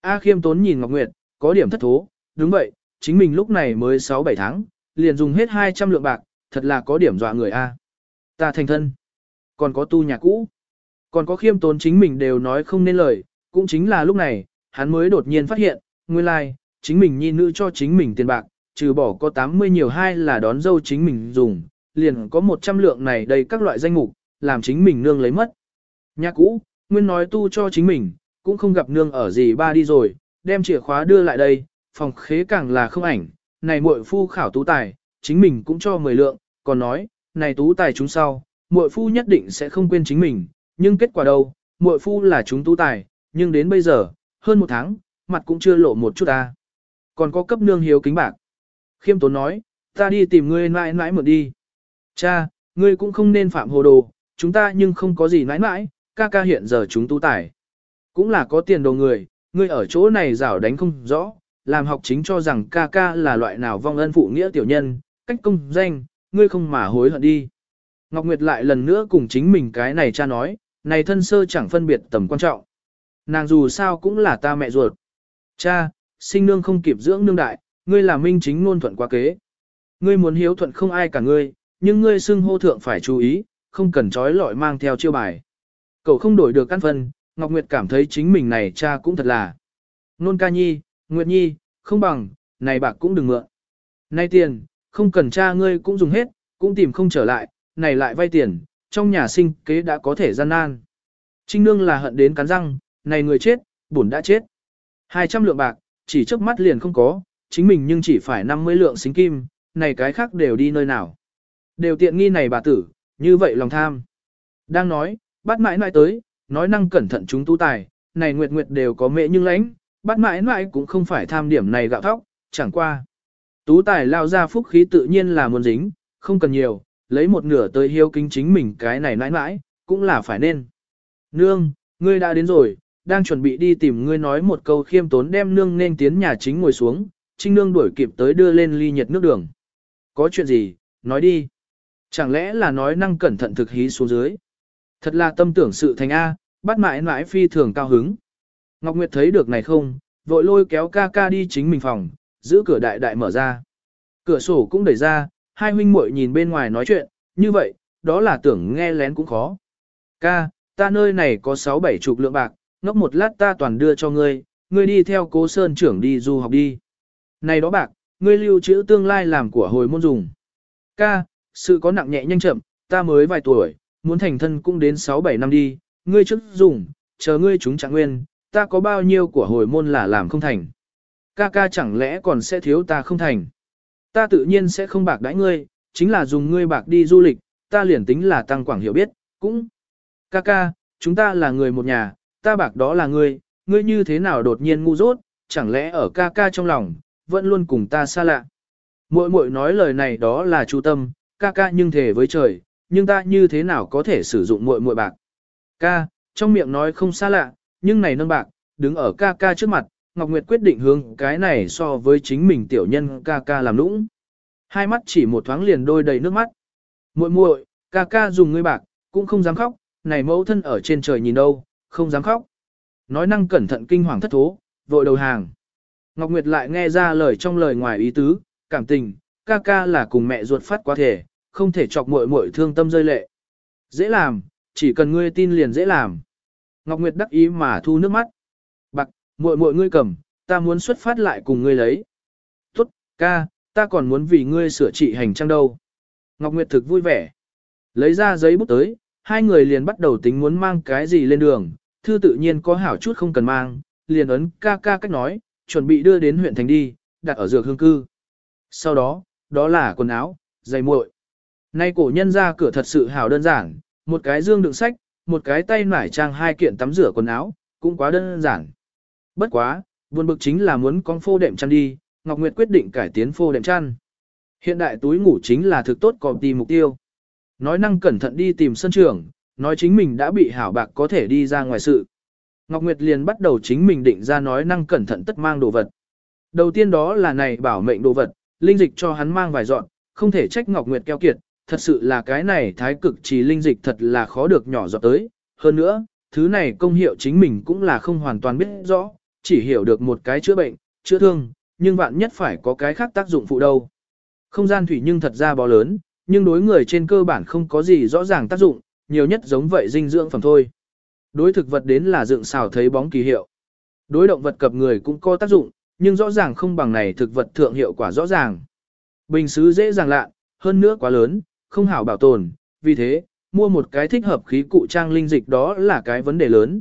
A khiêm tốn nhìn Ngọc Nguyệt, có điểm thất thố, đúng vậy, chính mình lúc này mới 6-7 tháng, liền dùng hết 200 lượng bạc, thật là có điểm dọa người A. Ta thành thân, còn có tu nhà cũ, còn có khiêm tốn chính mình đều nói không nên lời, cũng chính là lúc này, hắn mới đột nhiên phát hiện, nguyên lai, like, chính mình nhi nữ cho chính mình tiền bạc, trừ bỏ có 80 nhiều hai là đón dâu chính mình dùng, liền có 100 lượng này đầy các loại danh mục, làm chính mình nương lấy mất. Nhà cũ, nguyên nói tu cho chính mình, cũng không gặp nương ở gì ba đi rồi, đem chìa khóa đưa lại đây, phòng khế càng là không ảnh, này muội phu khảo tú tài, chính mình cũng cho 10 lượng, còn nói, này tú tài chúng sau, muội phu nhất định sẽ không quên chính mình, nhưng kết quả đâu, muội phu là chúng tú tài, nhưng đến bây giờ, hơn một tháng, mặt cũng chưa lộ một chút ta. Còn có cấp nương hiếu kính bạc. Khiêm tốn nói, ta đi tìm ngươi mãi mãi một đi. Cha, ngươi cũng không nên phạm hồ đồ, chúng ta nhưng không có gì mãi mãi, ca ca hiện giờ chúng tu tài, Cũng là có tiền đồ người, ngươi ở chỗ này rảo đánh không rõ, làm học chính cho rằng ca ca là loại nào vong ân phụ nghĩa tiểu nhân, cách công danh, ngươi không mà hối hận đi. Ngọc Nguyệt lại lần nữa cùng chính mình cái này cha nói, này thân sơ chẳng phân biệt tầm quan trọng. Nàng dù sao cũng là ta mẹ ruột. Cha, sinh nương không kịp dưỡng nương đại, ngươi là minh chính ngôn thuận quá kế. Ngươi muốn hiếu thuận không ai cả ngươi, nhưng ngươi xưng hô thượng phải chú ý, không cần trói lọi mang theo chiêu bài. Cậu không đổi được căn phân, Ngọc Nguyệt cảm thấy chính mình này cha cũng thật là. Nôn ca nhi, Nguyệt nhi, không bằng, này bạc cũng đừng mượn. Này tiền, không cần cha ngươi cũng dùng hết, cũng tìm không trở lại, này lại vay tiền, trong nhà sinh kế đã có thể gian nan. Trinh nương là hận đến cắn răng, này người chết, bổn đã chết. 200 lượng bạc, chỉ trước mắt liền không có, chính mình nhưng chỉ phải 50 lượng xính kim, này cái khác đều đi nơi nào. Đều tiện nghi này bà tử, như vậy lòng tham. Đang nói, bắt mãi mãi tới, nói năng cẩn thận chúng tu tài, này nguyệt nguyệt đều có mẹ nhưng lãnh, bắt mãi mãi cũng không phải tham điểm này gạo thóc, chẳng qua. Tú tài lao ra phúc khí tự nhiên là muốn dính, không cần nhiều, lấy một nửa tới hiếu kính chính mình cái này nãi nãi cũng là phải nên. Nương, ngươi đã đến rồi, đang chuẩn bị đi tìm ngươi nói một câu khiêm tốn đem nương nên tiến nhà chính ngồi xuống, trinh nương đuổi kịp tới đưa lên ly nhiệt nước đường. Có chuyện gì, nói đi. Chẳng lẽ là nói năng cẩn thận thực hí xuống dưới. Thật là tâm tưởng sự thành A, bắt mãi mãi phi thường cao hứng. Ngọc Nguyệt thấy được này không, vội lôi kéo ca ca đi chính mình phòng, giữ cửa đại đại mở ra. Cửa sổ cũng đẩy ra, hai huynh muội nhìn bên ngoài nói chuyện, như vậy, đó là tưởng nghe lén cũng khó. Ca, ta nơi này có sáu bảy chục lượng bạc, ngốc một lát ta toàn đưa cho ngươi, ngươi đi theo cố sơn trưởng đi du học đi. Này đó bạc, ngươi lưu trữ tương lai làm của hồi môn dùng. Ca, sự có nặng nhẹ nhanh chậm, ta mới vài tuổi, muốn thành thân cũng đến 6-7 năm đi, ngươi trước dùng, chờ ngươi chúng trạng nguyên, ta có bao nhiêu của hồi môn là làm không thành. Ca ca chẳng lẽ còn sẽ thiếu ta không thành. Ta tự nhiên sẽ không bạc đãi ngươi, chính là dùng ngươi bạc đi du lịch, ta liền tính là tăng quảng hiểu biết, cũng. Ca ca, chúng ta là người một nhà, ta bạc đó là ngươi, ngươi như thế nào đột nhiên ngu dốt, chẳng lẽ ở ca ca trong lòng, vẫn luôn cùng ta xa lạ. Muội muội nói lời này đó là chu tâm, ca ca nhưng thề với trời, nhưng ta như thế nào có thể sử dụng muội muội bạc. Ca, trong miệng nói không xa lạ, nhưng này nâng bạc, đứng ở ca ca trước mặt, Ngọc Nguyệt quyết định hướng cái này so với chính mình tiểu nhân ca ca làm lũng. Hai mắt chỉ một thoáng liền đôi đầy nước mắt. Muội muội, ca ca dùng ngươi bạc, cũng không dám khóc, này mẫu thân ở trên trời nhìn đâu, không dám khóc. Nói năng cẩn thận kinh hoàng thất thố, vội đầu hàng. Ngọc Nguyệt lại nghe ra lời trong lời ngoài ý tứ, cảm tình, ca ca là cùng mẹ ruột phát quá thể, không thể chọc muội muội thương tâm rơi lệ. Dễ làm, chỉ cần ngươi tin liền dễ làm. Ngọc Nguyệt đắc ý mà thu nước mắt. Muội muội ngươi cầm, ta muốn xuất phát lại cùng ngươi lấy. Tốt, ca, ta còn muốn vì ngươi sửa trị hành trang đâu. Ngọc Nguyệt thực vui vẻ. Lấy ra giấy bút tới, hai người liền bắt đầu tính muốn mang cái gì lên đường, thư tự nhiên có hảo chút không cần mang, liền ấn ca ca cách nói, chuẩn bị đưa đến huyện thành đi, đặt ở dược hương cư. Sau đó, đó là quần áo, giày muội. Nay cổ nhân ra cửa thật sự hảo đơn giản, một cái dương đựng sách, một cái tay nải trang hai kiện tắm rửa quần áo, cũng quá đơn giản. Bất quá, buồn bực chính là muốn con phô đệm chăn đi, Ngọc Nguyệt quyết định cải tiến phô đệm chăn. Hiện đại túi ngủ chính là thực tốt có tìm mục tiêu. Nói năng cẩn thận đi tìm sân trưởng, nói chính mình đã bị hảo bạc có thể đi ra ngoài sự. Ngọc Nguyệt liền bắt đầu chính mình định ra nói năng cẩn thận tất mang đồ vật. Đầu tiên đó là này bảo mệnh đồ vật, linh dịch cho hắn mang vài dọn, không thể trách Ngọc Nguyệt keo kiệt, thật sự là cái này thái cực trì linh dịch thật là khó được nhỏ giọt tới. Hơn nữa, thứ này công hiệu chính mình cũng là không hoàn toàn biết rõ, chỉ hiểu được một cái chữa bệnh, chữa thương, nhưng vạn nhất phải có cái khác tác dụng phụ đâu. Không gian thủy nhưng thật ra bó lớn, nhưng đối người trên cơ bản không có gì rõ ràng tác dụng, nhiều nhất giống vậy dinh dưỡng phẩm thôi. Đối thực vật đến là dựng xào thấy bóng kỳ hiệu. Đối động vật cập người cũng có tác dụng, nhưng rõ ràng không bằng này thực vật thượng hiệu quả rõ ràng. Bình xứ dễ dàng lạ, hơn nữa quá lớn, không hảo bảo tồn, vì thế, mua một cái thích hợp khí cụ trang linh dịch đó là cái vấn đề lớn.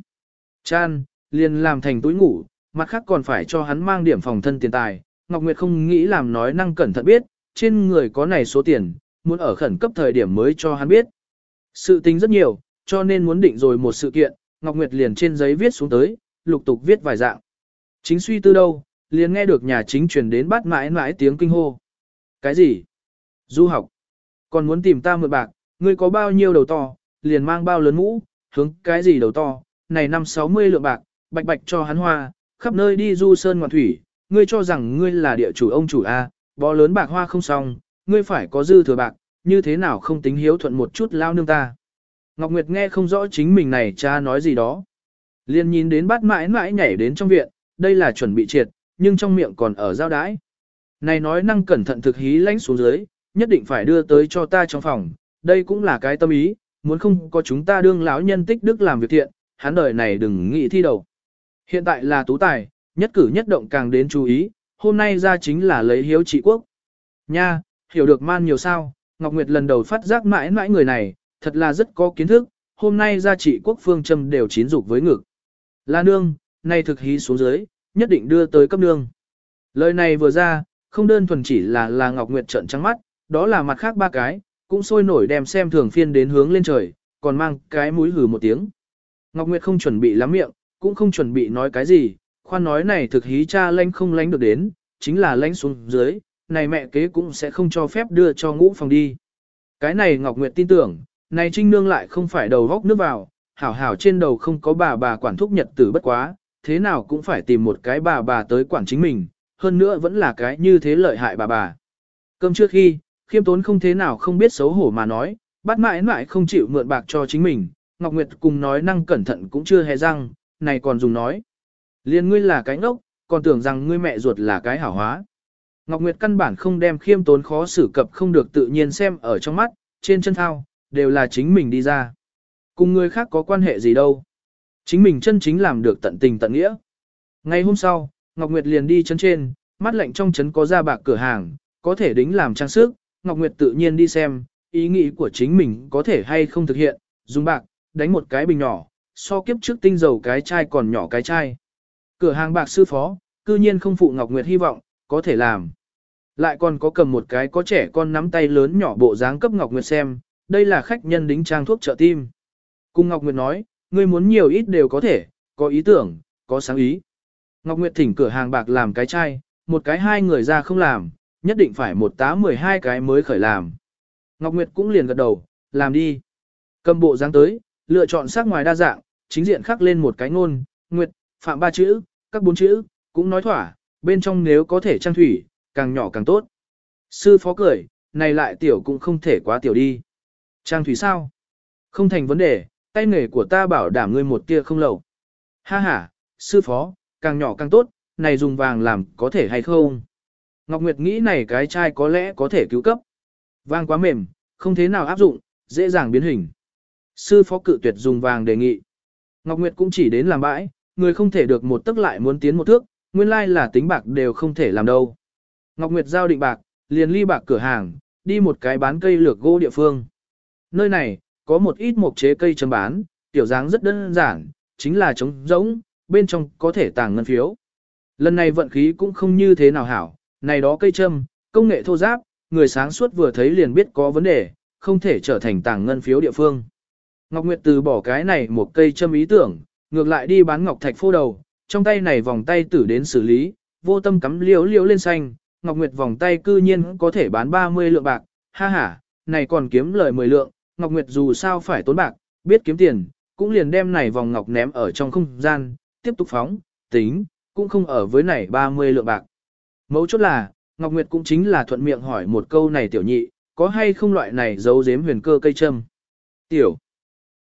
Chan, liền làm thành túi ngủ, mặt khác còn phải cho hắn mang điểm phòng thân tiền tài. Ngọc Nguyệt không nghĩ làm nói năng cẩn thận biết, trên người có này số tiền, muốn ở khẩn cấp thời điểm mới cho hắn biết. Sự tính rất nhiều, cho nên muốn định rồi một sự kiện, Ngọc Nguyệt liền trên giấy viết xuống tới, lục tục viết vài dạng. Chính suy tư đâu, liền nghe được nhà chính truyền đến bắt mãi mãi tiếng kinh hô. Cái gì? Du học. Còn muốn tìm ta mượn bạc, ngươi có bao nhiêu đầu to, liền mang bao lớn mũ, hướng cái gì đầu to, này năm sáu mươi lượng bạc, bạch bạch cho hắn hoa, khắp nơi đi du sơn ngoạn thủy, ngươi cho rằng ngươi là địa chủ ông chủ A, bó lớn bạc hoa không xong, ngươi phải có dư thừa bạc, như thế nào không tính hiếu thuận một chút lao nương ta. Ngọc Nguyệt nghe không rõ chính mình này cha nói gì đó. Liên nhìn đến bát mãi mãi nhảy đến trong viện, đây là chuẩn bị triệt, nhưng trong miệng còn ở giao đái. Này nói năng cẩn thận thực hí lánh xuống dưới, nhất định phải đưa tới cho ta trong phòng, đây cũng là cái tâm ý, muốn không có chúng ta đương lão nhân tích đức làm việc thiện, hắn đời này đừng nghĩ thi đầu. Hiện tại là tú tài, nhất cử nhất động càng đến chú ý, hôm nay ra chính là lấy hiếu trị quốc. Nha, hiểu được man nhiều sao, Ngọc Nguyệt lần đầu phát giác mãi mãi người này, thật là rất có kiến thức, hôm nay ra trị quốc phương châm đều chín dục với ngực. La nương, nay thực hí xuống dưới, nhất định đưa tới cấp nương. Lời này vừa ra, không đơn thuần chỉ là là Ngọc Nguyệt trợn trắng mắt, đó là mặt khác ba cái, cũng sôi nổi đem xem thường phiên đến hướng lên trời, còn mang cái mũi hừ một tiếng. Ngọc Nguyệt không chuẩn bị lắm miệng, cũng không chuẩn bị nói cái gì, khoan nói này thực hí cha lãnh không lãnh được đến, chính là lãnh xuống dưới, này mẹ kế cũng sẽ không cho phép đưa cho ngũ phòng đi. Cái này Ngọc Nguyệt tin tưởng, này Trinh Nương lại không phải đầu góc nước vào, hảo hảo trên đầu không có bà bà quản thúc nhật tử bất quá, thế nào cũng phải tìm một cái bà bà tới quản chính mình, hơn nữa vẫn là cái như thế lợi hại bà bà. Cơm trước khi, khiêm tốn không thế nào không biết xấu hổ mà nói, bắt mãi mãi không chịu mượn bạc cho chính mình, Ngọc Nguyệt cùng nói năng cẩn thận cũng chưa hề răng, này còn dùng nói. Liên ngươi là cái ngốc, còn tưởng rằng ngươi mẹ ruột là cái hảo hóa. Ngọc Nguyệt căn bản không đem khiêm tốn khó xử cập không được tự nhiên xem ở trong mắt, trên chân thao, đều là chính mình đi ra. Cùng người khác có quan hệ gì đâu. Chính mình chân chính làm được tận tình tận nghĩa. Ngày hôm sau, Ngọc Nguyệt liền đi chân trên, mắt lạnh trong chấn có ra bạc cửa hàng, có thể đính làm trang sức, Ngọc Nguyệt tự nhiên đi xem, ý nghĩ của chính mình có thể hay không thực hiện, dùng bạc, đánh một cái bình nhỏ, so kiếp trước tinh dầu cái chai còn nhỏ cái chai. Cửa hàng bạc sư phó, cư nhiên không phụ Ngọc Nguyệt hy vọng, có thể làm. Lại còn có cầm một cái có trẻ con nắm tay lớn nhỏ bộ dáng cấp Ngọc Nguyệt xem, đây là khách nhân đính trang thuốc trợ tim. Cùng Ngọc Nguyệt nói, ngươi muốn nhiều ít đều có thể, có ý tưởng, có sáng ý. Ngọc Nguyệt thỉnh cửa hàng bạc làm cái chai, một cái hai người ra không làm, nhất định phải một tá 12 cái mới khởi làm. Ngọc Nguyệt cũng liền gật đầu, làm đi. Cầm bộ dáng tới, lựa chọn sắc ngoài đa dạng, chính diện khắc lên một cái ngôn, Nguyệt, phạm ba chữ, các bốn chữ, cũng nói thỏa, bên trong nếu có thể trang thủy, càng nhỏ càng tốt. Sư phó cười, này lại tiểu cũng không thể quá tiểu đi. Trang thủy sao? Không thành vấn đề, tay nghề của ta bảo đảm ngươi một tia không lầu. Ha ha, sư phó, càng nhỏ càng tốt, này dùng vàng làm có thể hay không? Ngọc Nguyệt nghĩ này cái chai có lẽ có thể cứu cấp. Vàng quá mềm, không thế nào áp dụng, dễ dàng biến hình. Sư phó cự tuyệt dùng vàng đề nghị. Ngọc Nguyệt cũng chỉ đến làm bãi, người không thể được một tức lại muốn tiến một thước, nguyên lai là tính bạc đều không thể làm đâu. Ngọc Nguyệt giao định bạc, liền ly bạc cửa hàng, đi một cái bán cây lược gỗ địa phương. Nơi này, có một ít mộc chế cây chấm bán, tiểu dáng rất đơn giản, chính là trống rỗng, bên trong có thể tàng ngân phiếu. Lần này vận khí cũng không như thế nào hảo, này đó cây châm, công nghệ thô giáp, người sáng suốt vừa thấy liền biết có vấn đề, không thể trở thành tàng ngân phiếu địa phương. Ngọc Nguyệt từ bỏ cái này một cây châm ý tưởng, ngược lại đi bán ngọc thạch phô đầu, trong tay này vòng tay tử đến xử lý, vô tâm cắm liễu liễu lên xanh, Ngọc Nguyệt vòng tay cư nhiên có thể bán 30 lượng bạc, ha ha, này còn kiếm lời 10 lượng, Ngọc Nguyệt dù sao phải tốn bạc, biết kiếm tiền, cũng liền đem này vòng ngọc ném ở trong không gian, tiếp tục phóng, tính, cũng không ở với này 30 lượng bạc. Mấu chốt là, Ngọc Nguyệt cũng chính là thuận miệng hỏi một câu này tiểu nhị, có hay không loại này giấu giếm huyền cơ cây châm. Tiểu,